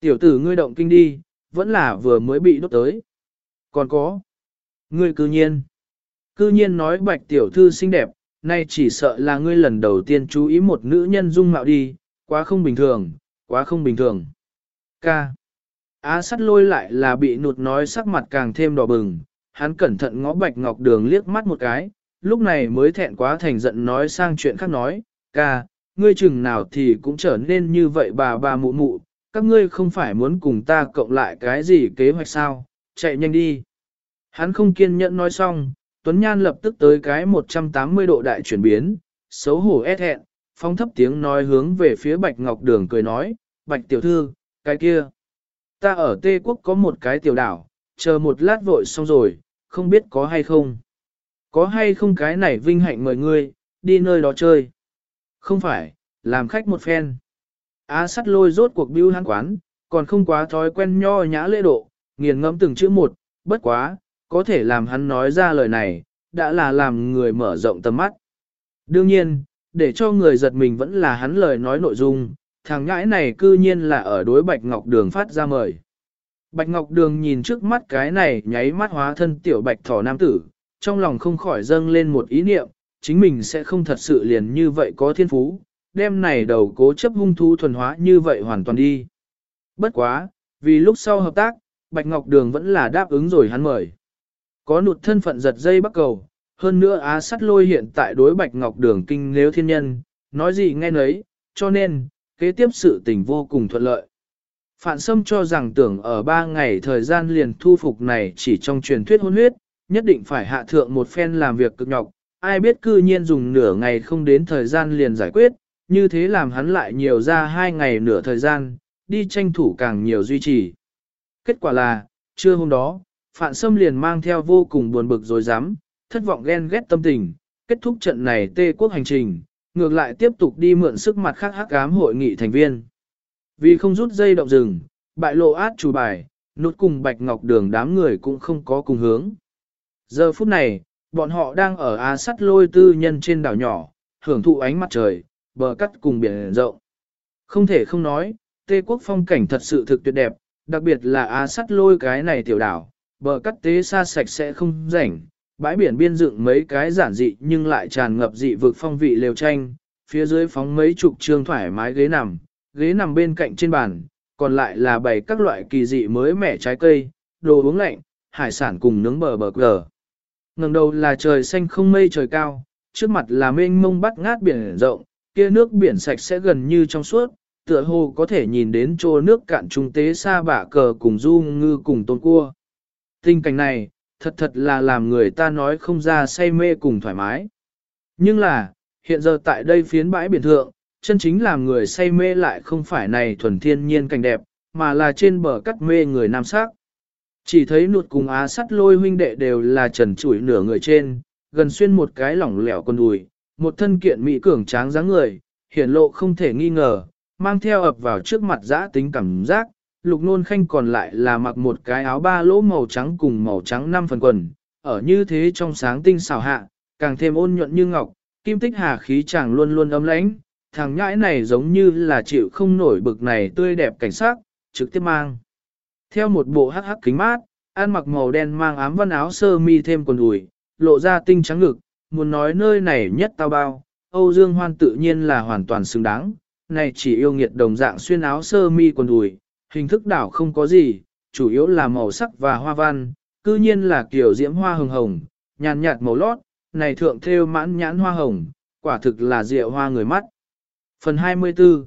Tiểu tử ngươi động kinh đi, vẫn là vừa mới bị đốt tới. Còn có. Ngươi cư nhiên. Cư nhiên nói bạch tiểu thư xinh đẹp, nay chỉ sợ là ngươi lần đầu tiên chú ý một nữ nhân dung mạo đi, quá không bình thường, quá không bình thường. Ca. Á sắt lôi lại là bị nụt nói sắc mặt càng thêm đỏ bừng, hắn cẩn thận ngó bạch ngọc đường liếc mắt một cái, lúc này mới thẹn quá thành giận nói sang chuyện khác nói, ca, ngươi chừng nào thì cũng trở nên như vậy bà bà mụ mụ, các ngươi không phải muốn cùng ta cộng lại cái gì kế hoạch sao, chạy nhanh đi. Hắn không kiên nhẫn nói xong, Tuấn Nhan lập tức tới cái 180 độ đại chuyển biến, xấu hổ ép hẹn, phong thấp tiếng nói hướng về phía Bạch Ngọc Đường cười nói, Bạch tiểu thư, cái kia. Ta ở Tê Quốc có một cái tiểu đảo, chờ một lát vội xong rồi, không biết có hay không. Có hay không cái này vinh hạnh mời ngươi, đi nơi đó chơi. Không phải, làm khách một phen. Á sắt lôi rốt cuộc bưu hắn quán, còn không quá thói quen nho nhã lễ độ, nghiền ngẫm từng chữ một, bất quá, có thể làm hắn nói ra lời này, đã là làm người mở rộng tầm mắt. Đương nhiên, để cho người giật mình vẫn là hắn lời nói nội dung, thằng ngãi này cư nhiên là ở đối Bạch Ngọc Đường phát ra mời. Bạch Ngọc Đường nhìn trước mắt cái này nháy mắt hóa thân tiểu bạch thỏ nam tử, trong lòng không khỏi dâng lên một ý niệm, chính mình sẽ không thật sự liền như vậy có thiên phú, đem này đầu cố chấp hung thú thuần hóa như vậy hoàn toàn đi. Bất quá, vì lúc sau hợp tác, Bạch Ngọc Đường vẫn là đáp ứng rồi hắn mời. Có nụt thân phận giật dây bắt cầu, hơn nữa á sắt lôi hiện tại đối Bạch Ngọc Đường kinh nếu thiên nhân, nói gì nghe nấy, cho nên, kế tiếp sự tình vô cùng thuận lợi. Phạn Sâm cho rằng tưởng ở ba ngày thời gian liền thu phục này chỉ trong truyền thuyết hôn huyết, nhất định phải hạ thượng một phen làm việc cực nhọc, ai biết cư nhiên dùng nửa ngày không đến thời gian liền giải quyết, như thế làm hắn lại nhiều ra hai ngày nửa thời gian, đi tranh thủ càng nhiều duy trì. Kết quả là, trưa hôm đó, Phạn Sâm liền mang theo vô cùng buồn bực rồi dám, thất vọng ghen ghét tâm tình, kết thúc trận này tê quốc hành trình, ngược lại tiếp tục đi mượn sức mặt khác hắc ám hội nghị thành viên. Vì không rút dây động rừng, bại lộ át chủ bài, nút cùng Bạch Ngọc Đường đám người cũng không có cùng hướng. Giờ phút này, bọn họ đang ở Á sắt lôi tư nhân trên đảo nhỏ, hưởng thụ ánh mặt trời, bờ cắt cùng biển rộng. Không thể không nói, Tê quốc phong cảnh thật sự thực tuyệt đẹp, đặc biệt là Á sắt lôi cái này tiểu đảo, bờ cắt tế xa sạch sẽ không rảnh, bãi biển biên dựng mấy cái giản dị nhưng lại tràn ngập dị vực phong vị lều tranh, phía dưới phóng mấy chục trường thoải mái ghế nằm, ghế nằm bên cạnh trên bàn, còn lại là bày các loại kỳ dị mới mẻ trái cây, đồ uống lạnh, hải sản cùng nướng bờ bờ cờ. Ngầm đầu là trời xanh không mây trời cao, trước mặt là mênh mông bắt ngát biển rộng, kia nước biển sạch sẽ gần như trong suốt, tựa hồ có thể nhìn đến chỗ nước cạn trung tế xa bạ cờ cùng du ngư cùng tôn cua. Tình cảnh này, thật thật là làm người ta nói không ra say mê cùng thoải mái. Nhưng là, hiện giờ tại đây phiến bãi biển thượng, chân chính làm người say mê lại không phải này thuần thiên nhiên cảnh đẹp, mà là trên bờ cắt mê người nam sắc. Chỉ thấy nụt cùng á sắt lôi huynh đệ đều là trần trụi nửa người trên, gần xuyên một cái lỏng lẻo con đùi, một thân kiện mỹ cường tráng dáng người, hiển lộ không thể nghi ngờ, mang theo ập vào trước mặt giã tính cảm giác, lục nôn khanh còn lại là mặc một cái áo ba lỗ màu trắng cùng màu trắng năm phần quần, ở như thế trong sáng tinh xảo hạ, càng thêm ôn nhuận như ngọc, kim tích hà khí chàng luôn luôn ấm lãnh, thằng nhãi này giống như là chịu không nổi bực này tươi đẹp cảnh sát, trực tiếp mang. Theo một bộ hắc hắc kính mát, ăn mặc màu đen mang ám văn áo sơ mi thêm quần đùi, lộ ra tinh trắng ngực, muốn nói nơi này nhất tao bao, Âu Dương Hoan tự nhiên là hoàn toàn xứng đáng, này chỉ yêu nghiệt đồng dạng xuyên áo sơ mi quần đùi, hình thức đảo không có gì, chủ yếu là màu sắc và hoa văn, cư nhiên là kiểu diễm hoa hồng hồng, nhàn nhạt màu lót, này thượng thêu mãn nhãn hoa hồng, quả thực là rượu hoa người mắt. Phần 24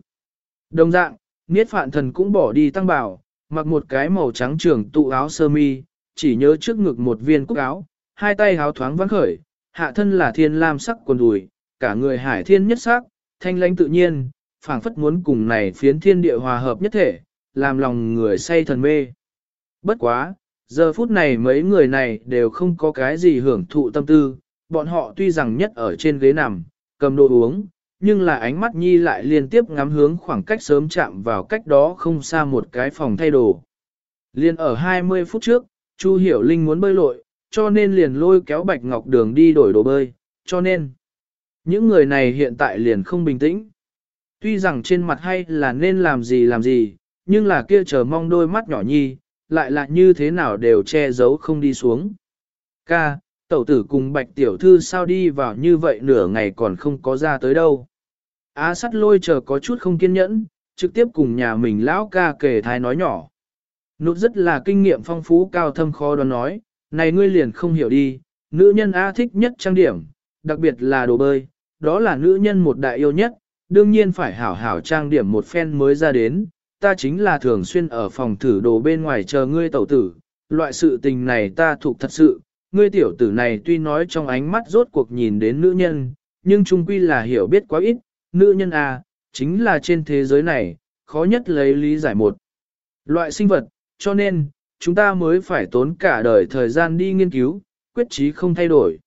Đồng dạng, Niết Phạn Thần cũng bỏ đi tăng bảo, mặc một cái màu trắng trường tụ áo sơ mi, chỉ nhớ trước ngực một viên cúc áo, hai tay áo thoáng vắng khởi, hạ thân là thiên lam sắc quần đùi, cả người hải thiên nhất sắc, thanh lãnh tự nhiên, phảng phất muốn cùng này phiến thiên địa hòa hợp nhất thể, làm lòng người say thần mê. Bất quá, giờ phút này mấy người này đều không có cái gì hưởng thụ tâm tư, bọn họ tuy rằng nhất ở trên ghế nằm, cầm đồ uống, nhưng là ánh mắt nhi lại liên tiếp ngắm hướng khoảng cách sớm chạm vào cách đó không xa một cái phòng thay đồ. Liên ở 20 phút trước, Chu Hiểu Linh muốn bơi lội, cho nên liền lôi kéo Bạch Ngọc Đường đi đổi đồ bơi, cho nên những người này hiện tại liền không bình tĩnh. Tuy rằng trên mặt hay là nên làm gì làm gì, nhưng là kia chờ mong đôi mắt nhỏ nhi, lại là như thế nào đều che giấu không đi xuống. Ca, tẩu tử cùng bạch tiểu thư sao đi vào như vậy nửa ngày còn không có ra tới đâu. Á sắt lôi chờ có chút không kiên nhẫn, trực tiếp cùng nhà mình lão ca kể thái nói nhỏ. Nút rất là kinh nghiệm phong phú cao thâm khó đoán nói, này ngươi liền không hiểu đi, nữ nhân A thích nhất trang điểm, đặc biệt là đồ bơi, đó là nữ nhân một đại yêu nhất, đương nhiên phải hảo hảo trang điểm một phen mới ra đến, ta chính là thường xuyên ở phòng thử đồ bên ngoài chờ ngươi tẩu tử, loại sự tình này ta thuộc thật sự, ngươi tiểu tử này tuy nói trong ánh mắt rốt cuộc nhìn đến nữ nhân, nhưng trung quy là hiểu biết quá ít, nữ nhân à, chính là trên thế giới này, khó nhất lấy lý giải một loại sinh vật, cho nên, chúng ta mới phải tốn cả đời thời gian đi nghiên cứu, quyết chí không thay đổi.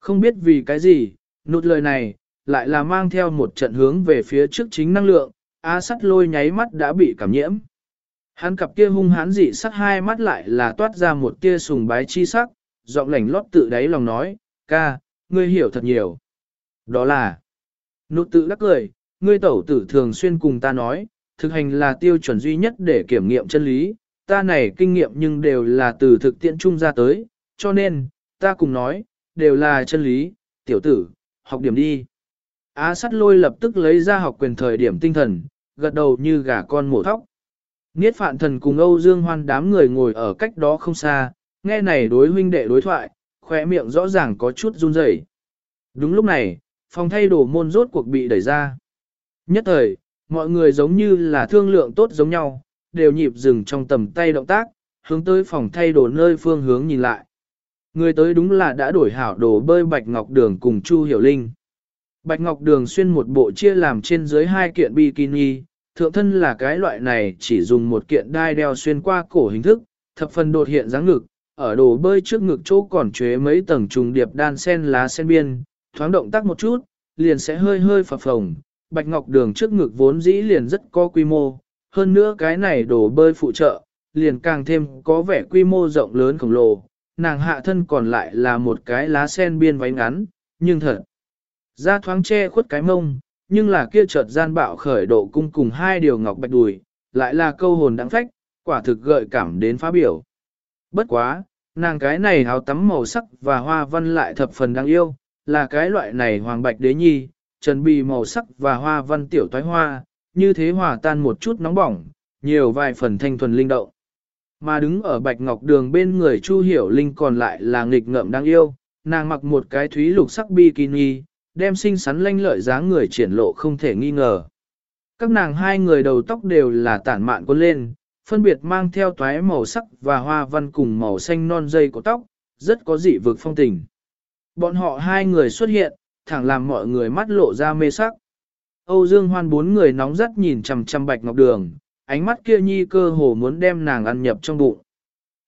Không biết vì cái gì, nụt lời này, lại là mang theo một trận hướng về phía trước chính năng lượng, á sắt lôi nháy mắt đã bị cảm nhiễm. Hắn cặp kia hung hãn dị sắc hai mắt lại là toát ra một tia sùng bái chi sắc, giọng lảnh lót tự đáy lòng nói, ca, ngươi hiểu thật nhiều. Đó là, nụ tự đắc cười, ngươi tẩu tử thường xuyên cùng ta nói, thực hành là tiêu chuẩn duy nhất để kiểm nghiệm chân lý, ta này kinh nghiệm nhưng đều là từ thực tiễn chung ra tới, cho nên, ta cùng nói, đều là chân lý, tiểu tử, học điểm đi. Á sắt lôi lập tức lấy ra học quyền thời điểm tinh thần, gật đầu như gà con mổ thóc. Niết phạn thần cùng Âu Dương Hoan đám người ngồi ở cách đó không xa, nghe này đối huynh đệ đối thoại, khỏe miệng rõ ràng có chút run rẩy. Đúng lúc này, phòng thay đồ môn rốt cuộc bị đẩy ra. Nhất thời, mọi người giống như là thương lượng tốt giống nhau, đều nhịp dừng trong tầm tay động tác, hướng tới phòng thay đồ nơi phương hướng nhìn lại. Người tới đúng là đã đổi hảo đồ bơi Bạch Ngọc Đường cùng Chu Hiểu Linh. Bạch Ngọc Đường xuyên một bộ chia làm trên dưới hai kiện bikini, thượng thân là cái loại này chỉ dùng một kiện đai đeo xuyên qua cổ hình thức, thập phần đột hiện dáng ngực, ở đồ bơi trước ngực chỗ còn chế mấy tầng trùng điệp đan sen lá sen biên, thoáng động tác một chút, liền sẽ hơi hơi phập phồng. Bạch Ngọc Đường trước ngực vốn dĩ liền rất có quy mô, hơn nữa cái này đồ bơi phụ trợ, liền càng thêm có vẻ quy mô rộng lớn khổng lồ, nàng hạ thân còn lại là một cái lá sen biên váy ngắn, nhưng thật ra thoáng che khuất cái mông, nhưng là kia chợt gian bạo khởi độ cung cùng hai điều ngọc bạch đùi, lại là câu hồn đáng phách, quả thực gợi cảm đến phá biểu. Bất quá, nàng cái này áo tắm màu sắc và hoa văn lại thập phần đáng yêu, là cái loại này hoàng bạch đế nhi, trần bì màu sắc và hoa văn tiểu toái hoa, như thế hòa tan một chút nóng bỏng, nhiều vài phần thanh thuần linh động. Mà đứng ở bạch ngọc đường bên người Chu Hiểu Linh còn lại là nghịch ngợm đáng yêu, nàng mặc một cái thúy lục sắc bikini, đem xinh xắn lanh lợi dáng người triển lộ không thể nghi ngờ. Các nàng hai người đầu tóc đều là tản mạn quân lên, phân biệt mang theo toái màu sắc và hoa văn cùng màu xanh non dây của tóc, rất có dị vực phong tình. Bọn họ hai người xuất hiện, thẳng làm mọi người mắt lộ ra mê sắc. Âu Dương Hoan bốn người nóng rất nhìn chằm chằm Bạch Ngọc Đường, ánh mắt kia nhi cơ hồ muốn đem nàng ăn nhập trong bụng.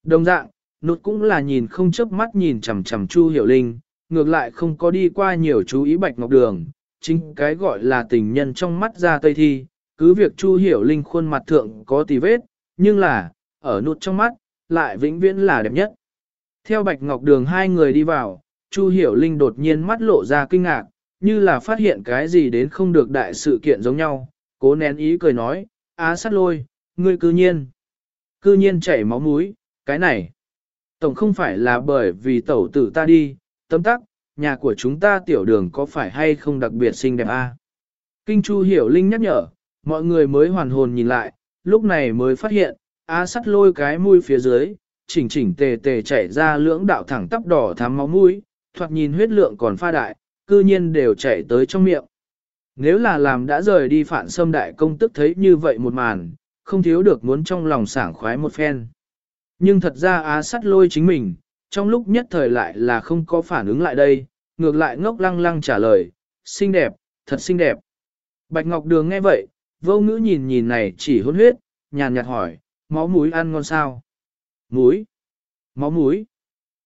Đồng dạng, nụt cũng là nhìn không chớp mắt nhìn chằm chằm Chu Hiểu Linh, ngược lại không có đi qua nhiều chú ý Bạch Ngọc Đường, chính cái gọi là tình nhân trong mắt ra tây thi, cứ việc Chu Hiểu Linh khuôn mặt thượng có tì vết, nhưng là, ở nụt trong mắt, lại vĩnh viễn là đẹp nhất. Theo Bạch Ngọc Đường hai người đi vào, Chu Hiểu Linh đột nhiên mắt lộ ra kinh ngạc, như là phát hiện cái gì đến không được đại sự kiện giống nhau, cố nén ý cười nói, á sát lôi, ngươi cư nhiên, cư nhiên chảy máu mũi, cái này, tổng không phải là bởi vì tẩu tử ta đi, tấm tắc, nhà của chúng ta tiểu đường có phải hay không đặc biệt xinh đẹp a? Kinh Chu Hiểu Linh nhắc nhở, mọi người mới hoàn hồn nhìn lại, lúc này mới phát hiện, á sắt lôi cái mũi phía dưới, chỉnh chỉnh tề tề chảy ra lưỡng đạo thẳng tắp đỏ thắm máu mũi, thoạt nhìn huyết lượng còn pha đại, cư nhiên đều chảy tới trong miệng. Nếu là làm đã rời đi phản xâm đại công tức thấy như vậy một màn, không thiếu được muốn trong lòng sảng khoái một phen. Nhưng thật ra á sắt lôi chính mình, trong lúc nhất thời lại là không có phản ứng lại đây, ngược lại ngốc lăng lăng trả lời, xinh đẹp, thật xinh đẹp. Bạch Ngọc Đường nghe vậy, vô ngữ nhìn nhìn này chỉ hôn huyết, nhàn nhạt hỏi, máu muối ăn ngon sao? Muối? Máu muối?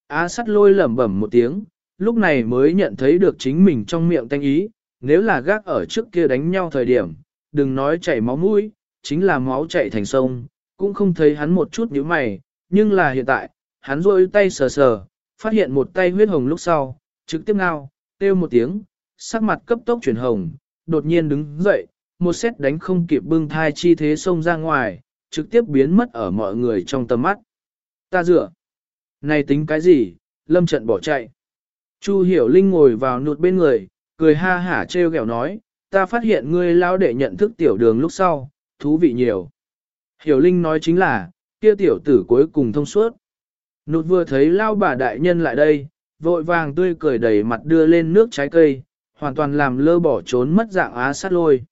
Á sắt lôi lẩm bẩm một tiếng, lúc này mới nhận thấy được chính mình trong miệng tanh ý, nếu là gác ở trước kia đánh nhau thời điểm, đừng nói chảy máu mũi, chính là máu chảy thành sông, cũng không thấy hắn một chút nhíu mày, nhưng là hiện tại, hắn rôi tay sờ sờ, phát hiện một tay huyết hồng lúc sau, trực tiếp ngao, kêu một tiếng, sắc mặt cấp tốc chuyển hồng, đột nhiên đứng dậy, một xét đánh không kịp bưng thai chi thế xông ra ngoài, trực tiếp biến mất ở mọi người trong tầm mắt. Ta dựa. Này tính cái gì, lâm trận bỏ chạy. Chu hiểu linh ngồi vào nụt bên người, cười ha hả trêu ghẹo nói, ta phát hiện ngươi lao để nhận thức tiểu đường lúc sau, thú vị nhiều. Hiểu linh nói chính là, kia tiểu tử cuối cùng thông suốt. Nụt vừa thấy lao bà đại nhân lại đây, vội vàng tươi cười đầy mặt đưa lên nước trái cây, hoàn toàn làm lơ bỏ trốn mất dạng á sát lôi.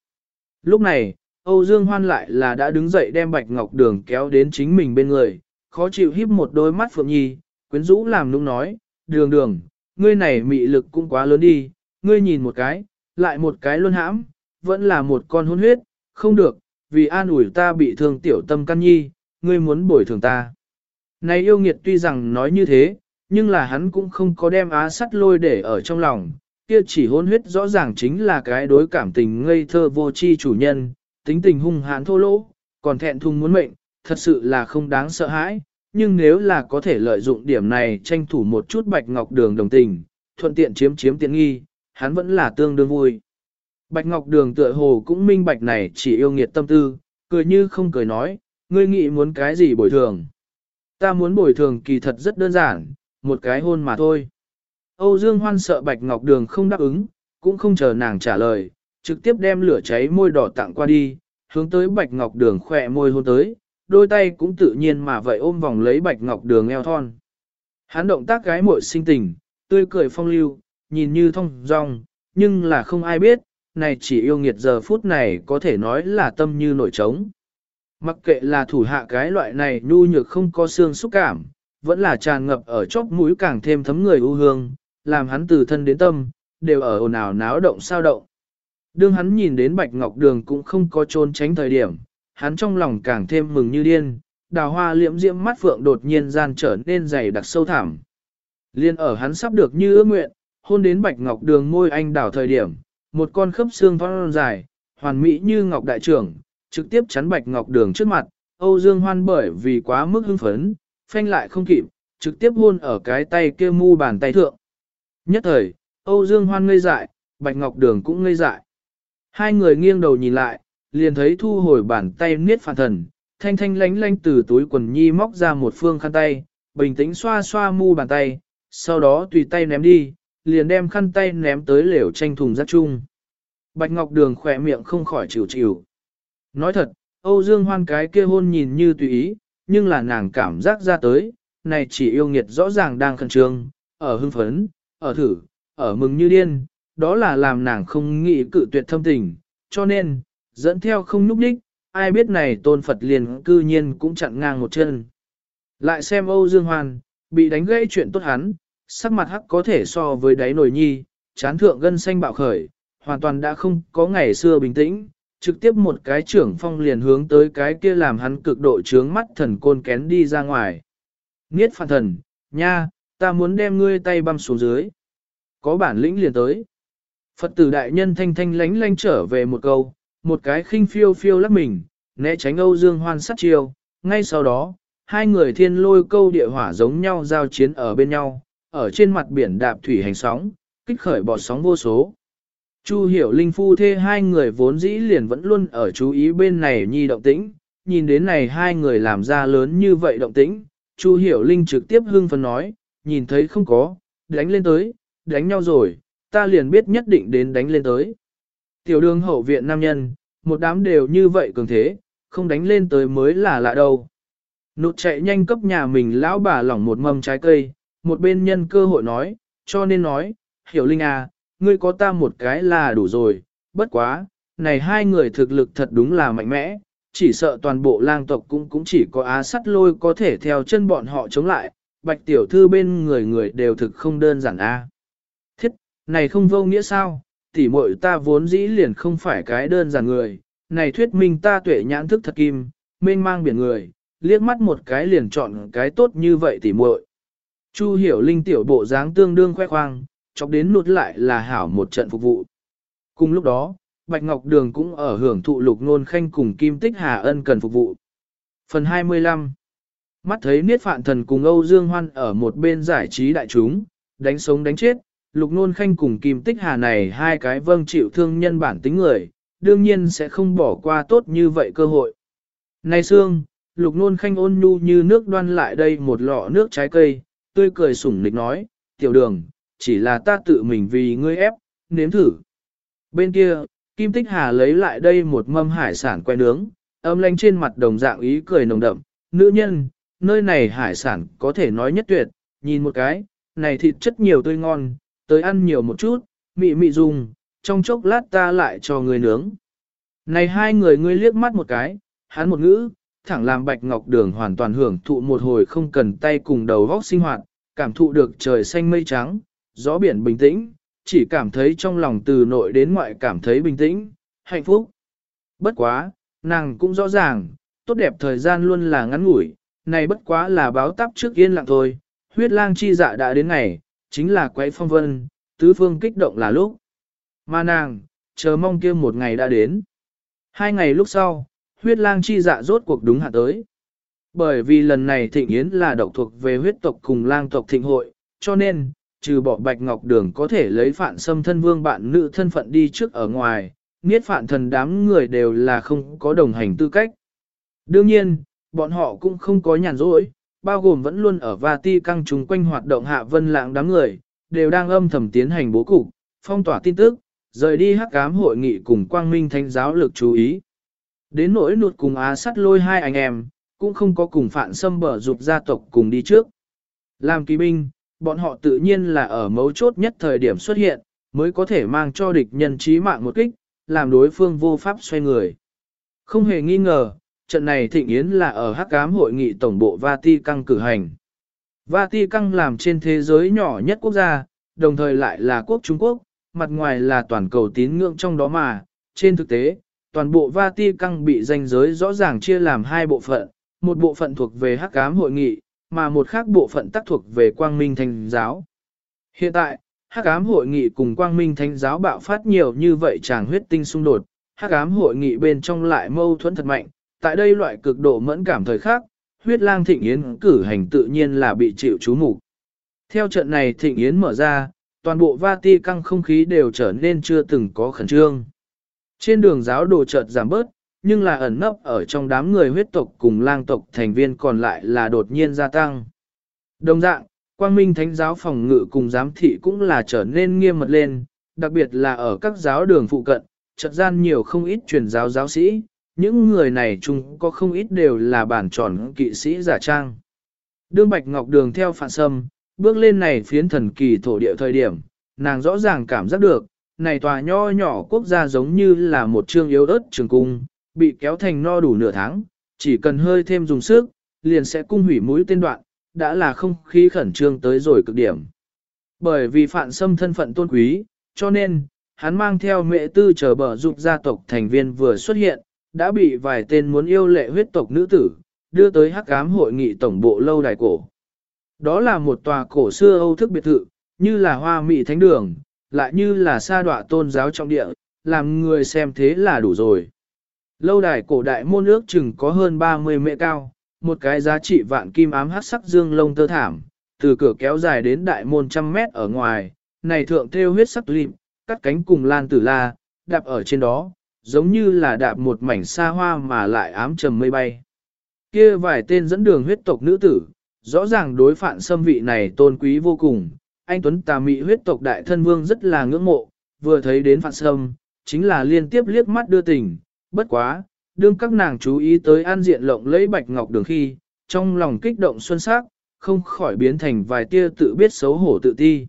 Lúc này, Âu Dương Hoan lại là đã đứng dậy đem Bạch Ngọc Đường kéo đến chính mình bên người, khó chịu híp một đôi mắt phượng nhi, quyến rũ làm nũng nói, đường đường, ngươi này mị lực cũng quá lớn đi, ngươi nhìn một cái, lại một cái luôn hãm, vẫn là một con hôn huyết, không được, vì an ủi ta bị thương tiểu tâm căn nhi, ngươi muốn bồi thường ta. Này yêu nghiệt tuy rằng nói như thế, nhưng là hắn cũng không có đem á sắt lôi để ở trong lòng, kia chỉ hôn huyết rõ ràng chính là cái đối cảm tình ngây thơ vô tri chủ nhân, tính tình hung hãn thô lỗ, còn thẹn thùng muốn mệnh, thật sự là không đáng sợ hãi, nhưng nếu là có thể lợi dụng điểm này tranh thủ một chút Bạch Ngọc Đường đồng tình, thuận tiện chiếm chiếm tiện nghi, hắn vẫn là tương đương vui. Bạch Ngọc Đường tựa hồ cũng minh bạch này chỉ yêu nghiệt tâm tư, cười như không cười nói, ngươi nghĩ muốn cái gì bồi thường. Ta muốn bồi thường kỳ thật rất đơn giản, một cái hôn mà thôi. Âu Dương Hoan sợ Bạch Ngọc Đường không đáp ứng, cũng không chờ nàng trả lời, trực tiếp đem lửa cháy môi đỏ tặng qua đi, hướng tới Bạch Ngọc Đường khỏe môi hôn tới, đôi tay cũng tự nhiên mà vậy ôm vòng lấy Bạch Ngọc Đường eo thon. Hắn động tác gái muội sinh tình, tươi cười phong lưu, nhìn như thông dong, nhưng là không ai biết, này chỉ yêu nghiệt giờ phút này có thể nói là tâm như nổi trống. Mặc kệ là thủ hạ cái loại này nhu nhược không có xương xúc cảm, vẫn là tràn ngập ở chóp mũi càng thêm thấm người ưu hương, làm hắn từ thân đến tâm, đều ở ồn ào náo động sao động. Đương hắn nhìn đến Bạch Ngọc Đường cũng không có trốn tránh thời điểm, hắn trong lòng càng thêm mừng như điên, đào hoa liễm diễm mắt phượng đột nhiên gian trở nên dày đặc sâu thẳm. Liên ở hắn sắp được như ước nguyện, hôn đến Bạch Ngọc Đường môi anh đào thời điểm, một con khớp xương phong dài, hoàn mỹ như ngọc đại trưởng, trực tiếp chắn Bạch Ngọc Đường trước mặt, Âu Dương Hoan bởi vì quá mức hưng phấn, phanh lại không kịp, trực tiếp hôn ở cái tay kia mu bàn tay thượng. Nhất thời, Âu Dương Hoan ngây dại, Bạch Ngọc Đường cũng ngây dại. Hai người nghiêng đầu nhìn lại, liền thấy thu hồi bàn tay niết phản thần, thanh thanh lánh lánh từ túi quần nhi móc ra một phương khăn tay, bình tĩnh xoa xoa mu bàn tay, sau đó tùy tay ném đi, liền đem khăn tay ném tới lều tranh thùng rác chung. Bạch Ngọc Đường khỏe miệng không khỏi chịu chịu. Nói thật, Âu Dương Hoan cái kia hôn nhìn như tùy ý, nhưng là nàng cảm giác ra tới, này chỉ yêu nghiệt rõ ràng đang khẩn trương, ở hưng phấn, ở thử, ở mừng như điên, đó là làm nàng không nghĩ cự tuyệt thâm tình, cho nên, dẫn theo không núp đích, ai biết này tôn Phật liền cư nhiên cũng chặn ngang một chân. Lại xem Âu Dương Hoan, bị đánh gãy chuyện tốt hắn, sắc mặt hắc có thể so với đáy nổi nhi, chán thượng gân xanh bạo khởi, hoàn toàn đã không có ngày xưa bình tĩnh, trực tiếp một cái trưởng phong liền hướng tới cái kia làm hắn cực độ trướng mắt thần côn kén đi ra ngoài. Niết phản thần, nha, ta muốn đem ngươi tay băm xuống dưới. Có bản lĩnh liền tới. Phật tử đại nhân thanh thanh lánh lánh trở về một câu, một cái khinh phiêu phiêu lắc mình, né tránh Âu Dương Hoan sát chiêu, ngay sau đó, hai người thiên lôi câu địa hỏa giống nhau giao chiến ở bên nhau, ở trên mặt biển đạp thủy hành sóng, kích khởi bọt sóng vô số. Chu hiểu linh phu thê hai người vốn dĩ liền vẫn luôn ở chú ý bên này nhi động tĩnh, nhìn đến này hai người làm ra lớn như vậy động tĩnh, Chu hiểu linh trực tiếp hưng phấn nói, nhìn thấy không có, đánh lên tới, đánh nhau rồi, ta liền biết nhất định đến đánh lên tới. Tiểu đường hậu viện nam nhân, một đám đều như vậy cường thế, không đánh lên tới mới là lạ đâu. Nụt chạy nhanh cấp nhà mình lão bà lỏng một mâm trái cây, một bên nhân cơ hội nói, cho nên nói, hiểu linh à, ngươi có ta một cái là đủ rồi, bất quá, này hai người thực lực thật đúng là mạnh mẽ, chỉ sợ toàn bộ lang tộc cũng cũng chỉ có á sắt lôi có thể theo chân bọn họ chống lại, bạch tiểu thư bên người người đều thực không đơn giản a. Thiết, này không vô nghĩa sao, tỉ muội ta vốn dĩ liền không phải cái đơn giản người, này thuyết minh ta tuệ nhãn thức thật kim, mênh mang biển người, liếc mắt một cái liền chọn cái tốt như vậy tỉ muội. Chu hiểu linh tiểu bộ dáng tương đương khoe khoang, chọc đến nụt lại là hảo một trận phục vụ. Cùng lúc đó, Bạch Ngọc Đường cũng ở hưởng thụ lục nôn khanh cùng Kim Tích Hà Ân cần phục vụ. Phần 25 Mắt thấy Niết Phạn Thần cùng Âu Dương Hoan ở một bên giải trí đại chúng, đánh sống đánh chết, lục nôn khanh cùng Kim Tích Hà này hai cái vâng chịu thương nhân bản tính người, đương nhiên sẽ không bỏ qua tốt như vậy cơ hội. Này Sương, lục nôn khanh ôn nhu như nước đoan lại đây một lọ nước trái cây, tươi cười sủng nịch nói, tiểu đường, chỉ là ta tự mình vì ngươi ép, nếm thử. Bên kia, Kim Tích Hà lấy lại đây một mâm hải sản que nướng, âm lanh trên mặt đồng dạng ý cười nồng đậm, nữ nhân, nơi này hải sản có thể nói nhất tuyệt, nhìn một cái, này thịt chất nhiều tươi ngon, tới ăn nhiều một chút, mị mị dùng, trong chốc lát ta lại cho người nướng. Này hai người ngươi liếc mắt một cái, hắn một ngữ, thẳng làm bạch ngọc đường hoàn toàn hưởng thụ một hồi không cần tay cùng đầu vóc sinh hoạt, cảm thụ được trời xanh mây trắng, gió biển bình tĩnh, chỉ cảm thấy trong lòng từ nội đến ngoại cảm thấy bình tĩnh, hạnh phúc. Bất quá, nàng cũng rõ ràng, tốt đẹp thời gian luôn là ngắn ngủi, này bất quá là báo tắp trước yên lặng thôi, huyết lang chi dạ đã đến ngày, chính là quấy phong vân, tứ phương kích động là lúc. Mà nàng, chờ mong kia một ngày đã đến. Hai ngày lúc sau, huyết lang chi dạ rốt cuộc đúng hạ tới. Bởi vì lần này thịnh yến là độc thuộc về huyết tộc cùng lang tộc thịnh hội, cho nên, trừ bỏ bạch ngọc đường có thể lấy phản xâm thân vương bạn nữ thân phận đi trước ở ngoài, niết phản thần đám người đều là không có đồng hành tư cách. Đương nhiên, bọn họ cũng không có nhàn rỗi, bao gồm vẫn luôn ở Vati căng chúng quanh hoạt động hạ vân lãng đám người, đều đang âm thầm tiến hành bố cục, phong tỏa tin tức, rời đi hắc ám hội nghị cùng quang minh thánh giáo lực chú ý. Đến nỗi nụt cùng á sắt lôi hai anh em, cũng không có cùng phản xâm bở dục gia tộc cùng đi trước. Làm kỳ binh, bọn họ tự nhiên là ở mấu chốt nhất thời điểm xuất hiện, mới có thể mang cho địch nhân trí mạng một kích, làm đối phương vô pháp xoay người. Không hề nghi ngờ, trận này thịnh yến là ở hắc ám hội nghị tổng bộ Vati Căng cử hành. Vati Căng làm trên thế giới nhỏ nhất quốc gia, đồng thời lại là quốc Trung Quốc, mặt ngoài là toàn cầu tín ngưỡng trong đó mà, trên thực tế, toàn bộ Vati Căng bị danh giới rõ ràng chia làm hai bộ phận, một bộ phận thuộc về hắc ám hội nghị, mà một khác bộ phận tác thuộc về quang minh thánh giáo. Hiện tại, hắc ám hội nghị cùng quang minh thánh giáo bạo phát nhiều như vậy chàng huyết tinh xung đột, hắc ám hội nghị bên trong lại mâu thuẫn thật mạnh, tại đây loại cực độ mẫn cảm thời khác, huyết lang thịnh yến cử hành tự nhiên là bị chịu chú mục. Theo trận này thịnh yến mở ra, toàn bộ Vati căng không khí đều trở nên chưa từng có khẩn trương. Trên đường giáo đồ chợt giảm bớt, nhưng là ẩn nấp ở trong đám người huyết tộc cùng lang tộc thành viên còn lại là đột nhiên gia tăng. Đồng dạng, quang minh thánh giáo phòng ngự cùng giám thị cũng là trở nên nghiêm mật lên, đặc biệt là ở các giáo đường phụ cận, chợt gian nhiều không ít truyền giáo giáo sĩ, những người này chung có không ít đều là bản tròn kỵ sĩ giả trang. Đương Bạch Ngọc Đường theo phản sâm, bước lên này phiến thần kỳ thổ địa thời điểm, nàng rõ ràng cảm giác được, này tòa nho nhỏ quốc gia giống như là một trương yếu ớt trường cung, bị kéo thành no đủ nửa tháng, chỉ cần hơi thêm dùng sức, liền sẽ cung hủy mũi tên đoạn, đã là không khí khẩn trương tới rồi cực điểm. Bởi vì phản xâm thân phận tôn quý, cho nên, hắn mang theo mẹ tư chờ bờ dục gia tộc thành viên vừa xuất hiện, đã bị vài tên muốn yêu lệ huyết tộc nữ tử, đưa tới hắc ám hội nghị tổng bộ lâu đài cổ. Đó là một tòa cổ xưa Âu thức biệt thự, như là hoa mỹ thánh đường, lại như là sa đọa tôn giáo trong địa, làm người xem thế là đủ rồi. Lâu đài cổ đại môn ước chừng có hơn 30 mệ cao, một cái giá trị vạn kim ám hát sắc dương lông tơ thảm, từ cửa kéo dài đến đại môn trăm mét ở ngoài, này thượng theo huyết sắc lim, cắt cánh cùng lan tử la, đạp ở trên đó, giống như là đạp một mảnh xa hoa mà lại ám trầm mây bay. Kia vài tên dẫn đường huyết tộc nữ tử, rõ ràng đối phản xâm vị này tôn quý vô cùng, anh Tuấn tà mị huyết tộc đại thân vương rất là ngưỡng mộ, vừa thấy đến phản xâm, chính là liên tiếp liếc mắt đưa tình, bất quá, đương các nàng chú ý tới an diện lộng lấy bạch ngọc đường khi, trong lòng kích động xuân sắc, không khỏi biến thành vài tia tự biết xấu hổ tự ti.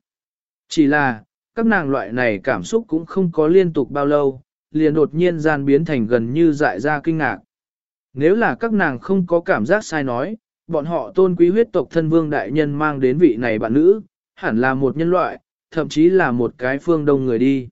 Chỉ là, các nàng loại này cảm xúc cũng không có liên tục bao lâu, liền đột nhiên gian biến thành gần như dại ra kinh ngạc. Nếu là các nàng không có cảm giác sai nói, bọn họ tôn quý huyết tộc thân vương đại nhân mang đến vị này bạn nữ, hẳn là một nhân loại, thậm chí là một cái phương đông người đi.